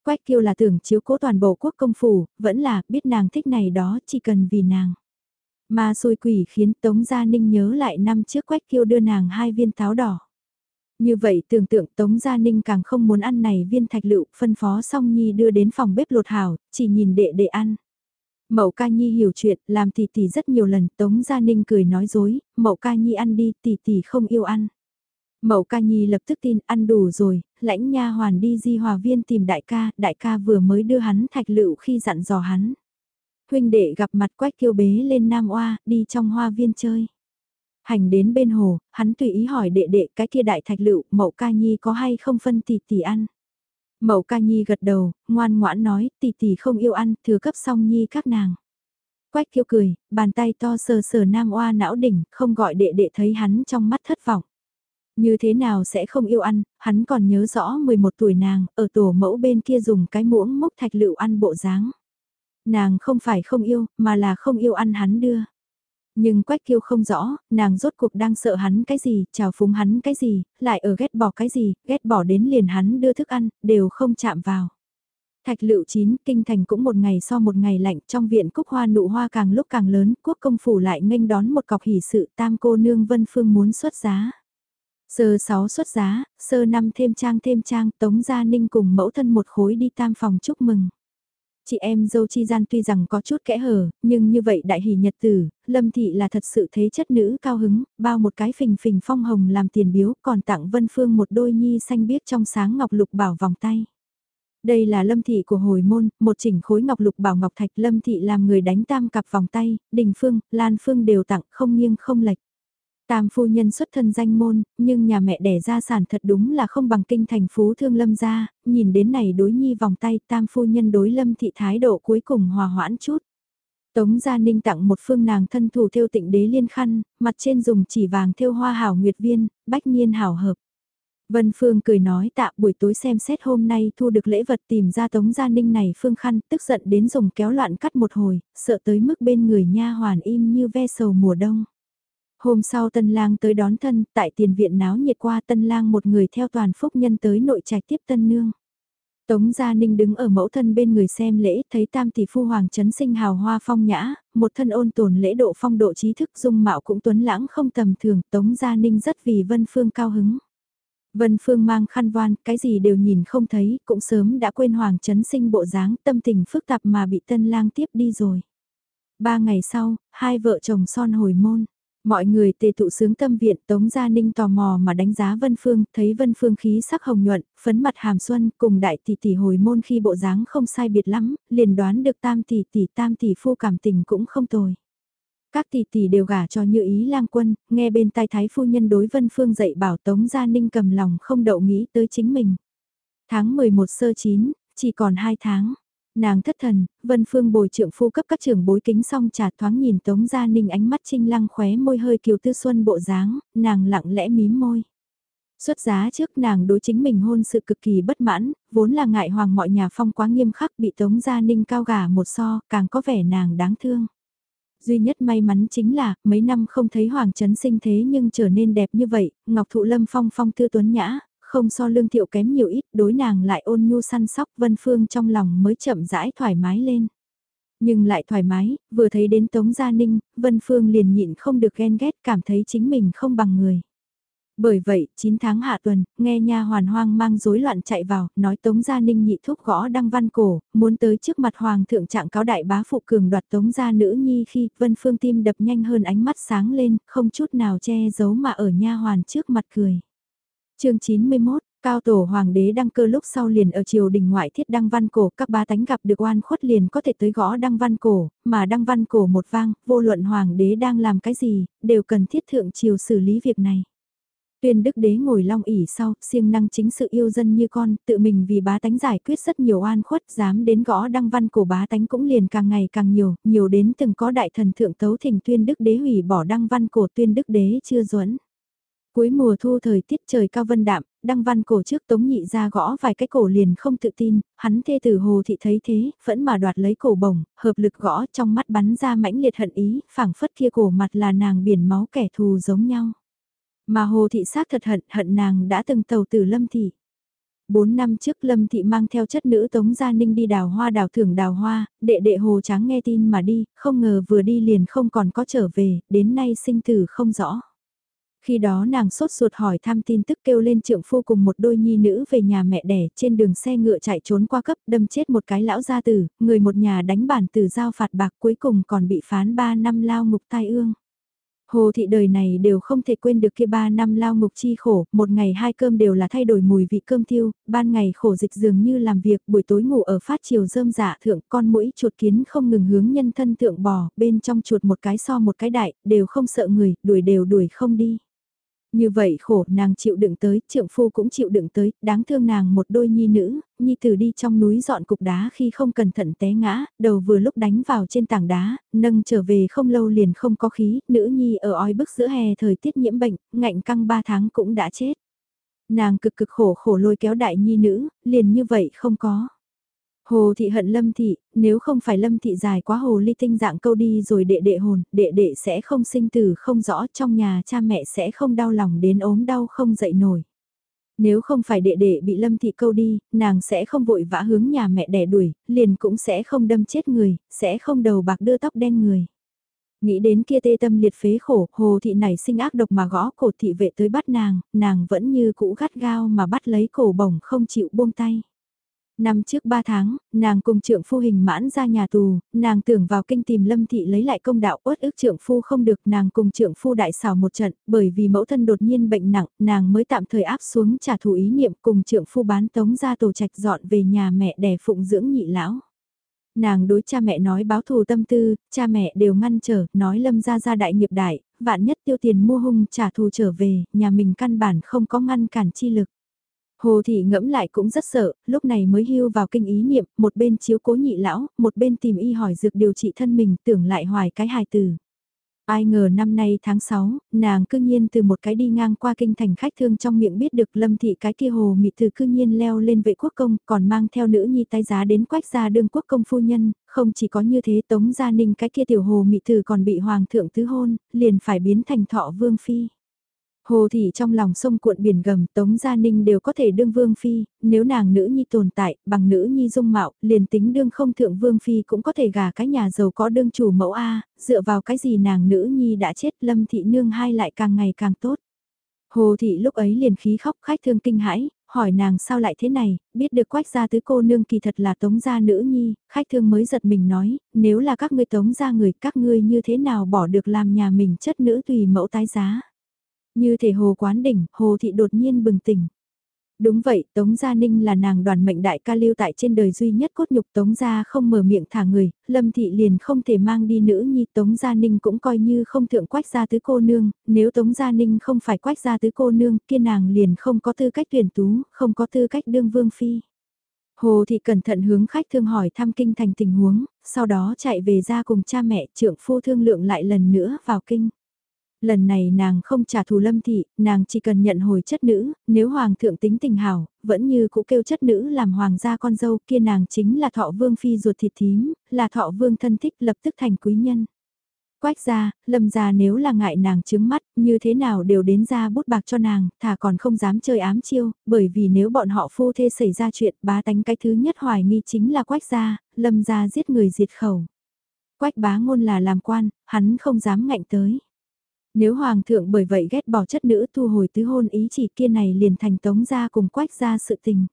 Quách kiêu là tưởng chiếu cố toàn bộ quốc công phủ, vẫn là biết nàng thích này đó chỉ cần vì nàng. Mà xôi quỷ khiến Tống Gia Ninh nhớ lại năm trước quách kiêu đưa nàng hai viên táo đỏ. Như vậy tưởng tượng Tống Gia Ninh càng không muốn ăn này viên thạch lựu, phân phó song nhi đưa đến phòng bếp lột hảo, chỉ nhìn đệ đệ ăn. Mậu ca nhi hiểu chuyện, làm tỷ tỷ rất nhiều lần, Tống Gia Ninh cười nói dối, mậu ca nhi ăn đi, tỷ tỷ không yêu ăn. Mậu ca nhi lập tức tin, ăn đủ rồi, lãnh nha hoàn đi di hòa viên tìm đại ca, đại ca vừa mới đưa hắn thạch lựu khi dặn dò hắn. Huynh đệ gặp mặt quách kiêu bế lên Nam Oa, đi trong hoa viên chơi. Hành đến bên hồ, hắn tùy ý hỏi đệ đệ cái kia đại thạch lựu, mậu ca nhi có hay không phân tỷ tỷ ăn. Mậu ca nhi gật đầu, ngoan ngoãn nói, tỷ tỷ không yêu ăn, thừa cấp xong nhi các nàng. Quách kiêu cười, bàn tay to sờ sờ nam oa não đỉnh, không gọi đệ đệ thấy hắn trong mắt thất vọng. Như thế nào sẽ không yêu ăn, hắn còn nhớ rõ 11 tuổi nàng, ở tổ mẫu bên kia dùng cái muỗng múc thạch lựu ăn bộ dáng. Nàng không phải không yêu, mà là không yêu ăn hắn đưa. Nhưng Quách Kiêu không rõ, nàng rốt cuộc đang sợ hắn cái gì, chào phúng hắn cái gì, lại ở ghét bỏ cái gì, ghét bỏ đến liền hắn đưa thức ăn, đều không chạm vào. Thạch lựu chín, kinh thành cũng một ngày so một ngày lạnh, trong viện cúc hoa nụ hoa càng lúc càng lớn, quốc công phủ lại nghênh đón một cọc hỷ sự tam cô nương Vân Phương muốn xuất giá. Sơ sáu xuất giá, sơ năm thêm trang thêm trang, tống gia ninh cùng mẫu thân một khối đi tam phòng chúc mừng. Chị em dâu chi gian tuy rằng có chút kẽ hở, nhưng như vậy đại hỷ nhật tử, Lâm Thị là thật sự thế chất nữ cao hứng, bao một cái phình phình phong hồng làm tiền biếu còn tặng Vân Phương một đôi nhi xanh biếc trong sáng ngọc lục bảo vòng tay. Đây là lâm thị của hồi môn, một chỉnh khối ngọc lục bảo ngọc thạch lâm thị làm người đánh tam cặp vòng tay, đình phương, lan phương đều tặng không nghiêng không lệch. Tam phu nhân xuất thân danh môn, nhưng nhà mẹ đẻ gia sản thật đúng là không bằng kinh thành phú thương lâm gia, nhìn đến này đối nhi vòng tay tam phu nhân đối lâm thị thái độ cuối cùng hòa hoãn chút. Tống Gia Ninh tặng một phương nàng thân thủ thêu tịnh đế liên khăn, mặt trên dùng chỉ vàng thêu hoa hảo nguyệt viên, bách nhiên hảo hợp. Vân Phương cười nói tạ buổi tối xem xét hôm nay thu được lễ vật tìm ra Tống Gia Ninh này Phương khăn tức giận đến dùng kéo loạn cắt một hồi, sợ tới mức bên người nha hoàn im như ve sầu mùa đông. Hôm sau tân lang tới đón thân, tại tiền viện náo nhiệt qua tân lang một người theo toàn phúc nhân tới nội trạch tiếp tân nương. Tống Gia Ninh đứng ở mẫu thân bên người xem lễ, thấy tam tỷ phu hoàng trấn sinh hào hoa phong nhã, một thân ôn tồn lễ độ phong độ trí thức dung mạo cũng tuấn lãng không tầm thường, Tống Gia Ninh rất vì Vân Phương cao hứng. Vân Phương mang khăn voan, cái gì đều nhìn không thấy, cũng sớm đã quên hoàng trấn sinh bộ dáng, tâm tình phức tạp mà bị tân lang tiếp đi rồi. Ba ngày sau, hai vợ chồng son hồi môn. Mọi người tề tụ sướng tâm viện Tống Gia Ninh tò mò mà đánh giá Vân Phương, thấy Vân Phương khí sắc hồng nhuận, phấn mặt hàm xuân, cùng đại tỷ tỷ hồi môn khi bộ dáng không sai biệt lắm, liền đoán được tam tỷ tỷ tam tỷ phu cảm tình cũng không tồi. Các tỷ tỷ đều gả cho như ý lang quân, nghe bên tai thái phu nhân đối Vân Phương dạy bảo Tống Gia Ninh cầm lòng không đậu nghĩ tới chính mình. Tháng 11 sơ chín, chỉ còn 2 tháng. Nàng thất thần, Vân Phương bồi trượng phu cấp các trưởng bối kính xong trà thoáng nhìn Tống Gia Ninh ánh mắt trinh lăng khóe môi hơi kiều tư xuân bộ dáng, nàng lặng lẽ mím môi. Xuất giá trước nàng đối chính mình hôn sự cực kỳ bất mãn, vốn là ngại hoàng mọi nhà phong quá nghiêm khắc bị Tống Gia Ninh cao gà một so, càng có vẻ nàng đáng thương. Duy nhất may mắn chính là, mấy năm không thấy Hoàng Trấn sinh thế nhưng trở nên đẹp như vậy, Ngọc Thụ Lâm phong phong tư tuấn nhã, không so lương thiệu kém nhiều ít, đối nàng lại ôn nhu săn sóc Vân Phương trong lòng mới chậm rãi thoải mái lên. Nhưng lại thoải mái, vừa thấy đến Tống Gia Ninh, Vân Phương liền nhịn không được ghen ghét cảm thấy chính mình không bằng người. Bởi vậy, 9 tháng hạ tuần, nghe nha hoàn hoang mang rối loạn chạy vào, nói Tống Gia Ninh nhị thúc gõ đăng văn cổ, muốn tới trước mặt hoàng thượng trạng cáo đại bá phụ cường đoạt Tống Gia nữ nhi khi Vân Phương tim đập nhanh hơn ánh mắt sáng lên, không chút nào che giấu mà ở nha hoàn trước mặt cười chương 91, Cao tổ hoàng đế đăng cơ lúc sau liền ở triều đình ngoại thiết đăng văn cổ, các ba tánh gặp được oan khuất liền có thể tới gõ đăng văn cổ, mà đăng văn cổ một vang, vô luận hoàng đế đang làm cái gì, đều cần thiết thượng triều xử lý việc này. Tuyên đức đế ngồi long ỉ sau, siêng năng chính sự yêu dân như con, tự mình vì bá tánh giải quyết rất nhiều oan khuất, dám đến gõ đăng văn cổ bá tánh cũng liền càng ngày càng nhiều, nhiều đến từng có đại thần thượng tấu thỉnh tuyên đức đế hủy bỏ đăng văn cổ tuyên đức đế chưa duẫn Cuối mùa thu thời tiết trời cao vân đạm, đăng văn cổ trước tống nhị ra gõ vài cái cổ liền không tự tin, hắn thê tử hồ thị thấy thế, vẫn mà đoạt lấy cổ bổng, hợp lực gõ trong mắt bắn ra mãnh liệt hận ý, phảng phất kia cổ mặt là nàng biển máu kẻ thù giống nhau. Mà hồ thị xác thật hận, hận nàng đã từng tàu tử lâm thị. Bốn năm trước Lâm Thị mang theo chất nữ Tống Gia Ninh đi đào hoa đào thưởng đào hoa, đệ đệ hồ tráng nghe tin mà đi, không ngờ vừa đi liền không còn có trở về, đến nay sinh tử không rõ. Khi đó nàng sốt ruột hỏi thăm tin tức kêu lên trượng phu cùng một đôi nhi nữ về nhà mẹ đẻ trên đường xe ngựa chạy trốn qua cấp đâm chết một cái lão gia tử, người một nhà đánh bản từ giao phạt bạc cuối cùng còn bị phán 3 năm lao ngục tai ương. Hồ thị đời này đều không thể quên được kia ba năm lao ngục chi khổ, một ngày hai cơm đều là thay đổi mùi vị cơm tiêu, ban ngày khổ dịch dường như làm việc, buổi tối ngủ ở phát chiều rơm dạ thượng con mũi chuột kiến không ngừng hướng nhân thân thượng bò, bên trong chuột một cái so một cái đại, đều không sợ người, đuổi đều đuổi không đi. Như vậy khổ nàng chịu đựng tới, trượng phu cũng chịu đựng tới, đáng thương nàng một đôi nhi nữ, nhi tử đi trong núi dọn cục đá khi không cẩn thận té ngã, đầu vừa lúc đánh vào trên tảng đá, nâng trở về không lâu liền không có khí, nữ nhi ở ói bức giữa hè thời tiết nhiễm bệnh, ngạnh căng ba tháng cũng đã chết. Nàng cực cực khổ khổ lôi kéo đại nhi nữ, liền như vậy không có. Hồ thị hận lâm thị, nếu không phải lâm thị dài quá hồ ly tinh dạng câu đi rồi đệ đệ hồn, đệ đệ sẽ không sinh tử không rõ trong nhà cha mẹ sẽ không đau lòng đến ốm đau không dậy nổi. Nếu không phải đệ đệ bị lâm thị câu đi, nàng sẽ không vội vã hướng nhà mẹ đẻ đuổi, liền cũng sẽ không đâm chết người, sẽ không đầu bạc đưa tóc đen người. Nghĩ đến kia tê tâm liệt phế khổ, hồ thị này sinh ác độc mà gõ cổ thị vệ tới bắt nàng, nàng vẫn như cũ gắt gao mà bắt lấy cổ bổng không chịu buông tay. Năm trước 3 tháng, nàng cùng trượng phu hình mãn ra nhà tù, nàng tưởng vào kinh tìm lâm thị lấy lại công đạo uất ức trượng phu không được nàng cùng trượng phu đại xảo một trận, bởi vì mẫu thân đột nhiên bệnh nặng, nàng mới tạm thời áp xuống trả thù ý niệm cùng trượng phu bán tống ra tổ trạch dọn về nhà mẹ đẻ phụng dưỡng nhị lão. Nàng đối cha mẹ nói báo thù tâm tư, cha mẹ đều ngăn trở, nói lâm ra ra đại nghiệp đại, vạn nhất tiêu tiền mua hung trả thù trở về, nhà mình căn bản không có ngăn cản chi lực. Hồ thị ngẫm lại cũng rất sợ, lúc này mới hưu vào kinh ý niệm, một bên chiếu cố nhị lão, một bên tìm y hỏi dược điều trị thân mình, tưởng lại hoài cái hài từ. Ai ngờ năm nay tháng 6, nàng cư nhiên từ một cái đi ngang qua kinh thành khách thương trong miệng biết được lâm thị cái kia hồ mị từ cư nhiên leo lên vệ quốc công, còn mang theo nữ nhi tái giá đến quách gia đương quốc công phu nhân, không chỉ có như thế tống gia ninh cái kia tiểu hồ mị từ còn bị hoàng thượng tứ hôn, liền phải biến thành thọ vương phi. Hồ thị trong lòng sông cuộn biển gầm, Tống Gia Ninh đều có thể đương vương phi, nếu nàng nữ nhi tồn tại, bằng nữ nhi dung mạo, liền tính đương không thượng vương phi cũng có thể gả cái nhà giàu có đương chủ mẫu A, dựa vào cái gì nàng nữ nhi đã chết lâm thị nương hai lại càng ngày càng tốt. Hồ thị lúc ấy liền khí khóc khách thương kinh hãi, hỏi nàng sao lại thế này, biết được quách gia tứ cô nương kỳ thật là tống gia nữ nhi, khách thương mới giật mình nói, nếu là các ngươi tống gia người các ngươi như thế nào bỏ được làm nhà mình chất nữ tùy mẫu tái giá. Như thể hồ quán đỉnh, hồ thị đột nhiên bừng tỉnh. Đúng vậy, Tống Gia Ninh là nàng đoàn mệnh đại ca lưu tại trên đời duy nhất cốt nhục Tống Gia không mở miệng thả người, Lâm Thị liền không thể mang đi nữ nhi Tống Gia Ninh cũng coi như không thượng quách gia tứ cô nương, nếu Tống Gia Ninh không phải quách gia tứ cô nương kia nàng liền không có tư cách tuyển tú, không có tư cách đương vương phi. Hồ Thị cẩn thận hướng khách thương hỏi thăm kinh thành tình huống, sau đó chạy về ra cùng cha mẹ trưởng phu thương lượng lại lần nữa vào kinh. Lần này nàng không trả thù lâm thị, nàng chỉ cần nhận hồi chất nữ, nếu hoàng thượng tính tình hảo, vẫn như cũ kêu chất nữ làm hoàng gia con dâu kia nàng chính là thọ vương phi ruột thịt thím, là thọ vương thân thích lập tức thành quý nhân. Quách ra, lâm ra nếu là ngại nàng trướng mắt, như thế nào đều đến ra bút bạc cho nàng, thà còn không dám chơi ám chiêu, bởi vì nếu bọn họ phu thê xảy ra chuyện, bá tánh cái thứ nhất hoài nghi chính là quách ra, lâm ra giết người diệt khẩu. Quách bá ngôn là làm quan, hắn không dám ngạnh tới. Nếu hoàng thượng bởi vậy ghét bỏ chất nữ thu hồi tứ hôn ý chỉ kia này liền thành tống gia cùng quách gia sự tình.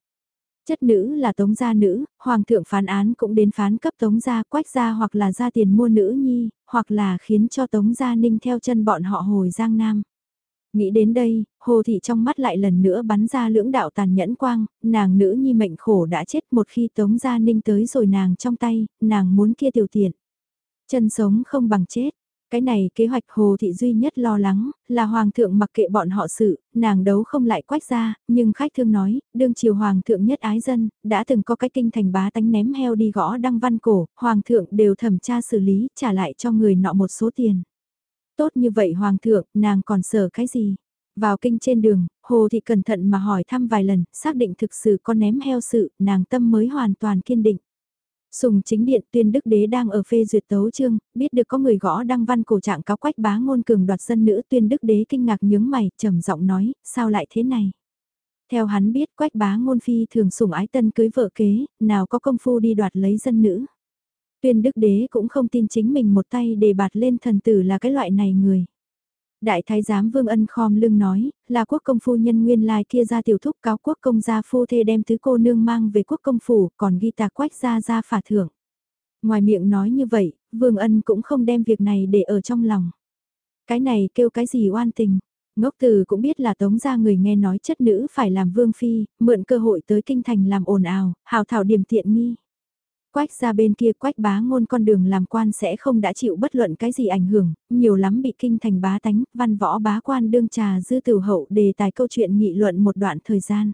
Chất nữ là tống gia nữ, hoàng thượng phán án cũng đến phán cấp tống gia quách gia hoặc là ra tiền mua nữ nhi, hoặc là khiến cho tống gia ninh theo chân bọn họ hồi giang nam. Nghĩ đến đây, hồ thị trong mắt lại lần nữa bắn ra lưỡng đạo tàn nhẫn quang, nàng nữ nhi mệnh khổ đã chết một khi tống gia ninh tới rồi nàng trong tay, nàng muốn kia tiểu tiện. Chân sống không bằng chết, cái này kế hoạch Hồ Thị duy nhất lo lắng, là Hoàng thượng mặc kệ bọn họ sự, nàng đấu không lại quách ra, nhưng khách thương nói, đương chiều Hoàng thượng nhất ái dân, đã từng có cái kinh thành bá tánh ném heo đi gõ đăng văn cổ, Hoàng thượng đều thẩm tra xử lý, trả lại cho người nọ một số tiền. Tốt như vậy Hoàng thượng, nàng còn sợ cái gì? Vào kinh trên đường, Hồ Thị cẩn thận mà hỏi thăm vài lần, xác định thực sự có ném heo sự, nàng tâm mới hoàn toàn kiên định. Sùng chính điện tuyên đức đế đang ở phê duyệt tấu chương, biết được có người gõ đăng văn cổ trạng cáo quách bá ngôn cường đoạt dân nữ tuyên đức đế kinh ngạc nhướng mày, trầm giọng nói, sao lại thế này? Theo hắn biết quách bá ngôn phi thường sủng ái tân cưới vợ kế, nào có công phu đi đoạt lấy dân nữ. Tuyên đức đế cũng không tin chính mình một tay để bạt lên thần tử là cái loại này người. Đại thái giám Vương Ân khom lưng nói, là quốc công phu nhân nguyên lai kia ra tiểu thúc cáo quốc công gia phu thê đem tứ cô nương mang về quốc công phủ, còn ghi tạc quách ra ra phả thưởng. Ngoài miệng nói như vậy, Vương Ân cũng không đem việc này để ở trong lòng. Cái này kêu cái gì oan tình. Ngốc từ cũng biết là tống gia người nghe nói chất nữ phải làm vương phi, mượn cơ hội tới kinh thành làm ồn ào, hào thảo điểm tiện nghi. Quách ra bên kia quách bá ngôn con đường làm quan sẽ không đã chịu bất luận cái gì ảnh hưởng, nhiều lắm bị kinh thành bá tánh, văn võ bá quan đương trà dư tử hậu đề tài câu chuyện nghị luận một đoạn thời gian.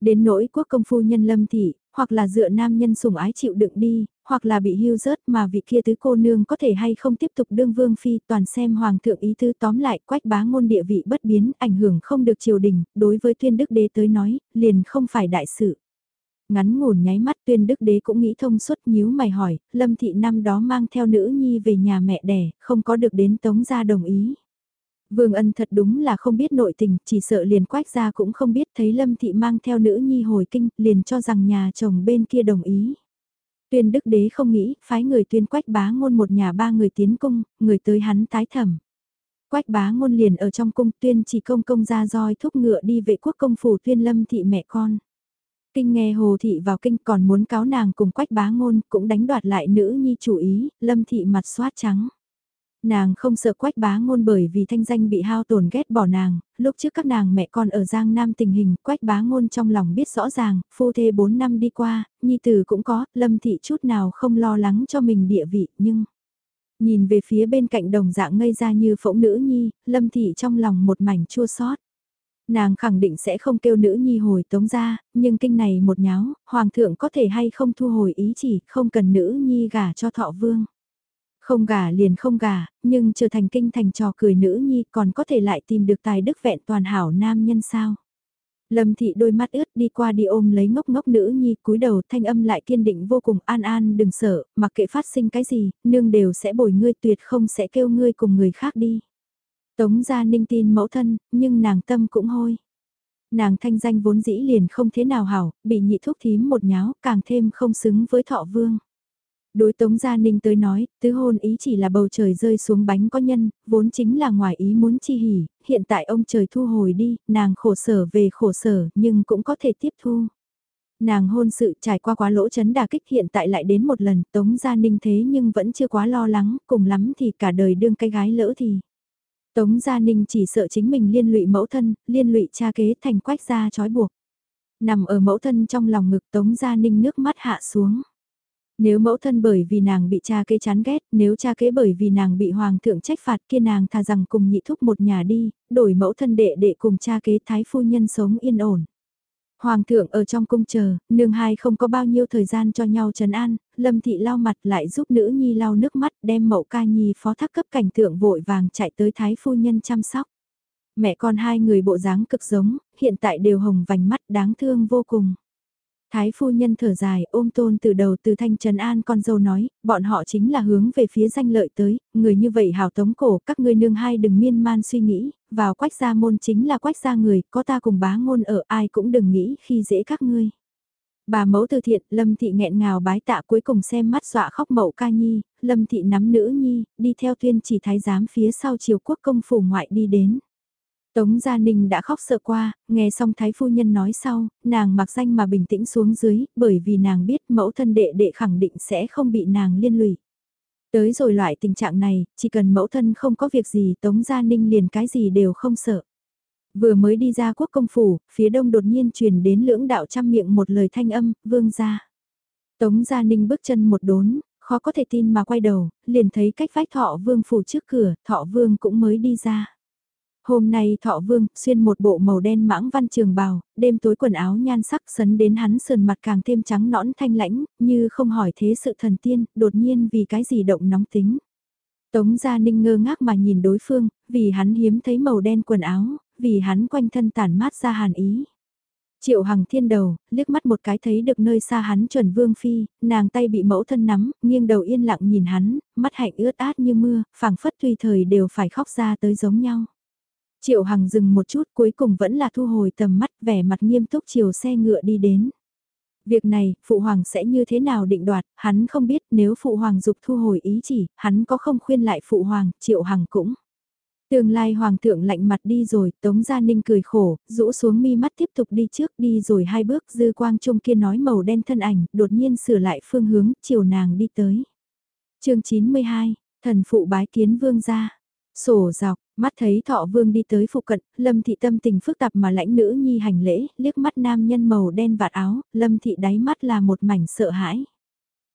Đến nỗi quốc công phu nhân lâm thị, hoặc là dựa nam nhân sủng ái chịu đựng đi, hoặc là bị hưu rớt mà vị kia tứ cô nương có thể hay không tiếp tục đương vương phi toàn xem hoàng thượng ý tứ tóm lại quách bá ngôn địa vị bất biến ảnh hưởng không được triều đình, đối với tuyên đức đế tới nói, liền không phải đại sự. Ngắn ngủn nháy mắt tuyên đức đế cũng nghĩ thông suốt nhíu mày hỏi, lâm thị năm đó mang theo nữ nhi về nhà mẹ đẻ, không có được đến tống gia đồng ý. Vương ân thật đúng là không biết nội tình, chỉ sợ liền quách gia cũng không biết thấy lâm thị mang theo nữ nhi hồi kinh, liền cho rằng nhà chồng bên kia đồng ý. Tuyên đức đế không nghĩ, phái người tuyên quách bá ngôn một nhà ba người tiến cung, người tới hắn tái thẩm. Quách bá ngôn liền ở trong cung tuyên chỉ công công ra roi thúc ngựa đi vệ quốc công phủ tuyên lâm thị mẹ con. Kinh nghe Hồ Thị vào kinh còn muốn cáo nàng cùng quách bá ngôn cũng đánh đoạt lại nữ nhi chủ ý, lâm thị mặt xoát trắng. Nàng không sợ quách bá ngôn bởi vì thanh danh bị hao tổn ghét bỏ nàng, lúc trước các nàng mẹ con ở Giang Nam tình hình, quách bá ngôn trong lòng biết rõ ràng, phu thê 4 năm đi qua, nhi tử cũng có, lâm thị chút nào không lo lắng cho mình địa vị, nhưng... Nhìn về phía bên cạnh đồng dạng ngây ra như phỗng nữ nhi, lâm thị trong lòng một mảnh chua xót Nàng khẳng định sẽ không kêu nữ nhi hồi tống ra, nhưng kinh này một nháo, hoàng thượng có thể hay không thu hồi ý chỉ, không cần nữ nhi gả cho thọ vương. Không gả liền không gả, nhưng trở thành kinh thành trò cười nữ nhi còn có thể lại tìm được tài đức vẹn toàn hảo nam nhân sao. Lâm thị đôi mắt ướt đi qua đi ôm lấy ngốc ngốc nữ nhi cúi đầu thanh âm lại kiên định vô cùng an an đừng sợ, mặc kệ phát sinh cái gì, nương đều sẽ bồi ngươi tuyệt không sẽ kêu ngươi cùng người khác đi. Tống Gia Ninh tin mẫu thân, nhưng nàng tâm cũng hôi. Nàng thanh danh vốn dĩ liền không thế nào hảo, bị nhị thúc thím một nháo, càng thêm không xứng với thọ vương. Đối Tống Gia Ninh tới nói, tứ hôn ý chỉ là bầu trời rơi xuống bánh có nhân, vốn chính là ngoài ý muốn chi hỉ, hiện tại ông trời thu hồi đi, nàng khổ sở về khổ sở nhưng cũng có thể tiếp thu. Nàng hôn sự trải qua quá lỗ chấn đà kích hiện tại lại đến một lần Tống Gia Ninh thế nhưng vẫn chưa quá lo lắng, cùng lắm thì cả đời đương cái gái lỡ thì. Tống Gia Ninh chỉ sợ chính mình liên lụy mẫu thân, liên lụy cha kế thành quách gia trói buộc. Nằm ở mẫu thân trong lòng ngực Tống Gia Ninh nước mắt hạ xuống. Nếu mẫu thân bởi vì nàng bị cha kế chán ghét, nếu cha kế bởi vì nàng bị hoàng thượng trách phạt kia nàng thà rằng cùng nhị thúc một nhà đi, đổi mẫu thân đệ đệ cùng cha kế thái phu nhân sống yên ổn. Hoàng thượng ở trong cung chờ, nương hai không có bao nhiêu thời gian cho nhau trấn an, lâm thị lau mặt lại giúp nữ nhi lau nước mắt đem mậu ca nhi phó thác cấp cảnh thượng vội vàng chạy tới thái phu nhân chăm sóc. Mẹ con hai người bộ dáng cực giống, hiện tại đều hồng vành mắt đáng thương vô cùng. Thái phu nhân thở dài ôm tôn từ đầu từ thanh trần an con dâu nói, bọn họ chính là hướng về phía danh lợi tới, người như vậy hào tống cổ, các ngươi nương hai đừng miên man suy nghĩ, vào quách gia môn chính là quách gia người, có ta cùng bá ngôn ở ai cũng đừng nghĩ khi dễ các ngươi. Bà mẫu từ thiện, Lâm Thị nghẹn ngào bái tạ cuối cùng xem mắt dọa khóc mậu ca nhi, Lâm Thị nắm nữ nhi, đi theo tuyên chỉ thái giám phía sau triều quốc công phủ ngoại đi đến. Tống Gia Ninh đã khóc sợ qua, nghe xong Thái Phu Nhân nói sau, nàng mặc danh mà bình tĩnh xuống dưới, bởi vì nàng biết mẫu thân đệ đệ khẳng định sẽ không bị nàng liên lụy. Tới rồi loại tình trạng này, chỉ cần mẫu thân không có việc gì Tống Gia Ninh liền cái gì đều không sợ. Vừa mới đi ra quốc công phủ, phía đông đột nhiên truyền đến lưỡng đạo trăm miệng một lời thanh âm, vương gia. Tống Gia Ninh bước chân một đốn, khó có thể tin mà quay đầu, liền thấy cách vách thọ vương phủ trước cửa, thọ vương cũng mới đi ra. Hôm nay thọ vương, xuyên một bộ màu đen mãng văn trường bào, đêm tối quần áo nhan sắc sấn đến hắn sườn mặt càng thêm trắng nõn thanh lãnh, như không hỏi thế sự thần tiên, đột nhiên vì cái gì động nóng tính. Tống Gia Ninh ngơ ngác mà nhìn đối phương, vì hắn hiếm thấy màu đen quần áo, vì hắn quanh thân tản mát ra hàn ý. Triệu Hằng thiên đầu, liếc mắt một cái thấy được nơi xa hắn chuẩn vương phi, nàng tay bị mẫu thân nắm, nghiêng đầu yên lặng nhìn hắn, mắt hạnh ướt át như mưa, phảng phất tùy thời đều phải khóc ra tới giống nhau. Triệu Hằng dừng một chút cuối cùng vẫn là thu hồi tầm mắt vẻ mặt nghiêm túc chiều xe ngựa đi đến. Việc này, Phụ Hoàng sẽ như thế nào định đoạt, hắn không biết nếu Phụ Hoàng dục thu hồi ý chỉ, hắn có không khuyên lại Phụ Hoàng, Triệu Hằng cũng. Tương lai Hoàng thượng lạnh mặt đi rồi, Tống Gia Ninh cười khổ, rũ xuống mi mắt tiếp tục đi trước đi rồi hai bước dư quang trung kia nói màu đen thân ảnh, đột nhiên sửa lại phương hướng, chiều nàng đi tới. chương 92, thần phụ bái kiến vương gia. Sổ dọc, mắt thấy thọ vương đi tới phụ cận, lâm thị tâm tình phức tạp mà lãnh nữ nhi hành lễ, liếc mắt nam nhân màu đen vạt áo, lâm thị đáy mắt là một mảnh sợ hãi.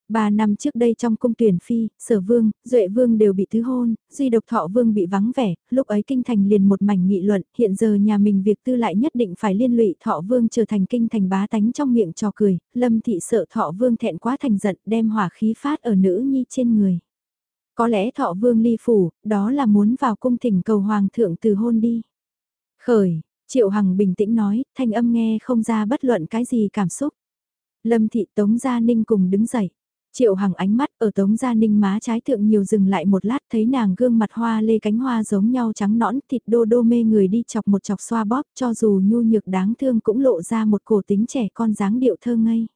Ba năm trước đây trong cung tuyển phi, sở vương, duệ vương đều bị thứ hôn, duy độc thọ vương bị vắng vẻ, lúc ấy kinh thành liền một mảnh nghị luận, hiện giờ nhà mình việc tư lại nhất định phải liên lụy thọ vương trở thành kinh thành bá tánh trong miệng trò cười, lâm thị sợ thọ vương thẹn quá thành giận đem hỏa khí phát ở nữ nhi trên người. Có lẽ thọ vương ly phủ, đó là muốn vào cung thỉnh cầu hoàng thượng từ hôn đi. Khởi, Triệu Hằng bình tĩnh nói, thanh âm nghe không ra bất luận cái gì cảm xúc. Lâm thị Tống Gia Ninh cùng đứng dậy. Triệu Hằng ánh mắt ở Tống Gia Ninh má trái thượng nhiều dừng lại một lát thấy nàng gương mặt hoa lê cánh hoa giống nhau trắng nõn thịt đô đô mê người đi chọc một chọc xoa bóp cho dù nhu nhược đáng thương cũng lộ ra một cổ tính trẻ con dáng điệu thơ ngây.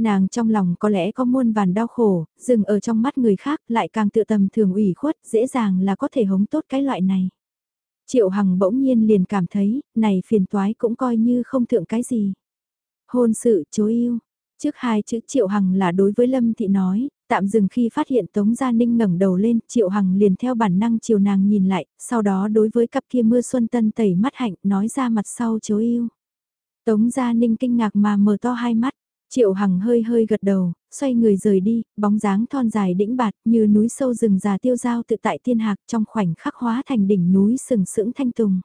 Nàng trong lòng có lẽ có muôn vàn đau khổ, dừng ở trong mắt người khác lại càng tự tầm thường ủy khuất, dễ dàng là có thể hống tốt cái loại này. Triệu Hằng bỗng nhiên liền cảm thấy, này phiền toái cũng coi như không thượng cái gì. Hôn sự chối yêu. Trước hai chữ Triệu Hằng là đối với Lâm Thị nói, tạm dừng khi phát hiện Tống Gia Ninh ngẩng đầu lên, Triệu Hằng liền theo bản năng chiều nàng nhìn lại, sau đó đối với cặp kia mưa xuân tân tẩy mắt hạnh nói ra mặt sau chối yêu. Tống Gia Ninh kinh ngạc mà mở to hai mắt, Triệu Hằng hơi hơi gật đầu, xoay người rời đi, bóng dáng thon dài đĩnh bạt như núi sâu rừng già tiêu giao tự tại thiên hạc trong khoảnh khắc hóa thành đỉnh núi sừng sững thanh tùng.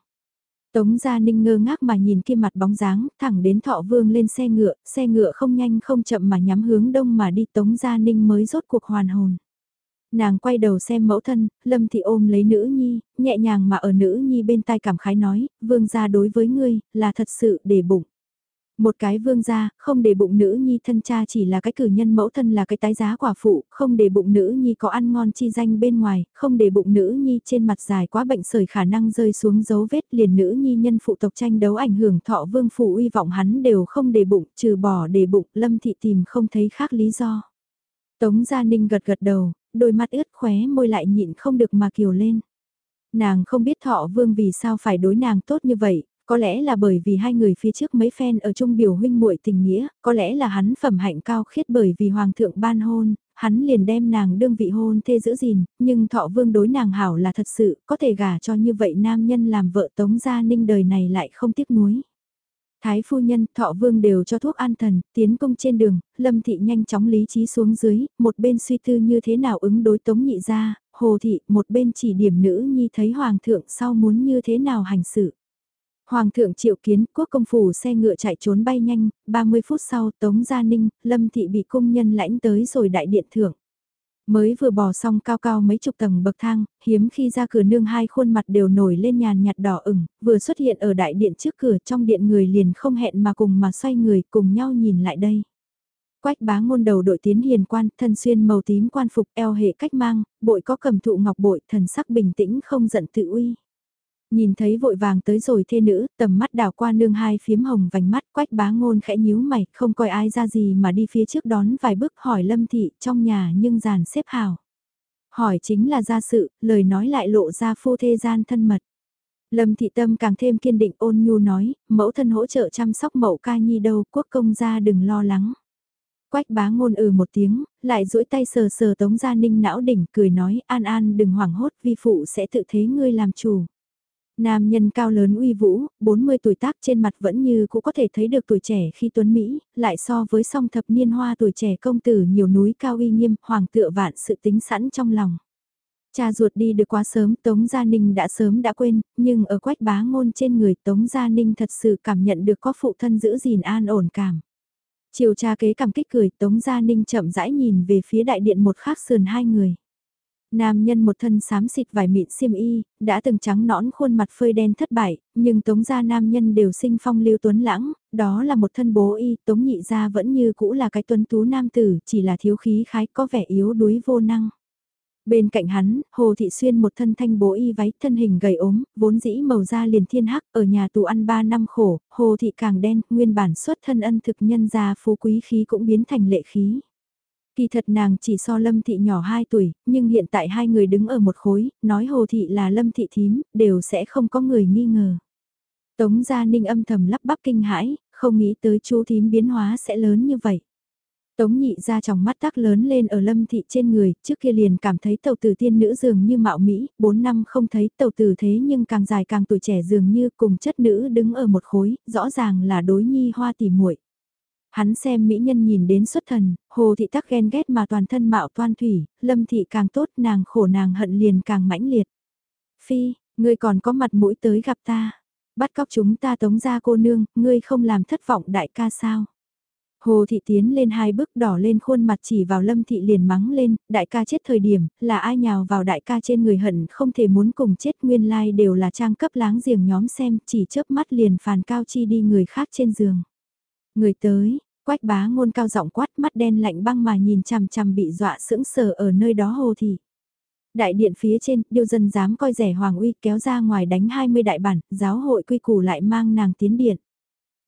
Tống Gia Ninh ngơ ngác mà nhìn kia mặt bóng dáng, thẳng đến thọ vương lên xe ngựa, xe ngựa không nhanh không chậm mà nhắm hướng đông mà đi Tống Gia Ninh mới rốt cuộc hoàn hồn. Nàng quay đầu xem mẫu thân, Lâm Thị ôm lấy nữ nhi, nhẹ nhàng mà ở nữ nhi bên tai cảm khái nói, vương gia đối với ngươi, là thật sự để bụng. Một cái vương gia, không để bụng nữ nhi thân cha chỉ là cái cử nhân mẫu thân là cái tái giá quả phụ, không để bụng nữ nhi có ăn ngon chi danh bên ngoài, không để bụng nữ nhi trên mặt dài quá bệnh sởi khả năng rơi xuống dấu vết liền nữ nhi nhân phụ tộc tranh đấu ảnh hưởng thọ vương phụ uy vọng hắn đều không để bụng, trừ bỏ để bụng, lâm thị tìm không thấy khác lý do. Tống Gia Ninh gật gật đầu, đôi mắt ướt khóe môi lại nhịn không được mà kiều lên. Nàng không biết thọ vương vì sao phải đối nàng tốt như vậy, có lẽ là bởi vì hai người phía trước mấy phen ở chung biểu huynh muội tình nghĩa, có lẽ là hắn phẩm hạnh cao khiết bởi vì hoàng thượng ban hôn, hắn liền đem nàng đương vị hôn thê giữ gìn, nhưng thọ vương đối nàng hảo là thật sự, có thể gả cho như vậy nam nhân làm vợ tống gia ninh đời này lại không tiếc nuối. Thái phu nhân, thọ vương đều cho thuốc an thần, tiến công trên đường, lâm thị nhanh chóng lý trí xuống dưới, một bên suy tư như thế nào ứng đối tống nhị ra, hồ thị, một bên chỉ điểm nữ nhi thấy hoàng thượng sau muốn như thế nào hành xử. Hoàng thượng triệu kiến, quốc công phủ xe ngựa chạy trốn bay nhanh, 30 phút sau Tống Gia Ninh, Lâm Thị bị cung nhân lãnh tới rồi đại điện thưởng. Mới vừa bò xong cao cao mấy chục tầng bậc thang, hiếm khi ra cửa nương hai khuôn mặt đều nổi lên nhàn nhạt đỏ ửng, vừa xuất hiện ở đại điện trước cửa trong điện người liền không hẹn mà cùng mà xoay người cùng nhau nhìn lại đây. Quách bá ngôn đầu đội tiến hiền quan, thân xuyên màu tím quan phục eo hệ cách mang, bội có cầm thụ ngọc bội, thần sắc bình tĩnh không giận tự uy. Nhìn thấy vội vàng tới rồi thê nữ, tầm mắt đảo qua nương hai phiếm hồng vành mắt quách bá ngôn khẽ nhíu mày, không coi ai ra gì mà đi phía trước đón vài bước hỏi lâm thị trong nhà nhưng giàn xếp hào. Hỏi chính là gia sự, lời nói lại lộ ra phu thê gian thân mật. Lâm thị tâm càng thêm kiên định ôn nhu nói, mẫu thân hỗ trợ chăm sóc mẫu ca nhi đâu, quốc công gia đừng lo lắng. Quách bá ngôn ừ một tiếng, lại duỗi tay sờ sờ tống gia ninh não đỉnh cười nói an an đừng hoảng hốt vi phụ sẽ tự thế ngươi làm chủ. Nam nhân cao lớn uy vũ, 40 tuổi tác trên mặt vẫn như cũng có thể thấy được tuổi trẻ khi tuấn Mỹ, lại so với song thập niên hoa tuổi trẻ công tử nhiều núi cao uy nghiêm, hoàng tựa vạn sự tính sẵn trong lòng. Cha ruột đi được quá sớm, Tống Gia Ninh đã sớm đã quên, nhưng ở quách bá ngôn trên người Tống Gia Ninh thật sự cảm nhận được có phụ thân giữ gìn an ổn cảm. Chiều cha kế cảm kích cười, Tống Gia Ninh chậm rãi nhìn về phía đại điện một khắc sườn hai người. Nam nhân một thân xám xịt vải mịn xiêm y, đã từng trắng nõn khuôn mặt phơi đen thất bại, nhưng tống gia nam nhân đều sinh phong lưu tuấn lãng, đó là một thân bố y, tống nhị gia vẫn như cũ là cái tuấn tú nam tử, chỉ là thiếu khí khái có vẻ yếu đuối vô năng. Bên cạnh hắn, Hồ Thị Xuyên một thân thanh bố y váy thân hình gầy ốm, vốn dĩ màu da liền thiên hắc, ở nhà tù ăn 3 năm khổ, Hồ Thị càng đen, nguyên bản xuất thân ân thực nhân gia phú quý khí cũng biến thành lệ khí. Kỳ thật nàng chỉ so Lâm Thị nhỏ 2 tuổi, nhưng hiện tại hai người đứng ở một khối, nói Hồ Thị là Lâm Thị thím, đều sẽ không có người nghi ngờ. Tống Gia Ninh âm thầm lắp bắp kinh hãi, không nghĩ tới chú thím biến hóa sẽ lớn như vậy. Tống nhị ra trong mắt tắc lớn lên ở lâm thị trên người, trước kia liền cảm thấy tàu tử tiên nữ dường như mạo Mỹ, 4 năm không thấy tàu tử thế nhưng càng dài càng tuổi trẻ dường như cùng chất nữ đứng ở một khối, rõ ràng là đối nhi hoa tỉ muội Hắn xem mỹ nhân nhìn đến xuất thần, hồ thị tắc ghen ghét mà toàn thân mạo toan thủy, lâm thị càng tốt nàng khổ nàng hận liền càng mãnh liệt. Phi, ngươi còn có mặt mũi tới gặp ta, bắt cóc chúng ta tống ra cô nương, ngươi không làm thất vọng đại ca sao. Hồ thị tiến lên hai bước đỏ lên khuôn mặt chỉ vào lâm thị liền mắng lên, đại ca chết thời điểm, là ai nhào vào đại ca trên người hận không thể muốn cùng chết nguyên lai đều là trang cấp láng giềng nhóm xem, chỉ chớp mắt liền phàn cao chi đi người khác trên giường. Người tới, Quách bá ngôn cao giọng quát mắt đen lạnh băng mà nhìn chằm chằm bị dọa sững sờ ở nơi đó hồ thị. Đại điện phía trên, điêu dân dám coi rẻ Hoàng uy kéo ra ngoài đánh 20 đại bản, giáo hội quy củ lại mang nàng tiến điện.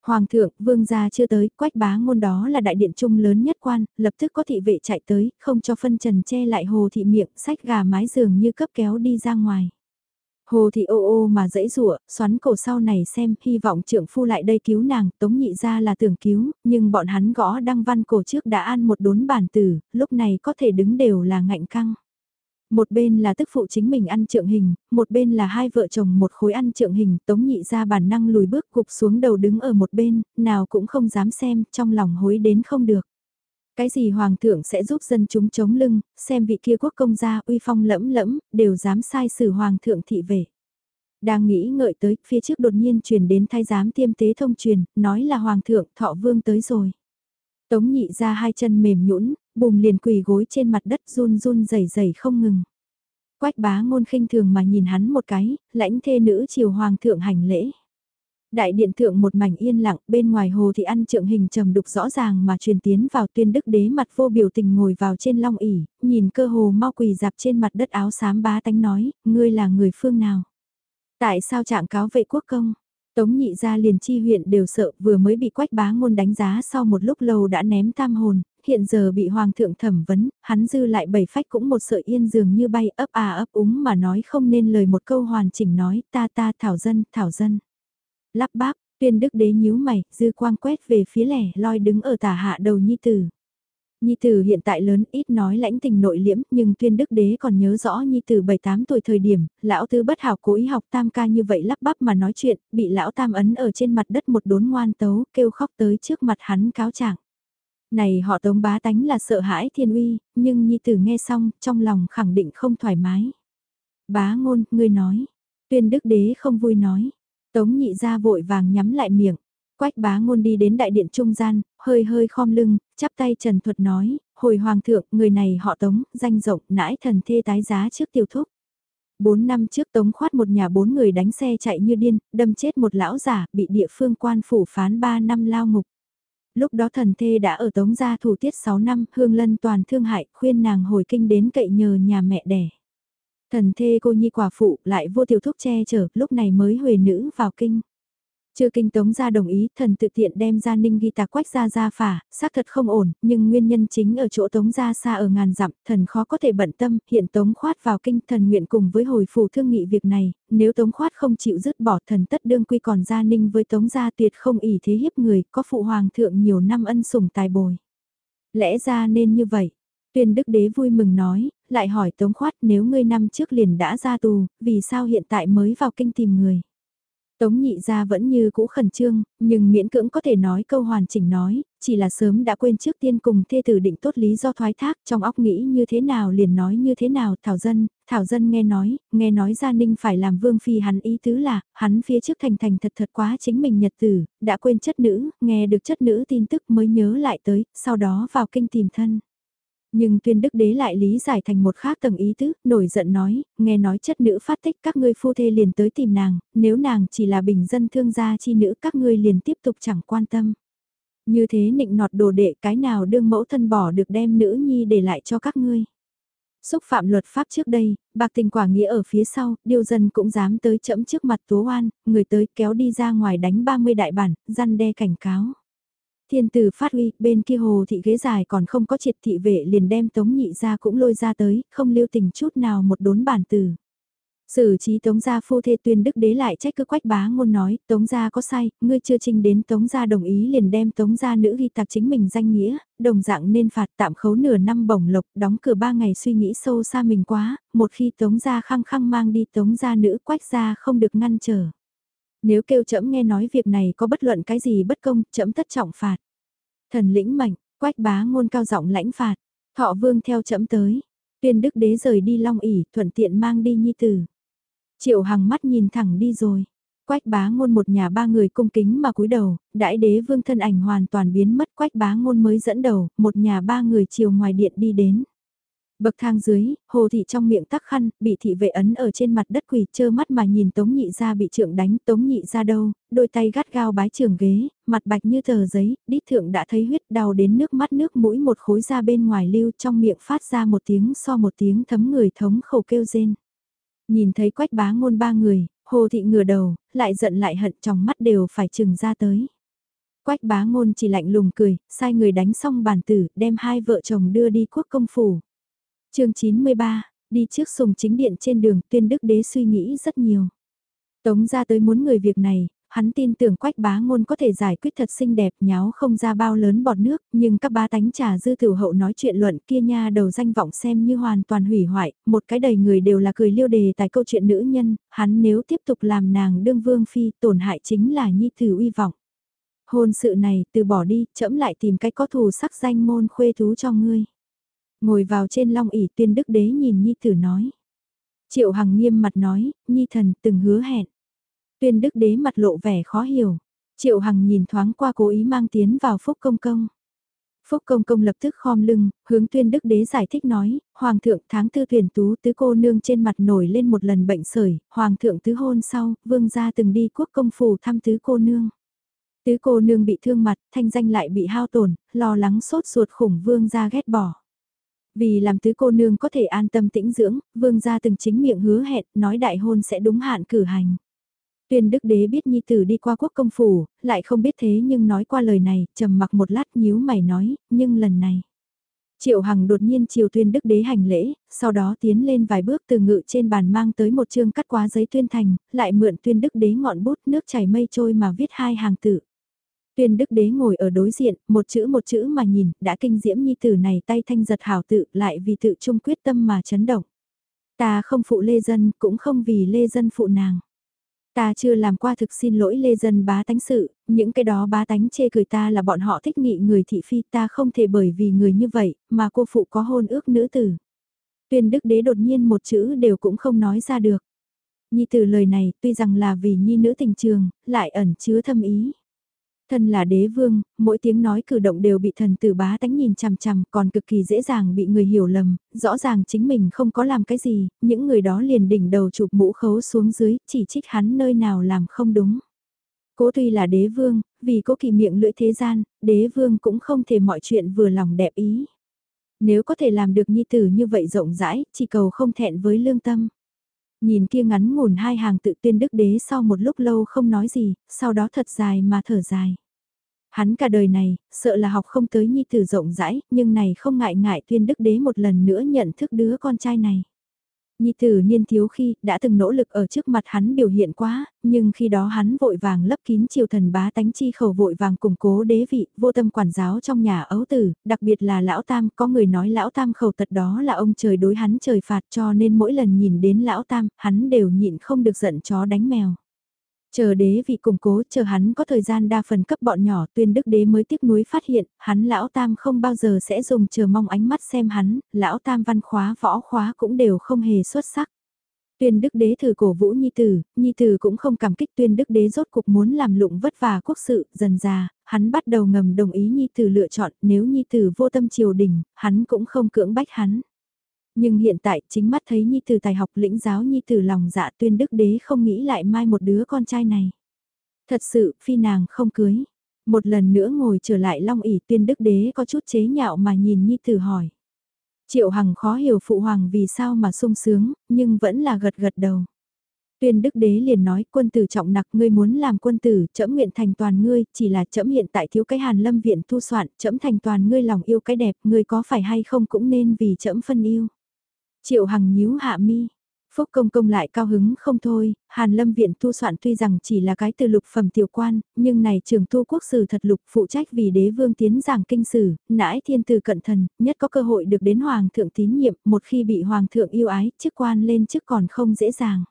Hoàng thượng, vương gia chưa tới, quách bá ngôn đó là đại điện trung lớn nhất quan, lập tức có thị vệ chạy tới, không cho phân trần che lại hồ thị miệng, sách gà mái giường như cấp kéo đi ra ngoài. Hồ thị ô ô mà dãy rủa xoắn cổ sau này xem, hy vọng trưởng phu lại đây cứu nàng, tống nhị ra là tưởng cứu, nhưng bọn hắn gõ đăng văn cổ trước đã ăn một đốn bản tử, lúc này có thể đứng đều là ngạnh căng. Một bên là tức phụ chính mình ăn trượng hình, một bên là hai vợ chồng một khối ăn trượng hình, tống nhị ra bản năng lùi bước cục xuống đầu đứng ở một bên, nào cũng không dám xem, trong lòng hối đến không được. Cái gì hoàng thượng sẽ giúp dân chúng chống lưng, xem vị kia quốc công gia uy phong lẫm lẫm, đều dám sai xử hoàng thượng thị về. Đang nghĩ ngợi tới, phía trước đột nhiên truyền đến thái giám tiêm tế thông truyền, nói là hoàng thượng thọ vương tới rồi. Tống nhị ra hai chân mềm nhũn, bùm liền quỳ gối trên mặt đất run run rẩy rẩy không ngừng. Quách bá ngôn khinh thường mà nhìn hắn một cái, lãnh thê nữ chiều hoàng thượng hành lễ. Đại điện thượng một mảnh yên lặng, bên ngoài hồ thì ăn trượng hình trầm đục rõ ràng mà truyền tiến vào tuyên đức đế mặt vô biểu tình ngồi vào trên long ỉ, nhìn cơ hồ mau quỳ dạp trên mặt đất áo xám bá tánh nói, ngươi là người phương nào? Tại sao trạng cáo vệ quốc công? Tống nhị ra liền chi huyện đều sợ vừa mới bị quách bá ngôn đánh giá sau một lúc lâu đã ném tam hồn, hiện giờ bị hoàng thượng thẩm vấn, hắn dư lại bảy phách cũng một sợi yên dường như bay ấp à ấp úng mà nói không nên lời một câu hoàn chỉnh nói ta ta thảo dân, thảo dân. Lắp bắp, tuyên đức đế nhíu mày, dư quang quét về phía lẻ loi đứng ở tả hạ đầu nhi tử. Nhi tử hiện tại lớn ít nói lãnh tình nội liễm nhưng tuyên đức đế còn nhớ rõ Nhi tử 7-8 tuổi thời điểm, lão tư bất hảo cố ý học tam ca như vậy lắp bắp mà nói chuyện, bị lão tam ấn ở trên mặt đất một đốn ngoan tấu, kêu khóc tới trước mặt hắn cáo trạng. Này họ tống bá tánh là sợ hãi thiên uy, nhưng Nhi tử nghe xong, trong lòng khẳng định không thoải mái. Bá ngôn, ngươi nói. Tuyên đức đế không vui nói. Tống nhị ra vội vàng nhắm lại miệng. Quách bá ngôn đi đến đại điện trung gian, hơi hơi khom lưng, chắp tay trần thuật nói, hồi hoàng thượng, người này họ tống, danh rộng, nãi thần thê tái giá trước tiêu thúc. Bốn năm trước tống khoát một nhà bốn người đánh xe chạy như điên, đâm chết một lão giả, bị địa phương quan phủ phán ba năm lao ngục. Lúc đó thần thê đã ở tống gia thủ tiết sáu năm, hương lân toàn thương hại, khuyên nàng hồi kinh đến cậy nhờ nhà mẹ đẻ. Thần thê cô nhi quả phụ lại vô tiểu thúc che chở, lúc này mới huề nữ vào kinh. Chưa kinh tống ra đồng ý, thần tự tiện đem ra ninh ghi tạc quách ra ra phả, xác thật không ổn, nhưng nguyên nhân chính ở chỗ tống ra xa ở ngàn dặm, thần khó có thể bận tâm, hiện tống khoát vào kinh, thần nguyện cùng với hồi phủ thương nghị việc này, nếu tống khoát không chịu dứt bỏ thần tất đương quy còn gia ninh với tống gia tuyệt không ỷ thế hiếp người, có phụ hoàng thượng nhiều năm ân sủng tài bồi. Lẽ ra nên như vậy. Tuyên đức đế vui mừng nói, lại hỏi tống khoát nếu ngươi năm trước liền đã ra tù, vì sao hiện tại mới vào kinh tìm người. Tống nhị ra vẫn như cũ khẩn trương, nhưng miễn cưỡng có thể nói câu hoàn chỉnh nói, chỉ là sớm đã quên trước tiên cùng thê tử định tốt lý do thoái thác trong óc nghĩ như thế nào liền nói như thế nào Thảo Dân, Thảo Dân nghe nói, nghe nói Gia Ninh phải làm vương phi hắn ý tứ là, hắn phía trước thành thành thật thật quá chính mình nhật tử, đã quên chất nữ, nghe được chất nữ tin tức mới nhớ lại tới, sau đó vào kinh tìm thân. Nhưng tuyên đức đế lại lý giải thành một khác tầng ý tứ, nổi giận nói, nghe nói chất nữ phát tích các ngươi phu thê liền tới tìm nàng, nếu nàng chỉ là bình dân thương gia chi nữ các ngươi liền tiếp tục chẳng quan tâm. Như thế nịnh nọt đồ đệ cái nào đương mẫu thân bỏ được đem nữ nhi để lại cho các ngươi. Xúc phạm luật pháp trước đây, bạc tình quả nghĩa ở phía sau, điều dân cũng dám tới chẫm trước mặt tố oan, người tới kéo đi ra ngoài đánh 30 đại bản, răn đe cảnh cáo. Thiên tử phát uy, bên kia hồ thị ghế dài còn không có triệt thị vệ liền đem tống nhị ra cũng lôi ra tới, không lưu tình chút nào một đốn bản tử. Sử trí tống gia phu thê tuyên đức đế lại trách cứ quách bá ngôn nói, tống gia có sai, ngươi chưa trình đến tống gia đồng ý liền đem tống gia nữ ghi tạc chính mình danh nghĩa, đồng dạng nên phạt tạm khấu nửa năm bổng lộc, đóng cửa ba ngày suy nghĩ sâu xa mình quá, một khi tống gia khăng khăng mang đi tống gia nữ quách gia không được ngăn trở. Nếu kêu trẫm nghe nói việc này có bất luận cái gì bất công, trẫm tất trọng phạt. Thần lĩnh mạnh, quách bá ngôn cao giọng lãnh phạt, thọ vương theo trẫm tới. Tuyên đức đế rời đi long ỉ, thuận tiện mang đi nhi tử. Triệu hằng mắt nhìn thẳng đi rồi. Quách bá ngôn một nhà ba người cung kính mà cúi đầu, đại đế vương thân ảnh hoàn toàn biến mất quách bá ngôn mới dẫn đầu, một nhà ba người chiều ngoài điện đi đến. Bậc thang dưới, hồ thị trong miệng tắc khăn, bị thị vệ ấn ở trên mặt đất quỳ chơ mắt mà nhìn tống nhị ra bị trượng đánh, tống nhị ra đâu, đôi tay gắt gao bái trường ghế, mặt bạch như tờ giấy, đít thượng đã thấy huyết đau đến nước mắt nước mũi một khối ra bên ngoài lưu trong miệng phát ra một tiếng so một tiếng thấm người thống khẩu kêu rên. Nhìn thấy quách bá ngôn ba người, hồ thị ngửa đầu, lại giận lại hận trong mắt đều phải trừng ra tới. Quách bá ngôn chỉ lạnh lùng cười, sai người đánh xong bàn tử, đem hai vợ chồng đưa đi quốc công phủ chương 93, đi trước sùng chính điện trên đường tuyên đức đế suy nghĩ rất nhiều. Tống ra tới muốn người việc này, hắn tin tưởng quách bá ngôn có thể giải quyết thật xinh đẹp nháo không ra bao lớn bọt nước, nhưng các bá tánh trà dư thử hậu nói chuyện luận kia nha đầu danh vọng xem như hoàn toàn hủy hoại, một cái đầy người đều là cười liêu đề tại câu chuyện nữ nhân, hắn nếu tiếp tục làm nàng đương vương phi tổn hại chính là nhi tử uy vọng. Hôn sự này từ bỏ đi, chẫm lại tìm cách có thù sắc danh môn khuê thú cho ngươi. Ngồi vào trên long ỷ tuyên đức đế nhìn Nhi Tử nói. Triệu Hằng nghiêm mặt nói, Nhi thần từng hứa hẹn. Tuyên đức đế mặt lộ vẻ khó hiểu. Triệu Hằng nhìn thoáng qua cố ý mang tiến vào phúc công công. Phúc Công Công lập tức khom lưng, hướng tuyên đức đế giải thích nói, Hoàng thượng tháng tư tuyển tú tứ cô nương trên mặt nổi lên một lần bệnh sởi, Hoàng thượng tứ hôn sau, vương gia từng đi quốc công phủ thăm tứ cô nương. Tứ cô nương bị thương mặt, thanh danh lại bị hao tổn, lo lắng sốt ruột khủng vương gia ghét bỏ. Vì làm tứ cô nương có thể an tâm tĩnh dưỡng, vương gia từng chính miệng hứa hẹn, nói đại hôn sẽ đúng hạn cử hành. Tuyên đức đế biết nhi tử đi qua quốc công phủ, lại không biết thế nhưng nói qua lời này, trầm mặc một lát nhíu mày nói, nhưng lần này. Triệu Hằng đột nhiên chiều tuyên đức đế hành lễ, sau đó tiến lên vài bước từ ngự trên bàn mang tới một chương cắt quá giấy tuyên thành, lại mượn tuyên đức đế ngọn bút nước chảy mây trôi mà viết hai hàng tự. Tuyên đức đế ngồi ở đối diện, một chữ một chữ mà nhìn, đã kinh diễm nhi tử này tay thanh giật hảo tự lại vì tự trung quyết tâm mà chấn động. Ta không phụ lê dân, cũng không vì lê dân phụ nàng. Ta chưa làm qua thực xin lỗi lê dân bá tánh sự, những cái đó bá tánh chê cười ta là bọn họ thích nghị người thị phi ta không thể bởi vì người như vậy, mà cô phụ có hôn ước nữ tử. Tuyên đức đế đột nhiên một chữ đều cũng không nói ra được. Nhi từ lời này tuy rằng là vì nhi nữ tình trường, lại ẩn chứa thâm ý. Thân là đế vương, mỗi tiếng nói cử động đều bị thần tử bá tánh nhìn chằm chằm còn cực kỳ dễ dàng bị người hiểu lầm, rõ ràng chính mình không có làm cái gì, những người đó liền đỉnh đầu chụp mũ khấu xuống dưới, chỉ trích hắn nơi nào làm không đúng. Cố tuy là đế vương, vì cố kỳ miệng lưỡi thế gian, đế vương cũng không thể mọi chuyện vừa lòng đẹp ý. Nếu có thể làm được nhi tử như vậy rộng rãi, chỉ cầu không thẹn với lương tâm. Nhìn kia ngắn ngủn hai hàng tự tuyên đức đế sau một lúc lâu không nói gì, sau đó thật dài mà thở dài. Hắn cả đời này, sợ là học không tới nhi tử rộng rãi, nhưng này không ngại ngại tuyên đức đế một lần nữa nhận thức đứa con trai này. Nhi tử niên thiếu khi đã từng nỗ lực ở trước mặt hắn biểu hiện quá, nhưng khi đó hắn vội vàng lấp kín triều thần bá tánh chi khẩu vội vàng củng cố đế vị, vô tâm quản giáo trong nhà ấu tử, đặc biệt là lão tam, có người nói lão tam khẩu tật đó là ông trời đối hắn trời phạt cho nên mỗi lần nhìn đến lão tam, hắn đều nhịn không được giận chó đánh mèo. Chờ đế vị củng cố, chờ hắn có thời gian đa phần cấp bọn nhỏ tuyên đức đế mới tiếc nuối phát hiện, hắn lão tam không bao giờ sẽ dùng chờ mong ánh mắt xem hắn, lão tam văn khóa võ khóa cũng đều không hề xuất sắc. Tuyên đức đế thử cổ vũ nhi tử, nhi tử cũng không cảm kích tuyên đức đế rốt cục muốn làm lụng vất vả quốc sự, dần già, hắn bắt đầu ngầm đồng ý nhi tử lựa chọn, nếu nhi tử vô tâm triều đình, hắn cũng không cưỡng bách hắn. Nhưng hiện tại chính mắt thấy Nhi Tử tài học lĩnh giáo Nhi Tử lòng dạ tuyên đức đế không nghĩ lại mai một đứa con trai này. Thật sự, phi nàng không cưới. Một lần nữa ngồi trở lại long ỉ tuyên đức đế có chút chế nhạo mà nhìn Nhi Tử hỏi. Triệu Hằng khó hiểu phụ hoàng vì sao mà sung sướng, nhưng vẫn là gật gật đầu. Tuyên đức đế liền nói quân tử trọng nặc ngươi muốn làm quân tử, trẫm nguyện thành toàn ngươi, chỉ là trẫm hiện tại thiếu cái hàn lâm viện thu soạn, trẫm thành toàn ngươi lòng yêu cái đẹp, ngươi có phải hay không cũng nên vì trẫm phân yêu. Triệu Hằng nhíu hạ mi. Phúc công công lại cao hứng không thôi, Hàn Lâm Viện thu soạn tuy rằng chỉ là cái từ lục phẩm tiểu quan, nhưng này trường thu quốc sử thật lục phụ trách vì đế vương tiến giảng kinh sử, nãi thiên từ cận thần, nhất có cơ hội được đến hoàng thượng tín nhiệm, một khi bị hoàng thượng yêu ái, chức quan lên chức còn không dễ dàng.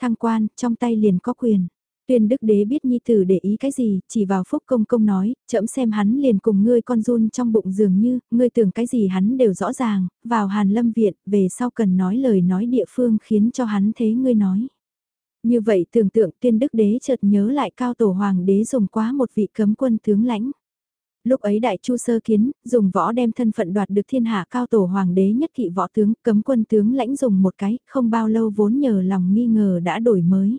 Thăng quan, trong tay liền có quyền. Tuyên đức đế biết nhi tử để ý cái gì, chỉ vào phúc công công nói, chậm xem hắn liền cùng ngươi con run trong bụng dường như, ngươi tưởng cái gì hắn đều rõ ràng, vào hàn lâm viện, về sau cần nói lời nói địa phương khiến cho hắn thế ngươi nói. Như vậy tưởng tượng tuyên đức đế chợt nhớ lại cao tổ hoàng đế dùng quá một vị cấm quân tướng lãnh. Lúc ấy đại chu sơ kiến, dùng võ đem thân phận đoạt được thiên hạ cao tổ hoàng đế nhất kỵ võ tướng, cấm quân tướng lãnh dùng một cái, không bao lâu vốn nhờ lòng nghi ngờ đã đổi mới.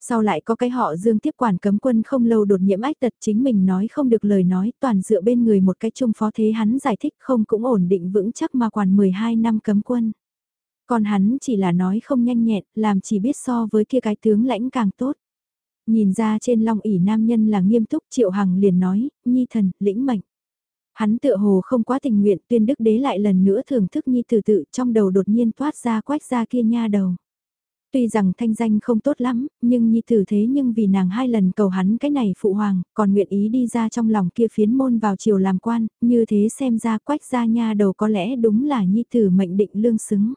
Sau lại có cái họ dương tiếp quản cấm quân không lâu đột nhiễm ách tật chính mình nói không được lời nói toàn dựa bên người một cái trung phó thế hắn giải thích không cũng ổn định vững chắc mà quản 12 năm cấm quân. Còn hắn chỉ là nói không nhanh nhẹn, làm chỉ biết so với kia cái tướng lãnh càng tốt. Nhìn ra trên long ỉ nam nhân là nghiêm túc triệu hằng liền nói, nhi thần, lĩnh mệnh. Hắn tựa hồ không quá tình nguyện tuyên đức đế lại lần nữa thưởng thức nhi tử tự trong đầu đột nhiên toát ra quách ra kia nha đầu. Tuy rằng thanh danh không tốt lắm, nhưng nhi tử thế nhưng vì nàng hai lần cầu hắn cái này phụ hoàng, còn nguyện ý đi ra trong lòng kia phiến môn vào chiều làm quan, như thế xem ra quách gia nha đầu có lẽ đúng là nhi tử mệnh định lương xứng.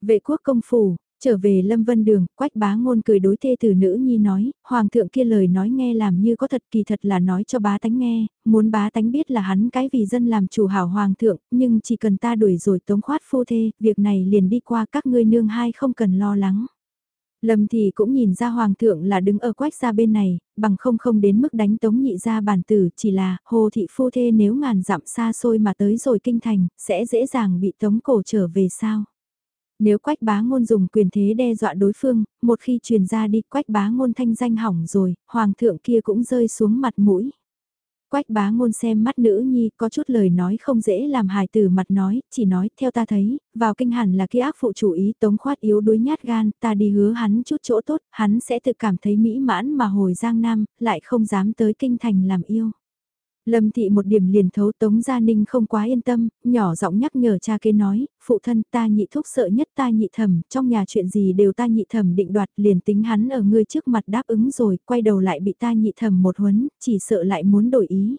Vệ quốc công phủ, trở về lâm vân đường, quách bá ngôn cười đối thê tử nữ nhi nói, hoàng thượng kia lời nói nghe làm như có thật kỳ thật là nói cho bá tánh nghe, muốn bá tánh biết là hắn cái vì dân làm chủ hảo hoàng thượng, nhưng chỉ cần ta đuổi rồi tống khoát phu thê, việc này liền đi qua các ngươi nương hai không cần lo lắng. Lâm thì cũng nhìn ra hoàng thượng là đứng ở quách ra bên này, bằng không không đến mức đánh tống nhị ra bản tử, chỉ là hồ thị phu thê nếu ngàn dặm xa xôi mà tới rồi kinh thành, sẽ dễ dàng bị tống cổ trở về sao. Nếu quách bá ngôn dùng quyền thế đe dọa đối phương, một khi truyền ra đi quách bá ngôn thanh danh hỏng rồi, hoàng thượng kia cũng rơi xuống mặt mũi. Quách bá ngôn xem mắt nữ nhi có chút lời nói không dễ làm hài từ mặt nói, chỉ nói theo ta thấy, vào kinh hẳn là kia ác phụ chủ ý tống khoát yếu đuối nhát gan, ta đi hứa hắn chút chỗ tốt, hắn sẽ tự cảm thấy mỹ mãn mà hồi giang nam, lại không dám tới kinh thành làm yêu. Lâm thị một điểm liền thấu Tống Gia Ninh không quá yên tâm, nhỏ giọng nhắc nhở cha kế nói, phụ thân ta nhị thúc sợ nhất ta nhị thẩm, trong nhà chuyện gì đều ta nhị thẩm định đoạt liền tính hắn ở ngươi trước mặt đáp ứng rồi, quay đầu lại bị ta nhị thẩm một huấn, chỉ sợ lại muốn đổi ý.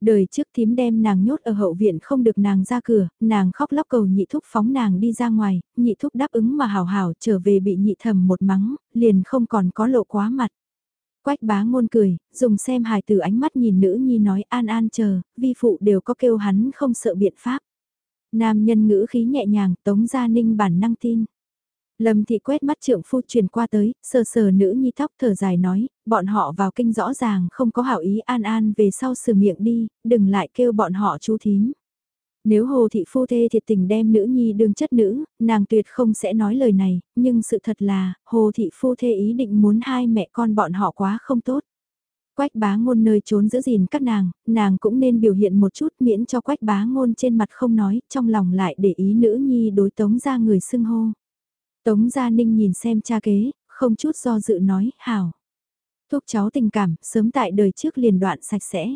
Đời trước thím đem nàng nhốt ở hậu viện không được nàng ra cửa, nàng khóc lóc cầu nhị thúc phóng nàng đi ra ngoài, nhị thúc đáp ứng mà hào hào trở về bị nhị thẩm một mắng, liền không còn có lộ quá mặt. Quách bá ngôn cười, dùng xem hài từ ánh mắt nhìn nữ nhi nói an an chờ, vi phụ đều có kêu hắn không sợ biện pháp. Nam nhân ngữ khí nhẹ nhàng, tống gia ninh bản năng tin. Lâm thị quét mắt trượng phu truyền qua tới, sờ sờ nữ nhi tóc thở dài nói, bọn họ vào kinh rõ ràng không có hảo ý an an về sau sửa miệng đi, đừng lại kêu bọn họ chú thím. Nếu hồ thị phu thê thiệt tình đem nữ nhi đương chất nữ, nàng tuyệt không sẽ nói lời này, nhưng sự thật là, hồ thị phu thê ý định muốn hai mẹ con bọn họ quá không tốt. Quách bá ngôn nơi trốn giữ gìn các nàng, nàng cũng nên biểu hiện một chút miễn cho quách bá ngôn trên mặt không nói, trong lòng lại để ý nữ nhi đối tống ra người xưng hô. Tống Gia Ninh nhìn xem cha kế, không chút do dự nói, hảo. Thúc cháu tình cảm, sớm tại đời trước liền đoạn sạch sẽ.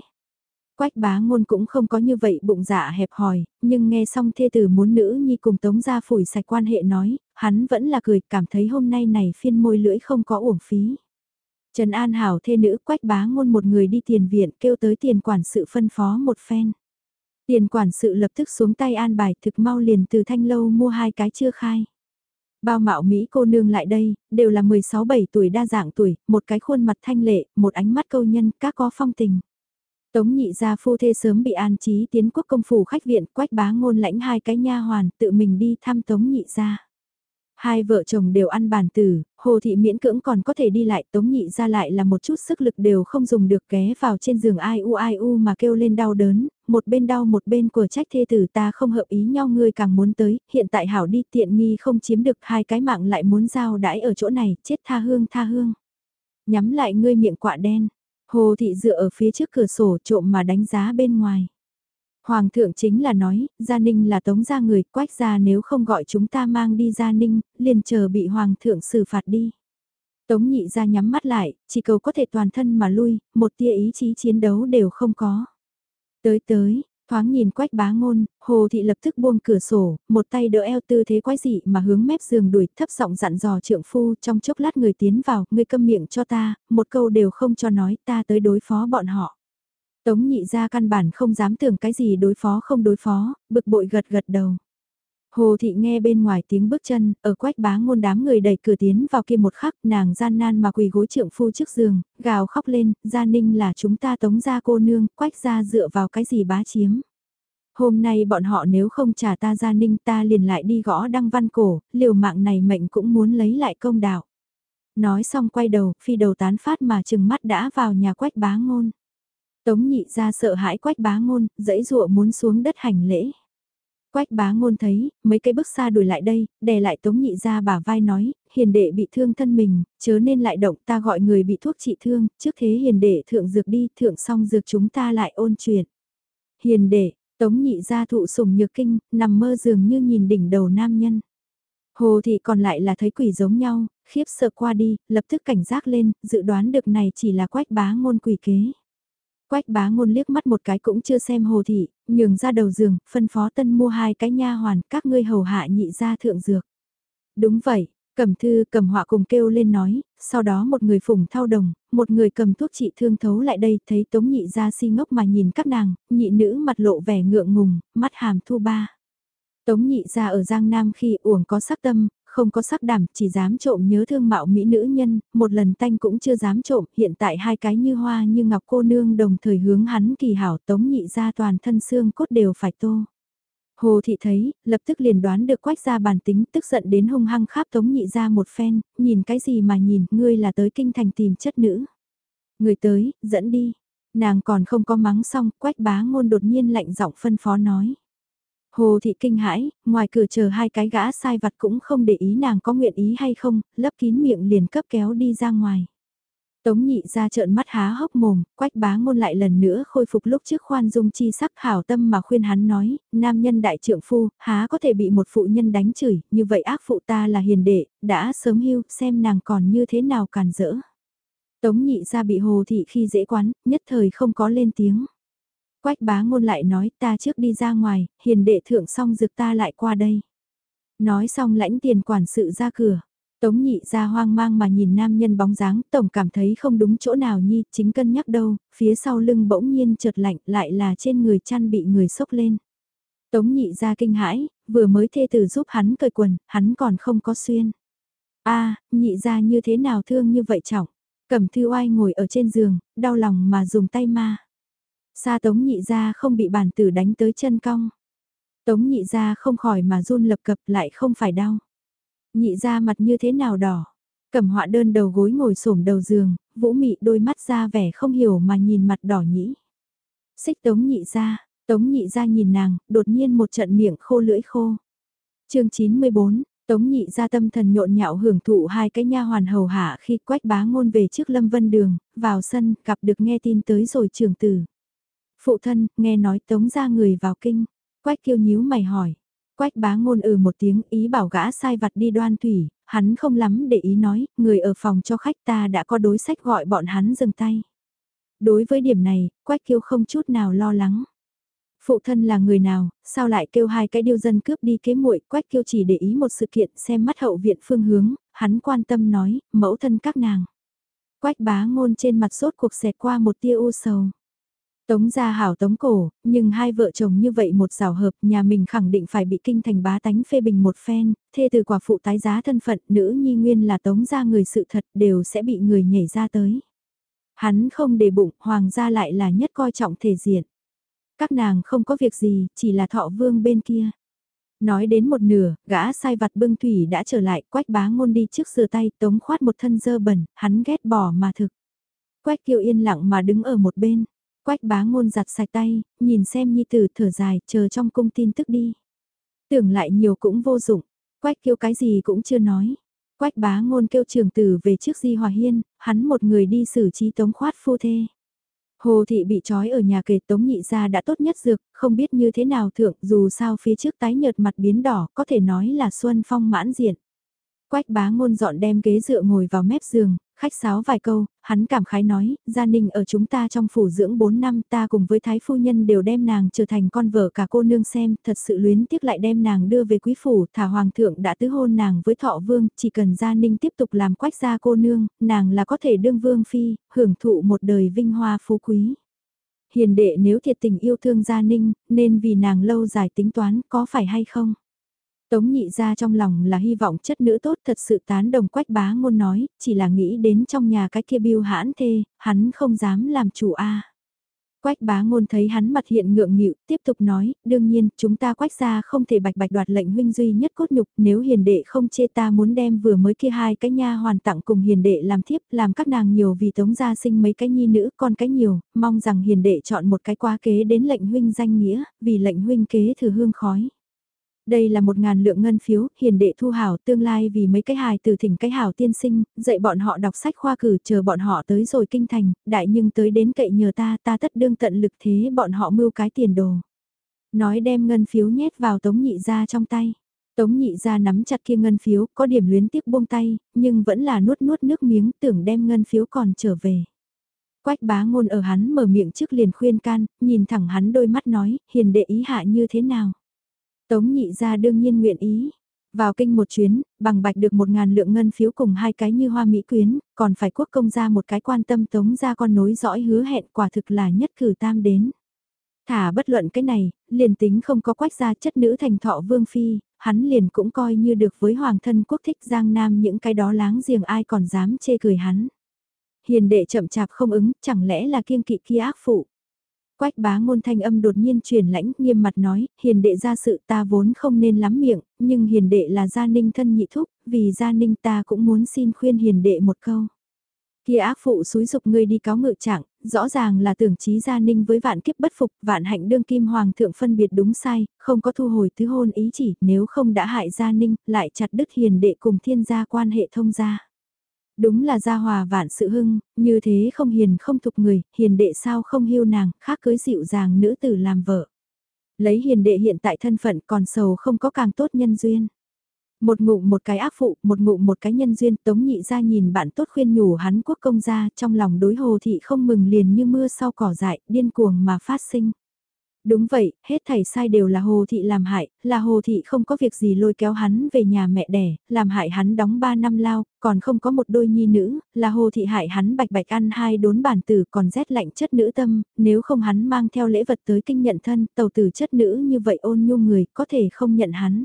Quách bá ngôn cũng không có như vậy bụng dạ hẹp hòi, nhưng nghe xong thê tử muốn nữ nhi cùng tống gia phủi sạch quan hệ nói, hắn vẫn là cười cảm thấy hôm nay này phiên môi lưỡi không có uổng phí. Trần An Hảo thê nữ quách bá ngôn một người đi tiền viện kêu tới tiền quản sự phân phó một phen. Tiền quản sự lập tức xuống tay an bài thực mau liền từ thanh lâu mua hai cái chưa khai. Bao mạo Mỹ cô nương lại đây, đều là 16-17 tuổi đa dạng tuổi, một cái khuôn mặt thanh lệ, một ánh mắt câu nhân, các có phong tình. Tống nhị gia phu thê sớm bị an trí tiến quốc công phủ khách viện, quách bá ngôn lãnh hai cái nha hoàn, tự mình đi thăm tống nhị gia. Hai vợ chồng đều ăn bàn tử, hồ thị miễn cưỡng còn có thể đi lại, tống nhị ra lại là một chút sức lực đều không dùng được ké vào trên giường ai u ai u mà kêu lên đau đớn, một bên đau một bên của trách thê tử ta không hợp ý nhau ngươi càng muốn tới, hiện tại hảo đi tiện nghi không chiếm được hai cái mạng lại muốn giao đãi ở chỗ này, chết tha hương tha hương. Nhắm lại ngươi miệng quạ đen, hồ thị dựa ở phía trước cửa sổ trộm mà đánh giá bên ngoài. Hoàng thượng chính là nói, Gia Ninh là tống gia người, quách gia nếu không gọi chúng ta mang đi Gia Ninh, liền chờ bị Hoàng thượng xử phạt đi. Tống nhị ra nhắm mắt lại, chỉ cầu có thể toàn thân mà lui, một tia ý chí chiến đấu đều không có. Tới tới, thoáng nhìn quách bá ngôn, hồ thị lập tức buông cửa sổ, một tay đỡ eo tư thế quái dị mà hướng mép giường đuổi thấp giọng dặn dò trượng phu trong chốc lát người tiến vào, người câm miệng cho ta, một câu đều không cho nói ta tới đối phó bọn họ. Tống nhị ra căn bản không dám tưởng cái gì đối phó không đối phó, bực bội gật gật đầu. Hồ thị nghe bên ngoài tiếng bước chân, ở quách bá ngôn đám người đẩy cửa tiến vào kia một khắc, nàng gian nan mà quỳ gối trượng phu trước giường, gào khóc lên, gia ninh là chúng ta tống ra cô nương, quách ra dựa vào cái gì bá chiếm. Hôm nay bọn họ nếu không trả ta gia ninh ta liền lại đi gõ đăng văn cổ, liều mạng này mệnh cũng muốn lấy lại công đạo. Nói xong quay đầu, phi đầu tán phát mà chừng mắt đã vào nhà quách bá ngôn. Tống nhị ra sợ hãi quách bá ngôn, dãy ruộng muốn xuống đất hành lễ. Quách bá ngôn thấy, mấy cây bước xa đuổi lại đây, đè lại tống nhị ra bả vai nói, hiền đệ bị thương thân mình, chớ nên lại động ta gọi người bị thuốc trị thương, trước thế hiền đệ thượng dược đi, thượng xong dược chúng ta lại ôn chuyện. Hiền đệ, tống nhị ra thụ sùng nhược kinh, nằm mơ dường như nhìn đỉnh đầu nam nhân. Hồ thị còn lại là thấy quỷ giống nhau, khiếp sợ qua đi, lập tức cảnh giác lên, dự đoán được này chỉ là quách bá ngôn quỷ kế. Quách bá ngôn liếc mắt một cái cũng chưa xem hồ thị, nhường ra đầu giường, phân phó tân mua hai cái nha hoàn, các ngươi hầu hạ nhị ra thượng dược. Đúng vậy, Cầm thư cầm họa cùng kêu lên nói, sau đó một người phùng thao đồng, một người cầm thuốc trị thương thấu lại đây, thấy tống nhị ra si ngốc mà nhìn các nàng, nhị nữ mặt lộ vẻ ngượng ngùng, mắt hàm thu ba. Tống nhị ra ở Giang Nam khi uổng có sắc tâm, không có sắc đảm, chỉ dám trộm nhớ thương mạo mỹ nữ nhân, một lần tanh cũng chưa dám trộm, hiện tại hai cái như hoa như ngọc cô nương đồng thời hướng hắn kỳ hảo tống nhị ra toàn thân xương cốt đều phải tô. Hồ thị thấy, lập tức liền đoán được quách ra bản tính tức giận đến hung hăng kháp tống nhị ra một phen, nhìn cái gì mà nhìn, ngươi là tới kinh thành tìm chất nữ. Người tới, dẫn đi. Nàng còn không có mắng xong, quách bá ngôn đột nhiên lạnh giọng phân phó nói. Hồ thị kinh hãi, ngoài cửa chờ hai cái gã sai vặt cũng không để ý nàng có nguyện ý hay không, lấp kín miệng liền cấp kéo đi ra ngoài. Tống nhị ra trợn mắt há hốc mồm, quách bá ngôn lại lần nữa khôi phục lúc trước khoan dung chi sắc hảo tâm mà khuyên hắn nói, nam nhân đại trượng phu, há có thể bị một phụ nhân đánh chửi, như vậy ác phụ ta là hiền đệ, đã sớm hưu, xem nàng còn như thế nào càn rỡ. Tống nhị ra bị hồ thị khi dễ quán, nhất thời không có lên tiếng. Quách bá ngôn lại nói ta trước đi ra ngoài, hiền đệ thượng xong dược ta lại qua đây. Nói xong lãnh tiền quản sự ra cửa. Tống nhị ra hoang mang mà nhìn nam nhân bóng dáng, tổng cảm thấy không đúng chỗ nào nhi, chính cân nhắc đâu, phía sau lưng bỗng nhiên chợt lạnh lại là trên người chăn bị người sốc lên. Tống nhị ra kinh hãi, vừa mới thê tử giúp hắn cởi quần, hắn còn không có xuyên. a nhị ra như thế nào thương như vậy trọng. Cẩm thư oai ngồi ở trên giường, đau lòng mà dùng tay ma. Sa tống nhị ra không bị bản tử đánh tới chân cong. Tống nhị ra không khỏi mà run lập cập lại không phải đau. Nhị ra mặt như thế nào đỏ. Cẩm họa đơn đầu gối ngồi xổm đầu giường, vũ mị đôi mắt ra vẻ không hiểu mà nhìn mặt đỏ nhĩ. Xích tống nhị ra, tống nhị ra nhìn nàng, đột nhiên một trận miệng khô lưỡi khô. chương 94, Tống nhị ra tâm thần nhộn nhạo hưởng thụ hai cái nha hoàn hầu hạ khi quách bá ngôn về trước lâm vân đường, vào sân, gặp được nghe tin tới rồi trường tử. Phụ thân, nghe nói tống ra người vào kinh. Quách kiêu nhíu mày hỏi. Quách bá ngôn ừ một tiếng ý bảo gã sai vặt đi đoan thủy, hắn không lắm để ý nói, người ở phòng cho khách ta đã có đối sách gọi bọn hắn dừng tay. Đối với điểm này, Quách kiêu không chút nào lo lắng. Phụ thân là người nào, sao lại kêu hai cái điêu dân cướp đi kế muội Quách kiêu chỉ để ý một sự kiện xem mắt hậu viện phương hướng, hắn quan tâm nói, mẫu thân các nàng. Quách bá ngôn trên mặt sốt cuộc xẹt qua một tia u sầu. Tống gia hảo tống cổ, nhưng hai vợ chồng như vậy một rào hợp nhà mình khẳng định phải bị kinh thành bá tánh phê bình một phen, thê từ quả phụ tái giá thân phận nữ nhi nguyên là tống gia người sự thật đều sẽ bị người nhảy ra tới. Hắn không để bụng, hoàng gia lại là nhất coi trọng thể diện. Các nàng không có việc gì, chỉ là thọ vương bên kia. Nói đến một nửa, gã sai vặt bưng thủy đã trở lại, quách bá ngôn đi trước sửa tay, tống khoát một thân dơ bẩn, hắn ghét bỏ mà thực. Quách kiều yên lặng mà đứng ở một bên. Quách bá ngôn giặt sạch tay, nhìn xem nhi tử thở dài, chờ trong cung tin tức đi. Tưởng lại nhiều cũng vô dụng, quách kêu cái gì cũng chưa nói. Quách bá ngôn kêu trường tử về trước di hòa hiên, hắn một người đi xử trí tống khoát phu thê. Hồ thị bị trói ở nhà kề tống nhị gia đã tốt nhất dược, không biết như thế nào thượng dù sao phía trước tái nhợt mặt biến đỏ có thể nói là xuân phong mãn diện. Quách bá ngôn dọn đem ghế dựa ngồi vào mép giường, khách sáo vài câu, hắn cảm khái nói, gia ninh ở chúng ta trong phủ dưỡng 4 năm ta cùng với thái phu nhân đều đem nàng trở thành con vợ cả cô nương xem, thật sự luyến tiếc lại đem nàng đưa về quý phủ, thả hoàng thượng đã tứ hôn nàng với thọ vương, chỉ cần gia ninh tiếp tục làm quách gia cô nương, nàng là có thể đương vương phi, hưởng thụ một đời vinh hoa phú quý. Hiền đệ nếu thiệt tình yêu thương gia ninh, nên vì nàng lâu dài tính toán có phải hay không? Tống nhị ra trong lòng là hy vọng chất nữ tốt thật sự tán đồng quách bá ngôn nói, chỉ là nghĩ đến trong nhà cái kia biêu hãn thê, hắn không dám làm chủ a. Quách bá ngôn thấy hắn mặt hiện ngượng nghịu, tiếp tục nói, đương nhiên, chúng ta quách ra không thể bạch bạch đoạt lệnh huynh duy nhất cốt nhục, nếu hiền đệ không chê ta muốn đem vừa mới kia hai cái nha hoàn tặng cùng hiền đệ làm thiếp, làm các nàng nhiều vì tống gia sinh mấy cái nhi nữ, con cái nhiều, mong rằng hiền đệ chọn một cái quá kế đến lệnh huynh danh nghĩa, vì lệnh huynh kế thừa hương khói. Đây là một ngàn lượng ngân phiếu, hiền đệ thu hảo tương lai vì mấy cái hài từ thỉnh cái hảo tiên sinh, dạy bọn họ đọc sách khoa cử chờ bọn họ tới rồi kinh thành, đại nhưng tới đến cậy nhờ ta ta tất đương tận lực thế bọn họ mưu cái tiền đồ. Nói đem ngân phiếu nhét vào tống nhị ra trong tay. Tống nhị ra nắm chặt kia ngân phiếu, có điểm luyến tiếc buông tay, nhưng vẫn là nuốt nuốt nước miếng tưởng đem ngân phiếu còn trở về. Quách bá ngôn ở hắn mở miệng trước liền khuyên can, nhìn thẳng hắn đôi mắt nói, hiền đệ ý hạ như thế nào. Tống nhị ra đương nhiên nguyện ý. Vào kinh một chuyến, bằng bạch được một ngàn lượng ngân phiếu cùng hai cái như hoa mỹ quyến, còn phải quốc công ra một cái quan tâm tống ra con nối dõi hứa hẹn quả thực là nhất cử tam đến. Thả bất luận cái này, liền tính không có quách gia chất nữ thành thọ vương phi, hắn liền cũng coi như được với hoàng thân quốc thích giang nam những cái đó láng giềng ai còn dám chê cười hắn. Hiền đệ chậm chạp không ứng, chẳng lẽ là kiêng kỵ kia ác phụ. Quách bá ngôn thanh âm đột nhiên truyền lãnh nghiêm mặt nói, hiền đệ ra sự ta vốn không nên lắm miệng, nhưng hiền đệ là gia ninh thân nhị thúc, vì gia ninh ta cũng muốn xin khuyên hiền đệ một câu. Kia ác phụ xúi dục ngươi đi cáo ngự trạng, rõ ràng là tưởng trí gia ninh với vạn kiếp bất phục, vạn hạnh đương kim hoàng thượng phân biệt đúng sai, không có thu hồi tứ hôn ý chỉ, nếu không đã hại gia ninh, lại chặt đứt hiền đệ cùng thiên gia quan hệ thông gia. Đúng là gia hòa vạn sự hưng, như thế không hiền không thục người, hiền đệ sao không hiu nàng, khác cưới dịu dàng nữ tử làm vợ. Lấy hiền đệ hiện tại thân phận còn sầu không có càng tốt nhân duyên. Một ngụm một cái ác phụ, một ngụm một cái nhân duyên, tống nhị ra nhìn bạn tốt khuyên nhủ hắn quốc công gia, trong lòng đối hồ thị không mừng liền như mưa sau cỏ dại, điên cuồng mà phát sinh. Đúng vậy, hết thảy sai đều là Hồ Thị làm hại, là Hồ Thị không có việc gì lôi kéo hắn về nhà mẹ đẻ, làm hại hắn đóng 3 năm lao, còn không có một đôi nhi nữ, là Hồ Thị hại hắn bạch bạch ăn hai đốn bản tử còn rét lạnh chất nữ tâm, nếu không hắn mang theo lễ vật tới kinh nhận thân, tàu tử chất nữ như vậy ôn nhu người có thể không nhận hắn.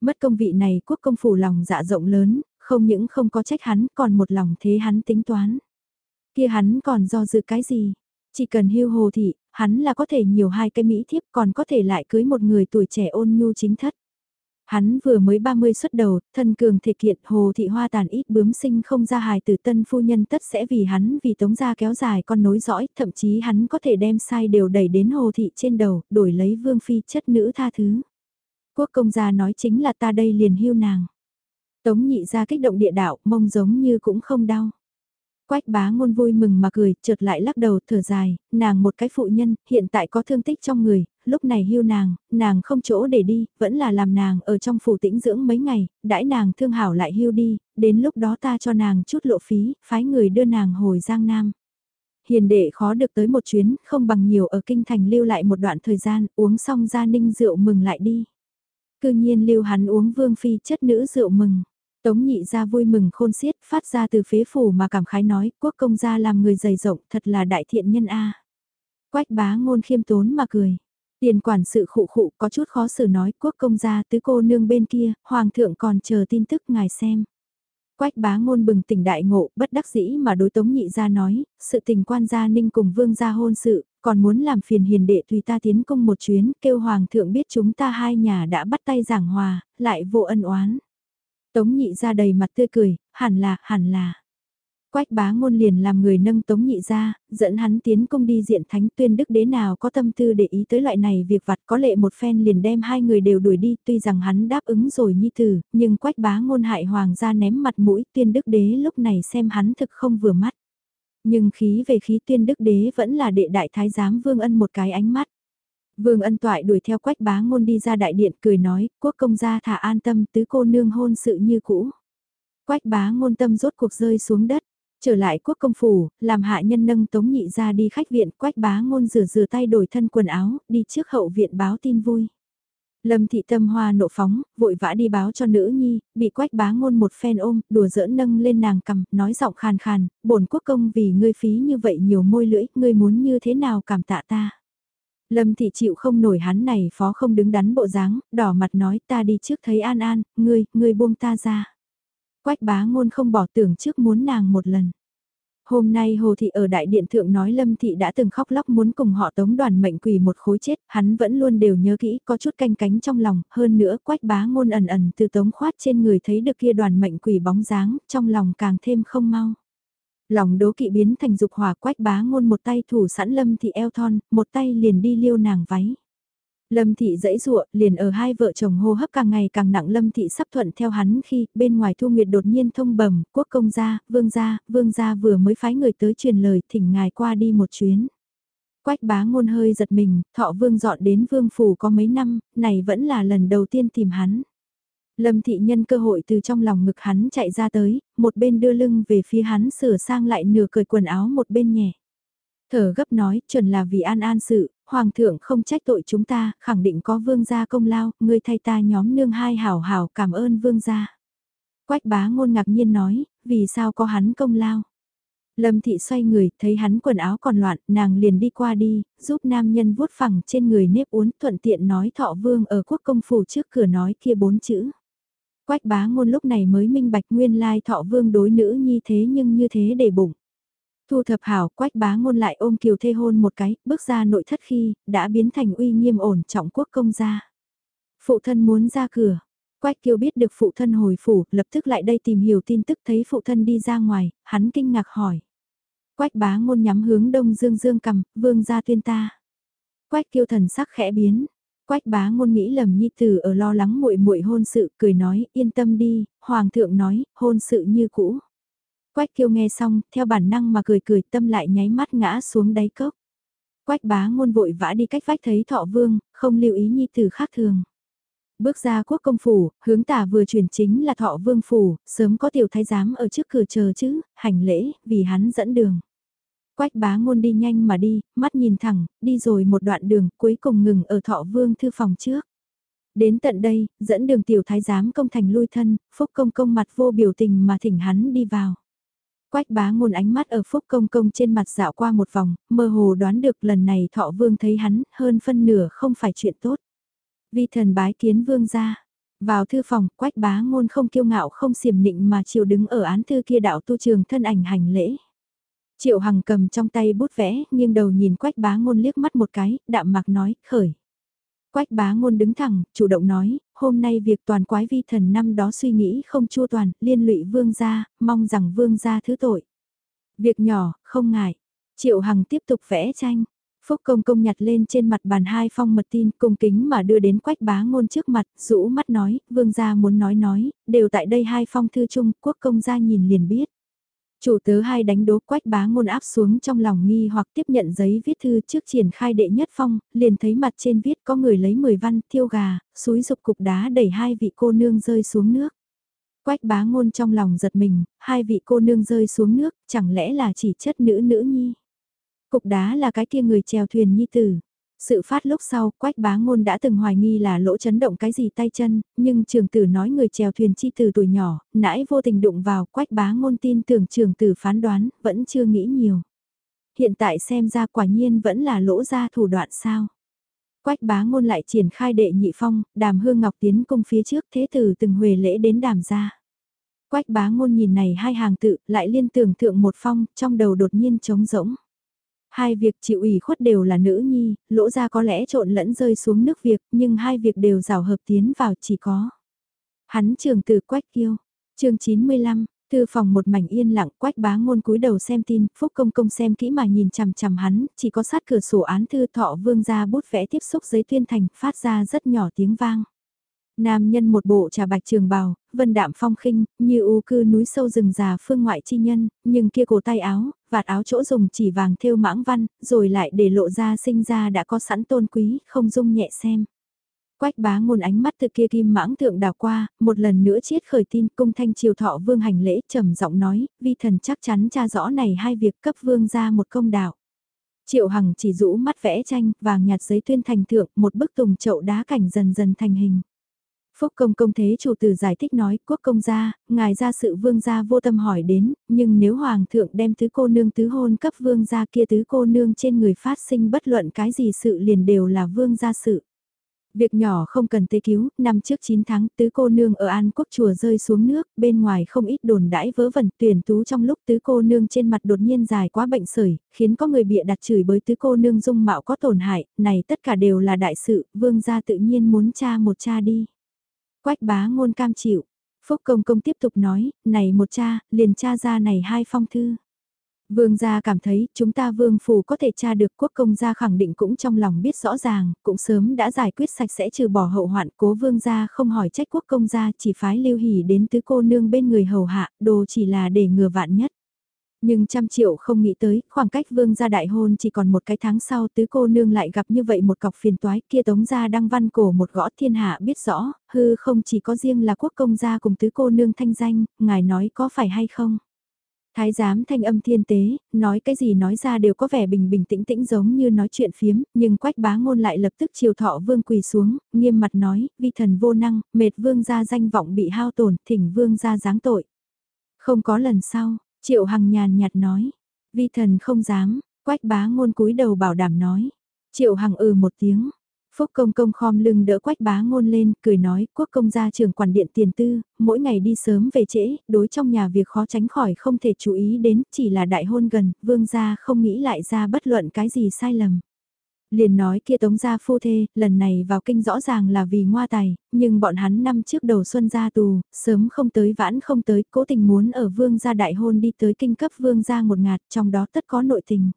Mất công vị này quốc công phủ lòng dạ rộng lớn, không những không có trách hắn còn một lòng thế hắn tính toán. Kia hắn còn do dự cái gì? Chỉ cần hưu hồ thị, hắn là có thể nhiều hai cái mỹ thiếp còn có thể lại cưới một người tuổi trẻ ôn nhu chính thất. Hắn vừa mới 30 xuất đầu, thân cường thể kiện hồ thị hoa tàn ít bướm sinh không ra hài từ tân phu nhân tất sẽ vì hắn vì tống gia kéo dài con nối dõi, thậm chí hắn có thể đem sai đều đẩy đến hồ thị trên đầu, đổi lấy vương phi chất nữ tha thứ. Quốc công gia nói chính là ta đây liền hưu nàng. Tống nhị ra kích động địa đạo, mông giống như cũng không đau. Quách bá ngôn vui mừng mà cười, chợt lại lắc đầu thở dài, nàng một cái phụ nhân, hiện tại có thương tích trong người, lúc này hưu nàng, nàng không chỗ để đi, vẫn là làm nàng ở trong phủ tĩnh dưỡng mấy ngày, đãi nàng thương hảo lại hưu đi, đến lúc đó ta cho nàng chút lộ phí, phái người đưa nàng hồi Giang Nam. Hiền đệ khó được tới một chuyến, không bằng nhiều ở kinh thành lưu lại một đoạn thời gian, uống xong ra ninh rượu mừng lại đi. Cư nhiên lưu hắn uống vương phi chất nữ rượu mừng. Tống nhị ra vui mừng khôn xiết, phát ra từ phế phủ mà cảm khái nói, quốc công gia làm người dày rộng, thật là đại thiện nhân a. Quách bá ngôn khiêm tốn mà cười. Tiền quản sự khụ khụ có chút khó xử nói quốc công gia tứ cô nương bên kia, hoàng thượng còn chờ tin tức ngài xem. Quách bá ngôn bừng tỉnh đại ngộ, bất đắc dĩ mà đối tống nhị gia nói, sự tình quan gia ninh cùng vương gia hôn sự, còn muốn làm phiền hiền đệ tùy ta tiến công một chuyến, kêu hoàng thượng biết chúng ta hai nhà đã bắt tay giảng hòa, lại vô ân oán. Tống nhị ra đầy mặt tươi cười, hẳn là, hẳn là. Quách bá ngôn liền làm người nâng tống nhị ra, dẫn hắn tiến công đi diện thánh tuyên đức đế nào có tâm tư để ý tới loại này việc vặt có lệ một phen liền đem hai người đều đuổi đi tuy rằng hắn đáp ứng rồi nhi tử, nhưng quách bá ngôn hại hoàng gia ném mặt mũi tuyên đức đế lúc này xem hắn thực không vừa mắt. Nhưng khí về khí tuyên đức đế vẫn là đệ đại thái giám vương ân một cái ánh mắt. Vương ân toại đuổi theo quách bá ngôn đi ra đại điện cười nói, quốc công gia thả an tâm tứ cô nương hôn sự như cũ. Quách bá ngôn tâm rốt cuộc rơi xuống đất, trở lại quốc công phủ, làm hạ nhân nâng tống nhị ra đi khách viện, quách bá ngôn rửa rửa tay đổi thân quần áo, đi trước hậu viện báo tin vui. Lâm thị tâm hoa nộ phóng, vội vã đi báo cho nữ nhi, bị quách bá ngôn một phen ôm, đùa giỡn nâng lên nàng cầm, nói giọng khàn khàn, bổn quốc công vì ngươi phí như vậy nhiều môi lưỡi, ngươi muốn như thế nào cảm tạ ta. Lâm thị chịu không nổi hắn này phó không đứng đắn bộ dáng, đỏ mặt nói ta đi trước thấy an an, ngươi, ngươi buông ta ra. Quách bá ngôn không bỏ tưởng trước muốn nàng một lần. Hôm nay Hồ Thị ở Đại Điện Thượng nói Lâm Thị đã từng khóc lóc muốn cùng họ tống đoàn mệnh quỷ một khối chết, hắn vẫn luôn đều nhớ kỹ có chút canh cánh trong lòng, hơn nữa quách bá ngôn ẩn ẩn từ tống khoát trên người thấy được kia đoàn mệnh quỷ bóng dáng, trong lòng càng thêm không mau. Lòng đố kỵ biến thành dục hỏa quách bá ngôn một tay thủ sẵn Lâm Thị eo thon, một tay liền đi liêu nàng váy. Lâm Thị dãy dụa, liền ở hai vợ chồng hô hấp càng ngày càng nặng Lâm Thị sắp thuận theo hắn khi bên ngoài Thu Nguyệt đột nhiên thông bẩm quốc công gia, vương gia, vương gia vừa mới phái người tới truyền lời thỉnh ngài qua đi một chuyến. Quách bá ngôn hơi giật mình, thọ vương dọn đến vương phủ có mấy năm, này vẫn là lần đầu tiên tìm hắn. Lâm thị nhân cơ hội từ trong lòng ngực hắn chạy ra tới, một bên đưa lưng về phía hắn sửa sang lại nửa cởi quần áo một bên nhẹ. Thở gấp nói, chuẩn là vì an an sự, hoàng thượng không trách tội chúng ta, khẳng định có vương gia công lao, người thay ta nhóm nương hai hảo hảo cảm ơn vương gia. Quách bá ngôn ngạc nhiên nói, vì sao có hắn công lao. Lâm thị xoay người, thấy hắn quần áo còn loạn, nàng liền đi qua đi, giúp nam nhân vuốt phẳng trên người nếp uốn thuận tiện nói thọ vương ở quốc công phủ trước cửa nói kia bốn chữ. Quách bá ngôn lúc này mới minh bạch nguyên lai thọ vương đối nữ nhi thế nhưng như thế để bụng. Thu thập hảo, quách bá ngôn lại ôm kiều thê hôn một cái, bước ra nội thất khi, đã biến thành uy nghiêm ổn trọng quốc công gia. Phụ thân muốn ra cửa. Quách kiều biết được phụ thân hồi phủ, lập tức lại đây tìm hiểu tin tức thấy phụ thân đi ra ngoài, hắn kinh ngạc hỏi. Quách bá ngôn nhắm hướng đông dương dương cầm, vương gia tuyên ta. Quách kiêu thần sắc khẽ biến. Quách bá ngôn nghĩ lầm nhi tử ở lo lắng muội muội hôn sự, cười nói, yên tâm đi, hoàng thượng nói, hôn sự như cũ. Quách kiêu nghe xong, theo bản năng mà cười cười tâm lại nháy mắt ngã xuống đáy cốc. Quách bá ngôn vội vã đi cách vách thấy thọ vương, không lưu ý nhi tử khác thường. Bước ra quốc công phủ, hướng tả vừa chuyển chính là thọ vương phủ, sớm có tiểu thái giám ở trước cửa chờ chứ, hành lễ, vì hắn dẫn đường. Quách bá ngôn đi nhanh mà đi, mắt nhìn thẳng, đi rồi một đoạn đường, cuối cùng ngừng ở thọ vương thư phòng trước. Đến tận đây, dẫn đường tiểu thái giám công thành lui thân, phúc công công mặt vô biểu tình mà thỉnh hắn đi vào. Quách bá ngôn ánh mắt ở phúc công công trên mặt dạo qua một vòng, mơ hồ đoán được lần này thọ vương thấy hắn, hơn phân nửa không phải chuyện tốt. Vi thần bái kiến vương ra. Vào thư phòng, quách bá ngôn không kiêu ngạo không xiềm nịnh mà chịu đứng ở án thư kia đạo tu trường thân ảnh hành lễ. Triệu Hằng cầm trong tay bút vẽ, nghiêng đầu nhìn Quách Bá Ngôn liếc mắt một cái, đạm mạc nói, khởi. Quách Bá Ngôn đứng thẳng, chủ động nói, hôm nay việc toàn quái vi thần năm đó suy nghĩ không chua toàn, liên lụy vương gia, mong rằng vương gia thứ tội. Việc nhỏ, không ngại. Triệu Hằng tiếp tục vẽ tranh. Phúc công công nhặt lên trên mặt bàn hai phong mật tin cung kính mà đưa đến quách bá ngôn trước mặt, rũ mắt nói, vương gia muốn nói nói, đều tại đây hai phong thư chung, quốc công gia nhìn liền biết. Chủ tớ hai đánh đố quách bá ngôn áp xuống trong lòng nghi hoặc tiếp nhận giấy viết thư trước triển khai đệ nhất phong, liền thấy mặt trên viết có người lấy 10 văn, thiêu gà, suối dục cục đá đẩy hai vị cô nương rơi xuống nước. Quách bá ngôn trong lòng giật mình, hai vị cô nương rơi xuống nước, chẳng lẽ là chỉ chất nữ nữ nhi. Cục đá là cái kia người chèo thuyền nhi tử. Sự phát lúc sau, Quách bá ngôn đã từng hoài nghi là lỗ chấn động cái gì tay chân, nhưng trường tử nói người chèo thuyền chi từ tuổi nhỏ, nãy vô tình đụng vào, Quách bá ngôn tin tưởng trường tử phán đoán, vẫn chưa nghĩ nhiều. Hiện tại xem ra quả nhiên vẫn là lỗ ra thủ đoạn sao. Quách bá ngôn lại triển khai đệ nhị phong, đàm hương ngọc tiến cung phía trước thế tử từng huề lễ đến đàm ra. Quách bá ngôn nhìn này hai hàng tự, lại liên tưởng thượng một phong, trong đầu đột nhiên trống rỗng. Hai việc chịu ủy khuất đều là nữ nhi, lỗ ra có lẽ trộn lẫn rơi xuống nước việc, nhưng hai việc đều rào hợp tiến vào chỉ có. Hắn trường từ quách kiêu. chương 95, Thư phòng một mảnh yên lặng, quách bá ngôn cúi đầu xem tin, phúc công công xem kỹ mà nhìn chằm chằm hắn, chỉ có sát cửa sổ án thư thọ vương ra bút vẽ tiếp xúc giấy tuyên thành, phát ra rất nhỏ tiếng vang. Nam nhân một bộ trà bạch trường bào, vân đạm phong khinh, như u cư núi sâu rừng già phương ngoại chi nhân, nhưng kia cổ tay áo, vạt áo chỗ dùng chỉ vàng thêu mãng văn, rồi lại để lộ ra sinh ra đã có sẵn tôn quý, không dung nhẹ xem. Quách bá ngôn ánh mắt từ kia kim mãng thượng đào qua, một lần nữa chiết khởi tin cung thanh triều thọ vương hành lễ trầm giọng nói, vi thần chắc chắn tra rõ này hai việc cấp vương ra một công đạo. Triệu Hằng chỉ rũ mắt vẽ tranh, vàng nhạt giấy tuyên thành thượng, một bức tùng chậu đá cảnh dần dần thành hình. Phúc công công thế chủ tử giải thích nói, quốc công gia, ngài gia sự vương gia vô tâm hỏi đến, nhưng nếu hoàng thượng đem tứ cô nương tứ hôn cấp vương gia kia tứ cô nương trên người phát sinh bất luận cái gì sự liền đều là vương gia sự. Việc nhỏ không cần tê cứu, năm trước 9 tháng tứ cô nương ở An Quốc chùa rơi xuống nước, bên ngoài không ít đồn đãi vớ vẩn tuyển tú trong lúc tứ cô nương trên mặt đột nhiên dài quá bệnh sởi, khiến có người bịa đặt chửi bới tứ cô nương dung mạo có tổn hại, này tất cả đều là đại sự, vương gia tự nhiên muốn cha một cha đi. Quách bá ngôn cam chịu. Phúc công công tiếp tục nói, này một cha, liền cha ra này hai phong thư. Vương gia cảm thấy chúng ta vương phủ có thể tra được quốc công gia khẳng định cũng trong lòng biết rõ ràng, cũng sớm đã giải quyết sạch sẽ trừ bỏ hậu hoạn cố vương gia không hỏi trách quốc công gia chỉ phái lưu hỉ đến tứ cô nương bên người hầu hạ, đồ chỉ là để ngừa vạn nhất. Nhưng trăm triệu không nghĩ tới, khoảng cách vương gia đại hôn chỉ còn một cái tháng sau tứ cô nương lại gặp như vậy một cọc phiền toái kia tống gia đăng văn cổ một gõ thiên hạ biết rõ, hư không chỉ có riêng là quốc công gia cùng tứ cô nương thanh danh, ngài nói có phải hay không? Thái giám thanh âm thiên tế, nói cái gì nói ra đều có vẻ bình bình tĩnh tĩnh giống như nói chuyện phiếm, nhưng quách bá ngôn lại lập tức chiều thọ vương quỳ xuống, nghiêm mặt nói, vi thần vô năng, mệt vương gia danh vọng bị hao tổn, thỉnh vương gia giáng tội. Không có lần sau, Triệu Hằng nhàn nhạt nói, vi thần không dám, quách bá ngôn cúi đầu bảo đảm nói. Triệu Hằng ừ một tiếng, Phúc công công khom lưng đỡ quách bá ngôn lên, cười nói, quốc công gia trưởng quản điện tiền tư, mỗi ngày đi sớm về trễ, đối trong nhà việc khó tránh khỏi không thể chú ý đến, chỉ là đại hôn gần, vương gia không nghĩ lại ra bất luận cái gì sai lầm. Liền nói kia tống gia phu thê, lần này vào kinh rõ ràng là vì ngoa tài, nhưng bọn hắn năm trước đầu xuân ra tù, sớm không tới vãn không tới, cố tình muốn ở vương gia đại hôn đi tới kinh cấp vương gia một ngạt, trong đó tất có nội tình.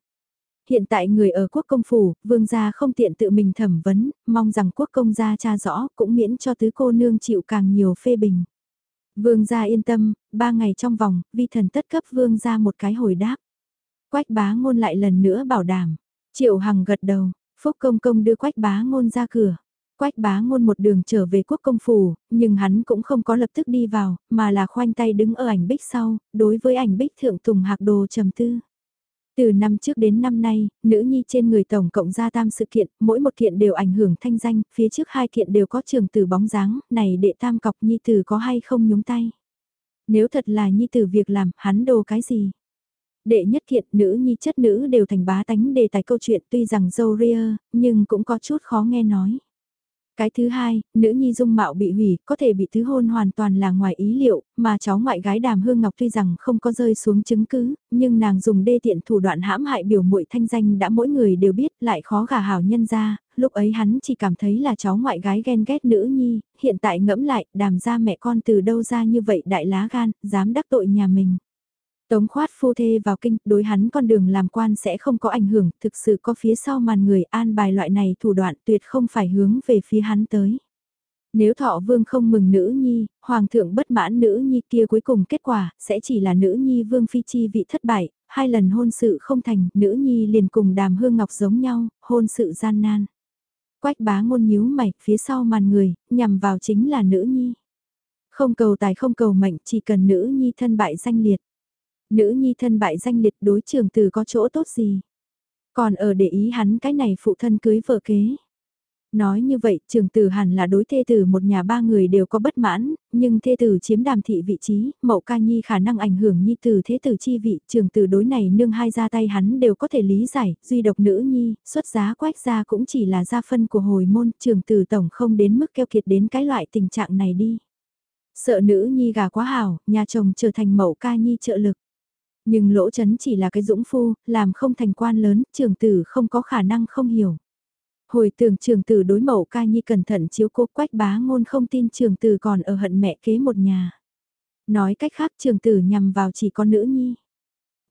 Hiện tại người ở quốc công phủ, vương gia không tiện tự mình thẩm vấn, mong rằng quốc công gia tra rõ cũng miễn cho tứ cô nương chịu càng nhiều phê bình. Vương gia yên tâm, ba ngày trong vòng, vi thần tất cấp vương gia một cái hồi đáp. Quách bá ngôn lại lần nữa bảo đảm. Triệu Hằng gật đầu, Phúc Công Công đưa Quách bá ngôn ra cửa. Quách bá ngôn một đường trở về quốc công phủ, nhưng hắn cũng không có lập tức đi vào, mà là khoanh tay đứng ở ảnh bích sau, đối với ảnh bích thượng tùng hạc đồ trầm tư. Từ năm trước đến năm nay, nữ nhi trên người tổng cộng ra tam sự kiện, mỗi một kiện đều ảnh hưởng thanh danh, phía trước hai kiện đều có trường tử bóng dáng, này đệ tam cọc nhi tử có hay không nhúng tay. Nếu thật là nhi tử việc làm, hắn đồ cái gì? Đệ nhất kiện nữ nhi chất nữ đều thành bá tánh đề tài câu chuyện tuy rằng dâu ria, nhưng cũng có chút khó nghe nói. Cái thứ hai, nữ nhi dung mạo bị hủy, có thể bị thứ hôn hoàn toàn là ngoài ý liệu, mà cháu ngoại gái đàm hương ngọc tuy rằng không có rơi xuống chứng cứ, nhưng nàng dùng đê tiện thủ đoạn hãm hại biểu muội thanh danh đã mỗi người đều biết lại khó gả hảo nhân ra, lúc ấy hắn chỉ cảm thấy là cháu ngoại gái ghen ghét nữ nhi, hiện tại ngẫm lại, đàm ra mẹ con từ đâu ra như vậy đại lá gan, dám đắc tội nhà mình. Tống khoát phu thê vào kinh, đối hắn con đường làm quan sẽ không có ảnh hưởng, thực sự có phía sau màn người an bài loại này thủ đoạn tuyệt không phải hướng về phía hắn tới. Nếu thọ vương không mừng nữ nhi, hoàng thượng bất mãn nữ nhi kia cuối cùng kết quả sẽ chỉ là nữ nhi vương phi chi vị thất bại, hai lần hôn sự không thành, nữ nhi liền cùng đàm hương ngọc giống nhau, hôn sự gian nan. Quách bá ngôn nhíu mày, phía sau màn người, nhằm vào chính là nữ nhi. Không cầu tài không cầu mệnh, chỉ cần nữ nhi thân bại danh liệt. Nữ nhi thân bại danh liệt đối trường từ có chỗ tốt gì. Còn ở để ý hắn cái này phụ thân cưới vợ kế. Nói như vậy, trường tử hẳn là đối thê tử một nhà ba người đều có bất mãn, nhưng thê tử chiếm đàm thị vị trí, mậu ca nhi khả năng ảnh hưởng nhi tử thế tử chi vị, trường tử đối này nương hai ra tay hắn đều có thể lý giải, duy độc nữ nhi, xuất giá quách ra cũng chỉ là gia phân của hồi môn, trường tử tổng không đến mức keo kiệt đến cái loại tình trạng này đi. Sợ nữ nhi gà quá hảo, nhà chồng trở thành mậu ca nhi trợ lực. Nhưng lỗ chấn chỉ là cái dũng phu, làm không thành quan lớn, trường tử không có khả năng không hiểu. Hồi tưởng trường tử đối mẫu ca nhi cẩn thận chiếu cố quách bá ngôn không tin trường tử còn ở hận mẹ kế một nhà. Nói cách khác trường tử nhằm vào chỉ có nữ nhi.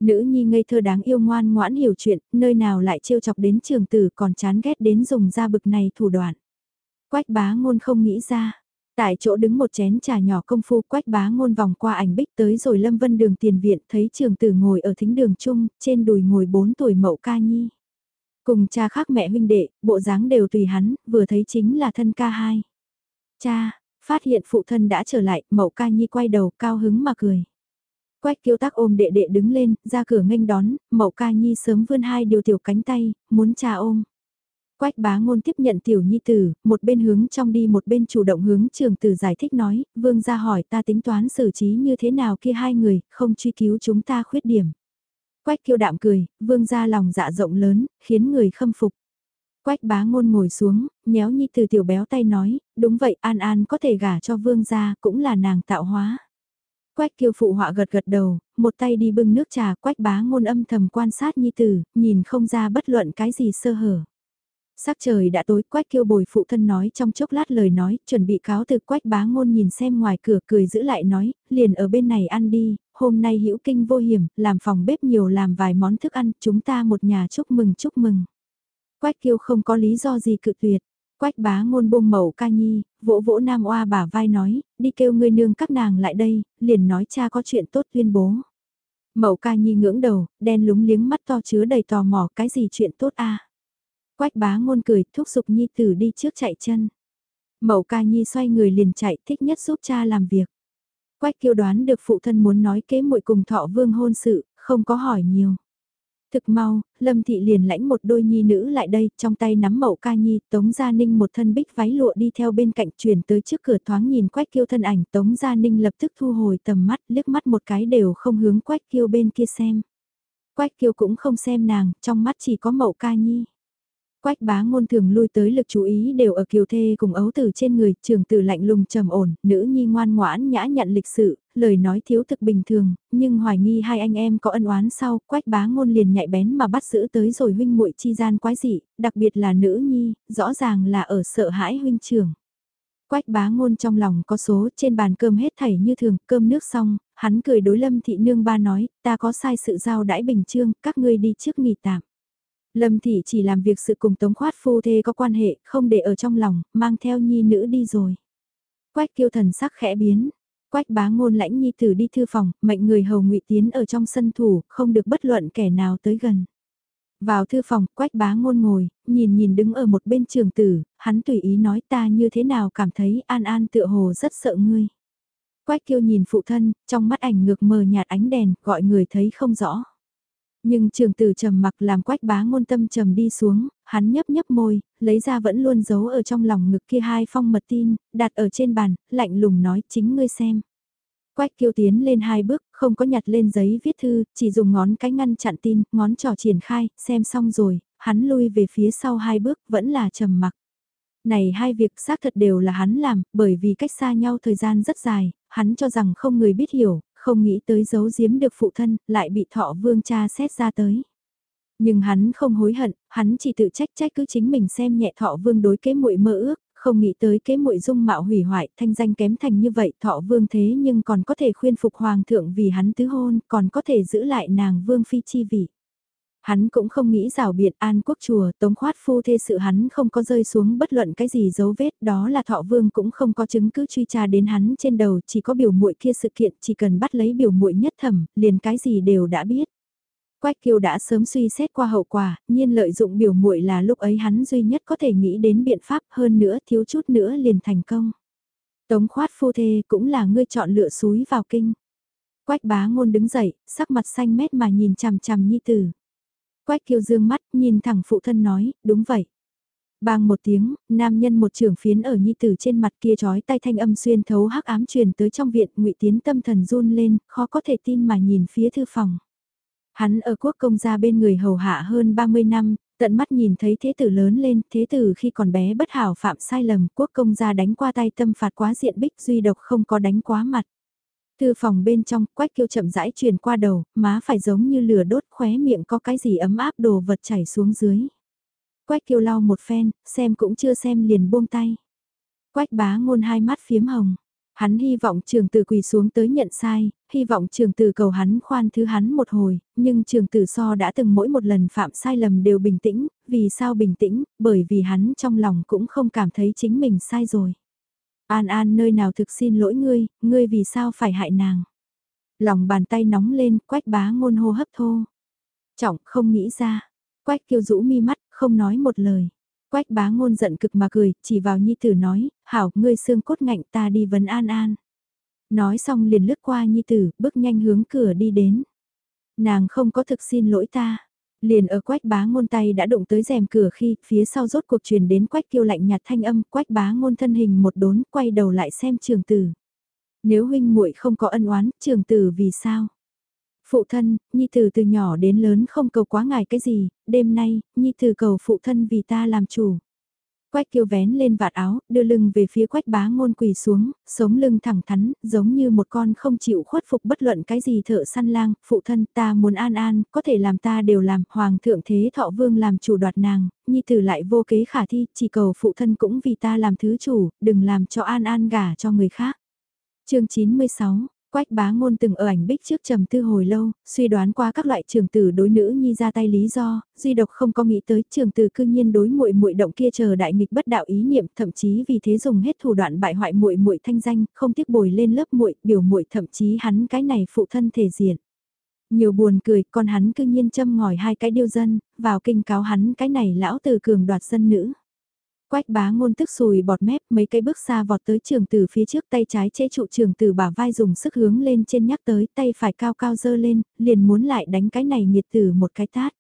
Nữ nhi ngây thơ đáng yêu ngoan ngoãn hiểu chuyện, nơi nào lại trêu chọc đến trường tử còn chán ghét đến dùng ra bực này thủ đoạn. Quách bá ngôn không nghĩ ra, Tại chỗ đứng một chén trà nhỏ công phu quách bá ngôn vòng qua ảnh bích tới rồi Lâm Vân đường tiền viện thấy trường tử ngồi ở thính đường chung, trên đùi ngồi 4 tuổi mậu ca nhi. Cùng cha khác mẹ huynh đệ, bộ dáng đều tùy hắn, vừa thấy chính là thân ca hai. Cha, phát hiện phụ thân đã trở lại, mậu ca nhi quay đầu cao hứng mà cười. Quách kiêu tác ôm đệ đệ đứng lên, ra cửa nghênh đón, mậu ca nhi sớm vươn hai điều tiểu cánh tay, muốn cha ôm. Quách bá ngôn tiếp nhận tiểu nhi tử, một bên hướng trong đi một bên chủ động hướng trường tử giải thích nói, vương gia hỏi ta tính toán xử trí như thế nào kia hai người, không truy cứu chúng ta khuyết điểm. Quách kiêu đạm cười, vương gia lòng dạ rộng lớn, khiến người khâm phục. Quách bá ngôn ngồi xuống, nhéo nhi từ tiểu béo tay nói, đúng vậy An An có thể gả cho vương gia, cũng là nàng tạo hóa. Quách kiêu phụ họa gật gật đầu, một tay đi bưng nước trà, quách bá ngôn âm thầm quan sát nhi tử, nhìn không ra bất luận cái gì sơ hở. Sắc trời đã tối quách kêu bồi phụ thân nói trong chốc lát lời nói, chuẩn bị cáo từ quách bá ngôn nhìn xem ngoài cửa cười giữ lại nói, liền ở bên này ăn đi, hôm nay hữu kinh vô hiểm, làm phòng bếp nhiều làm vài món thức ăn, chúng ta một nhà chúc mừng chúc mừng. Quách kêu không có lý do gì cự tuyệt. Quách bá ngôn bông mẩu ca nhi, vỗ vỗ nam oa bả vai nói, đi kêu người nương các nàng lại đây, liền nói cha có chuyện tốt tuyên bố. Mậu ca nhi ngưỡng đầu, đen lúng liếng mắt to chứa đầy tò mò cái gì chuyện tốt a Quách bá ngôn cười, thúc giục Nhi tử đi trước chạy chân. Mậu ca Nhi xoay người liền chạy, thích nhất giúp cha làm việc. Quách kiêu đoán được phụ thân muốn nói kế muội cùng thọ vương hôn sự, không có hỏi nhiều. Thực mau, Lâm Thị liền lãnh một đôi nhi nữ lại đây, trong tay nắm mậu ca nhi, Tống Gia Ninh một thân bích váy lụa đi theo bên cạnh chuyển tới trước cửa thoáng nhìn Quách Kiêu thân ảnh, Tống Gia Ninh lập tức thu hồi tầm mắt, liếc mắt một cái đều không hướng Quách Kiêu bên kia xem. Quách Kiêu cũng không xem nàng, trong mắt chỉ có mậu ca nhi. Quách bá ngôn thường lui tới lực chú ý đều ở kiều thê cùng ấu tử trên người, trường tử lạnh lùng trầm ổn, nữ nhi ngoan ngoãn nhã nhận lịch sự, lời nói thiếu thực bình thường, nhưng hoài nghi hai anh em có ân oán sau, quách bá ngôn liền nhạy bén mà bắt giữ tới rồi huynh muội chi gian quái dị, đặc biệt là nữ nhi, rõ ràng là ở sợ hãi huynh trưởng. Quách bá ngôn trong lòng có số trên bàn cơm hết thảy như thường, cơm nước xong, hắn cười đối lâm thị nương ba nói, ta có sai sự giao đãi bình trương, các ngươi đi trước nghỉ tạm. Lâm Thị chỉ làm việc sự cùng Tống Khoát phu thê có quan hệ, không để ở trong lòng, mang theo nhi nữ đi rồi. Quách kiêu thần sắc khẽ biến. Quách bá ngôn lãnh nhi tử đi thư phòng, mệnh người hầu ngụy tiến ở trong sân thủ, không được bất luận kẻ nào tới gần. Vào thư phòng, quách bá ngôn ngồi, nhìn nhìn đứng ở một bên trường tử, hắn tùy ý nói ta như thế nào cảm thấy an an tựa hồ rất sợ ngươi. Quách kiêu nhìn phụ thân, trong mắt ảnh ngược mờ nhạt ánh đèn, gọi người thấy không rõ. Nhưng trường tử trầm mặc làm quách bá ngôn tâm trầm đi xuống, hắn nhấp nhấp môi, lấy ra vẫn luôn giấu ở trong lòng ngực kia hai phong mật tin, đặt ở trên bàn, lạnh lùng nói chính ngươi xem. Quách kiêu tiến lên hai bước, không có nhặt lên giấy viết thư, chỉ dùng ngón cái ngăn chặn tin, ngón trỏ triển khai, xem xong rồi, hắn lui về phía sau hai bước, vẫn là trầm mặc. Này hai việc xác thật đều là hắn làm, bởi vì cách xa nhau thời gian rất dài, hắn cho rằng không người biết hiểu, không nghĩ tới giấu giếm được phụ thân, lại bị thọ vương cha xét ra tới. Nhưng hắn không hối hận, hắn chỉ tự trách trách cứ chính mình xem nhẹ thọ vương đối kế muội mơ ước, không nghĩ tới kế muội dung mạo hủy hoại, thanh danh kém thành như vậy, thọ vương thế nhưng còn có thể khuyên phục hoàng thượng vì hắn tứ hôn, còn có thể giữ lại nàng vương phi chi vị. Hắn cũng không nghĩ rào biện an quốc chùa, tống khoát phu thê sự hắn không có rơi xuống bất luận cái gì dấu vết, đó là thọ vương cũng không có chứng cứ truy tra đến hắn trên đầu, chỉ có biểu muội kia sự kiện, chỉ cần bắt lấy biểu muội nhất thẩm, liền cái gì đều đã biết. Quách Kiều đã sớm suy xét qua hậu quả, nhiên lợi dụng biểu muội là lúc ấy hắn duy nhất có thể nghĩ đến biện pháp hơn nữa thiếu chút nữa liền thành công. Tống khoát phu thê cũng là ngươi chọn lựa suối vào kinh. Quách bá ngôn đứng dậy, sắc mặt xanh mét mà nhìn chằm chằm nhi tử. Quách kiêu dương mắt, nhìn thẳng phụ thân nói, đúng vậy. Bang một tiếng, nam nhân một trưởng phiến ở nhi tử trên mặt kia trói tay thanh âm xuyên thấu hắc ám truyền tới trong viện ngụy tiến tâm thần run lên, khó có thể tin mà nhìn phía thư phòng. Hắn ở quốc công gia bên người hầu hạ hơn 30 năm, tận mắt nhìn thấy thế tử lớn lên, thế tử khi còn bé bất hảo phạm sai lầm, quốc công gia đánh qua tay tâm phạt quá diện bích duy độc không có đánh quá mặt. Thư phòng bên trong, quách kiêu chậm rãi truyền qua đầu, má phải giống như lửa đốt khóe miệng có cái gì ấm áp đồ vật chảy xuống dưới. Quách kiêu lau một phen, xem cũng chưa xem liền buông tay. Quách bá ngôn hai mắt phiếm hồng. Hắn hy vọng trường tử quỳ xuống tới nhận sai, hy vọng trường tử cầu hắn khoan thứ hắn một hồi, nhưng trường tử so đã từng mỗi một lần phạm sai lầm đều bình tĩnh, vì sao bình tĩnh, bởi vì hắn trong lòng cũng không cảm thấy chính mình sai rồi. An An nơi nào thực xin lỗi ngươi, ngươi vì sao phải hại nàng. Lòng bàn tay nóng lên, quách bá ngôn hô hấp thô. Trọng không nghĩ ra. Quách kiêu rũ mi mắt, không nói một lời. Quách bá ngôn giận cực mà cười, chỉ vào nhi tử nói, hảo, ngươi xương cốt ngạnh ta đi vấn An An. Nói xong liền lướt qua nhi tử, bước nhanh hướng cửa đi đến. Nàng không có thực xin lỗi ta. Liền ở quách bá ngôn tay đã đụng tới rèm cửa khi phía sau rốt cuộc truyền đến quách kiêu lạnh nhạt thanh âm quách bá ngôn thân hình một đốn quay đầu lại xem trường tử. Nếu huynh muội không có ân oán, trường tử vì sao? Phụ thân, Nhi Tử từ nhỏ đến lớn không cầu quá ngài cái gì, đêm nay, Nhi Tử cầu phụ thân vì ta làm chủ. Quách kiêu vén lên vạt áo, đưa lưng về phía quách bá ngôn quỳ xuống, sống lưng thẳng thắn, giống như một con không chịu khuất phục bất luận cái gì thợ săn lang, phụ thân ta muốn an an, có thể làm ta đều làm, hoàng thượng thế thọ vương làm chủ đoạt nàng, nhi tử lại vô kế khả thi, chỉ cầu phụ thân cũng vì ta làm thứ chủ, đừng làm cho an an gả cho người khác. chương 96 Quách bá ngôn từng ở ảnh bích trước trầm tư hồi lâu, suy đoán qua các loại trường tử đối nữ nhi ra tay lý do, duy độc không có nghĩ tới trường tử cư nhiên đối muội muội động kia chờ đại nghịch bất đạo ý niệm, thậm chí vì thế dùng hết thủ đoạn bại hoại muội muội thanh danh, không tiếc bồi lên lớp muội, biểu muội thậm chí hắn cái này phụ thân thể diện. Nhiều buồn cười, con hắn cư nhiên châm ngòi hai cái điêu dân, vào kinh cáo hắn cái này lão từ cường đoạt dân nữ. Quách bá ngôn tức sùi bọt mép mấy cây bước xa vọt tới trường tử phía trước tay trái chế trụ trường tử bả vai dùng sức hướng lên trên nhắc tới tay phải cao cao dơ lên, liền muốn lại đánh cái này nghiệt tử một cái tát.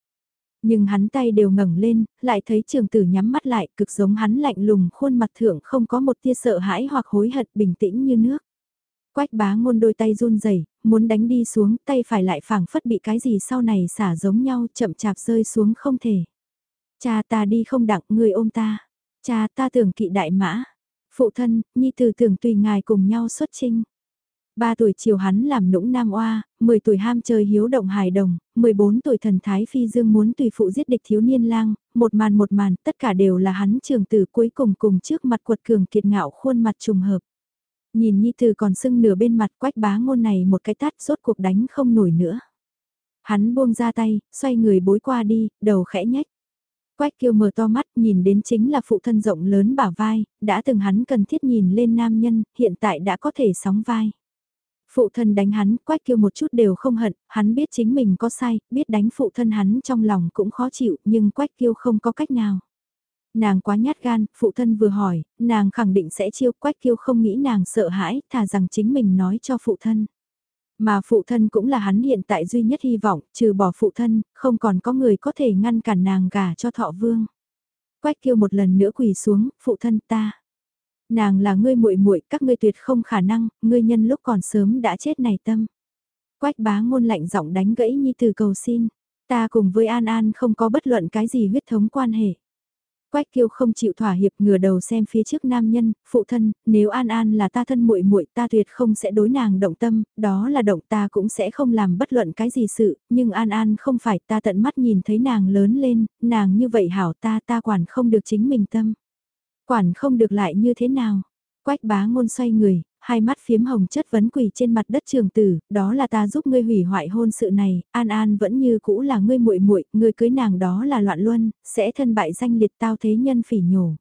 Nhưng hắn tay đều ngẩng lên, lại thấy trường tử nhắm mắt lại cực giống hắn lạnh lùng khuôn mặt thượng không có một tia sợ hãi hoặc hối hận bình tĩnh như nước. Quách bá ngôn đôi tay run rẩy muốn đánh đi xuống tay phải lại phảng phất bị cái gì sau này xả giống nhau chậm chạp rơi xuống không thể. Cha ta đi không đặng người ôm ta. Cha ta tưởng kỵ đại mã. Phụ thân, nhi tử tưởng tùy ngài cùng nhau xuất trinh. Ba tuổi chiều hắn làm nũng nam oa, 10 tuổi ham chơi hiếu động hài đồng, 14 tuổi thần thái phi dương muốn tùy phụ giết địch thiếu niên lang, một màn một màn, tất cả đều là hắn trường tử cuối cùng cùng trước mặt quật cường kiệt ngạo khuôn mặt trùng hợp. Nhìn Nhi Tử còn sưng nửa bên mặt quách bá ngôn này một cái tát rốt cuộc đánh không nổi nữa. Hắn buông ra tay, xoay người bối qua đi, đầu khẽ nhách. Quách kiêu mở to mắt nhìn đến chính là phụ thân rộng lớn bả vai, đã từng hắn cần thiết nhìn lên nam nhân, hiện tại đã có thể sóng vai. Phụ thân đánh hắn, quách kiêu một chút đều không hận, hắn biết chính mình có sai, biết đánh phụ thân hắn trong lòng cũng khó chịu, nhưng quách kiêu không có cách nào. Nàng quá nhát gan, phụ thân vừa hỏi, nàng khẳng định sẽ chiêu quách kiêu không nghĩ nàng sợ hãi, thà rằng chính mình nói cho phụ thân. Mà phụ thân cũng là hắn hiện tại duy nhất hy vọng, trừ bỏ phụ thân, không còn có người có thể ngăn cản nàng gả cho thọ vương. Quách kiêu một lần nữa quỳ xuống, phụ thân ta. Nàng là ngươi muội muội, các ngươi tuyệt không khả năng, ngươi nhân lúc còn sớm đã chết này tâm. Quách bá ngôn lạnh giọng đánh gãy nhi từ cầu xin. Ta cùng với An An không có bất luận cái gì huyết thống quan hệ. Quách Kiêu không chịu thỏa hiệp ngửa đầu xem phía trước nam nhân, phụ thân, nếu An An là ta thân muội muội, ta tuyệt không sẽ đối nàng động tâm, đó là động ta cũng sẽ không làm bất luận cái gì sự, nhưng An An không phải ta tận mắt nhìn thấy nàng lớn lên, nàng như vậy hảo ta ta quản không được chính mình tâm. Quản không được lại như thế nào? Quách bá ngôn xoay người, hai mắt phiếm hồng chất vấn quỳ trên mặt đất trường tử, đó là ta giúp ngươi hủy hoại hôn sự này, An An vẫn như cũ là ngươi muội muội, ngươi cưới nàng đó là loạn luân, sẽ thân bại danh liệt tao thế nhân phỉ nhổ.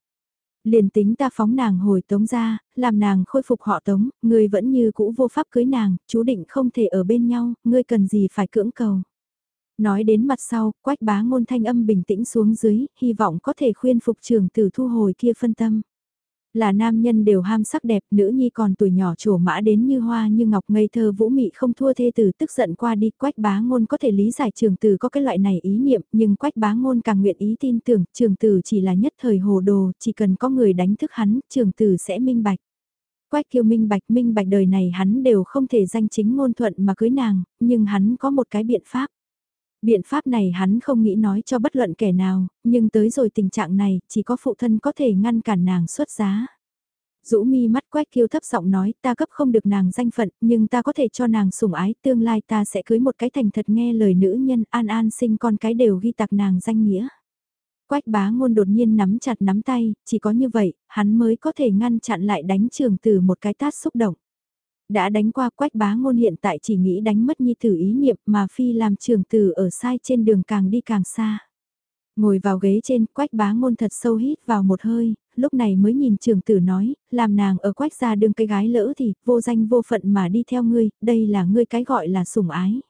Liền tính ta phóng nàng hồi tống ra, làm nàng khôi phục họ tống, ngươi vẫn như cũ vô pháp cưới nàng, chú định không thể ở bên nhau, ngươi cần gì phải cưỡng cầu. Nói đến mặt sau, quách bá ngôn thanh âm bình tĩnh xuống dưới, hy vọng có thể khuyên phục trường tử thu hồi kia phân tâm. Là nam nhân đều ham sắc đẹp, nữ nhi còn tuổi nhỏ trổ mã đến như hoa như ngọc ngây thơ vũ mị không thua thê tử tức giận qua đi. Quách bá ngôn có thể lý giải trường tử có cái loại này ý niệm, nhưng quách bá ngôn càng nguyện ý tin tưởng trường tử chỉ là nhất thời hồ đồ, chỉ cần có người đánh thức hắn, trường tử sẽ minh bạch. Quách kiêu minh bạch minh bạch đời này hắn đều không thể danh chính ngôn thuận mà cưới nàng, nhưng hắn có một cái biện pháp. Biện pháp này hắn không nghĩ nói cho bất luận kẻ nào, nhưng tới rồi tình trạng này, chỉ có phụ thân có thể ngăn cản nàng xuất giá. Dũ mi mắt quét kiêu thấp giọng nói ta cấp không được nàng danh phận, nhưng ta có thể cho nàng sủng ái, tương lai ta sẽ cưới một cái thành thật nghe lời nữ nhân an an sinh con cái đều ghi tạc nàng danh nghĩa. Quách bá ngôn đột nhiên nắm chặt nắm tay, chỉ có như vậy, hắn mới có thể ngăn chặn lại đánh trường từ một cái tát xúc động. Đã đánh qua quách bá ngôn hiện tại chỉ nghĩ đánh mất nhi tử ý niệm mà phi làm trường tử ở sai trên đường càng đi càng xa. Ngồi vào ghế trên, quách bá ngôn thật sâu hít vào một hơi, lúc này mới nhìn trường tử nói, làm nàng ở quách ra đường cái gái lỡ thì, vô danh vô phận mà đi theo ngươi, đây là ngươi cái gọi là sủng ái.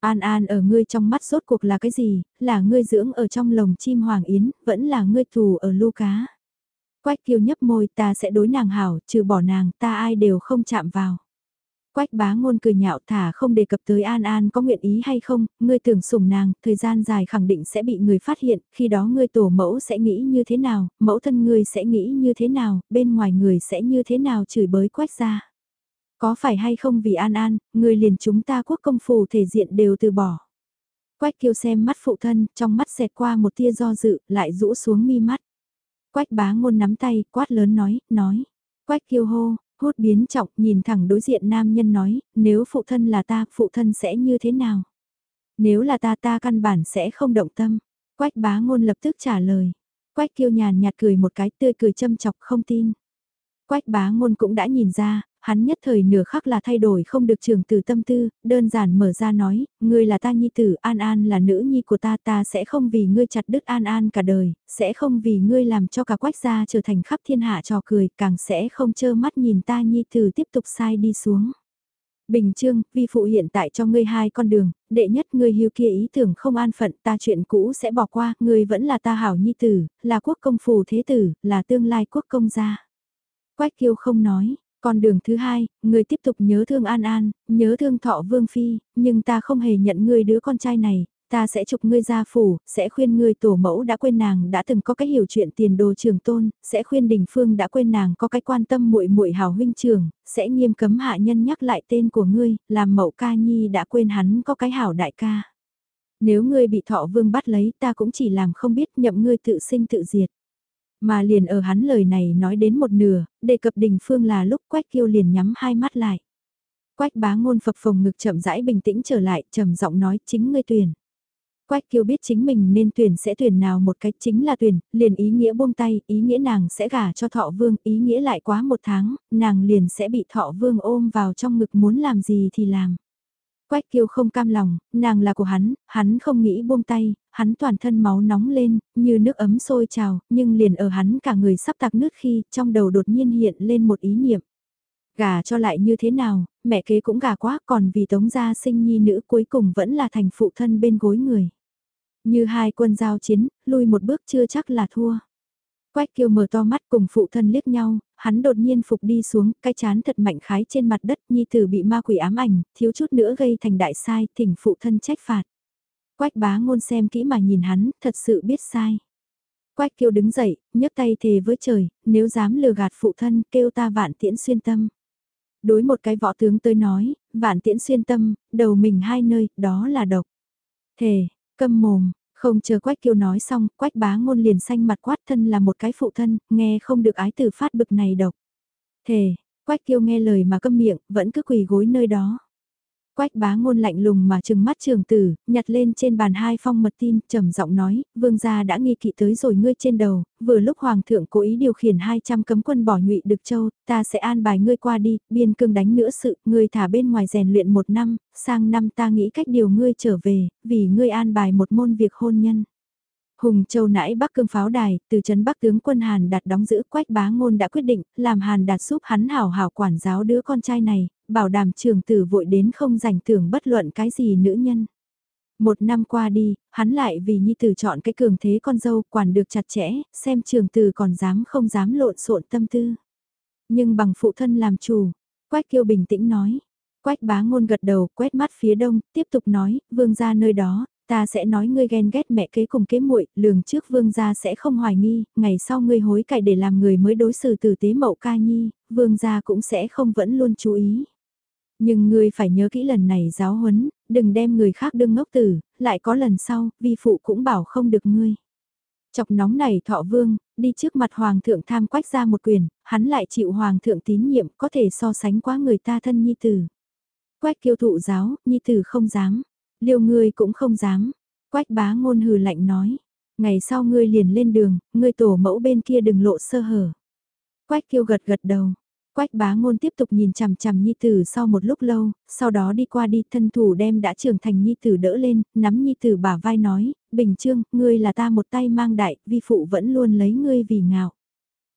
An An ở ngươi trong mắt rốt cuộc là cái gì, là ngươi dưỡng ở trong lồng chim hoàng yến, vẫn là ngươi thù ở lu cá. Quách kiêu nhấp môi ta sẽ đối nàng hảo, trừ bỏ nàng ta ai đều không chạm vào. Quách bá ngôn cười nhạo thả không đề cập tới An An có nguyện ý hay không, ngươi tưởng sủng nàng, thời gian dài khẳng định sẽ bị người phát hiện, khi đó ngươi tổ mẫu sẽ nghĩ như thế nào, mẫu thân ngươi sẽ nghĩ như thế nào, bên ngoài người sẽ như thế nào chửi bới quách ra. Có phải hay không vì An An, ngươi liền chúng ta quốc công phù thể diện đều từ bỏ. Quách kiêu xem mắt phụ thân, trong mắt xẹt qua một tia do dự, lại rũ xuống mi mắt. Quách bá ngôn nắm tay, quát lớn nói, nói. Quách kiêu hô, hút biến trọng, nhìn thẳng đối diện nam nhân nói, nếu phụ thân là ta, phụ thân sẽ như thế nào? Nếu là ta ta căn bản sẽ không động tâm. Quách bá ngôn lập tức trả lời. Quách kiêu nhàn nhạt cười một cái tươi cười châm chọc không tin. Quách bá ngôn cũng đã nhìn ra, hắn nhất thời nửa khắc là thay đổi không được trường từ tâm tư, đơn giản mở ra nói, ngươi là ta nhi tử, An An là nữ nhi của ta, ta sẽ không vì ngươi chặt đứt An An cả đời, sẽ không vì ngươi làm cho cả quách gia trở thành khắp thiên hạ trò cười, càng sẽ không chơ mắt nhìn ta nhi tử tiếp tục sai đi xuống. Bình Trương, vi phụ hiện tại cho ngươi hai con đường, đệ nhất ngươi hiu kia ý tưởng không an phận, ta chuyện cũ sẽ bỏ qua, ngươi vẫn là ta hảo nhi tử, là quốc công phù thế tử, là tương lai quốc công gia. Quách kiêu không nói, con đường thứ hai, người tiếp tục nhớ thương An An, nhớ thương thọ Vương Phi, nhưng ta không hề nhận ngươi đứa con trai này, ta sẽ chụp ngươi ra phủ, sẽ khuyên ngươi tổ mẫu đã quên nàng đã từng có cái hiểu chuyện tiền đồ trường tôn, sẽ khuyên đình phương đã quên nàng có cái quan tâm muội muội hào huynh trường, sẽ nghiêm cấm hạ nhân nhắc lại tên của ngươi, làm mẫu ca nhi đã quên hắn có cái hảo đại ca. Nếu ngươi bị thọ vương bắt lấy ta cũng chỉ làm không biết nhậm ngươi tự sinh tự diệt. Mà liền ở hắn lời này nói đến một nửa, đề cập đình phương là lúc quách kiêu liền nhắm hai mắt lại. Quách bá ngôn phập phồng ngực chậm rãi bình tĩnh trở lại, trầm giọng nói chính ngươi tuyển. Quách kiêu biết chính mình nên tuyển sẽ tuyển nào một cách chính là tuyển, liền ý nghĩa buông tay, ý nghĩa nàng sẽ gả cho thọ vương, ý nghĩa lại quá một tháng, nàng liền sẽ bị thọ vương ôm vào trong ngực muốn làm gì thì làm. Quách kiêu không cam lòng, nàng là của hắn, hắn không nghĩ buông tay, hắn toàn thân máu nóng lên, như nước ấm sôi trào, nhưng liền ở hắn cả người sắp tạc nước khi trong đầu đột nhiên hiện lên một ý niệm. Gà cho lại như thế nào, mẹ kế cũng gà quá còn vì tống gia sinh nhi nữ cuối cùng vẫn là thành phụ thân bên gối người. Như hai quân giao chiến, lui một bước chưa chắc là thua. Quách kiêu mở to mắt cùng phụ thân liếc nhau, hắn đột nhiên phục đi xuống, cái chán thật mạnh khái trên mặt đất, nhi tử bị ma quỷ ám ảnh, thiếu chút nữa gây thành đại sai, thỉnh phụ thân trách phạt. Quách bá ngôn xem kỹ mà nhìn hắn, thật sự biết sai. Quách kiêu đứng dậy, nhấc tay thề với trời, nếu dám lừa gạt phụ thân, kêu ta vạn tiễn xuyên tâm. Đối một cái võ tướng tới nói, vạn tiễn xuyên tâm, đầu mình hai nơi, đó là độc. Thề, câm mồm, không chờ Quách Kiêu nói xong, Quách bá ngôn liền xanh mặt quát thân là một cái phụ thân, nghe không được ái tử phát bực này độc. Thề, Quách Kiêu nghe lời mà câm miệng, vẫn cứ quỳ gối nơi đó. Quách bá ngôn lạnh lùng mà trừng mắt trường tử, nhặt lên trên bàn hai phong mật tin, trầm giọng nói, vương gia đã nghi kỵ tới rồi ngươi trên đầu, vừa lúc hoàng thượng cố ý điều khiển 200 cấm quân bỏ nhụy được châu, ta sẽ an bài ngươi qua đi, biên cương đánh nữa sự, ngươi thả bên ngoài rèn luyện một năm, sang năm ta nghĩ cách điều ngươi trở về, vì ngươi an bài một môn việc hôn nhân. Hùng Châu nãi Bắc Cương pháo đài, từ trấn Bắc tướng quân Hàn Đạt đóng giữ Quách Bá Ngôn đã quyết định, làm Hàn Đạt giúp hắn hảo hảo quản giáo đứa con trai này, bảo đảm trường tử vội đến không rảnh tưởng bất luận cái gì nữ nhân. Một năm qua đi, hắn lại vì nhi tử chọn cái cường thế con dâu quản được chặt chẽ, xem trường tử còn dám không dám lộn xộn tâm tư. Nhưng bằng phụ thân làm chủ, Quách Kiêu bình tĩnh nói. Quách bá ngôn gật đầu, quét mắt phía đông, tiếp tục nói, vương ra nơi đó, ta sẽ nói ngươi ghen ghét mẹ kế cùng kế muội, lường trước vương gia sẽ không hoài nghi, ngày sau ngươi hối cải để làm người mới đối xử tử tế mậu ca nhi, vương gia cũng sẽ không vẫn luôn chú ý. Nhưng ngươi phải nhớ kỹ lần này giáo huấn, đừng đem người khác đương ngốc tử, lại có lần sau, vi phụ cũng bảo không được ngươi. Chọc nóng này thọ vương, đi trước mặt hoàng thượng tham quách ra một quyền, hắn lại chịu hoàng thượng tín nhiệm có thể so sánh quá người ta thân nhi tử. Quách kiêu thụ giáo, nhi tử không dám, liêu ngươi cũng không dám. Quách bá ngôn hừ lạnh nói, ngày sau ngươi liền lên đường, ngươi tổ mẫu bên kia đừng lộ sơ hở. Quách kiêu gật gật đầu, Quách bá ngôn tiếp tục nhìn chằm chằm Nhi Tử sau một lúc lâu, sau đó đi qua đi thân thủ đem đã trưởng thành Nhi Tử đỡ lên, nắm Nhi Tử bả vai nói, Bình Trương, ngươi là ta một tay mang đại, vi phụ vẫn luôn lấy ngươi vì ngạo.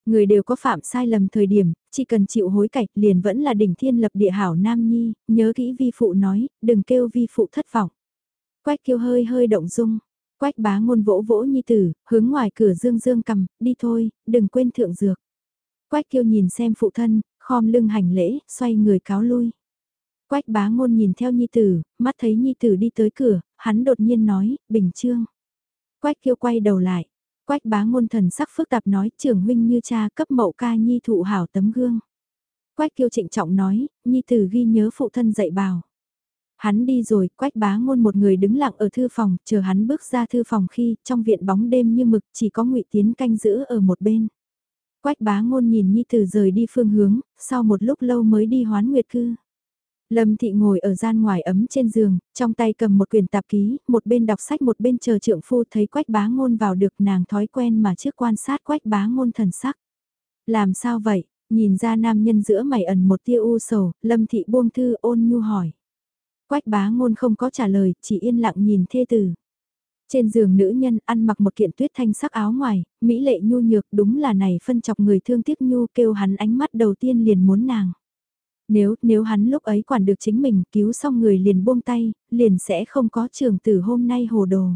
Người đều có phạm sai lầm thời điểm, chỉ cần chịu hối cải liền vẫn là đỉnh thiên lập địa hảo Nam Nhi, nhớ kỹ vi phụ nói, đừng kêu vi phụ thất vọng. Quách kêu hơi hơi động dung, quách bá ngôn vỗ vỗ Nhi Tử, hướng ngoài cửa dương dương cầm, đi thôi, đừng quên thượng dược. Quách kiêu nhìn xem phụ thân, khom lưng hành lễ, xoay người cáo lui. Quách bá ngôn nhìn theo nhi tử, mắt thấy nhi tử đi tới cửa, hắn đột nhiên nói, bình trương. Quách kiêu quay đầu lại. Quách bá ngôn thần sắc phức tạp nói, trưởng huynh như cha cấp mậu ca nhi thụ hảo tấm gương. Quách kiêu trịnh trọng nói, nhi tử ghi nhớ phụ thân dạy bảo. Hắn đi rồi, quách bá ngôn một người đứng lặng ở thư phòng, chờ hắn bước ra thư phòng khi, trong viện bóng đêm như mực chỉ có ngụy Tiến canh giữ ở một bên. Quách bá ngôn nhìn Nhi Tử rời đi phương hướng, sau một lúc lâu mới đi hoán nguyệt cư. Lâm Thị ngồi ở gian ngoài ấm trên giường, trong tay cầm một quyển tạp ký, một bên đọc sách một bên chờ trượng phu thấy quách bá ngôn vào được nàng thói quen mà trước quan sát quách bá ngôn thần sắc. Làm sao vậy? Nhìn ra nam nhân giữa mày ẩn một tia u sầu, Lâm Thị buông thư ôn nhu hỏi. Quách bá ngôn không có trả lời, chỉ yên lặng nhìn thê tử. Trên giường nữ nhân ăn mặc một kiện tuyết thanh sắc áo ngoài, mỹ lệ nhu nhược đúng là này phân chọc người thương tiếc nhu kêu hắn ánh mắt đầu tiên liền muốn nàng. Nếu, nếu hắn lúc ấy quản được chính mình cứu xong người liền buông tay, liền sẽ không có trường tử hôm nay hồ đồ.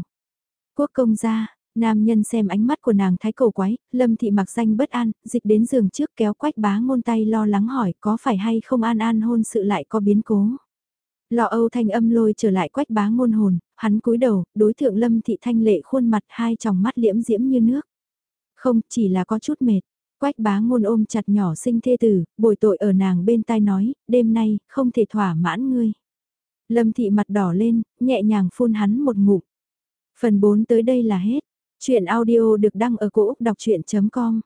Quốc công gia, nam nhân xem ánh mắt của nàng thái cầu quái, lâm thị mặc danh bất an, dịch đến giường trước kéo quách bá ngôn tay lo lắng hỏi có phải hay không an an hôn sự lại có biến cố. Lọ Âu thanh âm lôi trở lại quách bá ngôn hồn, hắn cúi đầu, đối thượng lâm thị thanh lệ khuôn mặt hai tròng mắt liễm diễm như nước. Không, chỉ là có chút mệt. Quách bá ngôn ôm chặt nhỏ sinh thê tử, bồi tội ở nàng bên tai nói, đêm nay, không thể thỏa mãn ngươi. Lâm thị mặt đỏ lên, nhẹ nhàng phun hắn một ngụm. Phần 4 tới đây là hết. Chuyện audio được đăng ở cổ Úc đọc chuyện.com